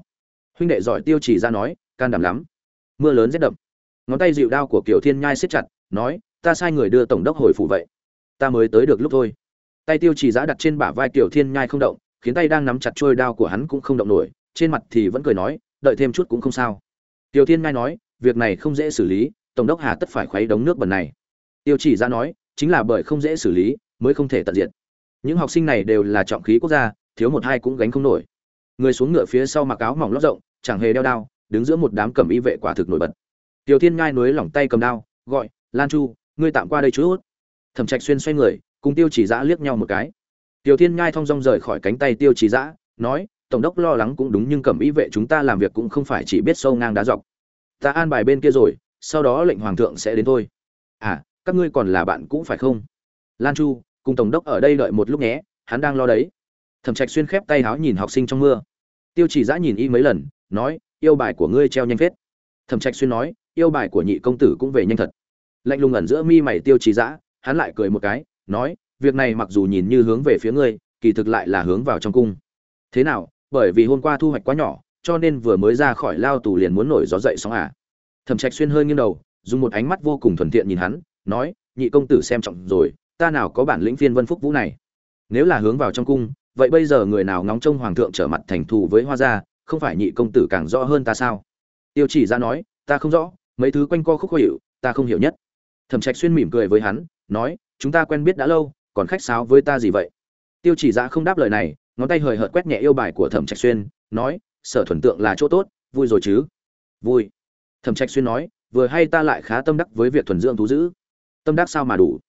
Huynh đệ giỏi tiêu chỉ ra nói, can đảm lắm. Mưa lớn rét đậm. Ngón tay dịu đao của kiểu thiên nhai siết chặt, nói, ta sai người đưa tổng đốc hồi phủ vậy. Ta mới tới được lúc thôi. Tay tiêu chỉ giã đặt trên bả vai kiểu thiên nhai không động, khiến tay đang nắm chặt trôi đao của hắn cũng không động nổi, trên mặt thì vẫn cười nói, đợi thêm chút cũng không sao. Tiểu thiên nhai nói, việc này không dễ xử lý, tổng đốc hà tất phải khuấy đống nước bẩn này. Tiêu chỉ ra nói, chính là bởi không dễ xử lý mới không thể tận diệt. Những học sinh này đều là trọng khí quốc gia, thiếu một hai cũng gánh không nổi. Người xuống ngựa phía sau mặc áo mỏng lót rộng, chẳng hề đeo đao, đứng giữa một đám cẩm y vệ quả thực nổi bật. Tiểu thiên ngai núi lỏng tay cầm đao, gọi, lan chu, ngươi tạm qua đây chút thẩm trạch xuyên xoay người, cùng tiêu chỉ giã liếc nhau một cái. Tiểu thiên ngai thong dong rời khỏi cánh tay tiêu chỉ giã nói, tổng đốc lo lắng cũng đúng nhưng cẩm y vệ chúng ta làm việc cũng không phải chỉ biết sâu ngang đá dọc. Ta an bài bên kia rồi, sau đó lệnh hoàng thượng sẽ đến thôi. À các ngươi còn là bạn cũng phải không? Lan chu cùng tổng đốc ở đây đợi một lúc nhé, hắn đang lo đấy. Thẩm trạch xuyên khép tay háo nhìn học sinh trong mưa. Tiêu chỉ giã nhìn y mấy lần, nói, yêu bài của ngươi treo nhanh phết. Thẩm trạch xuyên nói, yêu bài của nhị công tử cũng về nhanh thật. Lạnh lùng ẩn giữa mi mày tiêu trì dã hắn lại cười một cái, nói, việc này mặc dù nhìn như hướng về phía ngươi, kỳ thực lại là hướng vào trong cung. Thế nào, bởi vì hôm qua thu hoạch quá nhỏ, cho nên vừa mới ra khỏi lao tù liền muốn nổi gió dậy sóng à? Thẩm trạch xuyên hơi nghiêng đầu, dùng một ánh mắt vô cùng thuần thiện nhìn hắn, nói, nhị công tử xem trọng rồi ta nào có bản lĩnh phiên vân phúc vũ này? Nếu là hướng vào trong cung, vậy bây giờ người nào ngóng trông hoàng thượng trở mặt thành thù với hoa gia, không phải nhị công tử càng rõ hơn ta sao? Tiêu chỉ ra nói, ta không rõ, mấy thứ quanh co khúc khó hiểu ta không hiểu nhất. Thẩm trạch xuyên mỉm cười với hắn, nói, chúng ta quen biết đã lâu, còn khách sáo với ta gì vậy? Tiêu chỉ ra không đáp lời này, ngón tay hời hợt quét nhẹ yêu bài của thẩm trạch xuyên, nói, sở thuần tượng là chỗ tốt, vui rồi chứ? Vui. Thẩm trạch xuyên nói, vừa hay ta lại khá tâm đắc với việc thuần dưỡng thú giữ tâm đắc sao mà đủ?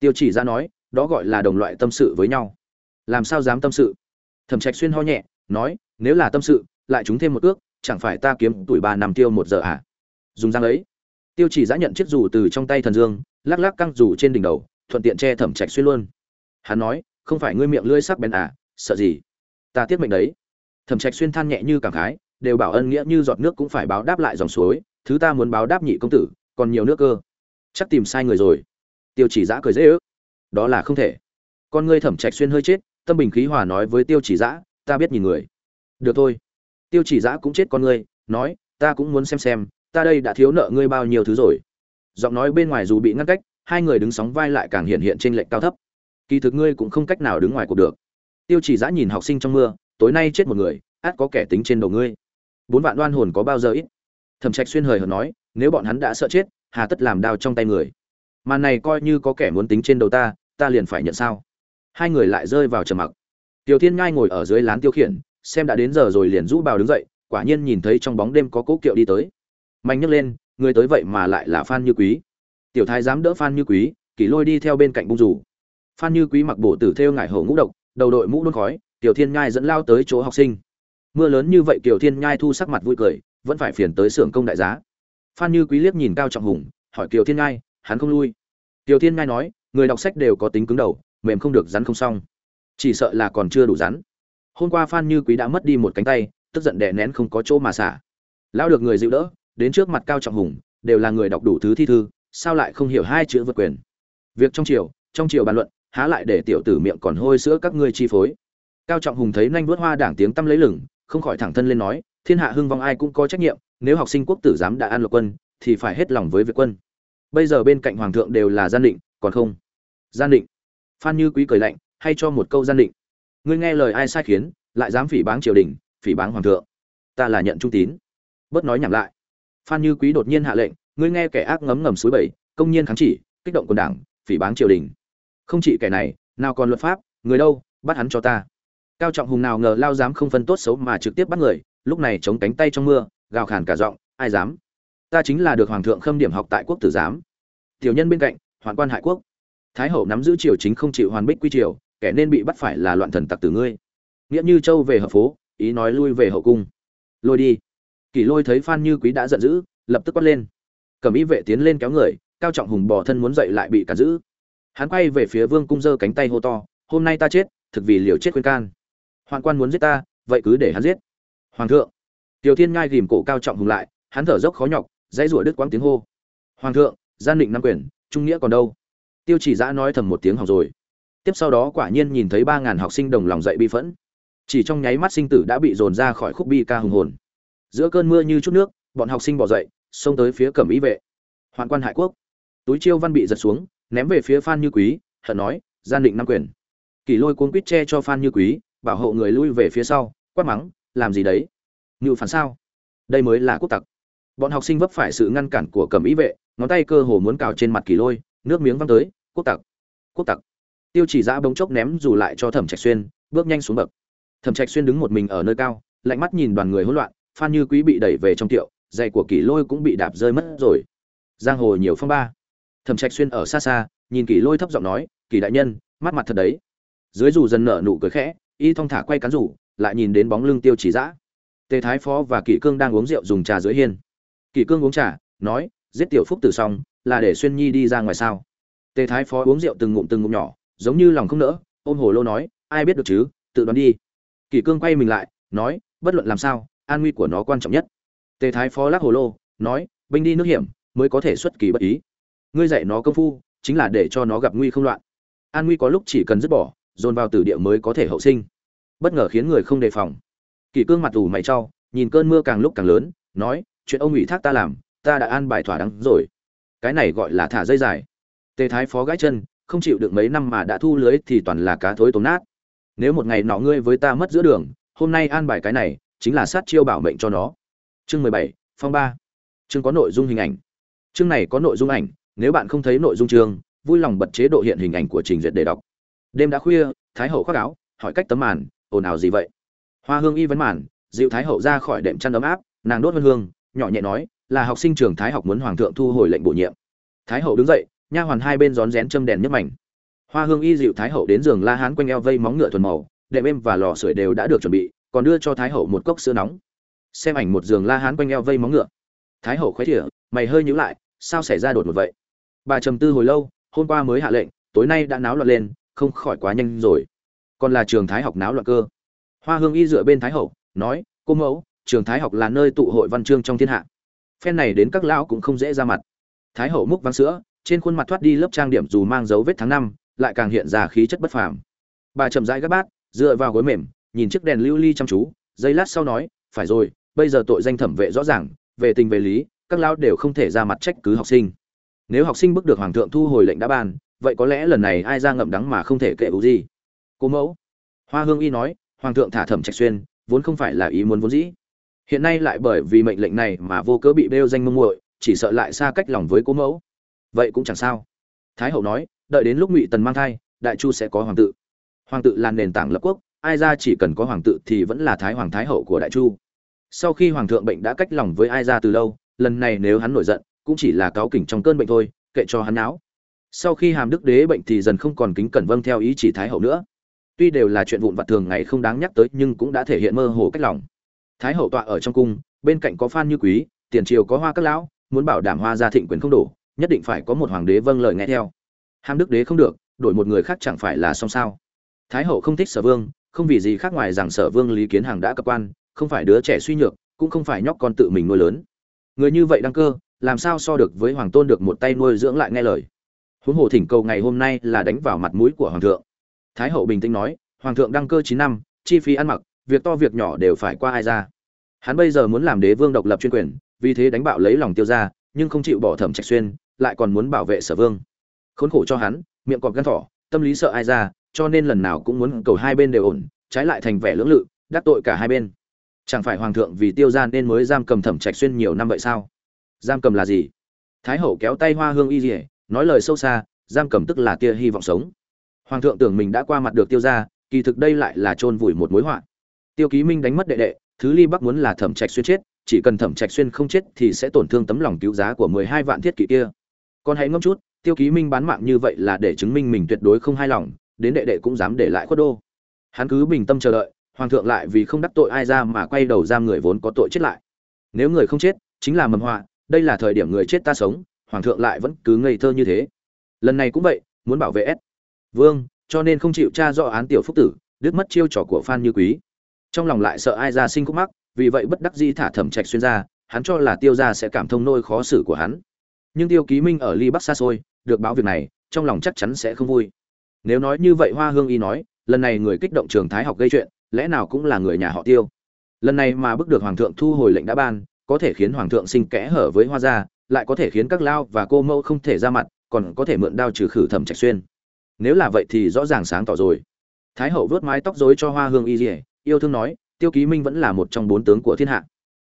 Tiêu chỉ ra nói, đó gọi là đồng loại tâm sự với nhau. Làm sao dám tâm sự? Thẩm trạch xuyên ho nhẹ, nói, nếu là tâm sự, lại chúng thêm một ước, chẳng phải ta kiếm tuổi ba năm tiêu một giờ à? Dùng răng ấy. Tiêu chỉ giã nhận chiếc dù từ trong tay thần dương, lắc lắc căng dù trên đỉnh đầu, thuận tiện che thẩm trạch xuyên luôn. Hắn nói, không phải ngươi miệng lưỡi sắc bén à sợ gì? Ta tiếc mệnh đấy. Thẩm trạch xuyên than nhẹ như cảm khái, đều bảo ân nghĩa như giọt nước cũng phải báo đáp lại dòng suối, thứ ta muốn báo đáp nhị công tử, còn nhiều nước cơ. Chắc tìm sai người rồi tiêu chỉ giã cười dễ ước. Đó là không thể. Con ngươi thẩm trạch xuyên hơi chết, tâm bình khí hòa nói với tiêu chỉ giã ta biết nhìn người. Được thôi. Tiêu chỉ giã cũng chết con ngươi, nói, ta cũng muốn xem xem, ta đây đã thiếu nợ ngươi bao nhiêu thứ rồi. Giọng nói bên ngoài dù bị ngăn cách, hai người đứng sóng vai lại càng hiện hiện trên lệnh cao thấp. Kỳ thực ngươi cũng không cách nào đứng ngoài cuộc được. Tiêu chỉ giã nhìn học sinh trong mưa, tối nay chết một người át có kẻ tính trên đầu ngươi. Bốn vạn đoan hồn có bao giờ ít? Thẩm trạch xuyên hời hợt nói, nếu bọn hắn đã sợ chết, hà tất làm đao trong tay người màn này coi như có kẻ muốn tính trên đầu ta ta liền phải nhận sao? Hai người lại rơi vào trầm mặc. Tiểu thiên ngai ngồi ở dưới lán tiêu khiển, xem đã đến giờ rồi liền rũ bào đứng dậy, quả nhiên nhìn thấy trong bóng đêm có cố kiệu đi tới. Mạnh nhấc lên, người tới vậy mà lại là phan như quý. Tiểu thái dám đỡ phan như quý, kỷ lôi đi theo bên cạnh bung rủ phan như quý mặc bổ tử theo ngải hổ ngũ độc, đầu đội mũ đôn khói, tiểu thiên nhai dẫn lao tới chỗ học sinh. Mưa lớn như vậy tiểu thiên nhai thu sắc mặt vui cười, vẫn phải phiền tới xưởng công đại giá. Phan như quý liếc nhìn cao trọng hùng, hỏi kiều thiên nhai, hắn không lui tiểu thiên ngay nói, người đọc sách đều có tính cứng đầu, mềm không được rắn không xong. Chỉ sợ là còn chưa đủ rắn. Hôm qua phan như quý đã mất đi một cánh tay, tức giận đè nén không có chỗ mà xả. Lão được người dịu đỡ, đến trước mặt cao trọng hùng, đều là người đọc đủ thứ thi thư, sao lại không hiểu hai chữ vượt quyền? Việc trong triều trong triều bàn luận, há lại để tiểu tử miệng còn hôi sữa các ngươi chi phối. Cao trọng hùng thấy nhanh vuốt hoa đảng tiếng tâm lấy lửng, không khỏi thẳng thân lên nói, thiên hạ hưng vong ai cũng có trách nhiệm, nếu học sinh quốc tử giám đã an lộc quân, thì phải hết lòng với việc quân bây giờ bên cạnh hoàng thượng đều là gian định, còn không? Gian định. Phan như quý cười lạnh, hay cho một câu gian định. Ngươi nghe lời ai sai khiến, lại dám phỉ báng triều đình, phỉ báng hoàng thượng. Ta là nhận trung tín. Bớt nói nhảm lại. Phan như quý đột nhiên hạ lệnh, ngươi nghe kẻ ác ngấm ngầm suối bảy công nhiên kháng chỉ, kích động quần đảng, phỉ báng triều đình. Không chỉ kẻ này, nào còn luật pháp, người đâu, bắt hắn cho ta. Cao trọng hùng nào ngờ lao dám không phân tốt xấu mà trực tiếp bắt người, lúc này chống cánh tay trong mưa, gào khàn cả giọng, ai dám? Ta chính là được hoàng thượng khâm điểm học tại quốc tử giám. Tiểu nhân bên cạnh hoàn quan hại quốc. Thái hậu nắm giữ triều chính không chịu hoàn bích quy triều, kẻ nên bị bắt phải là loạn thần tặc tử ngươi. Nghĩa như châu về hợp phố, ý nói lui về hậu cung. Lôi đi. Kỷ lôi thấy phan như quý đã giận dữ, lập tức quát lên. Cầm ý vệ tiến lên kéo người, cao trọng hùng bỏ thân muốn dậy lại bị cản giữ. Hắn quay về phía vương cung giơ cánh tay hô to, hôm nay ta chết, thực vì liều chết khuyên can. Hoàng quan muốn giết ta, vậy cứ để hắn giết. Hoàng thượng. Tiểu thiên ngai ghìm cổ cao trọng hùng lại, hắn thở dốc khó nhọc dãy rủa đứt quãng tiếng hô. Hoàng thượng, gian định năm quyền trung nghĩa còn đâu? Tiêu chỉ giã nói thầm một tiếng học rồi. Tiếp sau đó quả nhiên nhìn thấy ba ngàn học sinh đồng lòng dậy bi phẫn. Chỉ trong nháy mắt sinh tử đã bị dồn ra khỏi khúc bi ca hùng hồn. Giữa cơn mưa như chút nước, bọn học sinh bỏ dậy, xông tới phía cẩm ý vệ. Hoạn quan hải quốc. Túi chiêu văn bị giật xuống, ném về phía phan như quý, hận nói, gian định năm quyền kỳ lôi cuốn quýt che cho phan như quý, bảo hộ người lui về phía sau, quát mắng, làm gì đấy? Ngự phản sao? Đây mới là quốc tặc bọn học sinh vấp phải sự ngăn cản của cẩm ý vệ, ngón tay cơ hồ muốn cào trên mặt kỳ lôi, nước miếng văng tới, quốc tặc quốc tặc. Tiêu chỉ giã bỗng chốc ném dù lại cho thẩm trạch xuyên, bước nhanh xuống bậc. Thẩm trạch xuyên đứng một mình ở nơi cao, lạnh mắt nhìn đoàn người hỗn loạn, phan như quý bị đẩy về trong tiệu, giày của kỳ lôi cũng bị đạp rơi mất rồi. Giang hồ nhiều phong ba. Thẩm trạch xuyên ở xa xa, nhìn kỳ lôi thấp giọng nói, kỳ đại nhân, mắt mặt thật đấy. Dưới dù dần nở nụ cười khẽ, y thong thả quay cán rủ, lại nhìn đến bóng lưng tiêu chỉ giã tề thái phó và kỷ cương đang uống rượu dùng trà dưới hiên kỷ cương uống trà, nói, giết tiểu phúc tử xong, là để xuyên nhi đi ra ngoài sao? Tề thái phó uống rượu từng ngụm từng ngụm nhỏ, giống như lòng không nỡ, ôm hồ lô nói, ai biết được chứ, tự đoán đi. Kỷ cương quay mình lại, nói, bất luận làm sao, an nguy của nó quan trọng nhất. Tề thái phó lắc hồ lô, nói, binh đi nước hiểm, mới có thể xuất kỳ bất ý. Ngươi dạy nó công phu, chính là để cho nó gặp nguy không loạn. An nguy có lúc chỉ cần dứt bỏ, dồn vào tử địa mới có thể hậu sinh. Bất ngờ khiến người không đề phòng. Kỷ cương mặt ủ mày cho nhìn cơn mưa càng lúc càng lớn, nói chuyện ông ủy thác ta làm, ta đã an bài thỏa đáng rồi. Cái này gọi là thả dây dài. Tề thái phó gãi chân, không chịu được mấy năm mà đã thu lưới thì toàn là cá thối tốn nát. Nếu một ngày nọ ngươi với ta mất giữa đường, hôm nay an bài cái này, chính là sát chiêu bảo mệnh cho nó. Chương mười bảy, phong ba. Chương có nội dung hình ảnh. Chương này có nội dung ảnh, nếu bạn không thấy nội dung chương, vui lòng bật chế độ hiện hình ảnh của trình duyệt để đọc. Đêm đã khuya, thái hậu khoác áo, hỏi cách tấm màn, ồn ào gì vậy? Hoa hương y vấn màn, dịu thái hậu ra khỏi đệm chăn ấm áp, nàng đốt vân hương nhỏ nhẹ nói, là học sinh trường thái học muốn hoàng thượng thu hồi lệnh bổ nhiệm. Thái hậu đứng dậy, nha hoàn hai bên rón rén châm đèn nhấp mảnh. Hoa hương y dịu thái hậu đến giường la hán quanh eo vây móng ngựa thuần màu, đệm êm và lò sưởi đều đã được chuẩn bị, còn đưa cho thái hậu một cốc sữa nóng. Xem ảnh một giường la hán quanh eo vây móng ngựa. Thái hậu khoái thỉa, mày hơi nhíu lại, sao xảy ra đột một vậy? Bà trầm tư hồi lâu, hôm qua mới hạ lệnh, tối nay đã náo loạn lên, không khỏi quá nhanh rồi. Còn là trường thái học náo loạn cơ. Hoa hương y dựa bên thái hậu, nói, cô mẫu trường thái học là nơi tụ hội văn chương trong thiên hạ. Phen này đến các lão cũng không dễ ra mặt. Thái hậu múc vắng sữa, trên khuôn mặt thoát đi lớp trang điểm dù mang dấu vết tháng năm, lại càng hiện ra khí chất bất phàm. Bà chậm rãi gác bát, dựa vào gối mềm, nhìn chiếc đèn lưu ly chăm chú, giây lát sau nói, phải rồi, bây giờ tội danh thẩm vệ rõ ràng, về tình về lý, các lão đều không thể ra mặt trách cứ học sinh. Nếu học sinh bức được hoàng thượng thu hồi lệnh đã ban, vậy có lẽ lần này ai ra ngậm đắng mà không thể kệ ưu gì? Cô mẫu. Hoa hương y nói, hoàng thượng thả thẩm trạch xuyên, vốn không phải là ý muốn vốn dĩ hiện nay lại bởi vì mệnh lệnh này mà vô cớ bị bêu danh mông muội, chỉ sợ lại xa cách lòng với cố mẫu. Vậy cũng chẳng sao. Thái hậu nói, đợi đến lúc ngụy tần mang thai, đại chu sẽ có hoàng tự. Hoàng tự là nền tảng lập quốc, ai ra chỉ cần có hoàng tự thì vẫn là thái hoàng thái hậu của đại chu. Sau khi hoàng thượng bệnh đã cách lòng với ai ra từ lâu, lần này nếu hắn nổi giận, cũng chỉ là cáo kỉnh trong cơn bệnh thôi, kệ cho hắn não sau khi hàm đức đế bệnh thì dần không còn kính cẩn vâng theo ý chỉ thái hậu nữa. Tuy đều là chuyện vụn vặt thường ngày không đáng nhắc tới, nhưng cũng đã thể hiện mơ hồ cách lòng thái hậu tọa ở trong cung, bên cạnh có phan như quý, tiền triều có hoa các lão, muốn bảo đảm hoa gia thịnh quyền không đổ, nhất định phải có một hoàng đế vâng lời nghe theo. Ham đức đế không được, đổi một người khác chẳng phải là xong sao? Thái hậu không thích sở vương, không vì gì khác ngoài rằng sở vương lý kiến hàng đã cập quan, không phải đứa trẻ suy nhược, cũng không phải nhóc con tự mình nuôi lớn. Người như vậy đăng cơ, làm sao so được với hoàng tôn được một tay nuôi dưỡng lại nghe lời? Huống hồ thỉnh cầu ngày hôm nay là đánh vào mặt mũi của hoàng thượng. Thái hậu bình tĩnh nói, hoàng thượng đăng cơ chín năm, chi phí ăn mặc việc to việc nhỏ đều phải qua ai ra. Hắn bây giờ muốn làm đế vương độc lập chuyên quyền, vì thế đánh bạo lấy lòng tiêu ra nhưng không chịu bỏ thẩm trạch xuyên, lại còn muốn bảo vệ sở vương. Khốn khổ cho hắn, miệng cọp gan thỏ, tâm lý sợ ai ra, cho nên lần nào cũng muốn cầu hai bên đều ổn, trái lại thành vẻ lưỡng lự, đắc tội cả hai bên. Chẳng phải hoàng thượng vì tiêu ra nên mới giam cầm thẩm trạch xuyên nhiều năm vậy sao? Giam cầm là gì? Thái hậu kéo tay hoa hương y dỉa nói lời sâu xa, giam cầm tức là tia hy vọng sống. Hoàng thượng tưởng mình đã qua mặt được tiêu ra kỳ thực đây lại là chôn vùi một mối họa tiêu ký minh đánh mất đệ đệ, thứ ly bắc muốn là thẩm trạch xuyên chết, chỉ cần thẩm trạch xuyên không chết thì sẽ tổn thương tấm lòng cứu giá của mười hai vạn thiết kỵ kia. Còn hãy ngẫm chút, tiêu ký minh bán mạng như vậy là để chứng minh mình tuyệt đối không hài lòng, đến đệ đệ cũng dám để lại khuất đô. Hắn cứ bình tâm chờ đợi, hoàng thượng lại vì không đắc tội ai ra mà quay đầu giam người vốn có tội chết lại. Nếu người không chết, chính là mầm họa, đây là thời điểm người chết ta sống, hoàng thượng lại vẫn cứ ngây thơ như thế. Lần này cũng vậy, muốn bảo vệ s. Vương, cho nên không chịu tra rõ án tiểu phúc tử, đứt mất chiêu trò của phan như quý trong lòng lại sợ ai ra sinh khúc mắc, vì vậy bất đắc dĩ thả thẩm trạch xuyên ra, hắn cho là tiêu gia sẽ cảm thông nôi khó xử của hắn. Nhưng tiêu ký minh ở ly bắc xa xôi, được báo việc này, trong lòng chắc chắn sẽ không vui. Nếu nói như vậy, hoa hương y nói, lần này người kích động trường thái học gây chuyện, lẽ nào cũng là người nhà họ tiêu. Lần này mà bức được hoàng thượng thu hồi lệnh đã ban, có thể khiến hoàng thượng sinh kẽ hở với hoa gia, lại có thể khiến các lao và cô mẫu không thể ra mặt, còn có thể mượn đao trừ khử thẩm trạch xuyên. Nếu là vậy thì rõ ràng sáng tỏ rồi. Thái hậu vớt mái tóc rối cho hoa hương y dỉa yêu thương nói, tiêu ký minh vẫn là một trong bốn tướng của thiên hạ.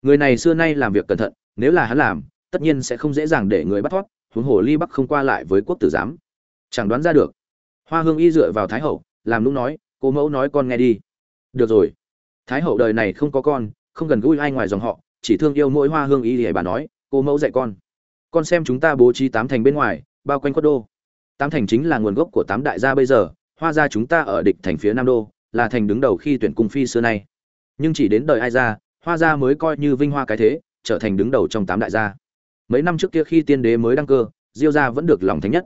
Người này xưa nay làm việc cẩn thận, nếu là hắn làm, tất nhiên sẽ không dễ dàng để người bắt thoát, huống hồ ly bắc không qua lại với quốc tử giám. Chẳng đoán ra được. Hoa hương y dựa vào thái hậu, làm lúc nói, cô mẫu nói con nghe đi. Được rồi. Thái hậu đời này không có con, không gần gũi ai ngoài dòng họ, chỉ thương yêu mỗi hoa hương y thì bà nói, cô mẫu dạy con. Con xem chúng ta bố trí tám thành bên ngoài, bao quanh quất đô. Tám thành chính là nguồn gốc của tám đại gia bây giờ, hoa gia chúng ta ở địch thành phía nam đô là thành đứng đầu khi tuyển cung phi xưa nay. Nhưng chỉ đến đời ai gia hoa gia mới coi như vinh hoa cái thế, trở thành đứng đầu trong tám đại gia. Mấy năm trước kia khi tiên đế mới đăng cơ, diêu gia vẫn được lòng thánh nhất.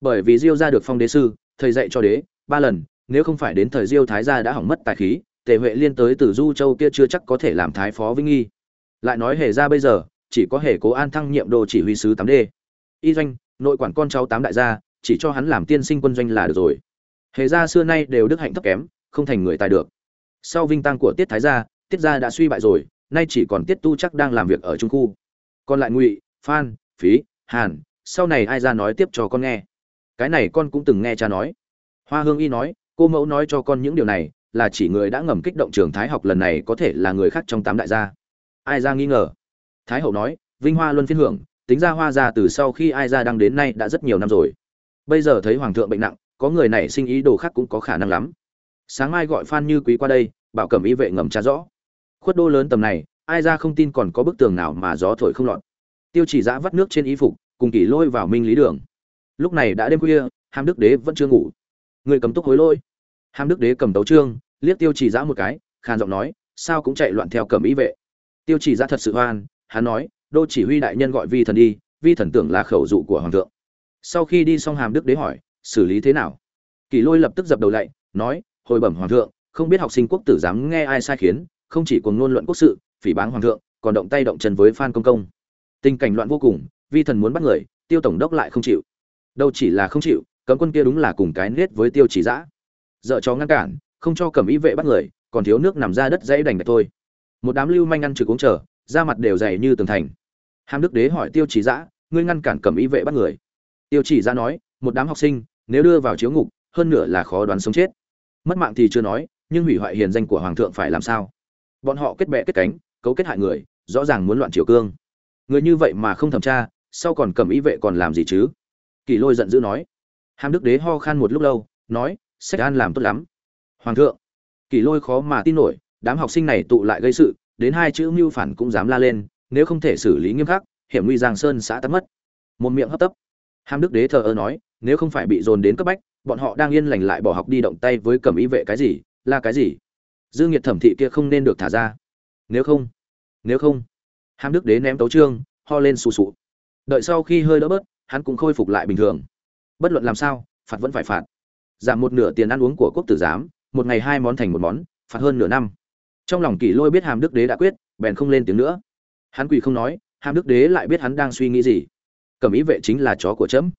Bởi vì diêu gia được phong đế sư, thầy dạy cho đế, ba lần, nếu không phải đến thời diêu thái gia đã hỏng mất tài khí, tề huệ liên tới từ du châu kia chưa chắc có thể làm thái phó vinh nghi. Lại nói hề ra bây giờ, chỉ có hề cố an thăng nhiệm đồ chỉ huy sứ tám d y doanh, nội quản con cháu tám đại gia, chỉ cho hắn làm tiên sinh quân doanh là được rồi. Hề gia xưa nay đều đức hạnh thấp kém không thành người tài được. Sau vinh tăng của tiết thái gia, tiết gia đã suy bại rồi, nay chỉ còn tiết tu chắc đang làm việc ở trung khu. Còn lại ngụy, phan, phí, hàn, sau này ai ra nói tiếp cho con nghe? Cái này con cũng từng nghe cha nói. Hoa hương y nói, cô mẫu nói cho con những điều này, là chỉ người đã ngầm kích động trường thái học lần này có thể là người khác trong tám đại gia. Ai ra nghi ngờ? Thái hậu nói, vinh hoa luân phiên hưởng, tính ra hoa ra từ sau khi ai ra đang đến nay đã rất nhiều năm rồi. Bây giờ thấy hoàng thượng bệnh nặng, có người này sinh ý đồ khác cũng có khả năng lắm sáng mai gọi phan như quý qua đây, bảo cẩm y vệ ngầm tra rõ. Khuất đô lớn tầm này, ai ra không tin còn có bức tường nào mà gió thổi không lọt. Tiêu chỉ giã vắt nước trên y phục, cùng kỷ lôi vào minh lý đường. Lúc này đã đêm khuya, hàm đức đế vẫn chưa ngủ. Người cầm túc hối lôi hàm đức đế cầm tấu trương, liếc tiêu chỉ giã một cái, khàn giọng nói, sao cũng chạy loạn theo cầm y vệ? Tiêu chỉ giã thật sự hoan, hắn nói, đô chỉ huy đại nhân gọi vi thần đi, vi thần tưởng là khẩu dụ của hoàng thượng. Sau khi đi xong hàm đức đế hỏi, xử lý thế nào? Kỷ lôi lập tức dập đầu lạy nói hồi bẩm hoàng thượng, không biết học sinh quốc tử dám nghe ai sai khiến, không chỉ cuồng ngôn luận quốc sự, phỉ báng hoàng thượng, còn động tay động chân với phan công công. Tình cảnh loạn vô cùng, vi thần muốn bắt người, tiêu tổng đốc lại không chịu. Đâu chỉ là không chịu, cấm quân kia đúng là cùng cái nết với tiêu chỉ giã dợ chó ngăn cản, không cho cầm ý vệ bắt người, còn thiếu nước nằm ra đất dãy đành đạch thôi. Một đám lưu manh ăn trực uống chờ, da mặt đều dày như tường thành. Hàm đức đế hỏi tiêu chỉ giã ngươi ngăn cản cầm ý vệ bắt người? Tiêu chỉ giã nói, một đám học sinh, nếu đưa vào chiếu ngục, hơn nửa là khó đoán sống chết mất mạng thì chưa nói, nhưng hủy hoại hiền danh của hoàng thượng phải làm sao? Bọn họ kết bè kết cánh, cấu kết hại người, rõ ràng muốn loạn triều cương. Người như vậy mà không thẩm tra, sau còn cầm ý vệ còn làm gì chứ? Kỳ lôi giận dữ nói. Hàm đức đế ho khan một lúc lâu, nói, sách an làm tốt lắm. Hoàng thượng kỳ lôi khó mà tin nổi, đám học sinh này tụ lại gây sự, đến hai chữ mưu phản cũng dám la lên, nếu không thể xử lý nghiêm khắc, hiểm nguy giang sơn xã tắt mất. Một miệng hấp tấp. Hàm đức đế thờ ơ nói, nếu không phải bị dồn đến cấp bách bọn họ đang yên lành lại bỏ học đi động tay với cầm ý vệ cái gì là cái gì. Dương nhiệt thẩm thị kia không nên được thả ra. Nếu không nếu không hàm đức đế ném tấu trương, ho lên sù sụ. Đợi sau khi hơi đỡ bớt, hắn cũng khôi phục lại bình thường. Bất luận làm sao, phạt vẫn phải phạt. Giảm một nửa tiền ăn uống của quốc tử giám, một ngày hai món thành một món, phạt hơn nửa năm. Trong lòng kỷ lôi biết hàm đức đế đã quyết, bèn không lên tiếng nữa. Hắn quỳ không nói hàm đức đế lại biết hắn đang suy nghĩ gì. Cẩm ý vệ chính là chó của trẫm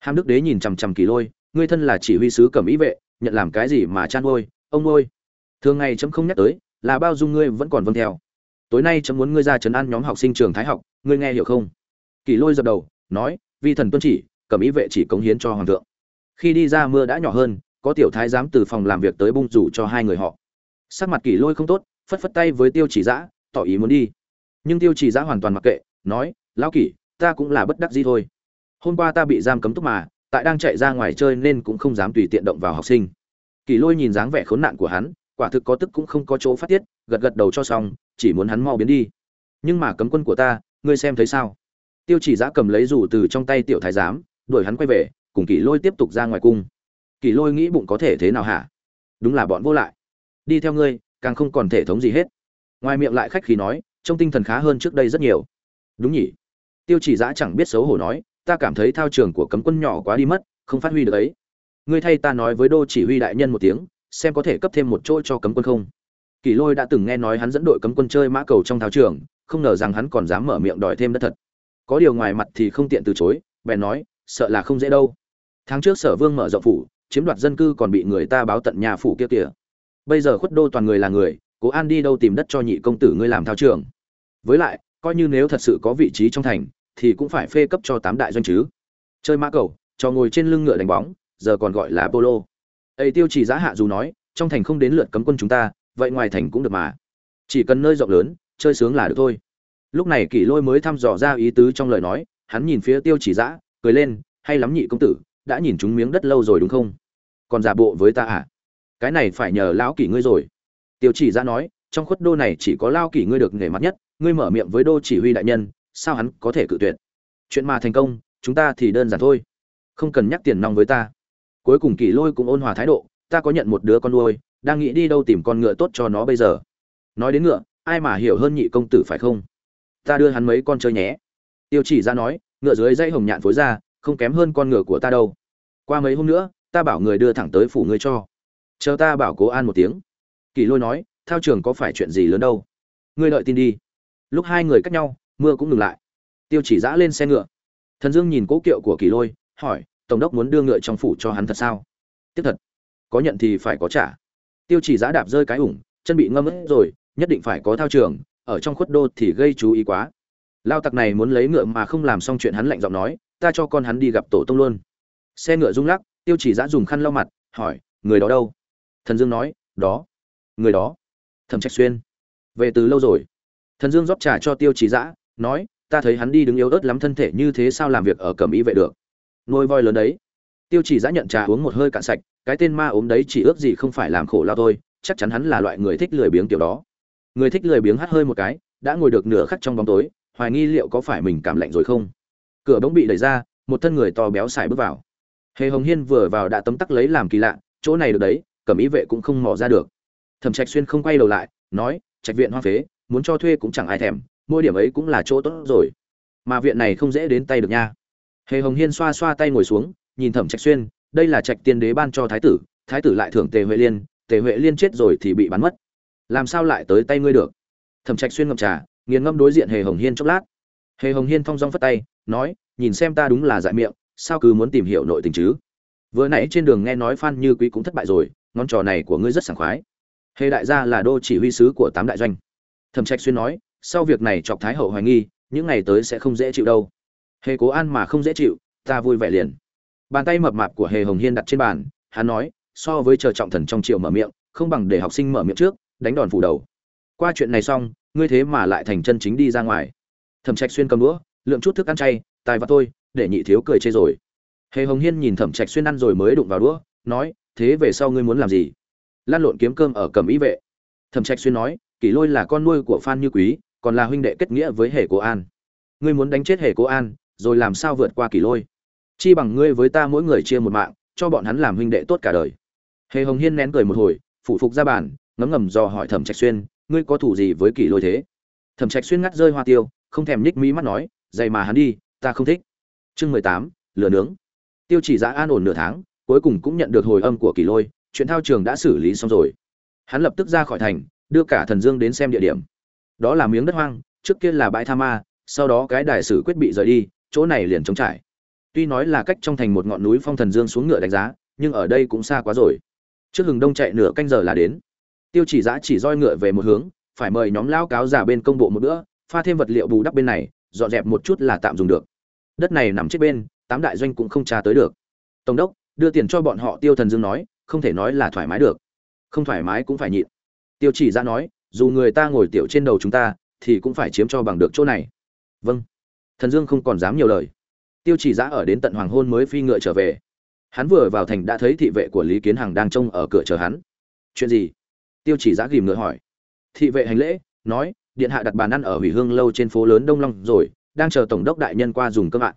hàm đức đế nhìn chằm chằm kỷ lôi ngươi thân là chỉ huy sứ cẩm ý vệ, nhận làm cái gì mà chan ôi ông ôi thường ngày chấm không nhắc tới, là bao dung ngươi vẫn còn vâng theo. Tối nay chấm muốn ngươi ra chấn an nhóm học sinh trường thái học, ngươi nghe hiểu không? Kỷ lôi dập đầu, nói, vi thần tuân chỉ, cẩm ý vệ chỉ cống hiến cho hoàng thượng. Khi đi ra mưa đã nhỏ hơn, có tiểu thái giám từ phòng làm việc tới bung rủ cho hai người họ. Sắc mặt kỷ lôi không tốt, phất phất tay với tiêu chỉ giã, tỏ ý muốn đi. Nhưng tiêu chỉ giã hoàn toàn mặc kệ, nói, lão kỷ, ta cũng là bất đắc gì thôi. Hôm qua ta bị giam cấm túc mà tại đang chạy ra ngoài chơi nên cũng không dám tùy tiện động vào học sinh. Kỷ lôi nhìn dáng vẻ khốn nạn của hắn, quả thực có tức cũng không có chỗ phát tiết, gật gật đầu cho xong, chỉ muốn hắn mau biến đi. Nhưng mà cấm quân của ta, ngươi xem thấy sao? Tiêu chỉ giã cầm lấy rủ từ trong tay tiểu thái giám, đuổi hắn quay về, cùng kỷ lôi tiếp tục ra ngoài cung. Kỷ lôi nghĩ bụng có thể thế nào hả? Đúng là bọn vô lại. Đi theo ngươi, càng không còn thể thống gì hết. Ngoài miệng lại khách khí nói, trong tinh thần khá hơn trước đây rất nhiều. Đúng nhỉ? Tiêu chỉ giã chẳng biết xấu hổ nói ta cảm thấy thao trường của cấm quân nhỏ quá đi mất, không phát huy được ấy. Ngươi thay ta nói với đô chỉ huy đại nhân một tiếng, xem có thể cấp thêm một chỗ cho cấm quân không. Kỳ lôi đã từng nghe nói hắn dẫn đội cấm quân chơi mã cầu trong thao trường, không ngờ rằng hắn còn dám mở miệng đòi thêm đất thật. Có điều ngoài mặt thì không tiện từ chối, bèn nói, sợ là không dễ đâu. Tháng trước sở vương mở rộng phủ, chiếm đoạt dân cư còn bị người ta báo tận nhà phủ kia kìa. Bây giờ khuất đô toàn người là người, cố an đi đâu tìm đất cho nhị công tử ngươi làm thao trường. Với lại, coi như nếu thật sự có vị trí trong thành thì cũng phải phê cấp cho tám đại doanh chứ. Chơi mã cầu, cho ngồi trên lưng ngựa đánh bóng, giờ còn gọi là polo. Ấy tiêu chỉ giá hạ dù nói, trong thành không đến lượt cấm quân chúng ta, vậy ngoài thành cũng được mà. Chỉ cần nơi rộng lớn, chơi sướng là được thôi. Lúc này kỷ lôi mới thăm dò ra ý tứ trong lời nói, hắn nhìn phía tiêu chỉ giã cười lên, hay lắm nhị công tử, đã nhìn chúng miếng đất lâu rồi đúng không? Còn giả bộ với ta à? Cái này phải nhờ lão kỷ ngươi rồi. Tiêu chỉ giã nói, trong khuất đô này chỉ có lao kỷ ngươi được nghề mặt nhất, ngươi mở miệng với đô chỉ huy đại nhân sao hắn có thể cự tuyệt? Chuyện mà thành công, chúng ta thì đơn giản thôi. Không cần nhắc tiền nong với ta. Cuối cùng kỷ lôi cũng ôn hòa thái độ, ta có nhận một đứa con nuôi, đang nghĩ đi đâu tìm con ngựa tốt cho nó bây giờ. Nói đến ngựa, ai mà hiểu hơn nhị công tử phải không? Ta đưa hắn mấy con chơi nhé. Tiêu chỉ ra nói, ngựa dưới dây hồng nhạn phối ra, không kém hơn con ngựa của ta đâu. Qua mấy hôm nữa, ta bảo người đưa thẳng tới phủ ngươi cho. Chờ ta bảo cố an một tiếng. Kỳ lôi nói, thao trường có phải chuyện gì lớn đâu? Ngươi đợi tin đi. Lúc hai người cắt nhau mưa cũng ngừng lại. Tiêu chỉ giã lên xe ngựa. Thần dương nhìn cố kiệu của kỳ lôi, hỏi, tổng đốc muốn đưa ngựa trong phủ cho hắn thật sao? Tiếp thật. Có nhận thì phải có trả. Tiêu chỉ giã đạp rơi cái ủng, chân bị ngâm ướt rồi, nhất định phải có thao trường, ở trong khuất đô thì gây chú ý quá. Lao tặc này muốn lấy ngựa mà không làm xong chuyện hắn lạnh giọng nói, ta cho con hắn đi gặp tổ tông luôn. Xe ngựa rung lắc, tiêu chỉ giã dùng khăn lau mặt, hỏi, người đó đâu? Thần dương nói, đó. Người đó. Thẩm trạch xuyên. Về từ lâu rồi. Thần dương rót trà cho tiêu chỉ giã nói, ta thấy hắn đi đứng yếu ớt lắm thân thể như thế sao làm việc ở cẩm y vệ được? Nuôi voi lớn đấy. Tiêu chỉ giã nhận trà uống một hơi cạn sạch, cái tên ma ốm đấy chỉ ước gì không phải làm khổ lao thôi, chắc chắn hắn là loại người thích lười biếng kiểu đó. Người thích lười biếng hắt hơi một cái, đã ngồi được nửa khắc trong bóng tối, hoài nghi liệu có phải mình cảm lạnh rồi không. Cửa bỗng bị đẩy ra, một thân người to béo xài bước vào. Hề hồng hiên vừa vào đã tấm tắc lấy làm kỳ lạ, chỗ này được đấy, cẩm ý vệ cũng không mò ra được. Thẩm trạch xuyên không quay đầu lại, nói, trạch viện hoa phế, muốn cho thuê cũng chẳng ai thèm mỗi điểm ấy cũng là chỗ tốt rồi. Mà viện này không dễ đến tay được nha. Hề hồng hiên xoa xoa tay ngồi xuống, nhìn thẩm trạch xuyên, đây là trạch tiên đế ban cho thái tử thái tử lại thưởng tề huệ liên, tề huệ liên chết rồi thì bị bắn mất. Làm sao lại tới tay ngươi được? Thẩm trạch xuyên ngậm trà, nghiền ngâm đối diện hề hồng hiên chốc lát. Hề hồng hiên thong dong phất tay, nói, nhìn xem ta đúng là dại miệng, sao cứ muốn tìm hiểu nội tình chứ? Vừa nãy trên đường nghe nói phan như quý cũng thất bại rồi, ngón trò này của ngươi rất sảng khoái. Hề đại gia là đô chỉ huy sứ của tám đại doanh. Thẩm trạch xuyên nói sau việc này chọc thái hậu hoài nghi, những ngày tới sẽ không dễ chịu đâu. Hề cố an mà không dễ chịu, ta vui vẻ liền. Bàn tay mập mạp của hề hồng hiên đặt trên bàn, hắn nói, so với chờ trọng thần trong triều mở miệng, không bằng để học sinh mở miệng trước, đánh đòn phủ đầu. Qua chuyện này xong, ngươi thế mà lại thành chân chính đi ra ngoài. Thẩm trạch xuyên cầm đũa, lượng chút thức ăn chay, tài và tôi, để nhị thiếu cười chê rồi. Hề hồng hiên nhìn thẩm trạch xuyên ăn rồi mới đụng vào đũa, nói, thế về sau ngươi muốn làm gì? Lan lộn kiếm cơm ở cầm ý vệ. Thẩm trạch xuyên nói, kỷ lôi là con nuôi của phan như quý còn là huynh đệ kết nghĩa với hề cố an. Ngươi muốn đánh chết hề cố an, rồi làm sao vượt qua kỳ lôi? Chi bằng ngươi với ta mỗi người chia một mạng, cho bọn hắn làm huynh đệ tốt cả đời. Hề hồng hiên nén cười một hồi phụ phục ra bàn, ngấm ngầm dò hỏi thẩm trạch xuyên, ngươi có thủ gì với kỳ lôi thế? Thẩm trạch xuyên ngắt rơi hoa tiêu, không thèm nhích mí mắt nói, dày mà hắn đi, ta không thích. Chương mười tám, lửa nướng. Tiêu chỉ giã an ổn nửa tháng, cuối cùng cũng nhận được hồi âm của kỳ lôi, chuyện thao trường đã xử lý xong rồi. Hắn lập tức ra khỏi thành, đưa cả thần dương đến xem địa điểm đó là miếng đất hoang, trước kia là bãi tha ma, sau đó cái đài sử quyết bị rời đi, chỗ này liền trống trải. Tuy nói là cách trong thành một ngọn núi phong thần dương xuống ngựa đánh giá, nhưng ở đây cũng xa quá rồi. Trước hừng đông chạy nửa canh giờ là đến. Tiêu chỉ giã chỉ roi ngựa về một hướng, phải mời nhóm lao cáo giả bên công bộ một bữa, pha thêm vật liệu bù đắp bên này, dọn dẹp một chút là tạm dùng được. Đất này nằm chết bên, tám đại doanh cũng không tra tới được. Tổng đốc, đưa tiền cho bọn họ, tiêu thần dương nói, không thể nói là thoải mái được. Không thoải mái cũng phải nhịn. Tiêu chỉ ra nói dù người ta ngồi tiểu trên đầu chúng ta, thì cũng phải chiếm cho bằng được chỗ này. Vâng. Thần dương không còn dám nhiều lời. Tiêu chỉ giã ở đến tận hoàng hôn mới phi ngựa trở về. Hắn vừa vào thành đã thấy thị vệ của lý kiến hằng đang trông ở cửa chờ hắn. Chuyện gì? Tiêu chỉ giã ghìm ngựa hỏi. Thị vệ hành lễ, nói, điện hạ đặt bàn ăn ở hủy hương lâu trên phố lớn đông long rồi, đang chờ tổng đốc đại nhân qua dùng cơm ạ.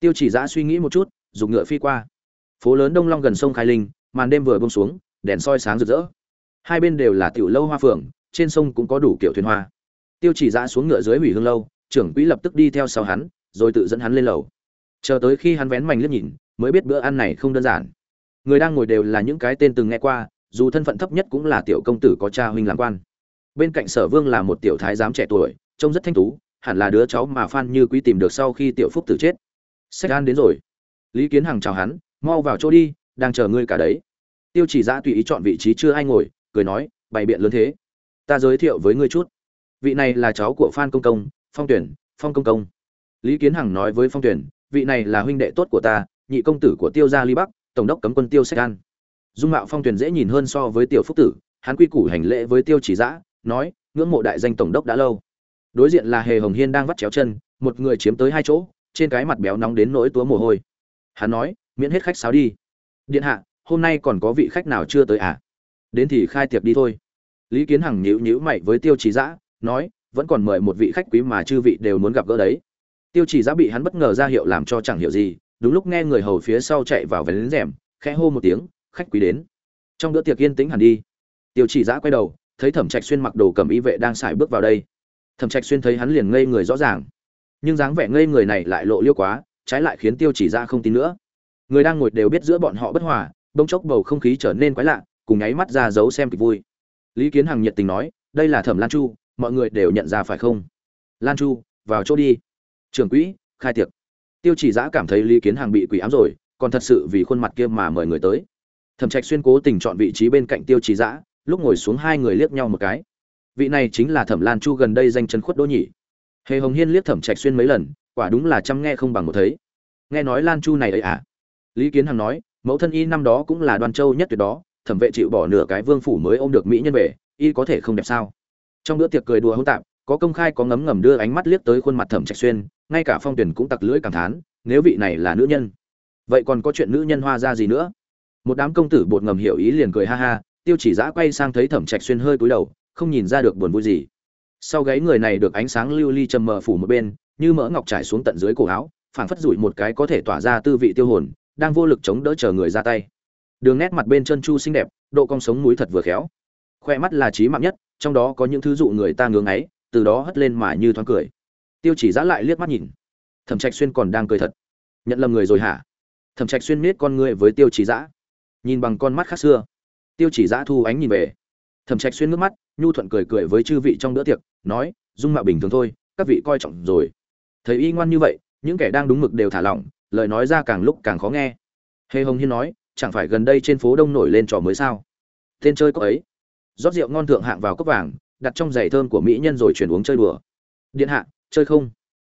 Tiêu chỉ giã suy nghĩ một chút dùng ngựa phi qua. Phố lớn đông long gần sông khai linh, màn đêm vừa bông xuống, đèn soi sáng rực rỡ. Hai bên đều là tiểu lâu hoa phượng trên sông cũng có đủ kiểu thuyền hoa. Tiêu chỉ giã xuống ngựa dưới hủy hương lâu, trưởng quỹ lập tức đi theo sau hắn, rồi tự dẫn hắn lên lầu. Chờ tới khi hắn vén mảnh liếc nhìn, mới biết bữa ăn này không đơn giản. Người đang ngồi đều là những cái tên từng nghe qua, dù thân phận thấp nhất cũng là tiểu công tử có cha huynh làm quan. Bên cạnh sở vương là một tiểu thái giám trẻ tuổi, trông rất thanh tú, hẳn là đứa cháu mà phan như quý tìm được sau khi tiểu phúc tử chết. Sách an đến rồi. Lý kiến hằng chào hắn, mau vào chỗ đi, đang chờ ngươi cả đấy. Tiêu chỉ giã tùy ý chọn vị trí chưa ai ngồi, cười nói, bày biện lớn thế ta giới thiệu với ngươi chút. Vị này là cháu của phan công công, phong tuyển, phong công công. Lý kiến hằng nói với phong tuyển, vị này là huynh đệ tốt của ta, nhị công tử của tiêu gia ly bắc, tổng đốc cấm quân tiêu sách an. Dung mạo phong tuyển dễ nhìn hơn so với tiểu phúc tử, hắn quy củ hành lễ với tiêu chỉ giã, nói, ngưỡng mộ đại danh tổng đốc đã lâu. Đối diện là hề hồng hiên đang vắt chéo chân, một người chiếm tới hai chỗ, trên cái mặt béo nóng đến nỗi túa mồ hôi. Hắn nói, miễn hết khách sáo đi. Điện hạ, hôm nay còn có vị khách nào chưa tới à? Đến thì khai tiệc đi thôi lý kiến hằng nhíu nhíu mày với tiêu chí giã nói, vẫn còn mời một vị khách quý mà chư vị đều muốn gặp gỡ đấy. Tiêu chỉ giã bị hắn bất ngờ ra hiệu làm cho chẳng hiểu gì, đúng lúc nghe người hầu phía sau chạy vào vén rèm, khẽ hô một tiếng, khách quý đến. Trong bữa tiệc yên tĩnh hẳn đi, tiêu chỉ giã quay đầu, thấy thẩm trạch xuyên mặc đồ cầm y vệ đang xài bước vào đây. Thẩm trạch xuyên thấy hắn liền ngây người rõ ràng, nhưng dáng vẻ ngây người này lại lộ liêu quá, trái lại khiến tiêu chỉ ra không tin nữa. Người đang ngồi đều biết giữa bọn họ bất hòa, bỗng chốc bầu không khí trở nên quái lạ, cùng nháy mắt ra giấu xem kịch vui lý kiến hằng nhiệt tình nói, đây là thẩm lan chu, mọi người đều nhận ra phải không? Lan chu, vào chỗ đi. Trưởng quỹ, khai tiệc. Tiêu chỉ giã cảm thấy lý kiến hàng bị quỷ ám rồi, còn thật sự vì khuôn mặt kia mà mời người tới. Thẩm trạch xuyên cố tình chọn vị trí bên cạnh tiêu chỉ giã, lúc ngồi xuống hai người liếc nhau một cái. Vị này chính là thẩm lan chu gần đây danh chân khuất đỗ nhỉ. Hề hồng hiên liếc thẩm trạch xuyên mấy lần, quả đúng là chăm nghe không bằng một thấy. Nghe nói lan chu này ấy à? Lý kiến hằng nói, mẫu thân y năm đó cũng là Đoàn châu nhất tuyệt đó thẩm vệ chịu bỏ nửa cái vương phủ mới ôm được mỹ nhân về, y có thể không đẹp sao? Trong bữa tiệc cười đùa hỗn tạp, có công khai có ngấm ngầm đưa ánh mắt liếc tới khuôn mặt thẩm trạch xuyên, ngay cả phong tuyển cũng tặc lưỡi cảm thán, nếu vị này là nữ nhân, vậy còn có chuyện nữ nhân hoa ra gì nữa? Một đám công tử bột ngầm hiểu ý liền cười ha ha, tiêu chỉ giã quay sang thấy thẩm trạch xuyên hơi cúi đầu, không nhìn ra được buồn vui gì. Sau gáy người này được ánh sáng lưu ly trầm mờ phủ một bên, như mỡ ngọc trải xuống tận dưới cổ áo, phảng phất rủi một cái có thể tỏa ra tư vị tiêu hồn, đang vô lực chống đỡ chờ người ra tay đường nét mặt bên chân chu xinh đẹp, độ cong sống mũi thật vừa khéo. Khoe mắt là trí mạng nhất, trong đó có những thứ dụ người ta ngưỡng ấy, từ đó hất lên mà như thoáng cười. Tiêu chỉ giã lại liếc mắt nhìn. Thẩm trạch xuyên còn đang cười thật. Nhận lầm người rồi hả? Thẩm trạch xuyên miết con ngươi với tiêu chỉ giã. Nhìn bằng con mắt khác xưa. Tiêu chỉ giã thu ánh nhìn về. Thẩm trạch xuyên nước mắt, nhu thuận cười cười với chư vị trong bữa tiệc, nói, dung mạo bình thường thôi, các vị coi trọng rồi. Thấy y ngoan như vậy, những kẻ đang đúng mực đều thả lỏng, lời nói ra càng lúc càng khó nghe. Hề hồng hiên nói chẳng phải gần đây trên phố đông nổi lên trò mới sao? Tên chơi có ấy. Rót rượu ngon thượng hạng vào cốc vàng, đặt trong giày thơm của mỹ nhân rồi chuyển uống chơi đùa. Điện hạ, chơi không?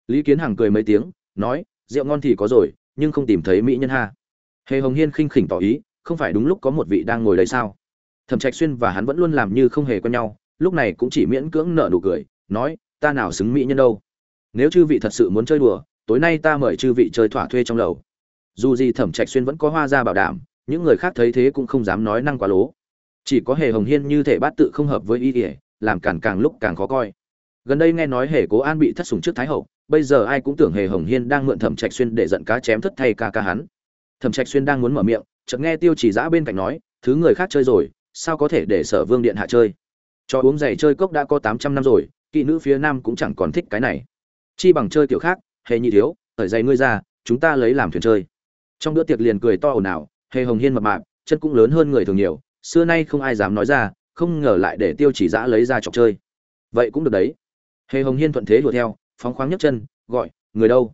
Lý kiến hằng cười mấy tiếng, nói, rượu ngon thì có rồi, nhưng không tìm thấy mỹ nhân ha. Hề hồng hiên khinh khỉnh tỏ ý, không phải đúng lúc có một vị đang ngồi đây sao? Thẩm trạch xuyên và hắn vẫn luôn làm như không hề quen nhau, lúc này cũng chỉ miễn cưỡng nở nụ cười, nói, ta nào xứng mỹ nhân đâu. Nếu chư vị thật sự muốn chơi đùa, tối nay ta mời chư vị chơi thỏa thuê trong lầu dù gì thẩm trạch xuyên vẫn có hoa ra bảo đảm, những người khác thấy thế cũng không dám nói năng quá lố. Chỉ có hề hồng hiên như thể bát tự không hợp với ý ỉa làm càng càng lúc càng khó coi. Gần đây nghe nói hề cố an bị thất sủng trước thái hậu, bây giờ ai cũng tưởng hề hồng hiên đang mượn thẩm trạch xuyên để giận cá chém thất thay ca ca hắn. Thẩm trạch xuyên đang muốn mở miệng, chợt nghe tiêu chỉ giã bên cạnh nói, thứ người khác chơi rồi, sao có thể để sở vương điện hạ chơi? Cho uống giày chơi cốc đã có tám trăm năm rồi, kỵ nữ phía nam cũng chẳng còn thích cái này. Chi bằng chơi kiểu khác, hề nhị thiếu, thời giày ngươi ra, chúng ta lấy làm thuyền chơi trong bữa tiệc liền cười to ồn ào, hề hồng hiên mập mạp, chân cũng lớn hơn người thường nhiều, xưa nay không ai dám nói ra, không ngờ lại để tiêu chỉ giã lấy ra chọc chơi. Vậy cũng được đấy. Hề hồng hiên thuận thế đuổi theo, phóng khoáng nhấc chân, gọi, người đâu?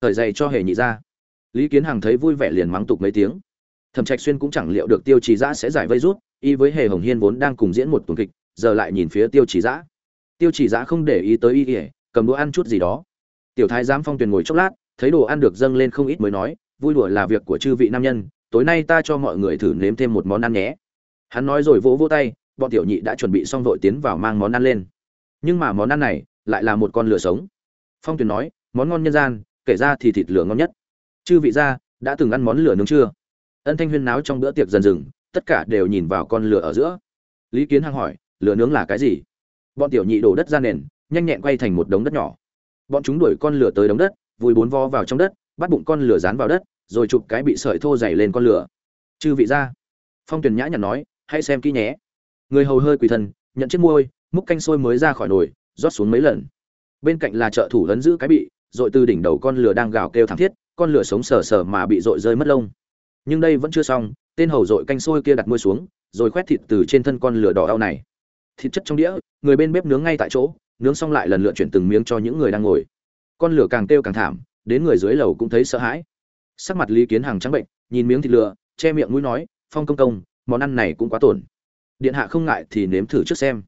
Thời giày cho hề nhị ra lý kiến hằng thấy vui vẻ liền mắng tục mấy tiếng. Thẩm trạch xuyên cũng chẳng liệu được tiêu chỉ giã sẽ giải vây rút, y với hề hồng hiên vốn đang cùng diễn một tuần kịch, giờ lại nhìn phía tiêu chỉ giã tiêu chỉ giã không để ý tới y ỉa cầm đũa ăn chút gì đó. Tiểu thái giám phong tuyền ngồi chốc lát, thấy đồ ăn được dâng lên không ít mới nói vui đùa là việc của chư vị nam nhân, tối nay ta cho mọi người thử nếm thêm một món ăn nhé. Hắn nói rồi vỗ vỗ tay, bọn tiểu nhị đã chuẩn bị xong vội tiến vào mang món ăn lên. Nhưng mà món ăn này lại là một con lửa sống. Phong tuyền nói, món ngon nhân gian, kể ra thì thịt lửa ngon nhất. Chư vị gia đã từng ăn món lửa nướng chưa? Ân thanh huyên náo trong bữa tiệc dần dừng, tất cả đều nhìn vào con lửa ở giữa. Lý kiến hằng hỏi, lửa nướng là cái gì? Bọn tiểu nhị đổ đất ra nền, nhanh nhẹn quay thành một đống đất nhỏ. Bọn chúng đuổi con lửa tới đống đất vùi bốn vo vào trong đất, bắt bụng con lửa dán vào đất rồi chụp cái bị sợi thô dày lên con lửa. Chư vị gia. Phong tuyền nhã nhặn nói, hãy xem kỹ nhé. Người hầu hơi quỳ thân nhận chiếc môi múc canh sôi mới ra khỏi nồi, rót xuống mấy lần. Bên cạnh là trợ thủ lấn giữ cái bị, rồi từ đỉnh đầu con lửa đang gào kêu thảm thiết, con lửa sống sờ sờ mà bị dội rơi mất lông. Nhưng đây vẫn chưa xong, tên hầu dội canh sôi kia đặt môi xuống, rồi khoét thịt từ trên thân con lửa đỏ đau này. Thịt chất trong đĩa, người bên bếp nướng ngay tại chỗ, nướng xong lại lần lượt chuyển từng miếng cho những người đang ngồi. Con lửa càng kêu càng thảm, đến người dưới lầu cũng thấy sợ hãi sắc mặt lý kiến hàng trắng bệnh, nhìn miếng thịt lửa che miệng mũi nói, phong công công, món ăn này cũng quá tổn. Điện hạ không ngại thì nếm thử trước xem.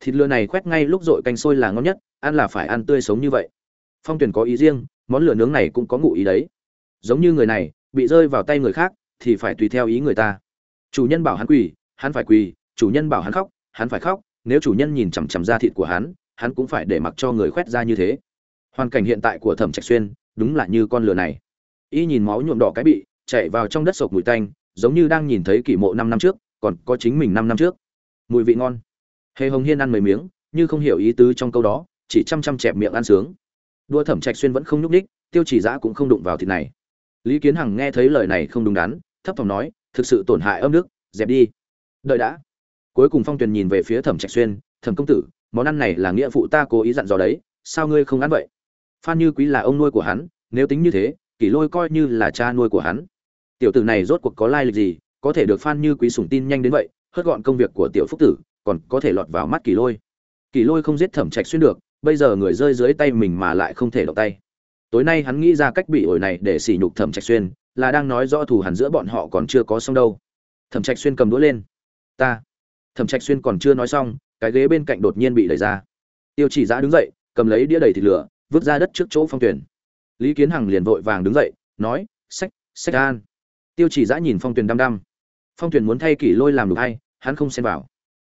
Thịt lửa này khoét ngay lúc dội canh sôi là ngon nhất, ăn là phải ăn tươi sống như vậy. Phong tuyển có ý riêng, món lửa nướng này cũng có ngụ ý đấy. Giống như người này, bị rơi vào tay người khác, thì phải tùy theo ý người ta. Chủ nhân bảo hắn quỳ, hắn phải quỳ, chủ nhân bảo hắn khóc, hắn phải khóc, nếu chủ nhân nhìn chằm chằm ra thịt của hắn hắn cũng phải để mặc cho người khoét ra như thế. Hoàn cảnh hiện tại của thẩm trạch xuyên, đúng là như con lửa này y nhìn máu nhuộm đỏ cái bị chạy vào trong đất sộc mùi tanh, giống như đang nhìn thấy kỷ mộ năm năm trước, còn có chính mình năm năm trước. Mùi vị ngon. Hề hồng hiên ăn mấy miếng, như không hiểu ý tứ trong câu đó, chỉ chăm chăm chẹp miệng ăn sướng. Đua thẩm trạch xuyên vẫn không nhúc ních tiêu chỉ giã cũng không đụng vào thịt này. Lý kiến hằng nghe thấy lời này không đúng đắn, thấp thỏm nói, thực sự tổn hại âm đức, dẹp đi. Đợi đã. Cuối cùng phong tuyền nhìn về phía thẩm trạch xuyên, thẩm công tử, món ăn này là nghĩa phụ ta cố ý dặn dò đấy, sao ngươi không ăn vậy? Phan như quý là ông nuôi của hắn, nếu tính như thế kỷ lôi coi như là cha nuôi của hắn. Tiểu tử này rốt cuộc có lai lịch gì, có thể được phan như quý sủng tin nhanh đến vậy, hớt gọn công việc của tiểu phúc tử, còn có thể lọt vào mắt kỷ lôi. Kỷ lôi không giết thẩm trạch xuyên được, bây giờ người rơi dưới tay mình mà lại không thể động tay. Tối nay hắn nghĩ ra cách bị ổi này để sỉ nhục thẩm trạch xuyên, là đang nói rõ thù hẳn giữa bọn họ còn chưa có xong đâu. Thẩm trạch xuyên cầm đũa lên. Ta. Thẩm trạch xuyên còn chưa nói xong, cái ghế bên cạnh đột nhiên bị đẩy ra. Tiêu chỉ giã đứng dậy, cầm lấy đĩa đầy thịt lửa, vứt ra đất trước chỗ phong tuyển lý kiến hằng liền vội vàng đứng dậy, nói, sách sách an. Tiêu chỉ giã nhìn phong Tuyền đăm đăm. Phong Tuyền muốn thay kỷ lôi làm đủ hay hắn không xem vào.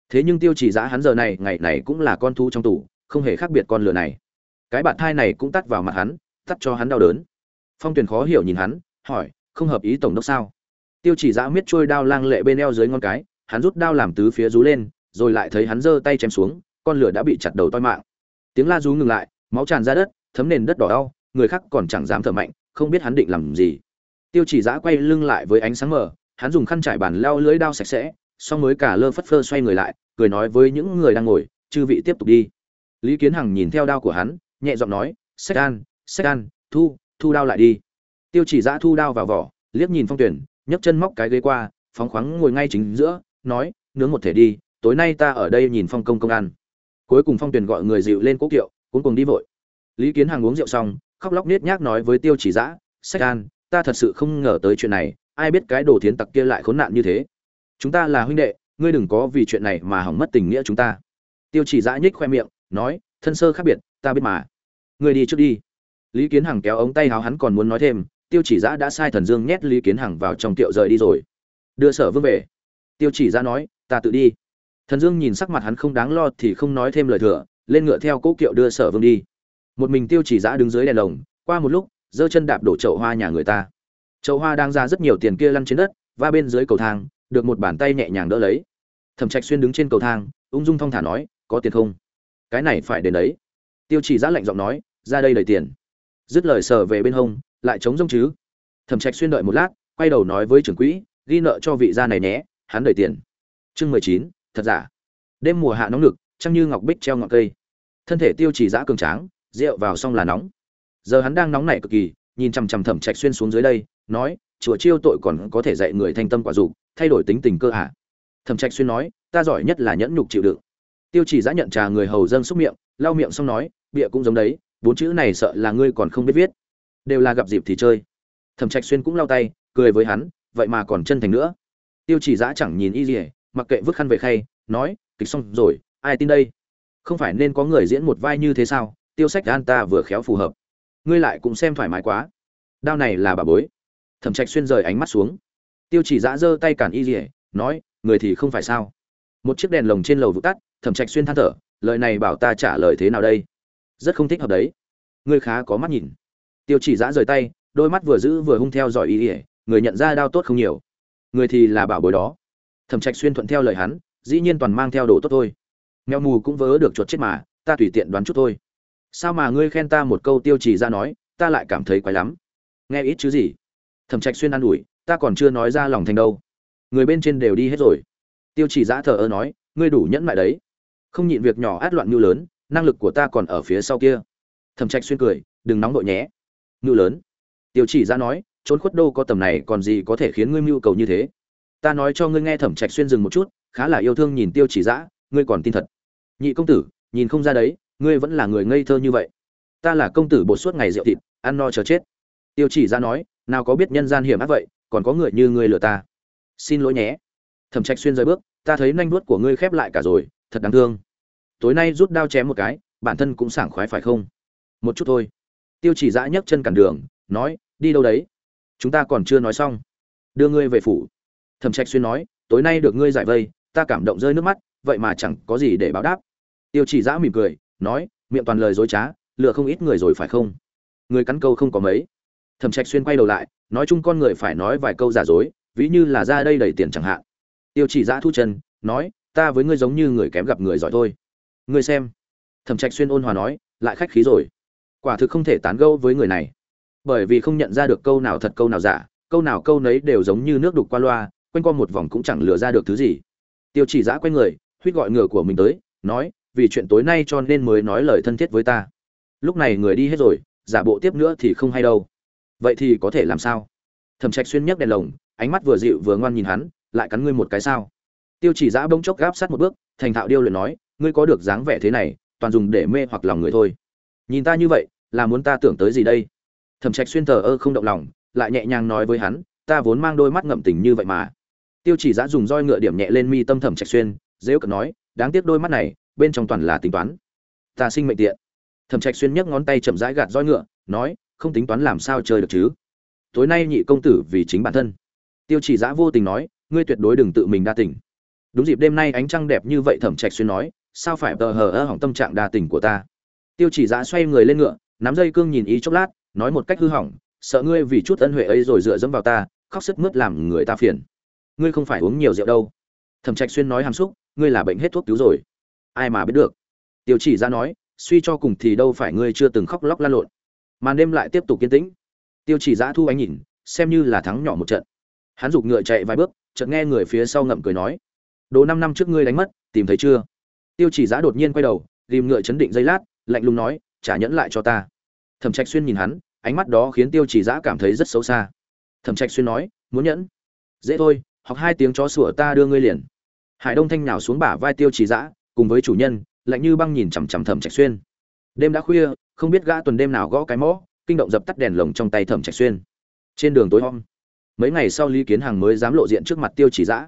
Thế nhưng tiêu chỉ giã hắn giờ này, ngày này cũng là con thú trong tủ không hề khác biệt con lửa này. Cái bạn thai này cũng tắt vào mặt hắn, tắt cho hắn đau đớn. Phong Tuyền khó hiểu nhìn hắn, hỏi, không hợp ý tổng đốc sao? Tiêu chỉ giã miết trôi đao lang lệ bên eo dưới ngón cái, hắn rút đao làm tứ phía rú lên, rồi lại thấy hắn giơ tay chém xuống, con lửa đã bị chặt đầu toi mạng. Tiếng la rú ngừng lại, máu tràn ra đất, thấm nền đất đỏ đau người khác còn chẳng dám thở mạnh, không biết hắn định làm gì. Tiêu chỉ giã quay lưng lại với ánh sáng mờ, hắn dùng khăn trải bàn leo lưới đao sạch sẽ, xong mới cả lơ phất phơ xoay người lại, cười nói với những người đang ngồi, chư vị tiếp tục đi. Lý kiến hằng nhìn theo đao của hắn, nhẹ giọng nói, sách an sách an thu thu đao lại đi. Tiêu chỉ giã thu đao vào vỏ, liếc nhìn phong tuyển, nhấc chân móc cái ghế qua, phóng khoáng ngồi ngay chính giữa, nói, nướng một thể đi, tối nay ta ở đây nhìn phong công công ăn cuối cùng phong tuyển gọi người dịu lên cố kiệu, cũng cùng đi vội. Lý kiến hàng uống rượu xong khóc lóc nết nhác nói với tiêu chỉ giã sách an, ta thật sự không ngờ tới chuyện này, ai biết cái đồ thiến tặc kia lại khốn nạn như thế. Chúng ta là huynh đệ, ngươi đừng có vì chuyện này mà hỏng mất tình nghĩa chúng ta. Tiêu chỉ giã nhích khoe miệng, nói, thân sơ khác biệt, ta biết mà. Ngươi đi trước đi. Lý kiến hằng kéo ống tay háo hắn còn muốn nói thêm, tiêu chỉ giã đã sai thần dương nhét lý kiến hằng vào trong tiệu rời đi rồi. Đưa sở vương về. Tiêu chỉ giã nói, ta tự đi. Thần dương nhìn sắc mặt hắn không đáng lo thì không nói thêm lời thừa, lên ngựa theo cỗ kiệu đưa sở vương đi một mình tiêu chỉ giã đứng dưới đèn lồng, qua một lúc, giơ chân đạp đổ chậu hoa nhà người ta. Chậu hoa đang ra rất nhiều tiền kia lăn trên đất và bên dưới cầu thang, được một bàn tay nhẹ nhàng đỡ lấy. Thẩm trạch xuyên đứng trên cầu thang, ung dung thong thả nói, có tiền không? Cái này phải đến đấy. Tiêu chỉ giã lạnh giọng nói, ra đây đầy tiền. Dứt lời sờ về bên hông, lại chống rông chứ. Thẩm trạch xuyên đợi một lát, quay đầu nói với trưởng quỹ, ghi nợ cho vị gia này nhé, hắn đợi tiền. Chương mười chín, thật giả. Đêm mùa hạ nóng lực trăng như ngọc bích treo ngọn cây. Thân thể tiêu chỉ giã cường tráng rượu vào xong là nóng. Giờ hắn đang nóng nảy cực kỳ, nhìn chằm chằm thẩm trạch xuyên xuống dưới đây, nói, chùa chiêu tội còn có thể dạy người thanh tâm quả dục, thay đổi tính tình cơ hạ thẩm trạch xuyên nói, ta giỏi nhất là nhẫn nhục chịu đựng. Tiêu chỉ giã nhận trà người hầu dâng xúc miệng, lau miệng xong nói, bịa cũng giống đấy, bốn chữ này sợ là ngươi còn không biết viết. Đều là gặp dịp thì chơi. Thẩm trạch xuyên cũng lau tay, cười với hắn, vậy mà còn chân thành nữa. Tiêu chỉ giã chẳng nhìn y gì mặc kệ vứt khăn về khay, nói, kịch xong rồi, ai tin đây? Không phải nên có người diễn một vai như thế sao? Tiêu sách an ta vừa khéo phù hợp. Ngươi lại cũng xem thoải mái quá. Đao này là bà bối. Thẩm trạch xuyên rời ánh mắt xuống. Tiêu chỉ giã giơ tay cản y rỉa nói, người thì không phải sao? Một chiếc đèn lồng trên lầu vụt tắt, thẩm trạch xuyên than thở, lời này bảo ta trả lời thế nào đây? Rất không thích hợp đấy. Ngươi khá có mắt nhìn. Tiêu chỉ giã rời tay, đôi mắt vừa giữ vừa hung theo dõi y rỉa người nhận ra đao tốt không nhiều. Người thì là bảo bối đó. Thẩm trạch xuyên thuận theo lời hắn, dĩ nhiên toàn mang theo đồ tốt thôi. Mèo mù cũng vớ được chuột chết mà, ta tùy tiện đoán chút thôi sao mà ngươi khen ta một câu tiêu chỉ ra nói, ta lại cảm thấy quái lắm. Nghe ít chứ gì? Thẩm trạch xuyên an ủi, ta còn chưa nói ra lòng thành đâu. Người bên trên đều đi hết rồi. Tiêu chỉ giã thờ ơ nói, ngươi đủ nhẫn lại đấy. Không nhịn việc nhỏ át loạn như lớn, năng lực của ta còn ở phía sau kia. Thẩm trạch xuyên cười, đừng nóng đội nhé. Như lớn. Tiêu chỉ ra nói, trốn khuất đô có tầm này còn gì có thể khiến ngươi mưu cầu như thế. Ta nói cho ngươi nghe thẩm trạch xuyên dừng một chút, khá là yêu thương nhìn tiêu chỉ giã, ngươi còn tin thật. Nhị công tử, nhìn không ra đấy ngươi vẫn là người ngây thơ như vậy. Ta là công tử bột suốt ngày rượu thịt, ăn no chờ chết. Tiêu chỉ ra nói, nào có biết nhân gian hiểm ác vậy, còn có người như ngươi lừa ta. Xin lỗi nhé. Thẩm trạch xuyên rời bước, ta thấy nanh vuốt của ngươi khép lại cả rồi, thật đáng thương. Tối nay rút đao chém một cái, bản thân cũng sảng khoái phải không? Một chút thôi. Tiêu chỉ dã nhấc chân cản đường, nói, đi đâu đấy? Chúng ta còn chưa nói xong. Đưa ngươi về phủ. Thẩm trạch xuyên nói, tối nay được ngươi giải vây, ta cảm động rơi nước mắt, vậy mà chẳng có gì để báo đáp. Tiêu chỉ dã mỉm cười nói, miệng toàn lời dối trá, lừa không ít người rồi phải không? Người cắn câu không có mấy. Thẩm trạch xuyên quay đầu lại, nói chung con người phải nói vài câu giả dối, ví như là ra đây đầy tiền chẳng hạn. Tiêu chỉ giã thu chân, nói, ta với ngươi giống như người kém gặp người giỏi thôi. Ngươi xem. Thẩm trạch xuyên ôn hòa nói, lại khách khí rồi. Quả thực không thể tán gẫu với người này. Bởi vì không nhận ra được câu nào thật câu nào giả, câu nào câu nấy đều giống như nước đục qua loa, quanh qua một vòng cũng chẳng lừa ra được thứ gì. Tiêu chỉ giã quay người huýt gọi ngựa của mình tới, nói vì chuyện tối nay cho nên mới nói lời thân thiết với ta. Lúc này người đi hết rồi, giả bộ tiếp nữa thì không hay đâu. Vậy thì có thể làm sao? Thẩm trạch xuyên nhấc đèn lồng, ánh mắt vừa dịu vừa ngoan nhìn hắn, lại cắn ngươi một cái sao? Tiêu chỉ giã bỗng chốc gáp sát một bước, thành thạo điêu luyện nói, ngươi có được dáng vẻ thế này, toàn dùng để mê hoặc lòng người thôi. Nhìn ta như vậy, là muốn ta tưởng tới gì đây? Thẩm trạch xuyên thờ ơ không động lòng, lại nhẹ nhàng nói với hắn, ta vốn mang đôi mắt ngậm tình như vậy mà. Tiêu chỉ giã dùng roi ngựa điểm nhẹ lên mi tâm thẩm trạch xuyên, dễ cận nói, đáng tiếc đôi mắt này bên trong toàn là tính toán. Ta sinh mệnh tiện. Thẩm trạch xuyên nhấc ngón tay chậm rãi gạt roi ngựa, nói, không tính toán làm sao chơi được chứ? Tối nay nhị công tử vì chính bản thân. Tiêu chỉ giã vô tình nói, ngươi tuyệt đối đừng tự mình đa tình. Đúng dịp đêm nay ánh trăng đẹp như vậy, thẩm trạch xuyên nói, sao phải tờ hờ ơ hỏng tâm trạng đa tình của ta? Tiêu chỉ giã xoay người lên ngựa, nắm dây cương nhìn ý chốc lát, nói một cách hư hỏng, sợ ngươi vì chút ân huệ ấy rồi dựa dẫm vào ta, khóc sức mướt làm người ta phiền. Ngươi không phải uống nhiều rượu đâu. Thẩm trạch xuyên nói hàm xúc, ngươi là bệnh hết thuốc cứu rồi ai mà biết được. Tiêu chỉ ra nói, suy cho cùng thì đâu phải ngươi chưa từng khóc lóc lan lộn. Màn đêm lại tiếp tục kiên tĩnh. Tiêu chỉ giã thu ánh nhìn, xem như là thắng nhỏ một trận. Hắn giục ngựa chạy vài bước, chợt nghe người phía sau ngậm cười nói, đồ năm năm trước ngươi đánh mất, tìm thấy chưa? Tiêu chỉ giã đột nhiên quay đầu, tìm ngựa chấn định giây lát, lạnh lùng nói, trả nhẫn lại cho ta. Thẩm trạch xuyên nhìn hắn, ánh mắt đó khiến tiêu chỉ giã cảm thấy rất xấu xa. Thẩm trạch xuyên nói, muốn nhẫn? Dễ thôi, học hai tiếng chó sủa ta đưa ngươi liền. Hải đông thanh nhào xuống bả vai tiêu chỉ giã cùng với chủ nhân lạnh như băng nhìn chằm chằm thẩm trạch xuyên. Đêm đã khuya không biết gã tuần đêm nào gõ cái mõ kinh động dập tắt đèn lồng trong tay thẩm trạch xuyên. Trên đường tối om mấy ngày sau lý kiến hàng mới dám lộ diện trước mặt tiêu chỉ dã,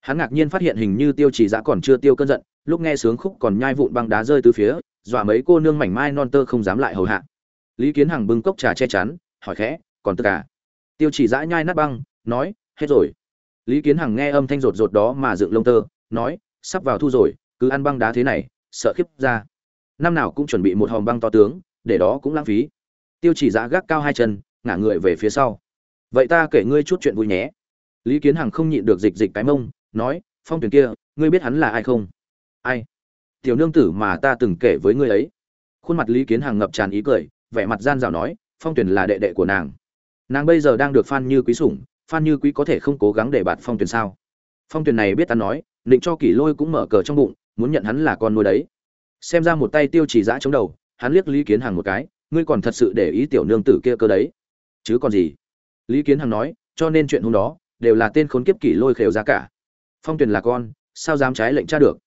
hắn ngạc nhiên phát hiện hình như tiêu chỉ dã còn chưa tiêu cơn giận lúc nghe sướng khúc còn nhai vụn băng đá rơi từ phía dọa mấy cô nương mảnh mai non tơ không dám lại hầu hạ. Lý kiến hằng bưng cốc trà che chắn hỏi khẽ còn tất cả à? tiêu chỉ dã nhai nát băng nói hết rồi. Lý kiến hằng nghe âm thanh rột rột đó mà dựng lông tơ nói sắp vào thu rồi cứ ăn băng đá thế này, sợ khiếp ra. Năm nào cũng chuẩn bị một hòm băng to tướng, để đó cũng lãng phí. Tiêu chỉ giã gác cao hai chân, ngả người về phía sau. Vậy ta kể ngươi chút chuyện vui nhé. Lý kiến hằng không nhịn được dịch dịch cái mông, nói, phong tuyển kia, ngươi biết hắn là ai không? Ai? Tiểu nương tử mà ta từng kể với ngươi ấy. Khuôn mặt lý kiến hằng ngập tràn ý cười, vẻ mặt gian rào nói, phong tuyển là đệ đệ của nàng. Nàng bây giờ đang được phan như quý sủng, phan như quý có thể không cố gắng để bạt phong tuyển sao? Phong tuyển này biết ta nói định cho kỷ lôi cũng mở cờ trong bụng muốn nhận hắn là con nuôi đấy. Xem ra một tay tiêu chỉ giã chống đầu, hắn liếc lý kiến hằng một cái, ngươi còn thật sự để ý tiểu nương tử kia cơ đấy. Chứ còn gì? Lý kiến hằng nói, cho nên chuyện hôm đó, đều là tên khốn kiếp kỷ lôi khều ra cả. Phong tuyền là con, sao dám trái lệnh cha được?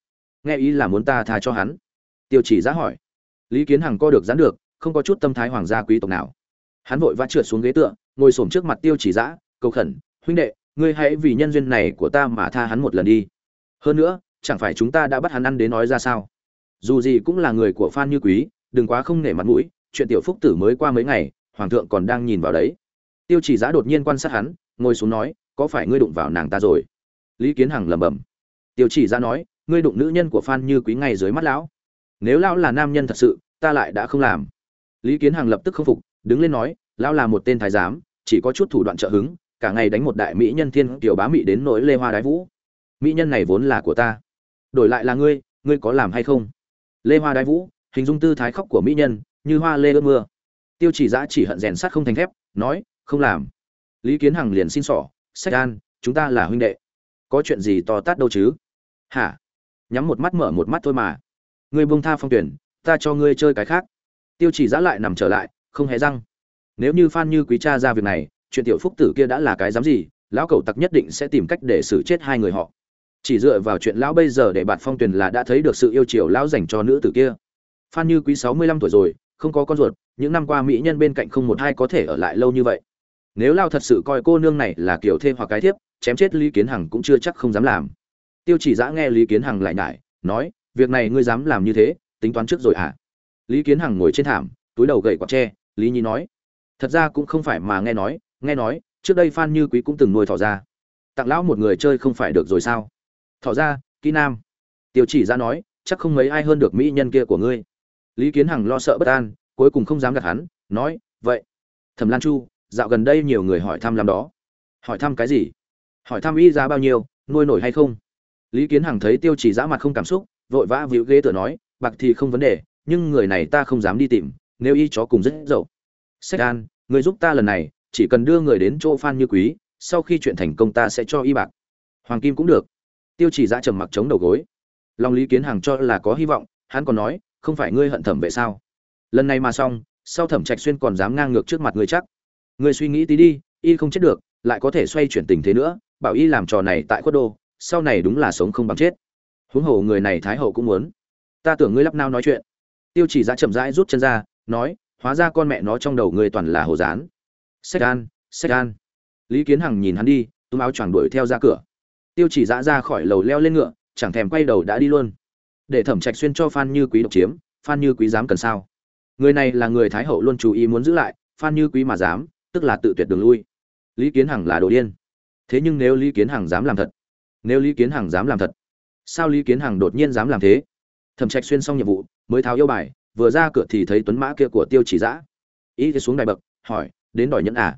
Nghe ý là muốn ta tha cho hắn. Tiêu chỉ giã hỏi. Lý kiến hằng co được dán được, không có chút tâm thái hoàng gia quý tộc nào. Hắn vội vã trượt xuống ghế tựa, ngồi xổm trước mặt tiêu chỉ giã cầu khẩn, huynh đệ, ngươi hãy vì nhân duyên này của ta mà tha hắn một lần đi. Hơn nữa chẳng phải chúng ta đã bắt hắn ăn đến nói ra sao? Dù gì cũng là người của phan như quý, đừng quá không nể mặt mũi, chuyện tiểu phúc tử mới qua mấy ngày, hoàng thượng còn đang nhìn vào đấy. Tiêu chỉ giã đột nhiên quan sát hắn, ngồi xuống nói, có phải ngươi đụng vào nàng ta rồi? Lý kiến hằng lẩm bẩm. Tiêu chỉ giã nói, ngươi đụng nữ nhân của phan như quý ngay dưới mắt lão. Nếu lão là nam nhân thật sự, ta lại đã không làm. Lý kiến hằng lập tức không phục, đứng lên nói, lão là một tên thái giám, chỉ có chút thủ đoạn trợ hứng, cả ngày đánh một đại mỹ nhân thiên tiểu bá mỹ đến nỗi lê hoa đái vũ. Mỹ nhân này vốn là của ta đổi lại là ngươi ngươi có làm hay không? Lê hoa đái vũ, hình dung tư thái khóc của mỹ nhân, như hoa lê ướt mưa. Tiêu chỉ giã chỉ hận rèn sắt không thành thép, nói, không làm. Lý kiến hằng liền xin sỏ, sách an, chúng ta là huynh đệ. Có chuyện gì to tát đâu chứ? Hả? Nhắm một mắt mở một mắt thôi mà. Ngươi buông tha phong tuyển, ta cho ngươi chơi cái khác. Tiêu chỉ giã lại nằm trở lại, không hề răng. Nếu như phan như quý cha ra việc này, chuyện tiểu phúc tử kia đã là cái dám gì, lão cẩu tặc nhất định sẽ tìm cách để xử chết hai người họ chỉ dựa vào chuyện lão bây giờ để bạn phong tuyền là đã thấy được sự yêu chiều lão dành cho nữ tử kia. Phan như quý sáu mươi lăm tuổi rồi, không có con ruột, những năm qua mỹ nhân bên cạnh không một ai có thể ở lại lâu như vậy. Nếu lao thật sự coi cô nương này là kiểu thêm hoặc cái thiếp, chém chết lý kiến hằng cũng chưa chắc không dám làm. Tiêu chỉ giã nghe lý kiến hằng lại nhải, nói, việc này ngươi dám làm như thế, tính toán trước rồi à lý kiến hằng ngồi trên thảm, túi đầu gậy quạt tre, lý nhi nói, thật ra cũng không phải mà nghe nói nghe nói, trước đây phan như quý cũng từng nuôi thỏ ra. Tặng lão một người chơi không phải được rồi sao? Thỏ ra, kỹ nam. Tiêu chỉ ra nói, chắc không mấy ai hơn được mỹ nhân kia của ngươi. Lý kiến hằng lo sợ bất an, cuối cùng không dám gạt hắn, nói, vậy, thẩm lan chu, dạo gần đây nhiều người hỏi thăm làm đó. Hỏi thăm cái gì? Hỏi thăm y giá bao nhiêu, nuôi nổi hay không? Lý kiến hằng thấy tiêu chỉ giã mặt không cảm xúc, vội vã víu ghế tựa nói, bạc thì không vấn đề, nhưng người này ta không dám đi tìm, nếu y chó cùng rất dậu. Sách an, người giúp ta lần này, chỉ cần đưa người đến chỗ phan như quý, sau khi chuyện thành công ta sẽ cho y bạc. Hoàng kim cũng được tiêu chỉ giã trầm mặc chống đầu gối. Lòng lý kiến hằng cho là có hy vọng, hắn còn nói, không phải ngươi hận thẩm vệ sao? Lần này mà xong, sau thẩm trạch xuyên còn dám ngang ngược trước mặt ngươi chắc. Ngươi suy nghĩ tí đi, y không chết được, lại có thể xoay chuyển tình thế nữa, bảo y làm trò này tại khuất đô, sau này đúng là sống không bằng chết. Huống hồ người này thái hậu cũng muốn. Ta tưởng ngươi lắp nao nói chuyện. Tiêu chỉ Giã chậm rãi rút chân ra, nói, hóa ra con mẹ nó trong đầu ngươi toàn là hồ dán sách an sách an. Lý kiến hằng nhìn hắn đi, túm áo choàng đuổi theo ra cửa tiêu chỉ dã ra khỏi lầu leo lên ngựa chẳng thèm quay đầu đã đi luôn. Để thẩm trạch xuyên cho phan như quý độc chiếm phan như quý dám cần sao? Người này là người thái hậu luôn chú ý muốn giữ lại phan như quý mà dám tức là tự tuyệt đường lui. Lý kiến hằng là đồ điên. Thế nhưng nếu lý kiến hằng dám làm thật nếu lý kiến hằng dám làm thật sao lý kiến hằng đột nhiên dám làm thế? Thẩm trạch xuyên xong nhiệm vụ mới tháo yêu bài vừa ra cửa thì thấy tuấn mã kia của tiêu chỉ dã. Y thì xuống đài bậc hỏi đến đòi nhẫn à?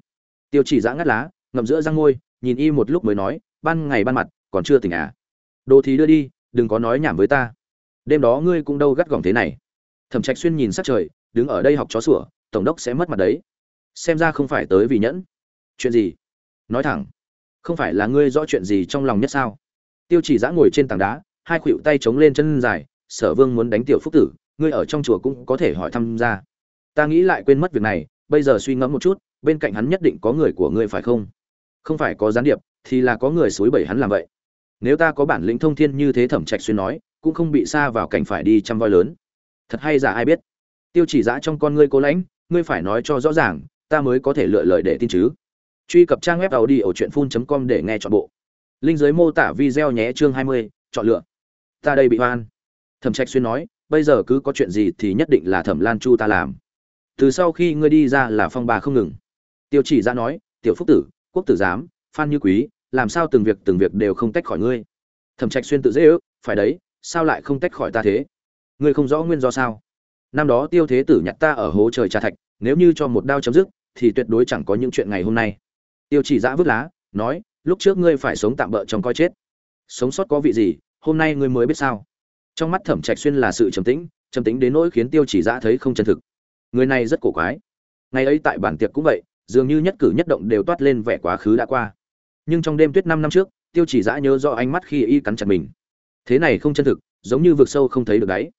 Tiêu chỉ dã ngắt lá ngậm giữa răng ngôi, nhìn y một lúc mới nói ban ngày ban mặt, còn chưa tỉnh à? Đồ thì đưa đi, đừng có nói nhảm với ta. Đêm đó ngươi cũng đâu gắt gỏng thế này. Thẩm trạch xuyên nhìn sát trời, đứng ở đây học chó sủa, tổng đốc sẽ mất mặt đấy. Xem ra không phải tới vì nhẫn. Chuyện gì? Nói thẳng. Không phải là ngươi rõ chuyện gì trong lòng nhất sao? Tiêu chỉ giã ngồi trên tảng đá, hai khuỷu tay chống lên chân dài, sở vương muốn đánh tiểu phúc tử, ngươi ở trong chùa cũng có thể hỏi thăm ra. Ta nghĩ lại quên mất việc này, bây giờ suy ngẫm một chút, bên cạnh hắn nhất định có người của ngươi phải không? Không phải có gián điệp thì là có người suối bẩy hắn làm vậy. Nếu ta có bản lĩnh thông thiên như thế thẩm trạch xuyên nói cũng không bị xa vào cảnh phải đi chăm voi lớn. Thật hay giả ai biết? Tiêu chỉ giã trong con ngươi cố lãnh ngươi phải nói cho rõ ràng ta mới có thể lựa lời để tin chứ. Truy cập trang web tàu đi ở truyện phun com để nghe chọn bộ. Linh giới mô tả video nhé chương 20, chọn lựa. Ta đây bị hoan thẩm trạch xuyên nói bây giờ cứ có chuyện gì thì nhất định là thẩm lan chu ta làm. Từ sau khi ngươi đi ra là phong bà không ngừng. Tiêu chỉ ra nói tiểu phúc tử quốc tử giám phan như quý làm sao từng việc từng việc đều không tách khỏi ngươi? Thẩm trạch xuyên tự dễ ước, phải đấy, sao lại không tách khỏi ta thế? Ngươi không rõ nguyên do sao? Năm đó tiêu thế tử nhặt ta ở hố trời trà thạch, nếu như cho một đao chấm dứt, thì tuyệt đối chẳng có những chuyện ngày hôm nay. Tiêu chỉ giã vứt lá, nói, lúc trước ngươi phải sống tạm bỡ trong coi chết. Sống sót có vị gì, hôm nay ngươi mới biết sao? Trong mắt thẩm trạch xuyên là sự trầm tĩnh trầm tĩnh đến nỗi khiến tiêu chỉ giã thấy không chân thực. Người này rất cổ quái. Ngày ấy tại bản tiệc cũng vậy, dường như nhất cử nhất động đều toát lên vẻ quá khứ đã qua nhưng trong đêm tuyết năm năm trước, tiêu chỉ giã nhớ rõ ánh mắt khi y cắn chặt mình. Thế này không chân thực, giống như vực sâu không thấy được đáy.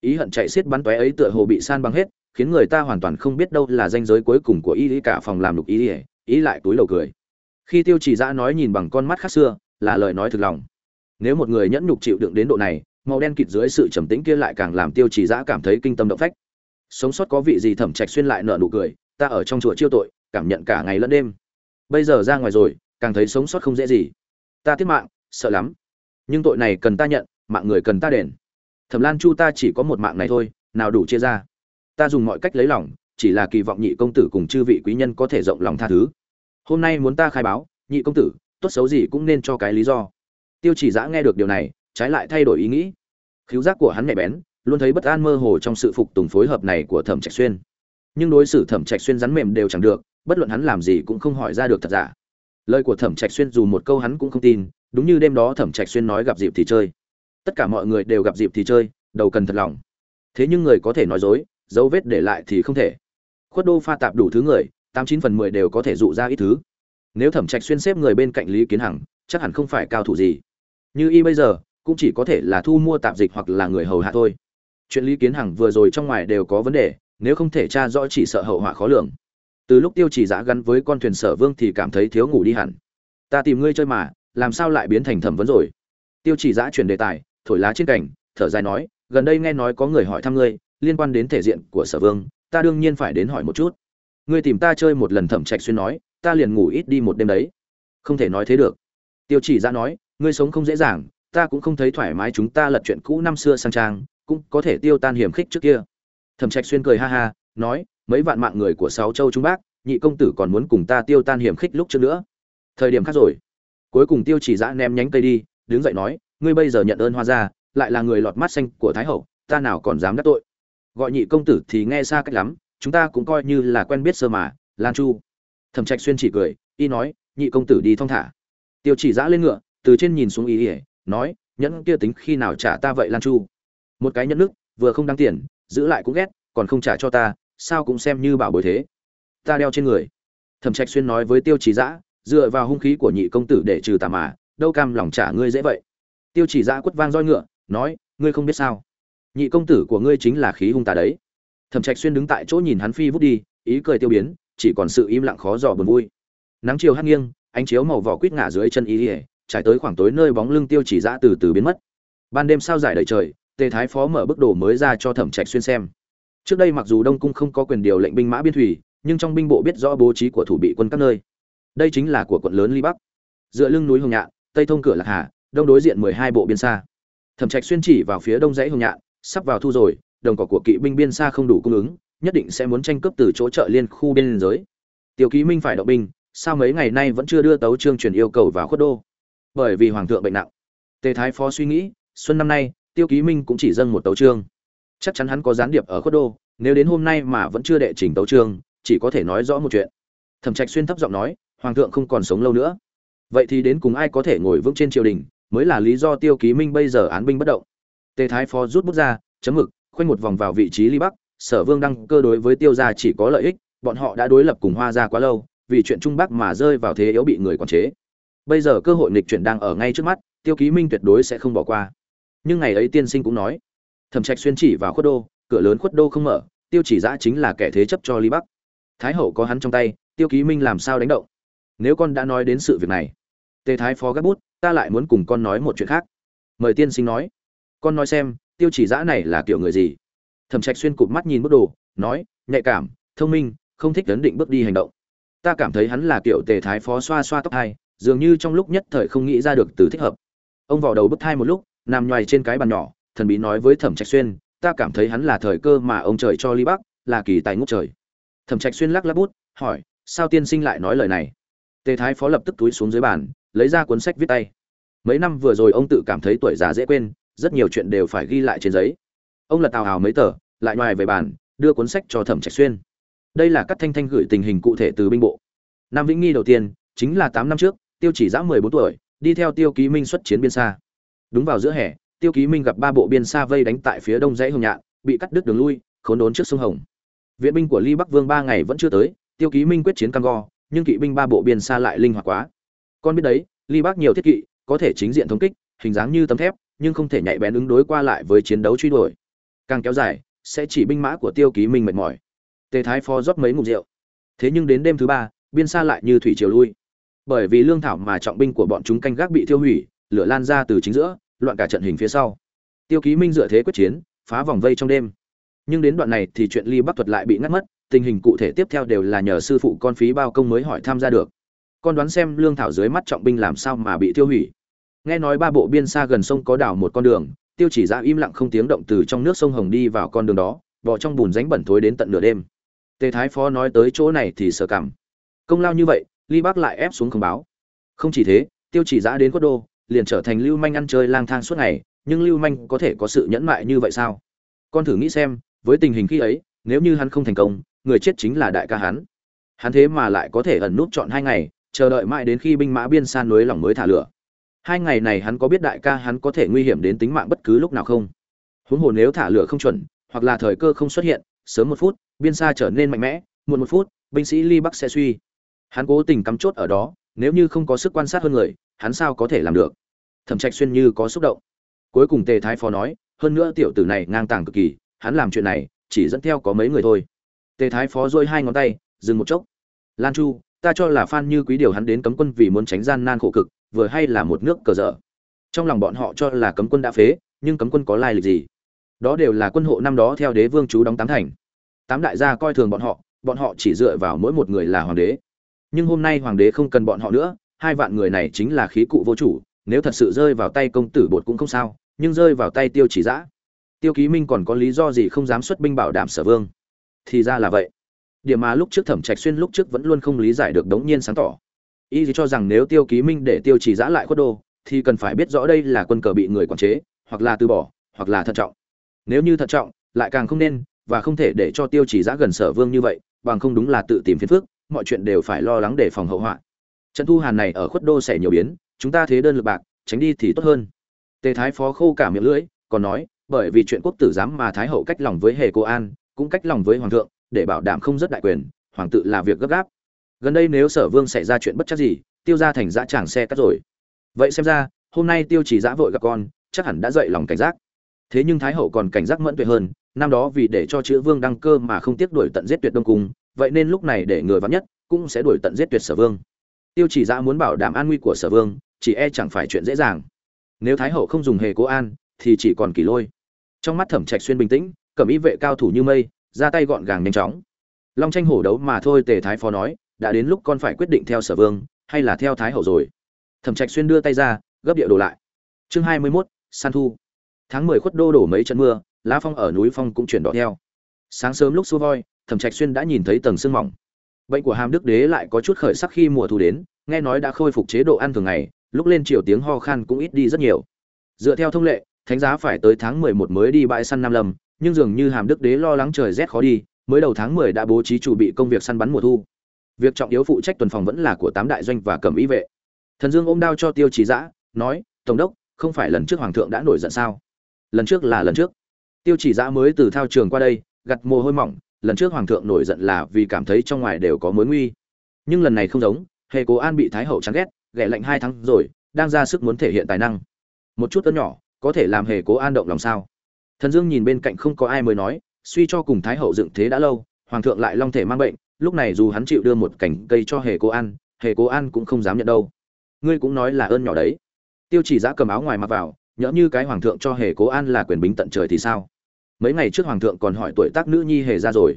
Ý hận chạy xiết bắn tóe ấy tựa hồ bị san bằng hết, khiến người ta hoàn toàn không biết đâu là danh giới cuối cùng của y cả phòng làm lục ý ỉa ý lại túi lầu cười. Khi tiêu chỉ giã nói nhìn bằng con mắt khác xưa, là lời nói thực lòng. Nếu một người nhẫn nhục chịu đựng đến độ này, màu đen kịt dưới sự trầm tĩnh kia lại càng làm tiêu chỉ giã cảm thấy kinh tâm động phách. Sống sót có vị gì thẩm trạch xuyên lại nợ nụ cười, ta ở trong chùa chiêu tội, cảm nhận cả ngày lẫn đêm. Bây giờ ra ngoài rồi càng thấy sống sót không dễ gì. Ta tiết mạng, sợ lắm. Nhưng tội này cần ta nhận, mạng người cần ta đền. Thẩm lan chu ta chỉ có một mạng này thôi, nào đủ chia ra. Ta dùng mọi cách lấy lòng, chỉ là kỳ vọng nhị công tử cùng chư vị quý nhân có thể rộng lòng tha thứ. Hôm nay muốn ta khai báo, nhị công tử, tốt xấu gì cũng nên cho cái lý do. Tiêu chỉ giã nghe được điều này, trái lại thay đổi ý nghĩ. Khiếu giác của hắn nhạy bén, luôn thấy bất an mơ hồ trong sự phục tùng phối hợp này của thẩm trạch xuyên. Nhưng đối xử thẩm trạch xuyên rắn mềm đều chẳng được, bất luận hắn làm gì cũng không hỏi ra được thật giả lời của thẩm trạch xuyên dù một câu hắn cũng không tin, đúng như đêm đó thẩm trạch xuyên nói gặp dịp thì chơi. Tất cả mọi người đều gặp dịp thì chơi, đầu cần thật lòng. Thế nhưng người có thể nói dối, dấu vết để lại thì không thể. Khuất đô pha tạp đủ thứ người, tám chín phần mười đều có thể dụ ra ít thứ. Nếu thẩm trạch xuyên xếp người bên cạnh lý kiến hằng, chắc hẳn không phải cao thủ gì. Như y bây giờ, cũng chỉ có thể là thu mua tạp dịch hoặc là người hầu hạ thôi. Chuyện lý kiến hằng vừa rồi trong ngoài đều có vấn đề, nếu không thể tra rõ chỉ sợ hậu họa khó lường từ lúc tiêu chỉ giã gắn với con thuyền sở vương thì cảm thấy thiếu ngủ đi hẳn. Ta tìm ngươi chơi mà, làm sao lại biến thành thẩm vấn rồi? Tiêu chỉ giã chuyển đề tài, thổi lá trên cảnh thở dài nói, gần đây nghe nói có người hỏi thăm ngươi, liên quan đến thể diện của sở vương, ta đương nhiên phải đến hỏi một chút. Ngươi tìm ta chơi một lần thẩm trạch xuyên nói, ta liền ngủ ít đi một đêm đấy. Không thể nói thế được. Tiêu chỉ giã nói, ngươi sống không dễ dàng, ta cũng không thấy thoải mái chúng ta lật chuyện cũ năm xưa sang trang, cũng có thể tiêu tan hiểm khích trước kia. Thẩm trạch xuyên cười ha ha, nói mấy vạn mạng người của sáu châu trung bắc, nhị công tử còn muốn cùng ta tiêu tan hiểm khích lúc trước nữa. Thời điểm khác rồi. Cuối cùng tiêu chỉ giã ném nhánh cây đi, đứng dậy nói, ngươi bây giờ nhận ơn hoa ra lại là người lọt mắt xanh của thái hậu, ta nào còn dám đắc tội. Gọi nhị công tử thì nghe xa cách lắm, chúng ta cũng coi như là quen biết sơ mà, lan chu. Thẩm trạch xuyên chỉ cười, y nói, nhị công tử đi thong thả. Tiêu chỉ giã lên ngựa, từ trên nhìn xuống ý ỉa nói, nhẫn kia tính khi nào trả ta vậy lan chu? Một cái nhẫn nước, vừa không đáng tiền, giữ lại cũng ghét, còn không trả cho ta sao cũng xem như bảo bối thế. Ta đeo trên người. Thẩm trạch xuyên nói với tiêu chỉ dã, dựa vào hung khí của nhị công tử để trừ tà mà, đâu cam lòng trả ngươi dễ vậy. Tiêu chỉ dã quất vang roi ngựa, nói, ngươi không biết sao. Nhị công tử của ngươi chính là khí hung tà đấy. Thẩm trạch xuyên đứng tại chỗ nhìn hắn phi vút đi, ý cười tiêu biến, chỉ còn sự im lặng khó dò buồn vui. Nắng chiều hắt nghiêng, ánh chiếu màu vỏ quýt ngả dưới chân ý ỉa trải tới khoảng tối nơi bóng lưng tiêu chỉ dã từ từ biến mất. Ban đêm sao giải đầy trời, tề thái phó mở bức đồ mới ra cho thẩm trạch xuyên xem trước đây mặc dù đông cung không có quyền điều lệnh binh mã biên thủy, nhưng trong binh bộ biết rõ bố trí của thủ bị quân các nơi. Đây chính là của quận lớn ly bắc. Dựa lưng núi hồng nhạn, tây thông cửa lạc hà, đông đối diện mười hai bộ biên xa. Thẩm trạch xuyên chỉ vào phía đông dãy hồng nhạn, sắp vào thu rồi, đồng cỏ của kỵ binh biên xa không đủ cung ứng, nhất định sẽ muốn tranh cướp từ chỗ chợ liên khu biên giới. Tiêu ký minh phải động binh, sao mấy ngày nay vẫn chưa đưa tấu trương truyền yêu cầu vào khuất đô? Bởi vì hoàng thượng bệnh nặng. Tề thái phó suy nghĩ, xuân năm nay, tiêu ký minh cũng chỉ dâng một tấu trương chắc chắn hắn có gián điệp ở khuất đô, nếu đến hôm nay mà vẫn chưa đệ trình tấu trương chỉ có thể nói rõ một chuyện. Thẩm trạch xuyên thấp giọng nói, hoàng thượng không còn sống lâu nữa. Vậy thì đến cùng ai có thể ngồi vững trên triều đình, mới là lý do tiêu ký minh bây giờ án binh bất động. Tề thái phó rút bút ra, chấm mực, khoanh một vòng vào vị trí ly bắc, sở vương đăng cơ đối với tiêu gia chỉ có lợi ích, bọn họ đã đối lập cùng hoa gia quá lâu, vì chuyện trung bắc mà rơi vào thế yếu bị người quản chế. Bây giờ cơ hội nghịch chuyển đang ở ngay trước mắt, tiêu ký minh tuyệt đối sẽ không bỏ qua. Nhưng ngày ấy tiên sinh cũng nói thẩm trạch xuyên chỉ vào khuất đô, cửa lớn khuất đô không mở, tiêu chỉ giã chính là kẻ thế chấp cho ly bắc. Thái hậu có hắn trong tay, tiêu ký minh làm sao đánh động? Nếu con đã nói đến sự việc này, tề thái phó gác bút, ta lại muốn cùng con nói một chuyện khác. Mời tiên sinh nói. Con nói xem, tiêu chỉ giã này là kiểu người gì? Thẩm trạch xuyên cụp mắt nhìn bức đồ, nói, nhạy cảm, thông minh, không thích ấn định bước đi hành động. Ta cảm thấy hắn là kiểu tề thái phó xoa xoa tóc hai, dường như trong lúc nhất thời không nghĩ ra được từ thích hợp. Ông vào đầu bức thai một lúc, nằm nhoài trên cái bàn nhỏ thần bí nói với thẩm trạch xuyên, ta cảm thấy hắn là thời cơ mà ông trời cho ly bắc, là kỳ tài ngút trời. Thẩm trạch xuyên lắc lắc bút, hỏi, sao tiên sinh lại nói lời này? Tề thái phó lập tức túi xuống dưới bàn, lấy ra cuốn sách viết tay. Mấy năm vừa rồi ông tự cảm thấy tuổi già dễ quên, rất nhiều chuyện đều phải ghi lại trên giấy. Ông lật tào hào mấy tờ, lại ngoài về bàn, đưa cuốn sách cho thẩm trạch xuyên. Đây là các thanh thanh gửi tình hình cụ thể từ binh bộ. Nam vĩnh nghi đầu tiên, chính là tám năm trước, tiêu chỉ giã mười bốn tuổi, đi theo tiêu ký minh xuất chiến biên xa. Đúng vào giữa hè tiêu ký minh gặp ba bộ biên xa vây đánh tại phía đông dãy hồng nhạn, bị cắt đứt đường lui, khốn đốn trước sông hồng. Viện binh của ly bắc vương ba ngày vẫn chưa tới, tiêu ký minh quyết chiến cam go, nhưng kỵ binh ba bộ biên xa lại linh hoạt quá. Con biết đấy, ly bắc nhiều thiết kỵ, có thể chính diện thống kích, hình dáng như tấm thép, nhưng không thể nhạy bén ứng đối qua lại với chiến đấu truy đuổi. Càng kéo dài, sẽ chỉ binh mã của tiêu ký minh mệt mỏi. Tề thái phó rót mấy ngụm rượu. Thế nhưng đến đêm thứ ba, biên xa lại như thủy triều lui. Bởi vì lương thảo mà trọng binh của bọn chúng canh gác bị tiêu hủy, lửa lan ra từ chính giữa loạn cả trận hình phía sau. Tiêu ký minh dựa thế quyết chiến, phá vòng vây trong đêm. Nhưng đến đoạn này thì chuyện ly bắc thuật lại bị ngắt mất, tình hình cụ thể tiếp theo đều là nhờ sư phụ con phí bao công mới hỏi tham gia được. Con đoán xem lương thảo dưới mắt trọng binh làm sao mà bị tiêu hủy. Nghe nói ba bộ biên xa gần sông có đảo một con đường, tiêu chỉ ra im lặng không tiếng động từ trong nước sông hồng đi vào con đường đó, bỏ trong bùn ránh bẩn thối đến tận nửa đêm. Tề thái phó nói tới chỗ này thì sợ cảm. Công lao như vậy, ly bắc lại ép xuống không báo. Không chỉ thế, tiêu chỉ giã đến quốc đô liền trở thành lưu manh ăn chơi lang thang suốt ngày, nhưng lưu manh có thể có sự nhẫn mại như vậy sao? Con thử nghĩ xem, với tình hình khi ấy, nếu như hắn không thành công, người chết chính là đại ca hắn. Hắn thế mà lại có thể ẩn nút chọn hai ngày, chờ đợi mãi đến khi binh mã biên san núi lỏng mới thả lửa. Hai ngày này hắn có biết đại ca hắn có thể nguy hiểm đến tính mạng bất cứ lúc nào không? Huống hồ nếu thả lửa không chuẩn, hoặc là thời cơ không xuất hiện, sớm một phút, biên xa trở nên mạnh mẽ, muộn một phút, binh sĩ ly bắc sẽ suy. Hắn cố tình cắm chốt ở đó, nếu như không có sức quan sát hơn người hắn sao có thể làm được? Thẩm trạch xuyên như có xúc động. Cuối cùng tề thái phó nói, hơn nữa tiểu tử này ngang tàng cực kỳ, hắn làm chuyện này, chỉ dẫn theo có mấy người thôi. Tề thái phó dôi hai ngón tay, dừng một chốc. Lan chu, ta cho là phan như quý điều hắn đến cấm quân vì muốn tránh gian nan khổ cực, vừa hay là một nước cờ dở. Trong lòng bọn họ cho là cấm quân đã phế, nhưng cấm quân có lai lịch gì? Đó đều là quân hộ năm đó theo đế vương chú đóng tám thành. Tám đại gia coi thường bọn họ bọn họ chỉ dựa vào mỗi một người là hoàng đế. Nhưng hôm nay hoàng đế không cần bọn họ nữa hai vạn người này chính là khí cụ vô chủ, nếu thật sự rơi vào tay công tử bột cũng không sao, nhưng rơi vào tay tiêu chỉ giã. Tiêu ký minh còn có lý do gì không dám xuất binh bảo đảm sở vương? Thì ra là vậy. Điểm mà lúc trước thẩm trạch xuyên lúc trước vẫn luôn không lý giải được đống nhiên sáng tỏ. Y cho rằng nếu tiêu ký minh để tiêu chỉ giã lại khuất đô, thì cần phải biết rõ đây là quân cờ bị người quản chế, hoặc là từ bỏ, hoặc là thận trọng. Nếu như thận trọng, lại càng không nên, và không thể để cho tiêu chỉ giã gần sở vương như vậy, bằng không đúng là tự tìm phiền phức, mọi chuyện đều phải lo lắng để phòng hậu họa trận thu hàn này ở khuất đô sẽ nhiều biến, chúng ta thế đơn lực bạc, tránh đi thì tốt hơn. Tề thái phó khô cả miệng lưỡi, còn nói, bởi vì chuyện quốc tử giám mà thái hậu cách lòng với hề cô an, cũng cách lòng với hoàng thượng, để bảo đảm không rất đại quyền, hoàng tự là việc gấp gáp. Gần đây nếu sở vương xảy ra chuyện bất chắc gì, tiêu ra thành dã tràng xe cắt rồi. Vậy xem ra, hôm nay tiêu chỉ dã vội gặp con, chắc hẳn đã dậy lòng cảnh giác. Thế nhưng thái hậu còn cảnh giác mẫn tuệ hơn, năm đó vì để cho chữ vương đăng cơ mà không tiếc đuổi tận giết tuyệt đông cung, vậy nên lúc này để người vắn nhất, cũng sẽ đuổi tận giết tuyệt sở vương tiêu chỉ ra muốn bảo đảm an nguy của sở vương chỉ e chẳng phải chuyện dễ dàng. Nếu thái hậu không dùng hề cố an thì chỉ còn kỳ lôi. Trong mắt thẩm trạch xuyên bình tĩnh cẩm ý vệ cao thủ như mây ra tay gọn gàng nhanh chóng. Long tranh hổ đấu mà thôi tề thái phó nói đã đến lúc con phải quyết định theo sở vương hay là theo thái hậu rồi? Thẩm trạch xuyên đưa tay ra gấp địa đồ lại. Chương hai mươi 21, san thu. Tháng mười khuất đô đổ mấy trận mưa lá phong ở núi phong cũng chuyển đỏ theo. Sáng sớm lúc xua voi thẩm trạch xuyên đã nhìn thấy tầng sương mỏng bệnh của hàm đức đế lại có chút khởi sắc khi mùa thu đến, nghe nói đã khôi phục chế độ ăn thường ngày, lúc lên chiều tiếng ho khan cũng ít đi rất nhiều. Dựa theo thông lệ, thánh giá phải tới tháng mười một mới đi bãi săn nam lâm, nhưng dường như hàm đức đế lo lắng trời rét khó đi, mới đầu tháng mười đã bố trí chuẩn bị công việc săn bắn mùa thu. Việc trọng yếu phụ trách tuần phòng vẫn là của tám đại doanh và cẩm ý vệ. Thần dương ôm đao cho tiêu trí giã nói, tổng đốc, không phải lần trước hoàng thượng đã nổi giận sao? Lần trước là lần trước. Tiêu chỉ giã mới từ thao trường qua đây, gặt mồ hôi mỏng lần trước hoàng thượng nổi giận là vì cảm thấy trong ngoài đều có mối nguy. Nhưng lần này không giống, hề cố an bị thái hậu chán ghét, ghẻ lạnh hai tháng rồi, đang ra sức muốn thể hiện tài năng. Một chút ớt nhỏ, có thể làm hề cố an động lòng sao? Thần dương nhìn bên cạnh không có ai mới nói, suy cho cùng thái hậu dựng thế đã lâu, hoàng thượng lại long thể mang bệnh, lúc này dù hắn chịu đưa một cành cây cho hề cố an, hề cố an cũng không dám nhận đâu. Ngươi cũng nói là ơn nhỏ đấy. Tiêu chỉ giã cầm áo ngoài mặc vào, nhỡ như cái hoàng thượng cho hề cố an là quyền bính tận trời thì sao? Mấy ngày trước hoàng thượng còn hỏi tuổi tác nữ nhi hề ra rồi.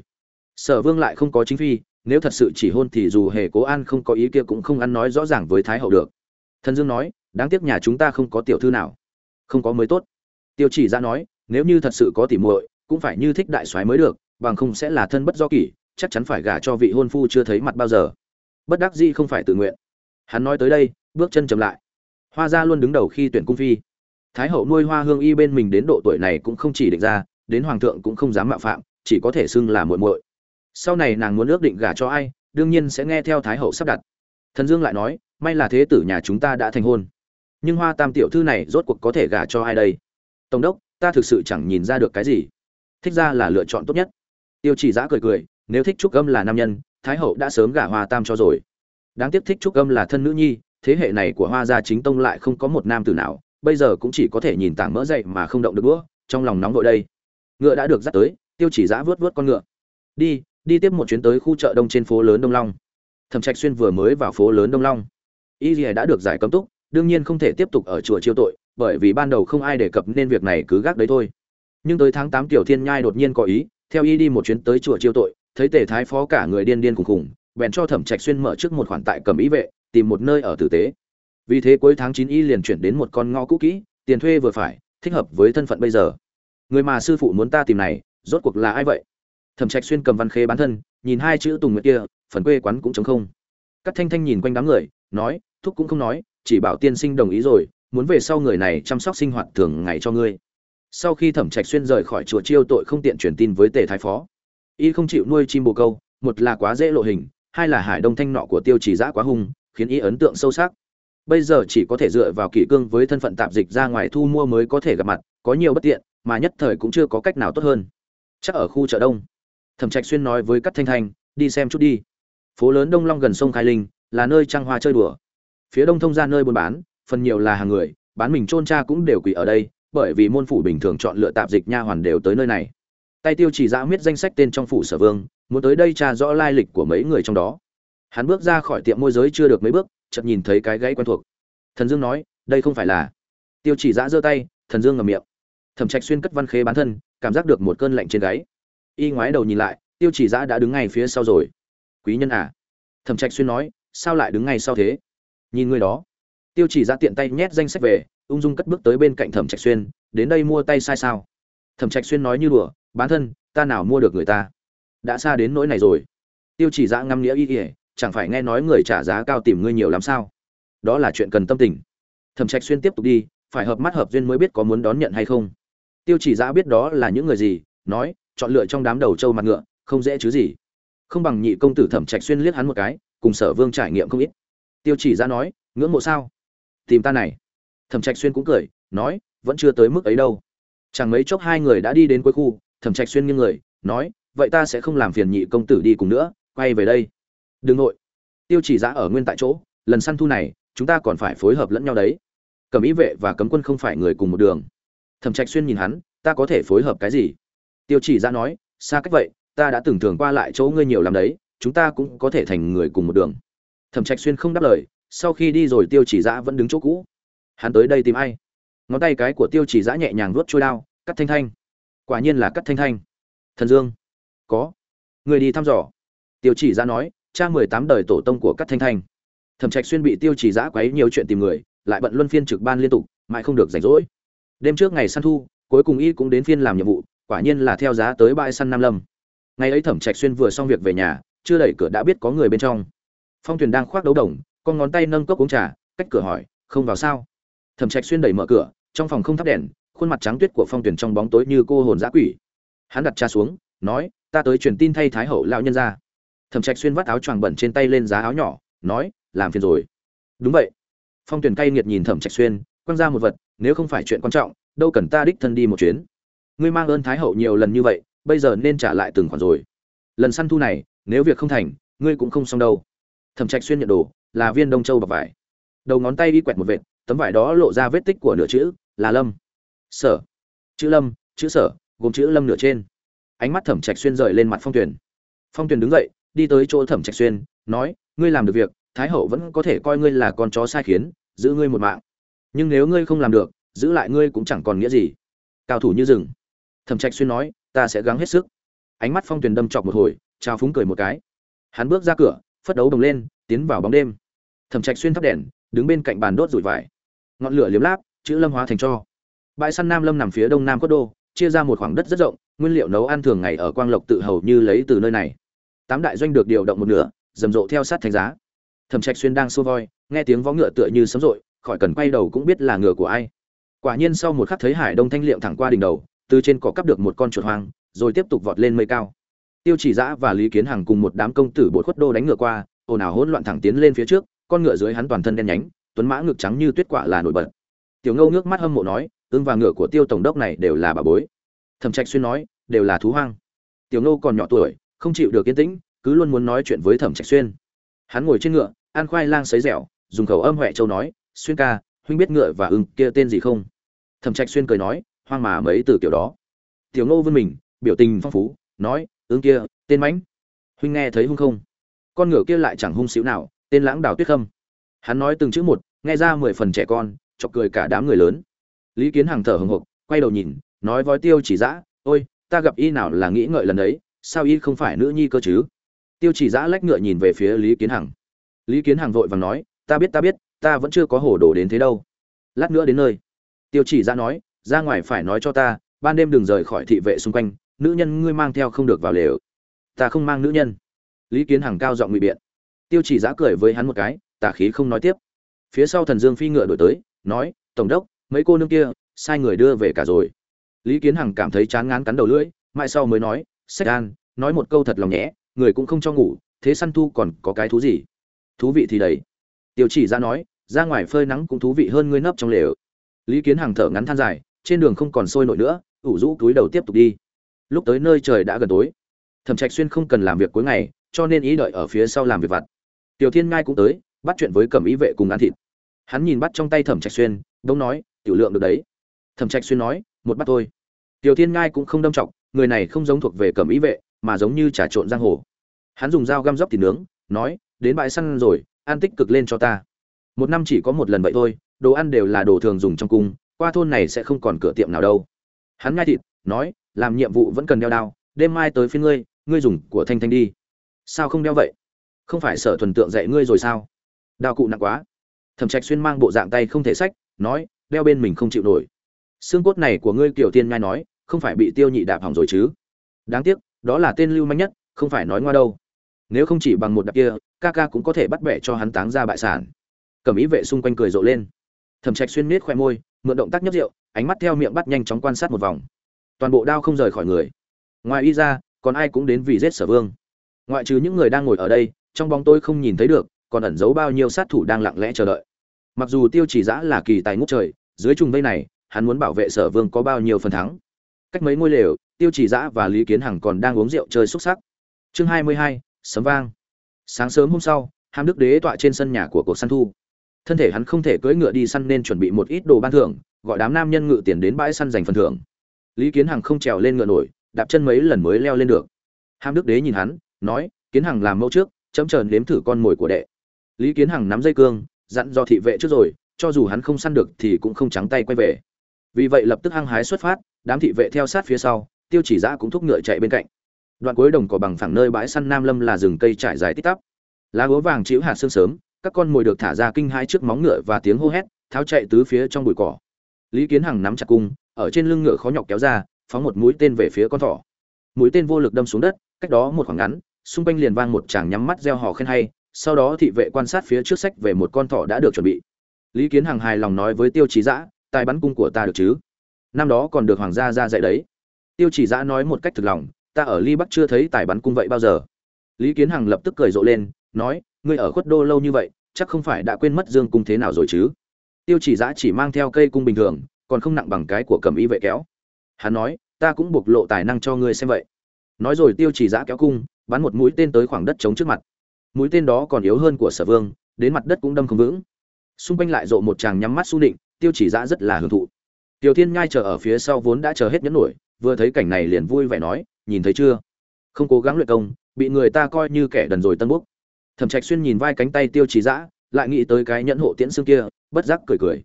Sở vương lại không có chính phi, nếu thật sự chỉ hôn thì dù hề cố an không có ý kia cũng không ăn nói rõ ràng với thái hậu được. Thần dương nói, đáng tiếc nhà chúng ta không có tiểu thư nào. Không có mới tốt. Tiêu chỉ ra nói, nếu như thật sự có tỉ muội, cũng phải như thích đại soái mới được, bằng không sẽ là thân bất do kỷ, chắc chắn phải gả cho vị hôn phu chưa thấy mặt bao giờ. Bất đắc dĩ không phải tự nguyện. Hắn nói tới đây, bước chân chậm lại. Hoa gia luôn đứng đầu khi tuyển cung phi. Thái hậu nuôi hoa hương y bên mình đến độ tuổi này cũng không chỉ định ra đến hoàng thượng cũng không dám mạo phạm, chỉ có thể xưng là muội muội. Sau này nàng muốn ước định gả cho ai, đương nhiên sẽ nghe theo thái hậu sắp đặt. Thần dương lại nói, may là thế tử nhà chúng ta đã thành hôn. Nhưng hoa tam tiểu thư này rốt cuộc có thể gả cho ai đây? Tổng đốc, ta thực sự chẳng nhìn ra được cái gì. Thích ra là lựa chọn tốt nhất. Tiêu chỉ giã cười cười, nếu thích trúc âm là nam nhân, thái hậu đã sớm gả hoa tam cho rồi. Đáng tiếc thích trúc âm là thân nữ nhi, thế hệ này của hoa gia chính tông lại không có một nam tử nào, bây giờ cũng chỉ có thể nhìn tảng mỡ dậy mà không động được đũa, trong lòng nóng vội đây ngựa đã được dắt tới, tiêu chỉ giã vớt vớt con ngựa. Đi đi tiếp một chuyến tới khu chợ đông trên phố lớn đông long. Thẩm trạch xuyên vừa mới vào phố lớn đông long. Y lìa đã được giải cấm túc, đương nhiên không thể tiếp tục ở chùa chiêu tội, bởi vì ban đầu không ai đề cập nên việc này cứ gác đấy thôi. Nhưng tới tháng tám tiểu thiên nhai đột nhiên có ý, theo y đi một chuyến tới chùa chiêu tội, thấy tề thái phó cả người điên điên khùng khùng, bèn cho thẩm trạch xuyên mở trước một khoản tại cầm ý vệ, tìm một nơi ở tử tế. Vì thế cuối tháng chín y liền chuyển đến một con ngõ cũ kỹ, tiền thuê vừa phải, thích hợp với thân phận bây giờ người mà sư phụ muốn ta tìm này, rốt cuộc là ai vậy? Thẩm trạch xuyên cầm văn khế bán thân, nhìn hai chữ tùng nguyệt kia, phần quê quán cũng trống không. Các thanh thanh nhìn quanh đám người, nói, thúc cũng không nói, chỉ bảo tiên sinh đồng ý rồi, muốn về sau người này chăm sóc sinh hoạt thường ngày cho ngươi. Sau khi thẩm trạch xuyên rời khỏi chùa chiêu tội không tiện truyền tin với tề thái phó. Y không chịu nuôi chim bồ câu, một là quá dễ lộ hình, hai là hải đông thanh nọ của tiêu chỉ giã quá hung, khiến y ấn tượng sâu sắc. Bây giờ chỉ có thể dựa vào kỷ cương với thân phận tạp dịch ra ngoài thu mua mới có thể gặp mặt, có nhiều bất tiện mà nhất thời cũng chưa có cách nào tốt hơn. Chắc ở khu chợ đông. Thẩm trạch xuyên nói với các thanh thanh, đi xem chút đi. Phố lớn đông long gần sông khai linh, là nơi trăng hoa chơi đùa. Phía đông thông ra nơi buôn bán, phần nhiều là hàng người, bán mình trôn cha cũng đều quỷ ở đây, bởi vì môn phủ bình thường chọn lựa tạp dịch nha hoàn đều tới nơi này. Tay tiêu chỉ dã miết danh sách tên trong phủ sở vương, muốn tới đây tra rõ lai lịch của mấy người trong đó. Hắn bước ra khỏi tiệm môi giới chưa được mấy bước, chợt nhìn thấy cái gãy quen thuộc. Thần dương nói, đây không phải là tiêu chỉ dã giơ tay, thần dương ngậm miệng thẩm trạch xuyên cất văn khế bán thân, cảm giác được một cơn lạnh trên gáy. Y ngoái đầu nhìn lại, tiêu chỉ Giã đã đứng ngay phía sau rồi. Quý nhân à? Thẩm trạch xuyên nói, sao lại đứng ngay sau thế? Nhìn người đó. Tiêu chỉ Giã tiện tay nhét danh sách về, ung dung cất bước tới bên cạnh thẩm trạch xuyên, đến đây mua tay sai sao? Thẩm trạch xuyên nói như đùa, bán thân, ta nào mua được người ta? Đã xa đến nỗi này rồi. Tiêu chỉ Giã ngâm nghĩa y ỉa chẳng phải nghe nói người trả giá cao tìm ngươi nhiều lắm sao? Đó là chuyện cần tâm tình. Thẩm trạch xuyên tiếp tục đi, phải hợp mắt hợp duyên mới biết có muốn đón nhận hay không tiêu chỉ giã biết đó là những người gì, nói, chọn lựa trong đám đầu trâu mặt ngựa, không dễ chứ gì. Không bằng nhị công tử thẩm trạch xuyên liếc hắn một cái, cùng sở vương trải nghiệm không ít. Tiêu chỉ giã nói, ngưỡng mộ sao? Tìm ta này. Thẩm trạch xuyên cũng cười, nói, vẫn chưa tới mức ấy đâu. Chẳng mấy chốc hai người đã đi đến cuối khu, thẩm trạch xuyên nghiêng người, nói, vậy ta sẽ không làm phiền nhị công tử đi cùng nữa, quay về đây. Đừng nội. Tiêu chỉ giã ở nguyên tại chỗ, lần săn thu này, chúng ta còn phải phối hợp lẫn nhau đấy. Cầm ý vệ và cấm quân không phải người cùng một đường thẩm trạch xuyên nhìn hắn, ta có thể phối hợp cái gì? Tiêu chỉ ra nói, xa cách vậy, ta đã từng thường qua lại chỗ ngươi nhiều lắm đấy, chúng ta cũng có thể thành người cùng một đường. Thẩm trạch xuyên không đáp lời, sau khi đi rồi tiêu chỉ giã vẫn đứng chỗ cũ. Hắn tới đây tìm ai? Ngón tay cái của tiêu chỉ giã nhẹ nhàng vuốt trôi đao, cắt thanh thanh. Quả nhiên là cắt thanh thanh. Thần dương. Có. Người đi thăm dò. Tiêu chỉ giã nói, cha mười tám đời tổ tông của Cắt thanh thanh. Thẩm trạch xuyên bị tiêu chỉ giã quấy nhiều chuyện tìm người, lại bận luân phiên trực ban liên tục, mãi không được rảnh rỗi đêm trước ngày săn thu, cuối cùng y cũng đến phiên làm nhiệm vụ, quả nhiên là theo giá tới bãi săn nam lâm. Ngày ấy thẩm trạch xuyên vừa xong việc về nhà, chưa đẩy cửa đã biết có người bên trong. Phong thuyền đang khoác đấu đồng, con ngón tay nâng cốc uống trà, cách cửa hỏi, không vào sao? Thẩm trạch xuyên đẩy mở cửa, trong phòng không thắp đèn, khuôn mặt trắng tuyết của phong thuyền trong bóng tối như cô hồn dã quỷ. Hắn đặt trà xuống, nói, ta tới truyền tin thay thái hậu lão nhân ra. Thẩm trạch xuyên vắt áo choàng bẩn trên tay lên giá áo nhỏ, nói, làm phiền rồi. Đúng vậy. Phong tuyển cay nghiệt nhìn thẩm trạch xuyên, quăng ra một vật nếu không phải chuyện quan trọng, đâu cần ta đích thân đi một chuyến. Ngươi mang ơn thái hậu nhiều lần như vậy, bây giờ nên trả lại từng khoản rồi. Lần săn thu này, nếu việc không thành, ngươi cũng không xong đâu. Thẩm trạch xuyên nhận đồ, là viên đông châu bọc vải. Đầu ngón tay đi quẹt một vệt, tấm vải đó lộ ra vết tích của nửa chữ, là lâm. Sở. Chữ lâm, chữ sở, gồm chữ lâm nửa trên. Ánh mắt thẩm trạch xuyên rời lên mặt phong tuyền. Phong tuyền đứng dậy, đi tới chỗ thẩm trạch xuyên, nói, ngươi làm được việc, thái hậu vẫn có thể coi ngươi là con chó sai khiến, giữ ngươi một mạng nhưng nếu ngươi không làm được, giữ lại ngươi cũng chẳng còn nghĩa gì. Cao thủ như rừng. Thẩm trạch xuyên nói, ta sẽ gắng hết sức. Ánh mắt phong tuyền đâm chọc một hồi, trao phúng cười một cái. Hắn bước ra cửa, phất đấu đồng lên, tiến vào bóng đêm. Thẩm trạch xuyên thắp đèn, đứng bên cạnh bàn đốt rủi vải. Ngọn lửa liếm láp, chữ lâm hóa thành cho. Bãi săn nam lâm nằm phía đông nam cốt đô, chia ra một khoảng đất rất rộng, nguyên liệu nấu ăn thường ngày ở quang lộc tự hầu như lấy từ nơi này. Tám đại doanh được điều động một nửa, rầm rộ theo sát thành giá. Thẩm trạch xuyên đang xô voi, nghe tiếng vó ngựa tựa như sấm rội khỏi cần quay đầu cũng biết là ngựa của ai. Quả nhiên sau một khắc thấy hải đông thanh liệm thẳng qua đỉnh đầu, từ trên cỏ cắp được một con chuột hoang, rồi tiếp tục vọt lên mây cao. Tiêu chỉ dã và lý kiến hằng cùng một đám công tử bộ khuất đô đánh ngựa qua, ồn ào hỗn loạn thẳng tiến lên phía trước, con ngựa dưới hắn toàn thân đen nhánh, tuấn mã ngực trắng như tuyết quả là nổi bật. Tiểu ngâu nước mắt hâm mộ nói, ưng và ngựa của tiêu tổng đốc này đều là bà bối. Thẩm trạch xuyên nói, đều là thú hoang. Tiểu ngâu còn nhỏ tuổi, không chịu được yên tĩnh, cứ luôn muốn nói chuyện với thẩm trạch xuyên. Hắn ngồi trên ngựa ăn khoai lang sấy dẻo, dùng khẩu âm huệ châu nói xuyên ca, huynh biết ngựa và ưng kia tên gì không? Thẩm trạch xuyên cười nói, hoang mà mấy từ kiểu đó. Tiểu ngô vươn mình, biểu tình phong phú, nói, ưng kia, tên mãnh. Huynh nghe thấy hung không? Con ngựa kia lại chẳng hung xíu nào, tên lãng đào tuyết khâm. Hắn nói từng chữ một, nghe ra mười phần trẻ con, chọc cười cả đám người lớn. Lý kiến hàng thở hừng hực, quay đầu nhìn, nói với tiêu chỉ dã, ôi, ta gặp y nào là nghĩ ngợi lần ấy, sao y không phải nữ nhi cơ chứ? Tiêu chỉ dã lách ngựa nhìn về phía lý kiến hằng. Lý kiến hằng vội vàng nói, ta biết ta biết ta vẫn chưa có hồ đồ đến thế đâu. Lát nữa đến nơi. Tiêu chỉ ra nói ra ngoài phải nói cho ta ban đêm đừng rời khỏi thị vệ xung quanh nữ nhân ngươi mang theo không được vào lều. Ta không mang nữ nhân. Lý kiến hằng cao giọng ngụy biện. Tiêu chỉ giã cười với hắn một cái tà khí không nói tiếp. Phía sau thần dương phi ngựa đổi tới nói tổng đốc mấy cô nương kia sai người đưa về cả rồi. Lý kiến hằng cảm thấy chán ngán cắn đầu lưỡi mãi sau mới nói sách an nói một câu thật lòng nhé, người cũng không cho ngủ thế săn thu còn có cái thú gì? Thú vị thì đấy tiêu chỉ ra nói, ra ngoài phơi nắng cũng thú vị hơn ngươi nấp trong lều. Lý kiến hằng thở ngắn than dài, trên đường không còn sôi nổi nữa, ủ rũ túi đầu tiếp tục đi. Lúc tới nơi trời đã gần tối. Thẩm trạch xuyên không cần làm việc cuối ngày, cho nên ý đợi ở phía sau làm việc vặt. Tiểu thiên ngai cũng tới, bắt chuyện với cẩm ý vệ cùng ăn thịt. Hắn nhìn bắt trong tay thẩm trạch xuyên đông nói, tiểu lượng được đấy. Thẩm trạch xuyên nói, một bắt thôi. Tiểu thiên ngai cũng không đâm trọng người này không giống thuộc về cẩm ý vệ, mà giống như trà trộn giang hồ. Hắn dùng dao găm dốc thịt nướng, nói, đến bãi săn rồi ăn tích cực lên cho ta. Một năm chỉ có một lần vậy thôi, đồ ăn đều là đồ thường dùng trong cung, qua thôn này sẽ không còn cửa tiệm nào đâu. Hắn ngai thịt, nói, làm nhiệm vụ vẫn cần đeo đao, đêm mai tới phía ngươi ngươi dùng của thanh thanh đi. Sao không đeo vậy? Không phải sở thuần tượng dạy ngươi rồi sao? Đao cụ nặng quá. Thẩm trạch xuyên mang bộ dạng tay không thể sách nói, đeo bên mình không chịu nổi. Xương cốt này của ngươi kiểu tiên ngay nói, không phải bị tiêu nhị đạp hỏng rồi chứ. Đáng tiếc, đó là tên lưu manh nhất, không phải nói ngoa đâu nếu không chỉ bằng một đặc kia ca ca cũng có thể bắt bẻ cho hắn táng ra bại sản. Cầm ý vệ xung quanh cười rộ lên. Thẩm trạch xuyên miết khoe môi, mượn động tác nhấp rượu, ánh mắt theo miệng bắt nhanh chóng quan sát một vòng. Toàn bộ đao không rời khỏi người. Ngoài y ra, còn ai cũng đến vì giết sở vương. Ngoại trừ những người đang ngồi ở đây, trong bóng tôi không nhìn thấy được, còn ẩn giấu bao nhiêu sát thủ đang lặng lẽ chờ đợi. Mặc dù tiêu chỉ giã là kỳ tài ngút trời, dưới trùng vây này, hắn muốn bảo vệ sở vương có bao nhiêu phần thắng. Cách mấy ngôi lều, tiêu chỉ giã và lý kiến hằng còn đang uống rượu chơi xúc sắc. Chương hai mươi hai sấm vang. Sáng sớm hôm sau, hàm đức đế tọa trên sân nhà của cuộc săn thu. Thân thể hắn không thể cưỡi ngựa đi săn nên chuẩn bị một ít đồ ban thưởng, gọi đám nam nhân ngự tiền đến bãi săn giành phần thưởng. Lý kiến hằng không trèo lên ngựa nổi, đạp chân mấy lần mới leo lên được. Hàm đức đế nhìn hắn, nói, kiến hằng làm mẫu trước, chấm chờ nếm thử con mồi của đệ. Lý kiến hằng nắm dây cương, dặn do thị vệ trước rồi, cho dù hắn không săn được thì cũng không trắng tay quay về. Vì vậy lập tức hăng hái xuất phát, đám thị vệ theo sát phía sau, tiêu chỉ giã cũng thúc ngựa chạy bên cạnh đoạn cuối đồng cỏ bằng phẳng nơi bãi săn nam lâm là rừng cây trải dài tít tắp. Lá gỗ vàng chịu hạt sương sớm, các con mồi được thả ra kinh hai trước móng ngựa và tiếng hô hét, tháo chạy tứ phía trong bụi cỏ. Lý kiến hằng nắm chặt cung, ở trên lưng ngựa khó nhọc kéo ra, phóng một mũi tên về phía con thỏ. Mũi tên vô lực đâm xuống đất, cách đó một khoảng ngắn, xung quanh liền vang một chàng nhắm mắt reo hò khen hay, sau đó thị vệ quan sát phía trước sách về một con thỏ đã được chuẩn bị. Lý kiến hằng hài lòng nói với tiêu chí dã, tài bắn cung của ta được chứ? Năm đó còn được hoàng gia ra dạy đấy. Tiêu chỉ dã nói một cách thực lòng ta ở ly bắc chưa thấy tài bắn cung vậy bao giờ. Lý kiến hằng lập tức cười rộ lên, nói, ngươi ở khuất đô lâu như vậy, chắc không phải đã quên mất dương cung thế nào rồi chứ? Tiêu chỉ giã chỉ mang theo cây cung bình thường, còn không nặng bằng cái của cầm y vệ kéo. Hắn nói, ta cũng bộc lộ tài năng cho ngươi xem vậy. Nói rồi tiêu chỉ giã kéo cung, bắn một mũi tên tới khoảng đất trống trước mặt. Mũi tên đó còn yếu hơn của sở vương, đến mặt đất cũng đâm không vững. Xung quanh lại rộ một chàng nhắm mắt su định tiêu chỉ giã rất là hưởng thụ. Tiểu thiên nhai chờ ở phía sau vốn đã chờ hết nhẫn nổi, vừa thấy cảnh này liền vui vẻ nói nhìn thấy chưa? Không cố gắng luyện công, bị người ta coi như kẻ đần rồi tân bốc. Thẩm trạch xuyên nhìn vai cánh tay tiêu chỉ dã, lại nghĩ tới cái nhẫn hộ tiễn xương kia, bất giác cười cười.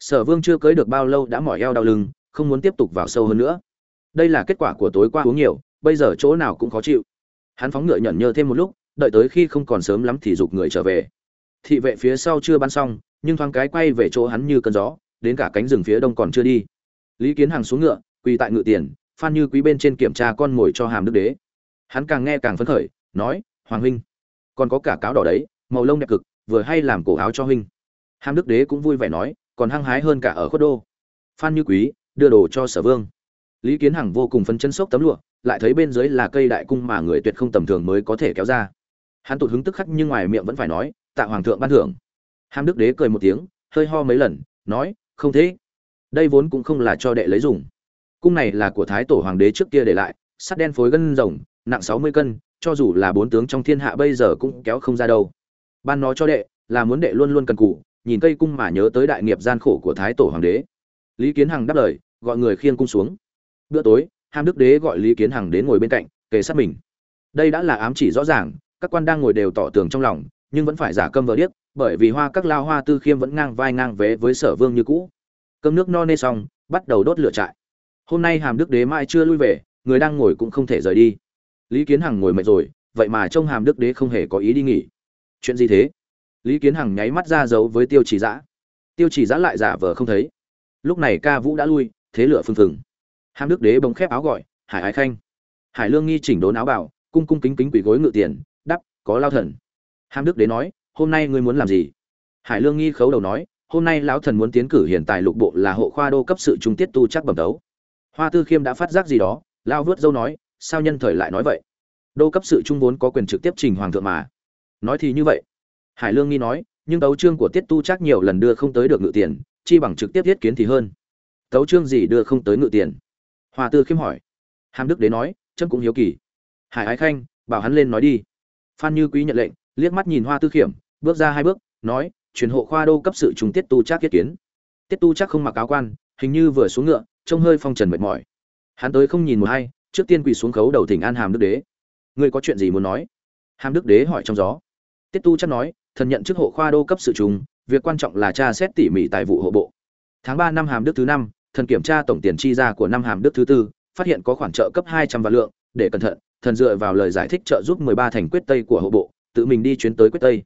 Sở vương chưa cưới được bao lâu đã mỏi eo đau lưng, không muốn tiếp tục vào sâu hơn nữa. Đây là kết quả của tối qua uống nhiều, bây giờ chỗ nào cũng khó chịu. Hắn phóng ngựa nhẫn nhơ thêm một lúc, đợi tới khi không còn sớm lắm thì dục người trở về. Thị vệ phía sau chưa bắn xong, nhưng thoáng cái quay về chỗ hắn như cơn gió, đến cả cánh rừng phía đông còn chưa đi. Lý kiến hàng xuống ngựa, quỳ tại ngựa tiền phan như quý bên trên kiểm tra con mồi cho hàm đức đế. Hắn càng nghe càng phấn khởi, nói, hoàng huynh, còn có cả cáo đỏ đấy, màu lông đẹp cực, vừa hay làm cổ áo cho huynh. Hàm đức đế cũng vui vẻ nói, còn hăng hái hơn cả ở khuất đô. Phan như quý đưa đồ cho sở vương. Lý kiến hằng vô cùng phấn chân sốc tấm lụa, lại thấy bên dưới là cây đại cung mà người tuyệt không tầm thường mới có thể kéo ra. Hắn tụt hứng tức khắc nhưng ngoài miệng vẫn phải nói, tạ hoàng thượng ban thưởng. Hàm đức đế cười một tiếng, hơi ho mấy lần, nói, không thế. Đây vốn cũng không là cho đệ lấy dùng cung này là của thái tổ hoàng đế trước kia để lại, sắt đen phối gân rồng, nặng sáu mươi cân, cho dù là bốn tướng trong thiên hạ bây giờ cũng kéo không ra đâu. Ban nó cho đệ, là muốn đệ luôn luôn cần cù, nhìn cây cung mà nhớ tới đại nghiệp gian khổ của thái tổ hoàng đế. Lý kiến hằng đáp lời, gọi người khiêng cung xuống. Bữa tối, hàm đức đế gọi lý kiến hằng đến ngồi bên cạnh, kề sát mình. Đây đã là ám chỉ rõ ràng, các quan đang ngồi đều tỏ tường trong lòng, nhưng vẫn phải giả câm vờ điếc, bởi vì hoa các lao hoa tư khiêm vẫn ngang vai ngang vé với sở vương như cũ. Cơm nước no nê xong, bắt đầu đốt lửa trại hôm nay hàm đức đế mai chưa lui về, người đang ngồi cũng không thể rời đi. Lý kiến hằng ngồi mệt rồi, vậy mà trông hàm đức đế không hề có ý đi nghỉ. Chuyện gì thế? Lý kiến hằng nháy mắt ra giấu với tiêu chỉ giã. Tiêu chỉ giã lại giả vờ không thấy. Lúc này ca vũ đã lui, thế lửa phừng phừng. Hàm đức đế bỗng khép áo gọi, hải ái khanh. Hải lương nghi chỉnh đốn áo bảo, cung cung kính kính quỳ gối ngự tiền, đắp, có lao thần. Hàm đức đế nói, hôm nay ngươi muốn làm gì? Hải lương nghi khấu đầu nói, hôm nay lão thần muốn tiến cử hiện tại lục bộ là hộ khoa đô cấp sự trung tiết tu chắc bẩm đấu hoa tư khiêm đã phát giác gì đó, lao vớt dâu nói, sao nhân thời lại nói vậy? Đô cấp sự trung vốn có quyền trực tiếp trình hoàng thượng mà. Nói thì như vậy. Hải lương nghi nói, nhưng tấu trương của tiết tu chắc nhiều lần đưa không tới được ngự tiền, chi bằng trực tiếp thiết kiến thì hơn. Tấu trương gì đưa không tới ngự tiền? Hoa tư khiêm hỏi. Hàm đức đế nói trâm cũng hiếu kỳ. Hải ái khanh, bảo hắn lên nói đi. Phan như quý nhận lệnh, liếc mắt nhìn hoa tư khiêm, bước ra hai bước, nói, truyền hộ khoa đô cấp sự trùng tiết tu chắc thiết kiến. Tiết tu chắc không mặc áo quan, hình như vừa xuống ngựa trông hơi phong trần mệt mỏi. Hắn tới không nhìn một hay trước tiên quỳ xuống khấu đầu thỉnh an hàm đức đế. Ngươi có chuyện gì muốn nói? Hàm đức đế hỏi trong gió. Tiết tu chắc nói, thần nhận chức hộ khoa đô cấp sự trùng, việc quan trọng là tra xét tỉ mỉ tài vụ hộ bộ. Tháng ba năm hàm đức thứ năm, thần kiểm tra tổng tiền chi ra của năm hàm đức thứ tư, phát hiện có khoản trợ cấp hai trăm vạn lượng, để cẩn thận, thần dựa vào lời giải thích trợ giúp mười ba thành quyết tây của hộ bộ, tự mình đi chuyến tới quyết tây.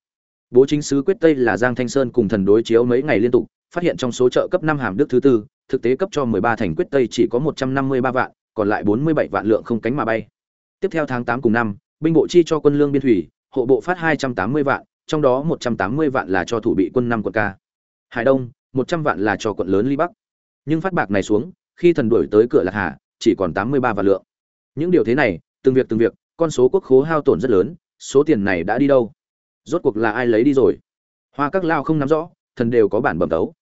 Bố chính sứ quyết tây là giang thanh sơn cùng thần đối chiếu mấy ngày liên tục phát hiện trong số trợ cấp năm hàm đức thứ tư, thực tế cấp cho mười ba thành quyết tây chỉ có một trăm năm mươi ba vạn, còn lại bốn mươi bảy vạn lượng không cánh mà bay. Tiếp theo tháng tám cùng năm, binh bộ chi cho quân lương biên thủy, hộ bộ phát hai trăm tám mươi vạn, trong đó một trăm tám mươi vạn là cho thủ bị quân năm quận ca. Hải đông, một trăm vạn là cho quận lớn ly bắc. Nhưng phát bạc này xuống, khi thần đuổi tới cửa lạc hà, chỉ còn tám mươi ba vạn lượng. Những điều thế này, từng việc từng việc, con số quốc khố hao tổn rất lớn, số tiền này đã đi đâu? Rốt cuộc là ai lấy đi rồi? Hoa các lao không nắm rõ, thần đều có bản bẩm tấu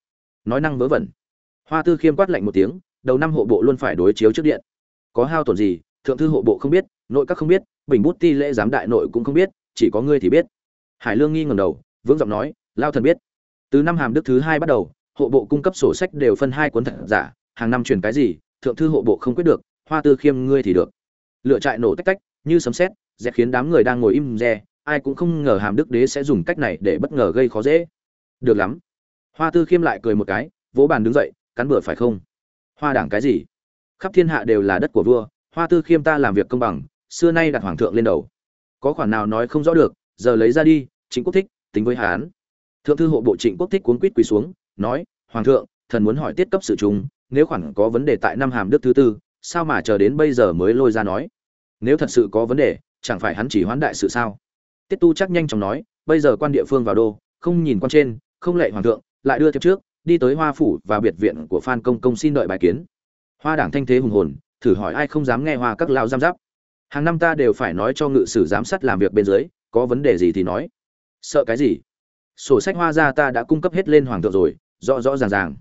nói năng vớ vẩn. Hoa tư khiêm quát lạnh một tiếng, đầu năm hộ bộ luôn phải đối chiếu trước điện. Có hao tổn gì, thượng thư hộ bộ không biết, nội các không biết, bình bút ti lễ giám đại nội cũng không biết, chỉ có ngươi thì biết. Hải lương nghi ngầm đầu, vững giọng nói, lao thần biết. Từ năm hàm đức thứ hai bắt đầu, hộ bộ cung cấp sổ sách đều phân hai cuốn thật giả, hàng năm truyền cái gì, thượng thư hộ bộ không quyết được, hoa tư khiêm ngươi thì được. Lựa trại nổ tách tách, như sấm sét dẹp khiến đám người đang ngồi im re ai cũng không ngờ hàm đức đế sẽ dùng cách này để bất ngờ gây khó dễ. Được lắm hoa tư khiêm lại cười một cái, vỗ bàn đứng dậy, cắn bừa phải không? Hoa đảng cái gì? Khắp thiên hạ đều là đất của vua, hoa tư khiêm ta làm việc công bằng, xưa nay đặt hoàng thượng lên đầu. Có khoản nào nói không rõ được, giờ lấy ra đi chính quốc thích, tính với hán thượng thư hộ bộ trịnh quốc thích cuốn quýt quỳ xuống, nói, hoàng thượng, thần muốn hỏi tiết cấp sự trùng, nếu khoản có vấn đề tại năm hàm đức thứ tư, sao mà chờ đến bây giờ mới lôi ra nói? Nếu thật sự có vấn đề, chẳng phải hắn chỉ hoán đại sự sao? Tiết tu chắc nhanh chóng nói, bây giờ quan địa phương vào đô, không nhìn quan trên, không lệ hoàng thượng lại đưa tiếp trước, đi tới hoa phủ và biệt viện của phan công công xin đợi bài kiến. Hoa đảng thanh thế hùng hồn, thử hỏi ai không dám nghe hoa các lao giam giáp. Hàng năm ta đều phải nói cho ngự sử giám sát làm việc bên dưới, có vấn đề gì thì nói. Sợ cái gì? Sổ sách hoa ra ta đã cung cấp hết lên hoàng thượng rồi, rõ rõ ràng ràng.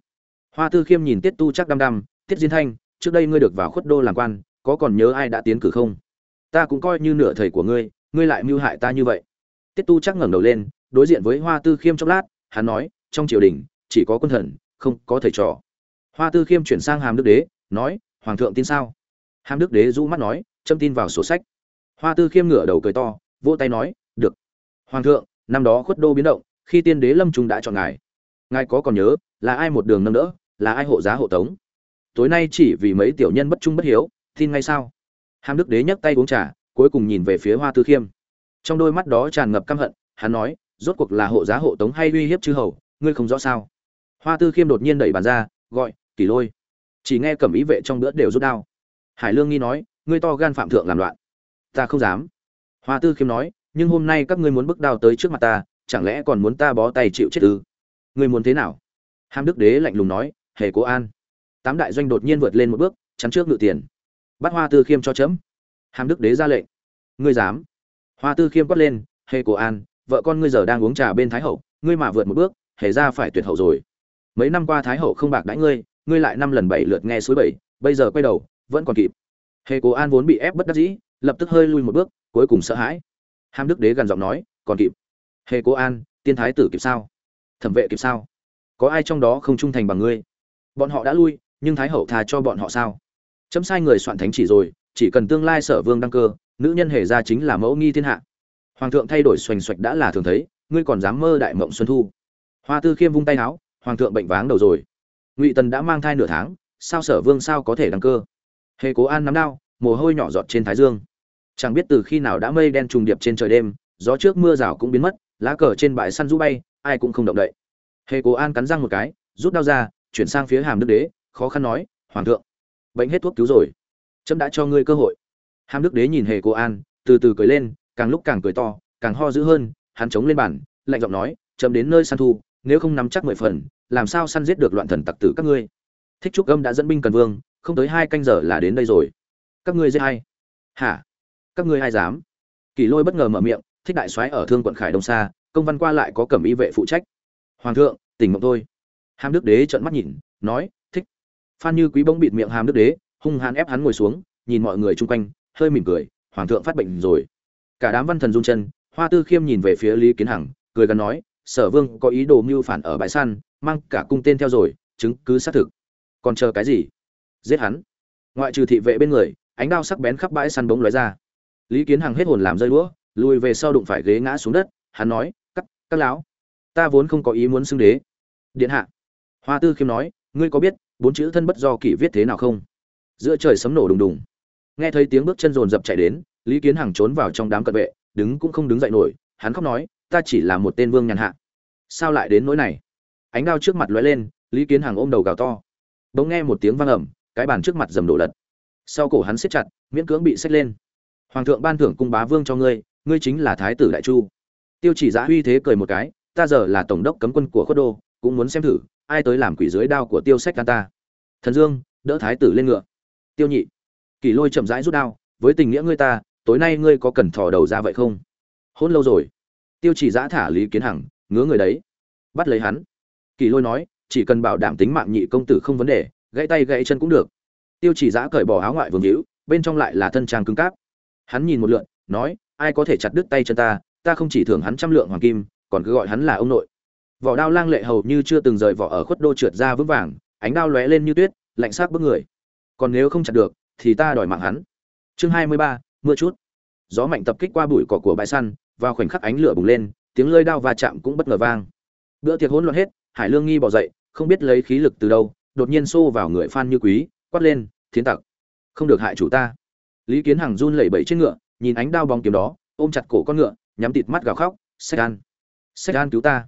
Hoa tư khiêm nhìn tiết tu chắc đăm đăm, tiết diên thanh, trước đây ngươi được vào khuất đô làm quan, có còn nhớ ai đã tiến cử không? Ta cũng coi như nửa thầy của ngươi ngươi lại mưu hại ta như vậy. Tiết tu chắc ngẩng đầu lên, đối diện với hoa tư khiêm chốc lát, hắn nói trong triều đình, chỉ có quân thần, không có thầy trò. Hoa tư khiêm chuyển sang hàm đức đế, nói, hoàng thượng tin sao? Hàm đức đế rũ mắt nói, châm tin vào sổ sách. Hoa tư khiêm ngửa đầu cười to, vỗ tay nói, được. Hoàng thượng, năm đó khuất đô biến động, khi tiên đế lâm trung đã chọn ngài. Ngài có còn nhớ là ai một đường nâng đỡ, là ai hộ giá hộ tống? Tối nay chỉ vì mấy tiểu nhân bất trung bất hiếu, tin ngay sao? Hàm đức đế nhấc tay uống trà, cuối cùng nhìn về phía hoa tư khiêm. Trong đôi mắt đó tràn ngập căm hận, hắn nói, rốt cuộc là hộ giá hộ tống hay uy hiếp chư hầu ngươi không rõ sao? Hoa tư khiêm đột nhiên đẩy bàn ra, gọi kỳ lôi. Chỉ nghe cẩm ý vệ trong bữa đều rút đao. Hải lương nghi nói, ngươi to gan phạm thượng làm loạn. Ta không dám. Hoa tư khiêm nói, nhưng hôm nay các ngươi muốn bước đao tới trước mặt ta, chẳng lẽ còn muốn ta bó tay chịu chết ư? Ngươi muốn thế nào? Hàm đức đế lạnh lùng nói, hề cố an. Tám đại doanh đột nhiên vượt lên một bước, chắn trước ngự tiền. Bắt hoa tư khiêm cho chấm. Hàm đức đế ra lệnh, ngươi dám. Hoa tư khiêm quát lên, hề cố an, vợ con ngươi giờ đang uống trà bên thái hậu, ngươi mà vượt một bước hề ra phải tuyệt hậu rồi. Mấy năm qua thái hậu không bạc đãi ngươi ngươi lại năm lần bảy lượt nghe suối bảy, bây giờ quay đầu, vẫn còn kịp. Hề cố an vốn bị ép bất đắc dĩ, lập tức hơi lui một bước, cuối cùng sợ hãi. Ham đức đế gần giọng nói, còn kịp. Hề cố an, tiên thái tử kịp sao? Thẩm vệ kịp sao? Có ai trong đó không trung thành bằng ngươi? Bọn họ đã lui, nhưng thái hậu tha cho bọn họ sao? Chấm sai người soạn thánh chỉ rồi, chỉ cần tương lai sở vương đăng cơ, nữ nhân hề ra chính là mẫu nghi thiên hạ. Hoàng thượng thay đổi xoành xoạch đã là thường thấy, ngươi còn dám mơ đại mộng xuân thu hoa tư khiêm vung tay áo, hoàng thượng bệnh váng đầu rồi. Ngụy tần đã mang thai nửa tháng, sao sở vương sao có thể đăng cơ? Hề cố an nắm đao, mồ hôi nhỏ giọt trên thái dương. Chẳng biết từ khi nào đã mây đen trùng điệp trên trời đêm, gió trước mưa rào cũng biến mất, lá cờ trên bãi săn rũ bay, ai cũng không động đậy. Hề cố an cắn răng một cái, rút đao ra, chuyển sang phía hàm đức đế, khó khăn nói, hoàng thượng, bệnh hết thuốc cứu rồi. Trẫm đã cho ngươi cơ hội. Hàm đức đế nhìn hề cố an, từ từ cười lên, càng lúc càng cười to, càng ho dữ hơn, hắn chống lên bàn, lạnh giọng nói, chấm đến nơi săn thu nếu không nắm chắc mười phần, làm sao săn giết được loạn thần tặc tử các ngươi? Thích trúc âm đã dẫn binh cần vương, không tới hai canh giờ là đến đây rồi. Các ngươi giết hay hả? Các ngươi ai dám? Kỳ lôi bất ngờ mở miệng, thích đại soái ở thương quận khải đông xa công văn qua lại có cẩm y vệ phụ trách. Hoàng thượng, tỉnh mộng thôi. Hàm đức đế trợn mắt nhìn, nói, thích. Phan như quý bỗng bịt miệng hàm đức đế, hung hãn ép hắn ngồi xuống, nhìn mọi người chung quanh, hơi mỉm cười, hoàng thượng phát bệnh rồi. Cả đám văn thần rung chân, hoa tư khiêm nhìn về phía lý kiến hằng, cười gắn nói sở vương có ý đồ mưu phản ở bãi săn, mang cả cung tên theo rồi, chứng cứ xác thực. Còn chờ cái gì? Giết hắn. Ngoại trừ thị vệ bên người, ánh đao sắc bén khắp bãi săn bóng lóe ra. Lý kiến hằng hết hồn làm rơi đũa, lùi về sau đụng phải ghế ngã xuống đất, hắn nói cắt cắt lão, ta vốn không có ý muốn xưng đế. Điện hạ. Hoa tư khiêm nói, ngươi có biết, bốn chữ thân bất do kỷ viết thế nào không? Giữa trời sấm nổ đùng đùng. Nghe thấy tiếng bước chân rồn rập chạy đến, lý kiến hằng trốn vào trong đám cận vệ, đứng cũng không đứng dậy nổi, hắn khóc nói, ta chỉ là một tên vương nhàn hạ sao lại đến nỗi này? Ánh đao trước mặt lóe lên, lý kiến hằng ôm đầu gào to. Bỗng nghe một tiếng vang ẩm cái bàn trước mặt dầm đổ lật. Sau cổ hắn siết chặt, miễn cưỡng bị xách lên. Hoàng thượng ban thưởng cung bá vương cho ngươi ngươi chính là thái tử đại chu. Tiêu chỉ giã uy thế cười một cái, ta giờ là tổng đốc cấm quân của khuất đô, cũng muốn xem thử, ai tới làm quỷ dưới đao của tiêu sách can ta. Thần dương, đỡ thái tử lên ngựa. Tiêu nhị kỳ lôi chậm rãi rút đao, với tình nghĩa ngươi ta, tối nay ngươi có cần thò đầu ra vậy không? Hôn lâu rồi. Tiêu chỉ giã thả lý kiến hằng ngứa người đấy. Bắt lấy hắn. Kỳ lôi nói, chỉ cần bảo đảm tính mạng nhị công tử không vấn đề, gãy tay gãy chân cũng được. Tiêu chỉ giã cởi bỏ áo ngoại vương hữu bên trong lại là thân trang cứng cáp. Hắn nhìn một lượn, nói, ai có thể chặt đứt tay chân ta ta không chỉ thưởng hắn trăm lượng hoàng kim, còn cứ gọi hắn là ông nội. Vỏ đao lang lệ hầu như chưa từng rời vỏ ở khuất đô trượt ra vững vàng, ánh đao lóe lên như tuyết, lạnh sát bước người. Còn nếu không chặt được, thì ta đòi mạng hắn. Chương hai mươi ba, mưa chút. Gió mạnh tập kích qua bụi cỏ của bãi săn, vào khoảnh khắc ánh lửa bùng lên tiếng lơi đao va chạm cũng bất ngờ vang. Bữa tiệc hỗn loạn hết, hải lương nghi bỏ dậy, không biết lấy khí lực từ đâu, đột nhiên xô vào người phan như quý, quát lên, thiến tặc, không được hại chủ ta. Lý kiến hằng run lẩy bẩy trên ngựa, nhìn ánh đao bóng kiếm đó, ôm chặt cổ con ngựa, nhắm tịt mắt gào khóc, sách an sách an cứu ta.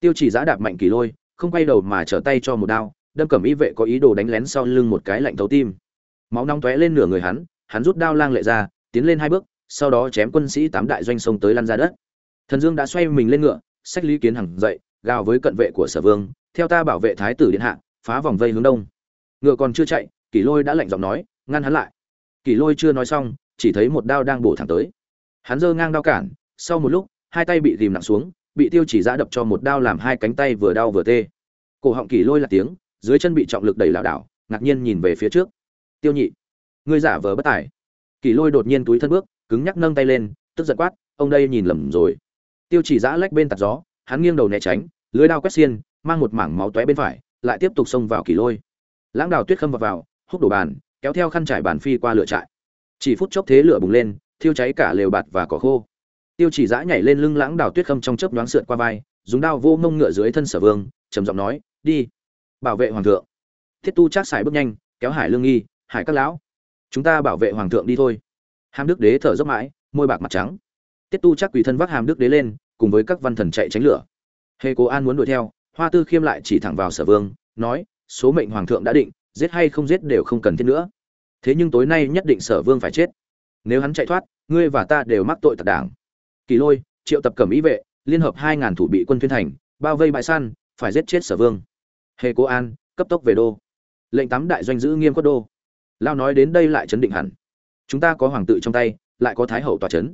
Tiêu chỉ giã đạp mạnh kỳ lôi, không quay đầu mà trở tay cho một đao, đâm cẩm y vệ có ý đồ đánh lén sau lưng một cái lạnh thấu tim. Máu nóng tóe lên nửa người hắn hắn rút đao lang lệ ra, tiến lên hai bước, sau đó chém quân sĩ tám đại doanh sông tới lăn ra đất thần dương đã xoay mình lên ngựa sách lý kiến hằng dậy, gào với cận vệ của sở vương, theo ta bảo vệ thái tử điện hạ, phá vòng vây hướng đông. Ngựa còn chưa chạy, kỷ lôi đã lạnh giọng nói, ngăn hắn lại. Kỷ lôi chưa nói xong, chỉ thấy một đao đang bổ thẳng tới. Hắn giơ ngang đao cản, sau một lúc, hai tay bị dìm nặng xuống, bị tiêu chỉ giã đập cho một đao làm hai cánh tay vừa đau vừa tê. Cổ họng kỷ lôi là tiếng, dưới chân bị trọng lực đẩy lảo đảo, ngạc nhiên nhìn về phía trước. Tiêu nhị, ngươi giả vờ bất tài. Kỷ lôi đột nhiên túi thân bước, cứng nhắc nâng tay lên, tức giật quát, ông đây nhìn lầm rồi tiêu chỉ giã lách bên tạt gió, hắn nghiêng đầu né tránh, lưới đao quét xiên, mang một mảng máu tóe bên phải, lại tiếp tục xông vào kỳ lôi. Lãng đào tuyết khâm vào vào, húc đổ bàn, kéo theo khăn trải bàn phi qua lửa trại. Chỉ phút chốc thế lửa bùng lên, thiêu cháy cả lều bạt và cỏ khô. Tiêu chỉ giã nhảy lên lưng lãng đào tuyết khâm trong chớp nhoáng sượt qua vai, dùng đao vô mông ngựa dưới thân sở vương, trầm giọng nói, đi, bảo vệ hoàng thượng. Thiết tu chắc xài bước nhanh, kéo hải lương nghi, hải các lão, chúng ta bảo vệ hoàng thượng đi thôi. Hàm đức đế thở dốc mãi, môi bạc mặt trắng tiết tu chắc quỳ thân vác hàm đức đế lên, cùng với các văn thần chạy tránh lửa. Hề cố an muốn đuổi theo, hoa tư khiêm lại chỉ thẳng vào sở vương, nói, số mệnh hoàng thượng đã định, giết hay không giết đều không cần thiết nữa. Thế nhưng tối nay nhất định sở vương phải chết. Nếu hắn chạy thoát, ngươi và ta đều mắc tội tặc đảng. Kỳ lôi, triệu tập cẩm ý vệ, liên hợp hai ngàn thủ bị quân Thiên thành, bao vây bãi săn, phải giết chết sở vương. Hề cố an, cấp tốc về đô. Lệnh tám đại doanh giữ nghiêm quất đô. Lao nói đến đây lại chấn định hẳn. Chúng ta có hoàng tự trong tay, lại có thái hậu tòa chấn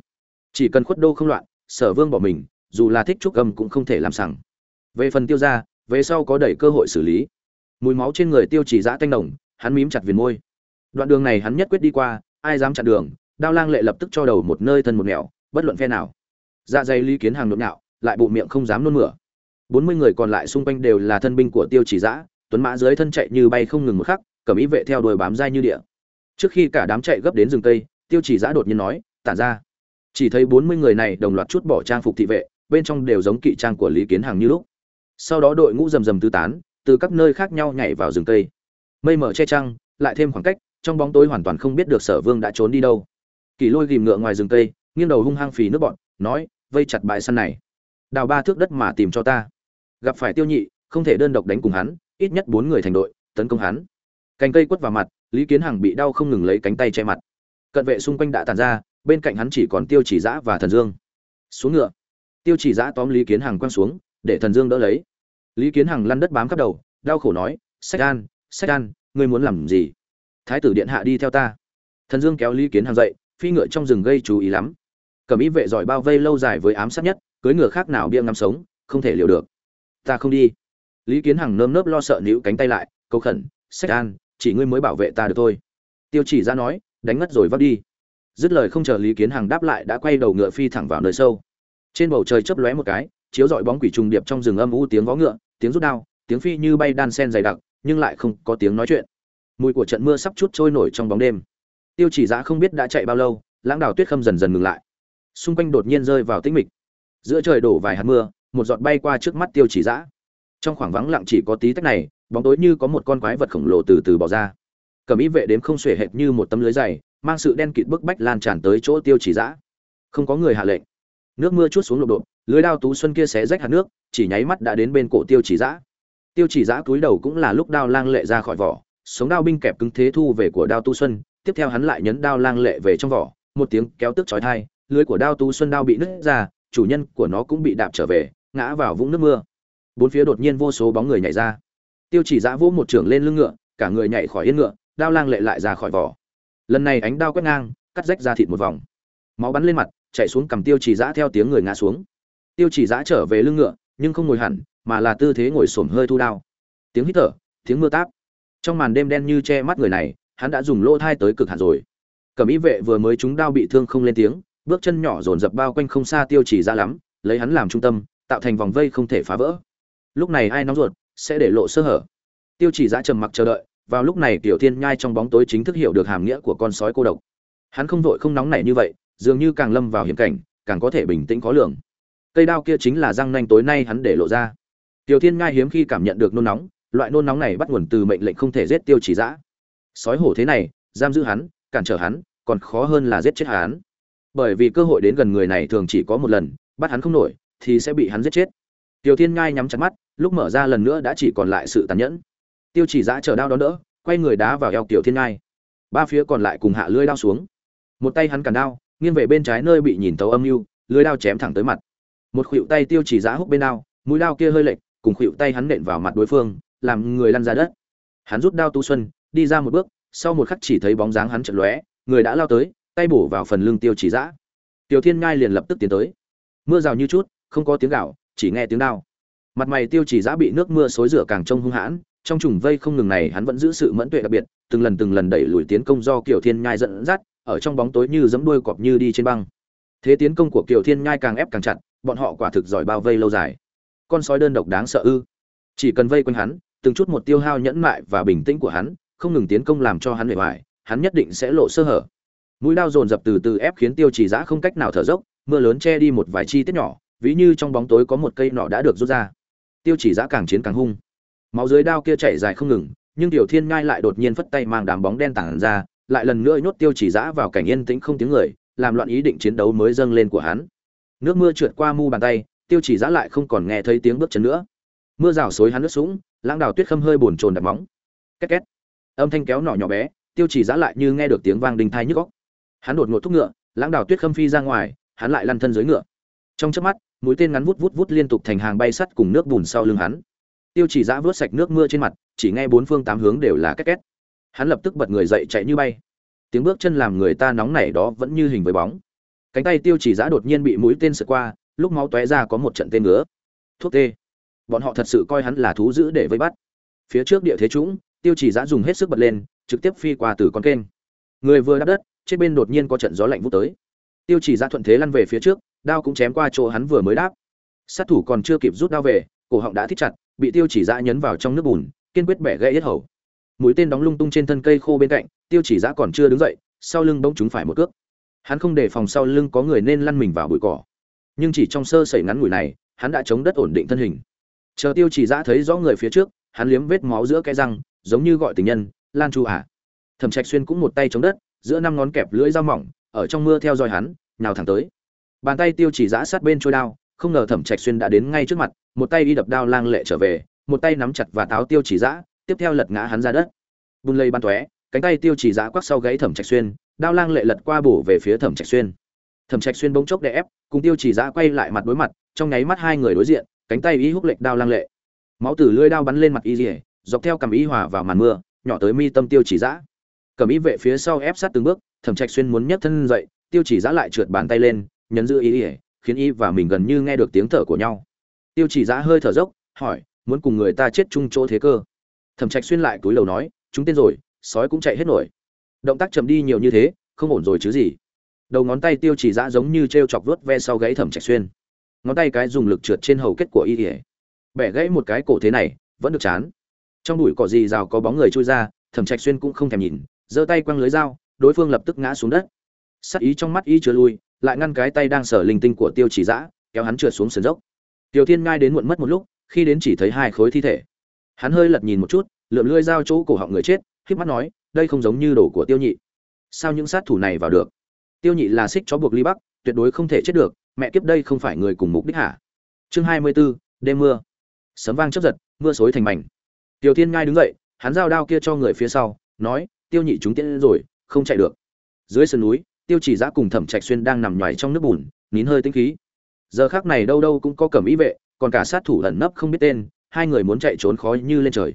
chỉ cần khuất đô không loạn, sở vương bỏ mình, dù là thích trúc cầm cũng không thể làm sằng. Về phần tiêu ra về sau có đẩy cơ hội xử lý. Mùi máu trên người tiêu chỉ giã tanh đồng hắn mím chặt viền môi. Đoạn đường này hắn nhất quyết đi qua, ai dám chặn đường, đao lang lệ lập tức cho đầu một nơi thân một nẻo bất luận phe nào. Dạ dày lý kiến hàng nhộn nhạo, lại bộ miệng không dám nôn mửa. Bốn mươi người còn lại xung quanh đều là thân binh của tiêu chỉ giã, tuấn mã dưới thân chạy như bay không ngừng một khắc, cầm ý vệ theo đuôi bám dai như địa. Trước khi cả đám chạy gấp đến rừng cây tiêu chỉ giã đột nhiên nói, tản ra chỉ thấy bốn mươi người này đồng loạt chút bỏ trang phục thị vệ, bên trong đều giống kỵ trang của lý kiến hàng như lúc. Sau đó đội ngũ rầm rầm tứ tán, từ các nơi khác nhau nhảy vào rừng cây. Mây mở che trăng, lại thêm khoảng cách, trong bóng tối hoàn toàn không biết được sở vương đã trốn đi đâu. Kỳ lôi ghìm ngựa ngoài rừng cây, nghiêng đầu hung hăng phì nước bọn, nói, vây chặt bãi săn này. Đào ba thước đất mà tìm cho ta. Gặp phải tiêu nhị, không thể đơn độc đánh cùng hắn, ít nhất bốn người thành đội, tấn công hắn. Cành cây quất vào mặt, lý kiến hằng bị đau không ngừng lấy cánh tay che mặt. Cận vệ xung quanh đã tàn ra bên cạnh hắn chỉ còn tiêu chỉ giã và thần dương. Xuống ngựa. Tiêu chỉ giã tóm lý kiến hằng quăng xuống, để thần dương đỡ lấy. Lý kiến hằng lăn đất bám khắp đầu, đau khổ nói, sách an sách an, ngươi muốn làm gì? Thái tử điện hạ đi theo ta. Thần dương kéo lý kiến hằng dậy, phi ngựa trong rừng gây chú ý lắm. Cầm ý vệ giỏi bao vây lâu dài với ám sát nhất, cưới ngựa khác nào bia ngắm sống, không thể liều được. Ta không đi. Lý kiến hằng nơm nớp lo sợ níu cánh tay lại, cầu khẩn, sách an, chỉ ngươi mới bảo vệ ta được thôi. Tiêu chỉ ra nói, đánh ngất rồi vắt đi dứt lời không chờ lý kiến hằng đáp lại đã quay đầu ngựa phi thẳng vào nơi sâu. Trên bầu trời chớp lóe một cái, chiếu dọi bóng quỷ trùng điệp trong rừng âm u tiếng vó ngựa, tiếng rút đao, tiếng phi như bay đan sen dày đặc, nhưng lại không có tiếng nói chuyện. Mùi của trận mưa sắp chút trôi nổi trong bóng đêm. Tiêu chỉ giã không biết đã chạy bao lâu, lãng đào tuyết khâm dần dần ngừng lại. Xung quanh đột nhiên rơi vào tĩnh mịch. Giữa trời đổ vài hạt mưa, một giọt bay qua trước mắt tiêu chỉ giã trong khoảng vắng lặng chỉ có tí tách này, bóng tối như có một con quái vật khổng lồ từ từ bỏ ra. Cầm ý vệ đếm không xuể hệt như một tấm lưới dày mang sự đen kịt bức bách lan tràn tới chỗ tiêu chỉ giã không có người hạ lệnh. Nước mưa chút xuống lộp đột lưới đao tú xuân kia xé rách hạt nước, chỉ nháy mắt đã đến bên cổ tiêu chỉ giã tiêu chỉ giã cúi đầu cũng là lúc đao lang lệ ra khỏi vỏ, sống đao binh kẹp cứng thế thu về của đao tu xuân, tiếp theo hắn lại nhấn đao lang lệ về trong vỏ, một tiếng kéo tức chói thai lưới của đao tu xuân đao bị nứt ra, chủ nhân của nó cũng bị đạp trở về, ngã vào vũng nước mưa. Bốn phía đột nhiên vô số bóng người nhảy ra. Tiêu chỉ giã vỗ một trưởng lên lưng ngựa, cả người nhảy khỏi yên ngựa, đao lang lệ lại ra khỏi vỏ lần này ánh đao quét ngang, cắt rách ra thịt một vòng. Máu bắn lên mặt chạy xuống cầm tiêu chỉ giã theo tiếng người ngã xuống. Tiêu chỉ giã trở về lưng ngựa, nhưng không ngồi hẳn, mà là tư thế ngồi xổm hơi thu đao. Tiếng hít thở, tiếng mưa táp. Trong màn đêm đen như che mắt người này, hắn đã dùng lỗ thai tới cực hạn rồi. Cẩm ý vệ vừa mới trúng đao bị thương không lên tiếng, bước chân nhỏ dồn dập bao quanh không xa tiêu chỉ ra lắm, lấy hắn làm trung tâm, tạo thành vòng vây không thể phá vỡ. Lúc này ai nóng ruột, sẽ để lộ sơ hở. Tiêu chỉ ra trầm mặc chờ đợi vào lúc này tiểu thiên nhai trong bóng tối chính thức hiểu được hàm nghĩa của con sói cô độc. Hắn không vội không nóng nảy như vậy, dường như càng lâm vào hiểm cảnh, càng có thể bình tĩnh khó lường. Cây đao kia chính là răng nanh tối nay hắn để lộ ra. Tiểu thiên nhai hiếm khi cảm nhận được nôn nóng, loại nôn nóng này bắt nguồn từ mệnh lệnh không thể giết tiêu chỉ dã. Sói hổ thế này, giam giữ hắn, cản trở hắn, còn khó hơn là giết chết hắn. Bởi vì cơ hội đến gần người này thường chỉ có một lần, bắt hắn không nổi, thì sẽ bị hắn giết chết. Tiểu thiên nhai nhắm chặt mắt, lúc mở ra lần nữa đã chỉ còn lại sự tàn nhẫn tiêu chỉ giã chở đao đó đỡ, quay người đá vào eo tiểu thiên ngai. Ba phía còn lại cùng hạ lưỡi đao xuống. Một tay hắn cản đao, nghiêng về bên trái nơi bị nhìn tấu âm mưu lưỡi đao chém thẳng tới mặt. Một khuỵu tay tiêu chỉ giã húc bên đao, mũi đao kia hơi lệch, cùng khuỵu tay hắn nện vào mặt đối phương, làm người lăn ra đất. Hắn rút đao tu xuân, đi ra một bước, sau một khắc chỉ thấy bóng dáng hắn chật lóe, người đã lao tới, tay bổ vào phần lưng tiêu chỉ giã. Tiểu thiên ngai liền lập tức tiến tới. Mưa rào như chút, không có tiếng gạo chỉ nghe tiếng đao. Mặt mày tiêu chỉ giã bị nước mưa xối rửa càng trông hung hãn trong trùng vây không ngừng này hắn vẫn giữ sự mẫn tuệ đặc biệt, từng lần từng lần đẩy lùi tiến công do kiều thiên nhai dẫn dắt, ở trong bóng tối như giẫm đuôi cọp như đi trên băng. Thế tiến công của kiều thiên nhai càng ép càng chặt, bọn họ quả thực giỏi bao vây lâu dài. Con sói đơn độc đáng sợ ư? Chỉ cần vây quanh hắn, từng chút một tiêu hao nhẫn mại và bình tĩnh của hắn, không ngừng tiến công làm cho hắn mệt mỏi hắn nhất định sẽ lộ sơ hở. Mũi đao dồn dập từ từ ép khiến tiêu chỉ giã không cách nào thở dốc, mưa lớn che đi một vài chi tiết nhỏ, ví như trong bóng tối có một cây nọ đã được rút ra. Tiêu chỉ giã càng chiến càng hung máu dưới đao kia chảy dài không ngừng, nhưng tiểu thiên ngai lại đột nhiên phất tay mang đám bóng đen tản ra, lại lần nữa nhốt tiêu chỉ giã vào cảnh yên tĩnh không tiếng người, làm loạn ý định chiến đấu mới dâng lên của hắn. Nước mưa trượt qua mu bàn tay, tiêu chỉ giã lại không còn nghe thấy tiếng bước chân nữa. Mưa rào xối hắn nước sũng lãng đào tuyết khâm hơi bồn chồn đặt móng. Két két. Âm thanh kéo nỏ nhỏ bé, tiêu chỉ giã lại như nghe được tiếng vang đinh thai nhức góc hắn đột ngột thúc ngựa, lãng đào tuyết khâm phi ra ngoài, hắn lại lăn thân dưới ngựa. Trong chớp mắt, mũi tên ngắn vút vút vút liên tục thành hàng bay sắt cùng nước bùn sau lưng hắn tiêu chỉ giã vớt sạch nước mưa trên mặt, chỉ nghe bốn phương tám hướng đều là két két. Hắn lập tức bật người dậy chạy như bay. Tiếng bước chân làm người ta nóng nảy đó vẫn như hình với bóng. Cánh tay tiêu chỉ giã đột nhiên bị mũi tên sượt qua, lúc máu tóe ra có một trận tên ngứa. Thuốc tê. Bọn họ thật sự coi hắn là thú dữ để vây bắt. Phía trước địa thế trũng, tiêu chỉ giã dùng hết sức bật lên, trực tiếp phi qua từ con kênh. Người vừa đáp đất, trên bên đột nhiên có trận gió lạnh vút tới. Tiêu chỉ giã thuận thế lăn về phía trước, đao cũng chém qua chỗ hắn vừa mới đáp. Sát thủ còn chưa kịp rút đao về cổ họng đã thích chặt, bị tiêu chỉ dã nhấn vào trong nước bùn, kiên quyết bẻ gãy yết hầu. Mũi tên đóng lung tung trên thân cây khô bên cạnh, tiêu chỉ dã còn chưa đứng dậy, sau lưng bỗng chúng phải một cước. Hắn không đề phòng sau lưng có người nên lăn mình vào bụi cỏ. Nhưng chỉ trong sơ sẩy ngắn ngủi này, hắn đã chống đất ổn định thân hình. Chờ tiêu chỉ dã thấy rõ người phía trước, hắn liếm vết máu giữa cái răng, giống như gọi tình nhân, lan chu à. thẩm trạch xuyên cũng một tay chống đất, giữa năm ngón kẹp lưỡi dao mỏng, ở trong mưa theo dõi hắn, nhào thẳng tới. Bàn tay tiêu chỉ dã sát bên trôi đao không ngờ thẩm trạch xuyên đã đến ngay trước mặt, một tay y đập đao lang lệ trở về, một tay nắm chặt và táo tiêu chỉ giã tiếp theo lật ngã hắn ra đất. Bùn lây ban tóe, cánh tay tiêu chỉ giã quắc sau gáy thẩm trạch xuyên, đao lang lệ lật qua bổ về phía thẩm trạch xuyên. Thẩm trạch xuyên bỗng chốc đè ép, cùng tiêu chỉ giã quay lại mặt đối mặt, trong nháy mắt hai người đối diện, cánh tay y húc lệch đao lang lệ. Máu từ lưỡi đao bắn lên mặt y rỉa dọc theo cầm y hòa vào màn mưa, nhỏ tới mi tâm tiêu chỉ giã cầm y vệ phía sau ép sát từng bước, thẩm trạch xuyên muốn nhấc thân dậy, tiêu chỉ giã lại trượt bàn tay lên, nhấn giữ y ỉa khiến y và mình gần như nghe được tiếng thở của nhau. Tiêu chỉ giã hơi thở dốc, hỏi, muốn cùng người ta chết chung chỗ thế cơ? Thẩm trạch xuyên lại túi lầu nói, chúng tên rồi, sói cũng chạy hết nổi. Động tác chậm đi nhiều như thế, không ổn rồi chứ gì. Đầu ngón tay tiêu chỉ giã giống như t r e o chọc vớt ve sau gáy thẩm trạch xuyên. Ngón tay cái dùng lực trượt trên hầu kết của y ỉa bẻ gãy một cái cổ thế này, vẫn được chán. Trong bụi cỏ gì rào có bóng người trôi ra, thẩm trạch xuyên cũng không thèm nhìn, giơ tay quăng lưới dao, đối phương lập tức ngã xuống đất. Sắc ý trong mắt y chưa lui lại ngăn cái tay đang sở linh tinh của tiêu chỉ giã kéo hắn trượt xuống sườn dốc. Tiểu thiên ngai đến muộn mất một lúc khi đến chỉ thấy hai khối thi thể. Hắn hơi lật nhìn một chút lượm lưỡi dao chỗ cổ họng người chết khiếp mắt nói đây không giống như đồ của tiêu nhị. Sao những sát thủ này vào được? Tiêu nhị là xích chó buộc ly bắc tuyệt đối không thể chết được mẹ kiếp đây không phải người cùng mục đích hả? Chương hai mươi 24, đêm mưa. Sấm vang chớp giật mưa xối thành mảnh. Tiểu thiên ngai đứng dậy hắn giao đao kia cho người phía sau nói tiêu nhị chúng tiễn rồi không chạy được. Dưới sườn núi tiêu chỉ giã cùng thẩm trạch xuyên đang nằm nhoài trong nước bùn, nín hơi tinh khí. Giờ khác này đâu đâu cũng có cẩm ý vệ, còn cả sát thủ ẩn nấp không biết tên, hai người muốn chạy trốn khó như lên trời.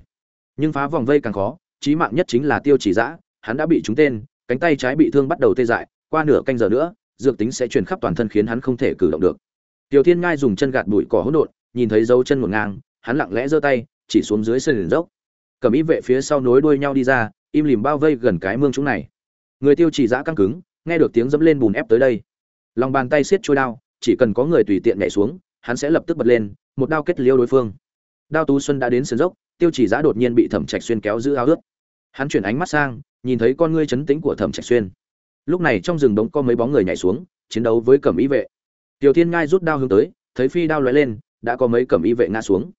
Nhưng phá vòng vây càng khó, chí mạng nhất chính là tiêu chỉ giã, hắn đã bị trúng tên, cánh tay trái bị thương bắt đầu tê dại, qua nửa canh giờ nữa, dược tính sẽ truyền khắp toàn thân khiến hắn không thể cử động được. Tiểu thiên ngai dùng chân gạt bụi cỏ hỗn độn, nhìn thấy dấu chân một ngang, hắn lặng lẽ giơ tay, chỉ xuống dưới sân dốc. Cẩm ý vệ phía sau nối đuôi nhau đi ra, im lìm bao vây gần cái mương chúng này. Người tiêu chỉ giã căng cứng nghe được tiếng dẫm lên bùn ép tới đây, lòng bàn tay siết trôi đao, chỉ cần có người tùy tiện nhảy xuống, hắn sẽ lập tức bật lên, một đao kết liêu đối phương. Đao tú xuân đã đến sườn dốc, tiêu chỉ giã đột nhiên bị thẩm trạch xuyên kéo giữ áo ướt. Hắn chuyển ánh mắt sang, nhìn thấy con ngươi chấn tĩnh của thẩm trạch xuyên. Lúc này trong rừng đống có mấy bóng người nhảy xuống, chiến đấu với cẩm y vệ. Tiểu thiên ngai rút đao hướng tới, thấy phi đao lóe lên, đã có mấy cẩm y vệ ngã xuống.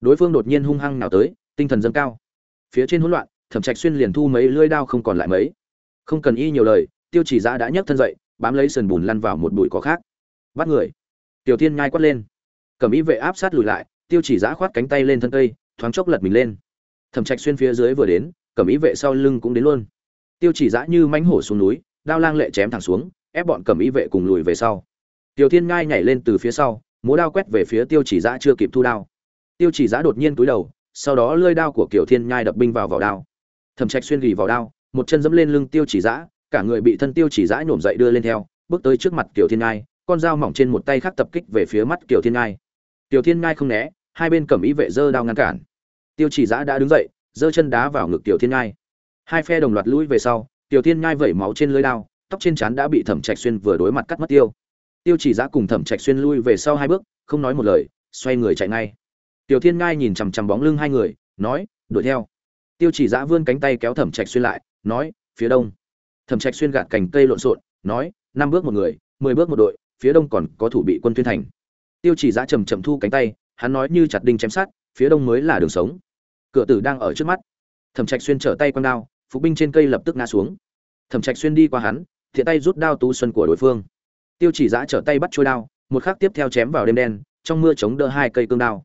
Đối phương đột nhiên hung hăng nào tới, tinh thần dâng cao. Phía trên hỗn loạn, thẩm trạch xuyên liền thu mấy lưỡi đao không còn lại mấy. Không cần y nhiều lời tiêu chỉ giã đã nhấc thân dậy, bám lấy sườn bùn lăn vào một bụi có khác. Bắt người. Tiểu thiên nhai quát lên. Cầm ý vệ áp sát lùi lại, tiêu chỉ giã khoát cánh tay lên thân cây, thoáng chốc lật mình lên. Thẩm trạch xuyên phía dưới vừa đến cầm ý vệ sau lưng cũng đến luôn. Tiêu chỉ giã như mánh hổ xuống núi, đao lang lệ chém thẳng xuống, ép bọn cầm ý vệ cùng lùi về sau. Tiểu thiên nhai nhảy lên từ phía sau, múa đao quét về phía tiêu chỉ giã chưa kịp thu đao. Tiêu chỉ giã đột nhiên túi đầu, sau đó lơi đao của kiểu thiên nhai đập binh vào vào đao. Thẩm trạch xuyên gỉ vào đao, một chân dẫm lên lưng tiêu chỉ giã cả người bị thân tiêu chỉ dãi nổm dậy đưa lên theo, bước tới trước mặt kiểu thiên ngai, con dao mỏng trên một tay khác tập kích về phía mắt kiểu thiên ngai. Kiều thiên ngai không né, hai bên cầm ý vệ dơ đao ngăn cản. Tiêu chỉ dã đã đứng dậy, giơ chân đá vào ngực tiểu thiên ngai. Hai phe đồng loạt lũi về sau tiểu thiên ngai vẩy máu trên lưới đao, tóc trên trán đã bị thẩm trạch xuyên vừa đối mặt cắt mất tiêu. Tiêu chỉ dã cùng thẩm trạch xuyên lui về sau hai bước, không nói một lời, xoay người chạy ngay. Tiểu thiên ngai nhìn chằm chằm bóng lưng hai người, nói, đuổi theo. Tiêu chỉ dã vươn cánh tay kéo thẩm trạch xuyên lại, nói, phía đông thẩm trạch xuyên gạt cành cây lộn xộn, nói, năm bước một người, mười bước một đội, phía đông còn có thủ bị quân tuyên thành. Tiêu chỉ giã chầm chậm thu cánh tay, hắn nói như chặt đinh chém sát phía đông mới là đường sống. Cửa tử đang ở trước mắt. Thẩm trạch xuyên trở tay quăng đao, phục binh trên cây lập tức ngã xuống. Thẩm trạch xuyên đi qua hắn, thiện tay rút đao tú xuân của đối phương. Tiêu chỉ giã trở tay bắt trôi đao, một khắc tiếp theo chém vào đêm đen, trong mưa chống đỡ hai cây cương đao.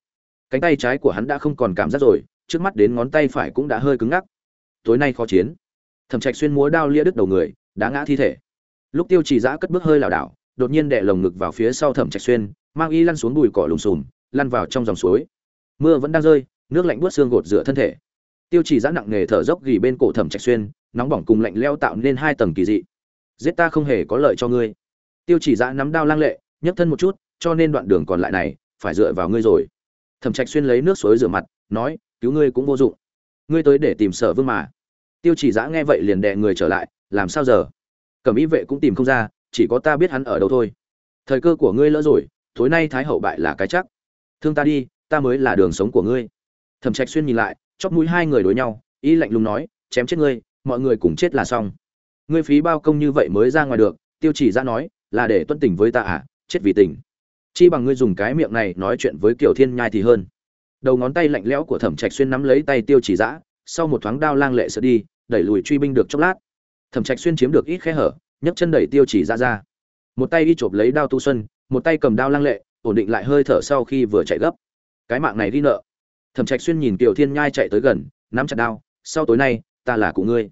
Cánh tay trái của hắn đã không còn cảm giác rồi, trước mắt đến ngón tay phải cũng đã hơi cứng ngắc. Tối nay khó chiến thẩm trạch xuyên múa đao lia đứt đầu người đã ngã thi thể. Lúc tiêu chỉ giã cất bước hơi lảo đảo, đột nhiên đè lồng ngực vào phía sau thẩm trạch xuyên, mang y lăn xuống bụi cỏ lùm xùm, lăn vào trong dòng suối. Mưa vẫn đang rơi, nước lạnh buốt xương gột rửa thân thể. Tiêu chỉ giã nặng nghề thở dốc gỉ bên cổ thẩm trạch xuyên, nóng bỏng cùng lạnh leo tạo nên hai tầng kỳ dị. Giết ta không hề có lợi cho ngươi. Tiêu chỉ giã nắm đao lang lệ, nhấc thân một chút, cho nên đoạn đường còn lại này, phải dựa vào ngươi rồi. Thẩm trạch xuyên lấy nước suối rửa mặt, nói, cứu ngươi cũng vô dụng. Ngươi tới để tìm sở vương mà tiêu chỉ giã nghe vậy liền đè người trở lại làm sao giờ? Cẩm ý vệ cũng tìm không ra chỉ có ta biết hắn ở đâu thôi. Thời cơ của ngươi lỡ rồi tối nay thái hậu bại là cái chắc. Thương ta đi ta mới là đường sống của ngươi. Thẩm trạch xuyên nhìn lại chóp mũi hai người đối nhau y lạnh lùng nói chém chết ngươi mọi người cùng chết là xong. Ngươi phí bao công như vậy mới ra ngoài được. Tiêu chỉ ra nói là để tuân tình với ta à chết vì tình. Chi bằng ngươi dùng cái miệng này nói chuyện với kiểu thiên nhai thì hơn. Đầu ngón tay lạnh lẽo của thẩm trạch xuyên nắm lấy tay tiêu chỉ Dã, sau một thoáng đao lang lệ sợ đi đẩy lùi truy binh được chốc lát. Thẩm trạch xuyên chiếm được ít khe hở, nhấc chân đẩy tiêu chỉ ra ra. Một tay đi chộp lấy đao tu xuân, một tay cầm đao lang lệ, ổn định lại hơi thở sau khi vừa chạy gấp. Cái mạng này đi nợ. Thẩm trạch xuyên nhìn kiều thiên nhai chạy tới gần, nắm chặt đao, sau tối nay, ta là cụ ngươi.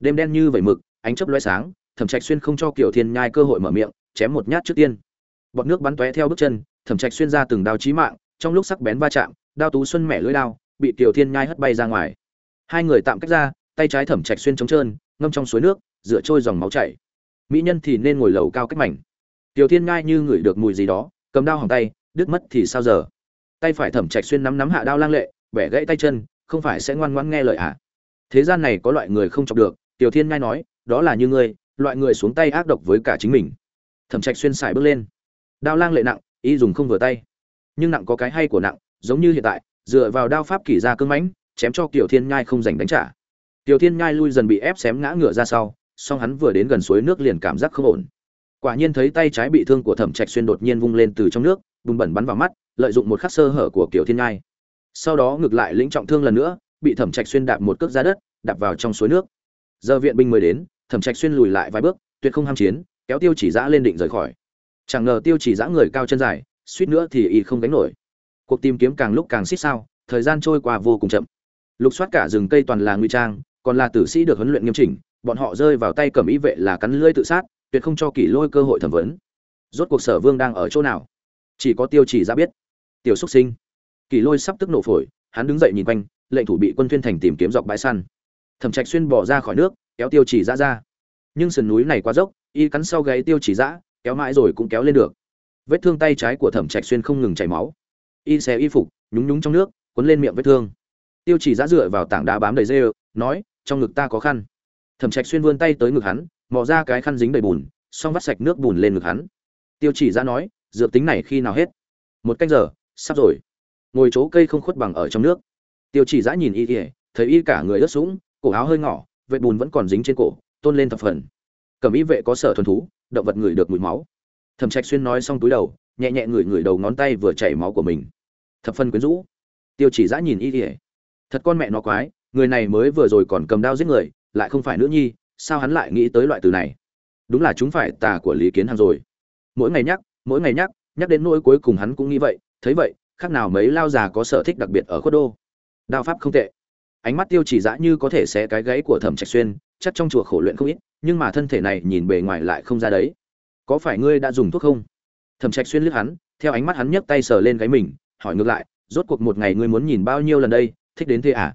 Đêm đen như vẩy mực, ánh chớp lóe sáng, thẩm trạch xuyên không cho kiều thiên nhai cơ hội mở miệng, chém một nhát trước tiên. Bọt nước bắn tóe theo bước chân, thẩm trạch xuyên ra từng đao chí mạng, trong lúc sắc bén va chạm, đao tú xuân mẻ lưỡi đao, bị kiều thiên nhai hất bay ra ngoài. Hai người tạm cách ra tay trái thẩm trạch xuyên trống trơn, ngâm trong suối nước dựa trôi dòng máu chảy. Mỹ nhân thì nên ngồi lầu cao cách mảnh. Tiểu thiên ngay như ngửi được mùi gì đó, cầm đao hỏng tay, đứt mất thì sao giờ? Tay phải thẩm trạch xuyên nắm nắm hạ đao lang lệ, bẻ gãy tay chân, không phải sẽ ngoan ngoãn nghe lời à thế gian này có loại người không chọc được, tiểu thiên ngay nói, đó là như ngươi, loại người xuống tay ác độc với cả chính mình. Thẩm trạch xuyên xài bước lên. Đao lang lệ nặng, y dùng không vừa tay. Nhưng nặng có cái hay của nặng, giống như hiện tại, dựa vào đao pháp kỳ ra cương mãnh, chém cho tiểu thiên nhai không giành đánh trả tiểu thiên nhai lui dần bị ép xém ngã ngửa ra sau song hắn vừa đến gần suối nước liền cảm giác không ổn. Quả nhiên thấy tay trái bị thương của thẩm trạch xuyên đột nhiên vung lên từ trong nước bùn bẩn bắn vào mắt lợi dụng một khắc sơ hở của Kiều thiên Nhai, sau đó ngược lại lĩnh trọng thương lần nữa bị thẩm trạch xuyên đạp một cước ra đất đạp vào trong suối nước. Giờ viện binh mới đến thẩm trạch xuyên lùi lại vài bước tuyệt không ham chiến kéo tiêu chỉ giã lên định rời khỏi. Chẳng ngờ tiêu chỉ giã người cao chân dài suýt nữa thì y không gánh nổi. Cuộc tìm kiếm càng lúc càng xít sao thời gian trôi qua vô cùng chậm. Lục soát cả rừng cây toàn là nguy trang còn là tử sĩ được huấn luyện nghiêm chỉnh, bọn họ rơi vào tay cầm ý vệ là cắn lưỡi tự sát, tuyệt không cho kỷ lôi cơ hội thẩm vấn. Rốt cuộc sở vương đang ở chỗ nào? Chỉ có tiêu chỉ ra biết. Tiểu xúc sinh. Kỳ lôi sắp tức nổ phổi, hắn đứng dậy nhìn quanh, lệnh thủ bị quân thuyên thành tìm kiếm dọc bãi săn. Thẩm trạch xuyên bỏ ra khỏi nước, kéo tiêu chỉ ra ra. Nhưng sườn núi này quá dốc, y cắn sau gáy tiêu chỉ ra, kéo mãi rồi cũng kéo lên được. Vết thương tay trái của thẩm trạch xuyên không ngừng chảy máu. Y xé y phục, nhúng nhúng trong nước, cuốn lên miệng vết thương. Tiêu chỉ ra dựa vào tảng đá bám đầy rêu, nói trong ngực ta có khăn. Thẩm trạch xuyên vươn tay tới ngực hắn, mò ra cái khăn dính đầy bùn, xong vắt sạch nước bùn lên ngực hắn. Tiêu chỉ ra nói, dược tính này khi nào hết? Một canh giờ, sắp rồi. Ngồi chỗ cây không khuất bằng ở trong nước. Tiêu chỉ giã nhìn y ỉa thấy y cả người ướt sũng, cổ áo hơi ngỏ vệ bùn vẫn còn dính trên cổ, tôn lên thập phần. Cầm y vệ có sở thuần thú, động vật ngửi được mùi máu. Thẩm trạch xuyên nói xong túi đầu, nhẹ nhẹ ngửi ngửi đầu ngón tay vừa chảy máu của mình. Thập phần quyến rũ. Tiêu chỉ giã nhìn y ỉa thật con mẹ nó quái người này mới vừa rồi còn cầm đao giết người, lại không phải nữ nhi, sao hắn lại nghĩ tới loại từ này? Đúng là chúng phải tà của lý kiến Hằng rồi. Mỗi ngày nhắc, mỗi ngày nhắc nhắc đến nỗi cuối cùng hắn cũng nghĩ vậy, thấy vậy, khác nào mấy lao già có sở thích đặc biệt ở khuất đô. Đao pháp không tệ. Ánh mắt tiêu chỉ dã như có thể xé cái gáy của thẩm trạch xuyên, chắc trong chùa khổ luyện không ít, nhưng mà thân thể này nhìn bề ngoài lại không ra đấy. Có phải ngươi đã dùng thuốc không? Thẩm trạch xuyên liếc hắn, theo ánh mắt hắn nhấc tay sờ lên gáy mình, hỏi ngược lại, rốt cuộc một ngày ngươi muốn nhìn bao nhiêu lần đây, thích đến thế à?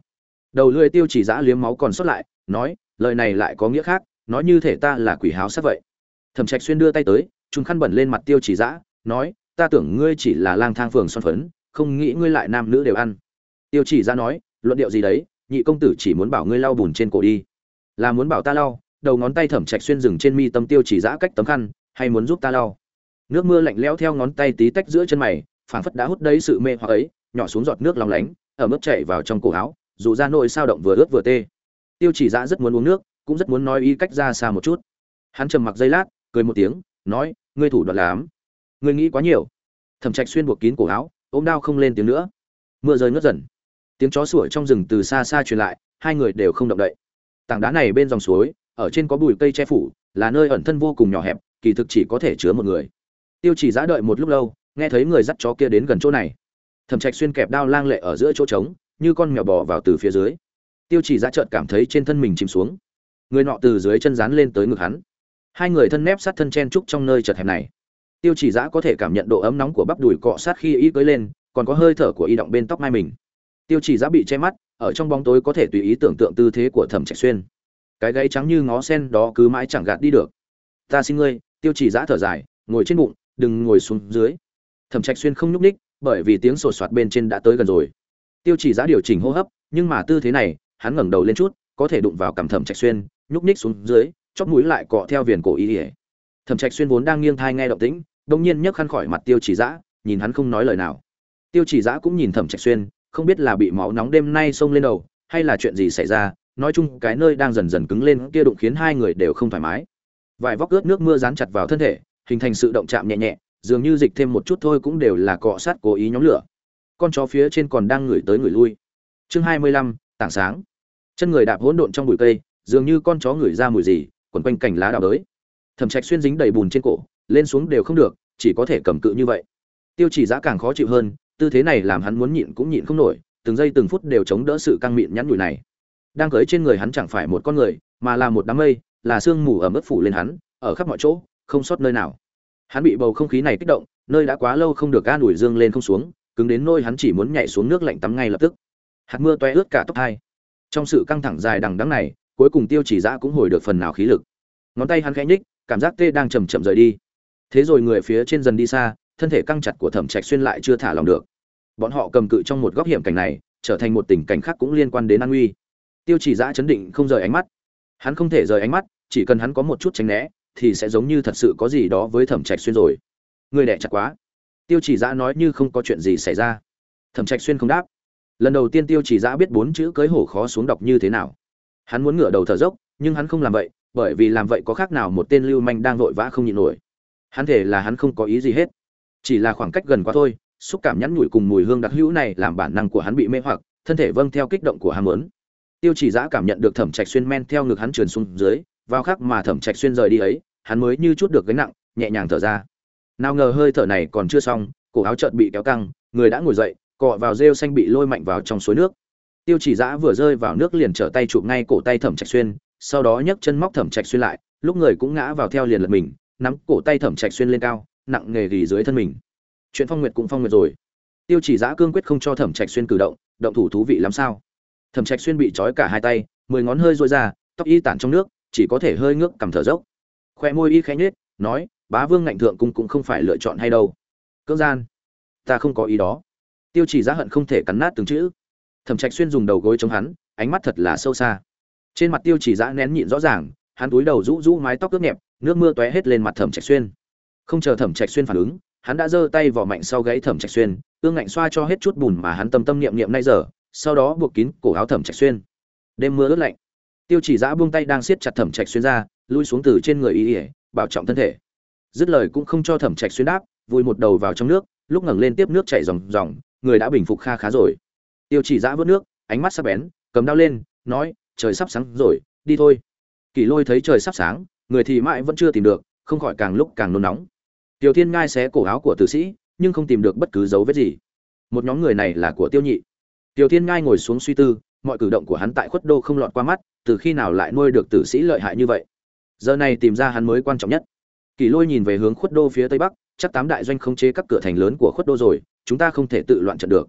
Đầu lưỡi tiêu chỉ giã liếm máu còn sót lại, nói, lời này lại có nghĩa khác, nói như thể ta là quỷ háo sắc vậy. Thẩm trạch xuyên đưa tay tới chúng khăn bẩn lên mặt tiêu chỉ giã, nói, ta tưởng ngươi chỉ là lang thang phường son phấn, không nghĩ ngươi lại nam nữ đều ăn. Tiêu chỉ giã nói, luận điệu gì đấy, nhị công tử chỉ muốn bảo ngươi lau bùn trên cổ đi. Là muốn bảo ta lau, đầu ngón tay thẩm trạch xuyên dừng trên mi tâm tiêu chỉ giã cách tấm khăn, hay muốn giúp ta lau. Nước mưa lạnh lẽo theo ngón tay tí tách giữa chân mày, phảng phất đã hút đấy sự mê hoặc ấy, nhỏ xuống giọt nước lòng lánh, ở mức chảy vào trong cổ áo dù ra nỗi sao động vừa ướt vừa tê. Tiêu chỉ dã rất muốn uống nước, cũng rất muốn nói ý cách ra xa một chút. Hắn trầm mặc giây lát, cười một tiếng, nói, ngươi thủ đoạn lắm. Ngươi nghĩ quá nhiều. Thẩm trạch xuyên buộc kín cổ áo, ôm đao không lên tiếng nữa. Mưa rơi ngớt dần. Tiếng chó sủa trong rừng từ xa xa truyền lại, hai người đều không động đậy. Tảng đá này bên dòng suối, ở trên có bụi cây che phủ, là nơi ẩn thân vô cùng nhỏ hẹp, kỳ thực chỉ có thể chứa một người. Tiêu chỉ giã đợi một lúc lâu, nghe thấy người dắt chó kia đến gần chỗ này. Thẩm trạch xuyên kẹp đao lang lệ ở giữa chỗ trống như con mèo bò vào từ phía dưới. Tiêu chỉ dạ giã trợn cảm thấy trên thân mình chìm xuống. Người nọ từ dưới chân rán lên tới ngực hắn. Hai người thân nép sát thân chen trúc trong nơi chật hẹp này. Tiêu chỉ giã có thể cảm nhận độ ấm nóng của bắp đùi cọ sát khi y cưới lên, còn có hơi thở của y động bên tóc mai mình. Tiêu chỉ giã bị che mắt, ở trong bóng tối có thể tùy ý tưởng tượng tư thế của thẩm trạch xuyên. Cái gáy trắng như ngó sen đó cứ mãi chẳng gạt đi được. Ta xin ngươi, tiêu chỉ giã thở dài, ngồi trên bụng, đừng ngồi xuống dưới. Thẩm trạch xuyên không nhúc ních bởi vì tiếng sột soạt bên trên đã tới gần rồi tiêu chỉ Giá điều chỉnh hô hấp, nhưng mà tư thế này, hắn ngẩng đầu lên chút, có thể đụng vào cằm thẩm trạch xuyên, nhúc nhích xuống dưới, chóp mũi lại cọ theo viền cổ y ỉa thẩm trạch xuyên vốn đang nghiêng thai nghe động tĩnh đông nhiên nhấc khăn khỏi mặt tiêu chỉ giã, nhìn hắn không nói lời nào. Tiêu chỉ giã cũng nhìn thẩm trạch xuyên, không biết là bị máu nóng đêm nay xông lên đầu, hay là chuyện gì xảy ra, nói chung cái nơi đang dần dần cứng lên kia đụng khiến hai người đều không thoải mái. Vài vóc ướt nước mưa dán chặt vào thân thể, hình thành sự động chạm nhẹ nhẹ, dường như dịch thêm một chút thôi cũng đều là cọ sát cố ý nhóm lửa con chó phía trên còn đang ngửi tới ngửi lui. Chương hai mươi lăm, tảng sáng. Chân người đạp hỗn độn trong bụi cây, dường như con chó ngửi ra mùi gì quấn quanh cành lá đào đới. Thẩm trạch xuyên dính đầy bùn trên cổ, lên xuống đều không được, chỉ có thể cầm cự như vậy. Tiêu chỉ giã càng khó chịu hơn, tư thế này làm hắn muốn nhịn cũng nhịn không nổi, từng giây từng phút đều chống đỡ sự căng mịn nhắn nhủi này. Đang cưới trên người hắn chẳng phải một con người, mà là một đám mây, là sương mù ở mức phủ lên hắn, ở khắp mọi chỗ, không sót nơi nào. Hắn bị bầu không khí này kích động, nơi đã quá lâu không được ga nổi dương lên không xuống cứng đến nôi hắn chỉ muốn nhảy xuống nước lạnh tắm ngay lập tức. Hạt mưa toe ướt cả tóc hai. Trong sự căng thẳng dài đằng đắng này, cuối cùng tiêu chỉ giã cũng hồi được phần nào khí lực. Ngón tay hắn khẽ nhích, cảm giác tê đang chầm chậm rời đi. Thế rồi người phía trên dần đi xa, thân thể căng chặt của thẩm trạch xuyên lại chưa thả lòng được. Bọn họ cầm cự trong một góc hiểm cảnh này, trở thành một tình cảnh khác cũng liên quan đến an nguy tiêu chỉ giã chấn định không rời ánh mắt. Hắn không thể rời ánh mắt, chỉ cần hắn có một chút tránh né, thì sẽ giống như thật sự có gì đó với thẩm trạch xuyên rồi. Người đẻ chặt quá tiêu chỉ giã nói như không có chuyện gì xảy ra. Thẩm trạch xuyên không đáp. Lần đầu tiên tiêu chỉ giã biết bốn chữ cưới hổ khó xuống đọc như thế nào. Hắn muốn ngửa đầu thở dốc, nhưng hắn không làm vậy, bởi vì làm vậy có khác nào một tên lưu manh đang vội vã không nhịn nổi. Hắn thể là hắn không có ý gì hết. Chỉ là khoảng cách gần quá thôi, xúc cảm nhắn nhủi cùng mùi hương đặc hữu này làm bản năng của hắn bị mê hoặc, thân thể vâng theo kích động của ham muốn. Tiêu chỉ giã cảm nhận được thẩm trạch xuyên men theo ngực hắn truyền xuống dưới, vào khắc mà thẩm trạch xuyên rời đi ấy, hắn mới như chút được gánh nặng, nhẹ nhàng thở ra nào ngờ hơi thở này còn chưa xong, cổ áo chợt bị kéo căng, người đã ngồi dậy, cọ vào rêu xanh bị lôi mạnh vào trong suối nước. Tiêu chỉ giã vừa rơi vào nước liền trở tay chụp ngay cổ tay thẩm trạch xuyên, sau đó nhấc chân móc thẩm trạch xuyên lại, lúc người cũng ngã vào theo liền lật mình, nắm cổ tay thẩm trạch xuyên lên cao, nặng nghề gỉ dưới thân mình. Chuyện phong nguyệt cũng phong nguyệt rồi. Tiêu chỉ giã cương quyết không cho thẩm trạch xuyên cử động động thủ thú vị lắm sao? Thẩm trạch xuyên bị trói cả hai tay, mười ngón hơi rối ra, tóc y tản trong nước, chỉ có thể hơi ngước cầm thở dốc. Khoe môi y khẽ nhếch, nói bá vương ngạnh thượng cung cũng không phải lựa chọn hay đâu. Cưỡng gian, ta không có ý đó. Tiêu chỉ giá hận không thể cắn nát từng chữ. Thẩm trạch xuyên dùng đầu gối chống hắn, ánh mắt thật là sâu xa. Trên mặt tiêu chỉ giá nén nhịn rõ ràng, hắn túi đầu rũ rũ mái tóc ướt nhẹp, nước mưa tóe hết lên mặt thẩm trạch xuyên. Không chờ thẩm trạch xuyên phản ứng, hắn đã giơ tay vào mạnh sau gãy thẩm trạch xuyên, ương ngạnh xoa cho hết chút bùn mà hắn tâm tâm niệm niệm nay giờ, sau đó buộc kín cổ áo thẩm trạch xuyên. Đêm mưa ướt lạnh. Tiêu chỉ giã buông tay đang siết chặt thẩm trạch xuyên ra, lui xuống từ trên người y ỉa bảo trọng thân thể dứt lời cũng không cho thẩm trạch xuyên đáp, vùi một đầu vào trong nước, lúc ngẩng lên tiếp nước chảy ròng ròng, người đã bình phục kha khá rồi. Tiêu chỉ giã vớt nước, ánh mắt sắc bén, cầm đao lên, nói, trời sắp sáng rồi, đi thôi. Kỳ lôi thấy trời sắp sáng, người thì mãi vẫn chưa tìm được, không khỏi càng lúc càng nôn nóng. Tiểu thiên ngai xé cổ áo của tử sĩ, nhưng không tìm được bất cứ dấu vết gì. Một nhóm người này là của tiêu nhị. Tiểu thiên ngai ngồi xuống suy tư, mọi cử động của hắn tại khuất đô không lọt qua mắt, từ khi nào lại nuôi được tử sĩ lợi hại như vậy? Giờ này tìm ra hắn mới quan trọng nhất kỳ lôi nhìn về hướng khuất đô phía tây bắc, chắc tám đại doanh không chế các cửa thành lớn của khuất đô rồi, chúng ta không thể tự loạn trận được.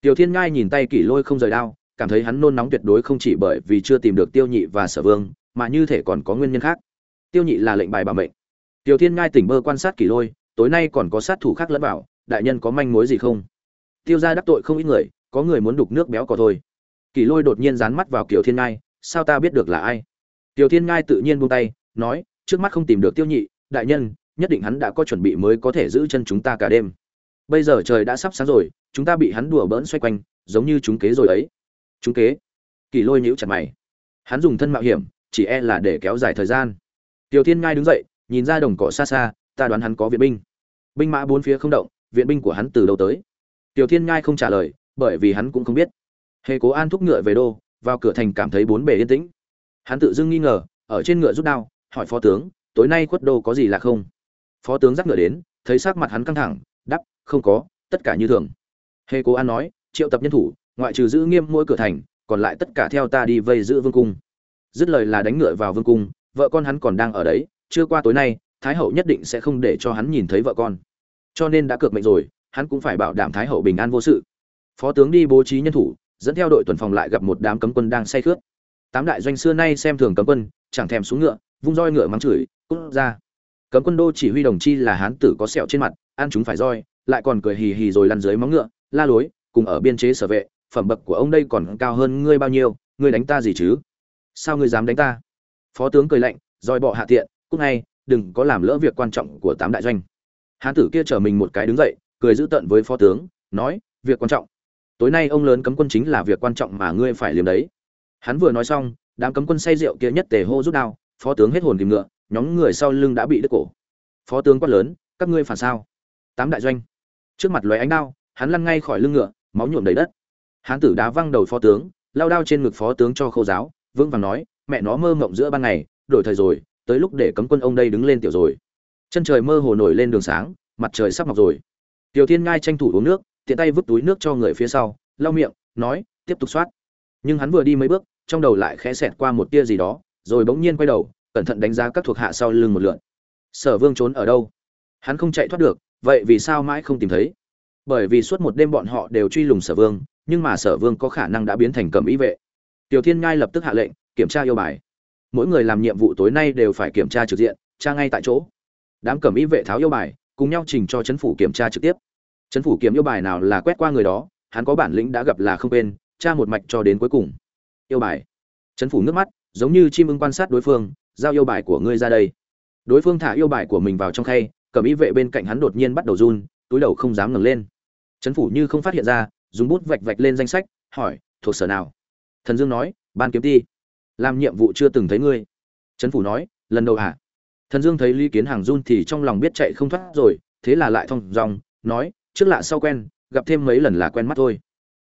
Tiểu thiên ngai nhìn tay kỳ lôi không rời đao, cảm thấy hắn nôn nóng tuyệt đối không chỉ bởi vì chưa tìm được tiêu nhị và sở vương, mà như thể còn có nguyên nhân khác. Tiêu nhị là lệnh bài bảo mệnh. Tiểu thiên ngai tỉnh bơ quan sát kỳ lôi, tối nay còn có sát thủ khác lẫn vào, đại nhân có manh mối gì không? Tiêu Gia đắc tội không ít người, có người muốn đục nước béo cò thôi. Kỳ lôi đột nhiên dán mắt vào Kiều thiên ngai, sao ta biết được là ai? Tiểu thiên ngai tự nhiên buông tay, nói, trước mắt không tìm được tiêu nhị đại nhân, nhất định hắn đã có chuẩn bị mới có thể giữ chân chúng ta cả đêm. Bây giờ trời đã sắp sáng rồi, chúng ta bị hắn đùa bỡn xoay quanh, giống như chúng kế rồi ấy. Chúng kế? Kỳ lôi nhíu chặt mày. Hắn dùng thân mạo hiểm, chỉ e là để kéo dài thời gian. Tiểu thiên ngai đứng dậy, nhìn ra đồng cỏ xa xa, ta đoán hắn có viện binh. Binh mã bốn phía không động, viện binh của hắn từ đâu tới? Tiểu thiên ngai không trả lời, bởi vì hắn cũng không biết. Hề cố an thúc ngựa về đô, vào cửa thành cảm thấy bốn bề yên tĩnh. Hắn tự dưng nghi ngờ, ở trên ngựa rút đao, hỏi phó tướng tối nay khuất đô có gì là không? Phó tướng dắt ngựa đến, thấy sắc mặt hắn căng thẳng đắp không có, tất cả như thường. Hề cố an nói, triệu tập nhân thủ, ngoại trừ giữ nghiêm mỗi cửa thành, còn lại tất cả theo ta đi vây giữ vương cung. Dứt lời là đánh ngựa vào vương cung, vợ con hắn còn đang ở đấy, chưa qua tối nay, thái hậu nhất định sẽ không để cho hắn nhìn thấy vợ con. Cho nên đã cược mệnh rồi, hắn cũng phải bảo đảm thái hậu bình an vô sự. Phó tướng đi bố trí nhân thủ, dẫn theo đội tuần phòng lại gặp một đám cấm quân đang say khướt. Tám đại doanh xưa nay xem thường cấm quân, chẳng thèm xuống ngựa, vung roi ngựa mắng chửi cút ra. Cấm quân đô chỉ huy đồng chi là hán tử có sẹo trên mặt, ăn chúng phải roi, lại còn cười hì hì rồi lăn dưới móng ngựa, la lối, cùng ở biên chế sở vệ, phẩm bậc của ông đây còn cao hơn ngươi bao nhiêu, ngươi đánh ta gì chứ? Sao ngươi dám đánh ta? Phó tướng cười lạnh, roi bọ hạ tiện, cút ngay, đừng có làm lỡ việc quan trọng của tám đại doanh. Hán tử kia chở mình một cái đứng dậy, cười giữ tận với phó tướng, nói, việc quan trọng. Tối nay ông lớn cấm quân chính là việc quan trọng mà ngươi phải liếm đấy. Hắn vừa nói xong, đám cấm quân say rượu kia nhất tề hô rút đao, phó tướng hết hồn tìm ngựa nhóm người sau lưng đã bị đứt cổ. Phó tướng quát lớn, các ngươi phản sao? Tám đại doanh. Trước mặt loé ánh đao, hắn lăn ngay khỏi lưng ngựa, máu nhuộm đầy đất. Hán tử đá văng đầu phó tướng, lao đao trên ngực phó tướng cho khâu giáo vương vàng nói, mẹ nó mơ mộng giữa ban ngày, đổi thời rồi, tới lúc để cấm quân ông đây đứng lên tiểu rồi. Chân trời mơ hồ nổi lên đường sáng, mặt trời sắp mọc rồi. Tiểu thiên ngai tranh thủ uống nước, tiện tay vứt túi nước cho người phía sau, lau miệng, nói, tiếp tục soát. Nhưng hắn vừa đi mấy bước, trong đầu lại khẽ xẹt qua một tia gì đó, rồi bỗng nhiên quay đầu cẩn thận đánh giá các thuộc hạ sau lưng một lượn. Sở vương trốn ở đâu? Hắn không chạy thoát được, vậy vì sao mãi không tìm thấy? Bởi vì suốt một đêm bọn họ đều truy lùng sở vương, nhưng mà sở vương có khả năng đã biến thành cầm ý vệ. Tiểu thiên ngai lập tức hạ lệnh, kiểm tra yêu bài. Mỗi người làm nhiệm vụ tối nay đều phải kiểm tra trực diện, tra ngay tại chỗ. Đám cầm ý vệ tháo yêu bài, cùng nhau trình cho chấn phủ kiểm tra trực tiếp. Chấn phủ kiểm yêu bài nào là quét qua người đó, hắn có bản lĩnh đã gặp là không quên, tra một mạch cho đến cuối cùng. Yêu bài. Chấn phủ nước mắt, giống như chim ưng quan sát đối phương giao yêu bài của ngươi ra đây. Đối phương thả yêu bài của mình vào trong khay, cầm ý vệ bên cạnh hắn đột nhiên bắt đầu run, túi đầu không dám ngẩng lên. Chấn phủ như không phát hiện ra, dùng bút vạch vạch lên danh sách, hỏi, thuộc sở nào? Thần dương nói, ban kiếm ti. Làm nhiệm vụ chưa từng thấy ngươi. Trấn phủ nói, lần đầu hả? Thần dương thấy lý kiến hàng run thì trong lòng biết chạy không thoát rồi, thế là lại thong dòng nói, trước lạ sau quen, gặp thêm mấy lần là quen mắt thôi.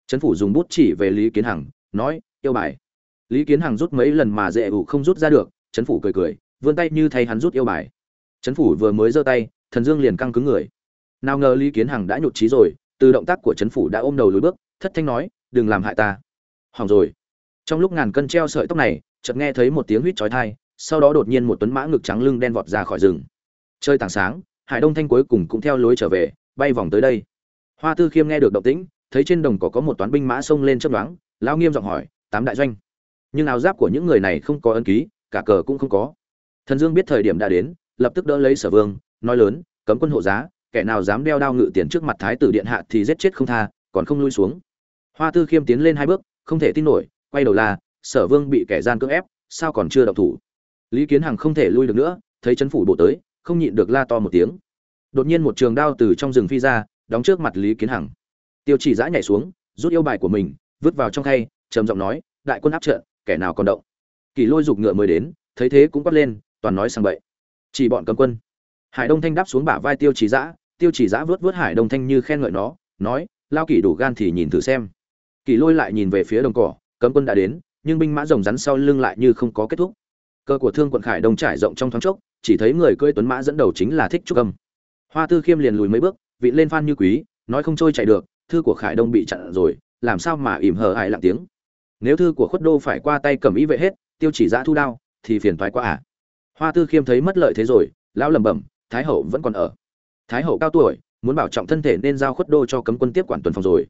Trấn phủ dùng bút chỉ về lý kiến hằng, nói, yêu bài. Lý kiến hằng rút mấy lần mà dễ ủ không rút ra được Chấn phủ cười cười, vươn tay như thay hắn rút yêu bài. Chấn phủ vừa mới giơ tay, thần dương liền căng cứng người. Nào ngờ lý kiến hằng đã nhụt trí rồi, từ động tác của Chấn phủ đã ôm đầu lùi bước, thất thanh nói, đừng làm hại ta. Hỏng rồi. Trong lúc ngàn cân treo sợi tóc này, chợt nghe thấy một tiếng huýt chói tai, sau đó đột nhiên một tuấn mã ngực trắng lưng đen vọt ra khỏi rừng. Chơi tảng sáng, hải đông thanh cuối cùng cũng theo lối trở về, bay vòng tới đây. Hoa tư khiêm nghe được động tĩnh, thấy trên đồng cỏ có một toán binh mã xông lên chấp đoán lao nghiêm giọng hỏi, tám đại doanh, nhưng áo giáp của những người này không có ân ký cả cờ cũng không có. Thần dương biết thời điểm đã đến, lập tức đỡ lấy sở vương, nói lớn, cấm quân hộ giá, kẻ nào dám đeo đao ngự tiền trước mặt thái tử điện hạ thì giết chết không tha, còn không lui xuống. Hoa tư khiêm tiến lên hai bước, không thể tin nổi, quay đầu là sở vương bị kẻ gian cưỡng ép, sao còn chưa động thủ? Lý kiến hằng không thể lui được nữa, thấy chấn phủ bộ tới, không nhịn được la to một tiếng. Đột nhiên một trường đao từ trong rừng phi ra, đóng trước mặt lý kiến hằng. Tiêu chỉ giã nhảy xuống, rút yêu bài của mình, vứt vào trong khay, trầm giọng nói, đại quân áp trận, kẻ nào còn động? Kỳ lôi giục ngựa mới đến, thấy thế cũng quát lên, toàn nói sang bậy. Chỉ bọn cầm quân. Hải đông thanh đáp xuống bả vai tiêu chỉ giã, tiêu chỉ giã vớt vớt hải đông thanh như khen ngợi nó, nói, lao kỳ đủ gan thì nhìn thử xem. Kỳ lôi lại nhìn về phía đồng cỏ cấm quân đã đến, nhưng binh mã rồng rắn sau lưng lại như không có kết thúc. Cơ của thương quận khải đông trải rộng trong thoáng chốc, chỉ thấy người cưỡi tuấn mã dẫn đầu chính là thích trúc âm. Hoa tư khiêm liền lùi mấy bước vị lên phan như quý, nói không trôi chạy được, thư của khải đông bị chặn rồi, làm sao mà ỉm hờ hại lặng tiếng. Nếu thư của khuất đô phải qua tay cầm ý vệ hết tiêu chỉ giã thu đao, thì phiền thoái quá à. Hoa tư khiêm thấy mất lợi thế rồi, lão lẩm bẩm, thái hậu vẫn còn ở. Thái hậu cao tuổi, muốn bảo trọng thân thể nên giao khuất đô cho cấm quân tiếp quản tuần phòng rồi.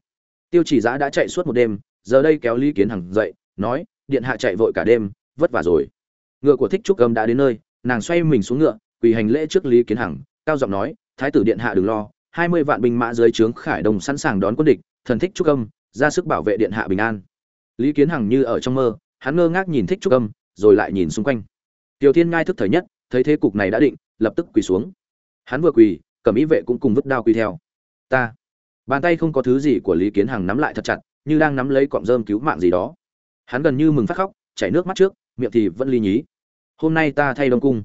Tiêu chỉ giã đã chạy suốt một đêm, giờ đây kéo lý kiến hằng dậy, nói, điện hạ chạy vội cả đêm, vất vả rồi. Ngựa của thích trúc cầm đã đến nơi, nàng xoay mình xuống ngựa, quỳ hành lễ trước lý kiến hằng, cao giọng nói, thái tử điện hạ đừng lo, hai mươi vạn binh mã dưới trướng khải đồng sẵn sàng đón quân địch, thần thích trúc âm, ra sức bảo vệ điện hạ bình an. Lý kiến hằng như ở trong mơ hắn ngơ ngác nhìn thích trúc âm, rồi lại nhìn xung quanh. Tiểu thiên ngai thức thời nhất, thấy thế cục này đã định, lập tức quỳ xuống. Hắn vừa quỳ cẩm ý vệ cũng cùng vứt đao quỳ theo. Ta, bàn tay không có thứ gì của lý kiến hằng nắm lại thật chặt, như đang nắm lấy cọng rơm cứu mạng gì đó. Hắn gần như mừng phát khóc, chảy nước mắt trước, miệng thì vẫn ly nhí. Hôm nay ta thay đông cung.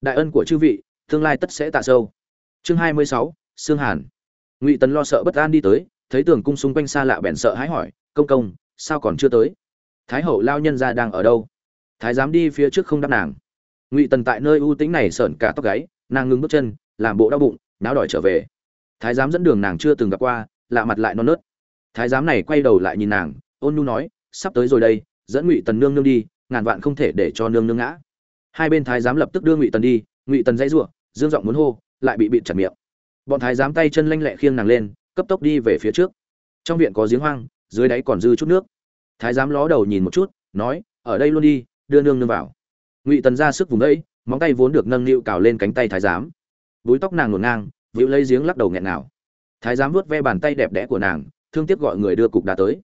Đại ân của chư vị, tương lai tất sẽ tạ sâu. Chương hai mươi sáu, sương hàn. Ngụy tấn lo sợ bất an đi tới, thấy tường cung xung quanh xa lạ bèn sợ hãi hỏi, công công, sao còn chưa tới? Thái hậu lao nhân ra đang ở đâu? Thái giám đi phía trước không đáp nàng. Ngụy tần tại nơi ưu tính này sởn cả tóc gáy, nàng ngưng bước chân, làm bộ đau bụng, náo đòi trở về. Thái giám dẫn đường nàng chưa từng gặp qua, lạ mặt lại non nớt. Thái giám này quay đầu lại nhìn nàng, ôn nhu nói, sắp tới rồi đây, dẫn ngụy tần nương nương đi, ngàn vạn không thể để cho nương nương ngã. Hai bên thái giám lập tức đưa ngụy tần đi, ngụy tần dãy giụa, dương giọng muốn hô, lại bị bịt chặt miệng. Bọn thái giám tay chân lanh lẹ khiêng nàng lên, cấp tốc đi về phía trước. Trong viện có giếng hoang, dưới đáy còn dư chút nước thái giám ló đầu nhìn một chút, nói, ở đây luôn đi, đưa nương nương vào. Ngụy tần ra sức vùng đẫy móng tay vốn được nâng niu cào lên cánh tay thái giám. Búi tóc nàng ngổn ngang vĩu lấy giếng lắc đầu nghẹn nào thái giám vuốt ve bàn tay đẹp đẽ của nàng, thương tiếc gọi người đưa cục đá tới.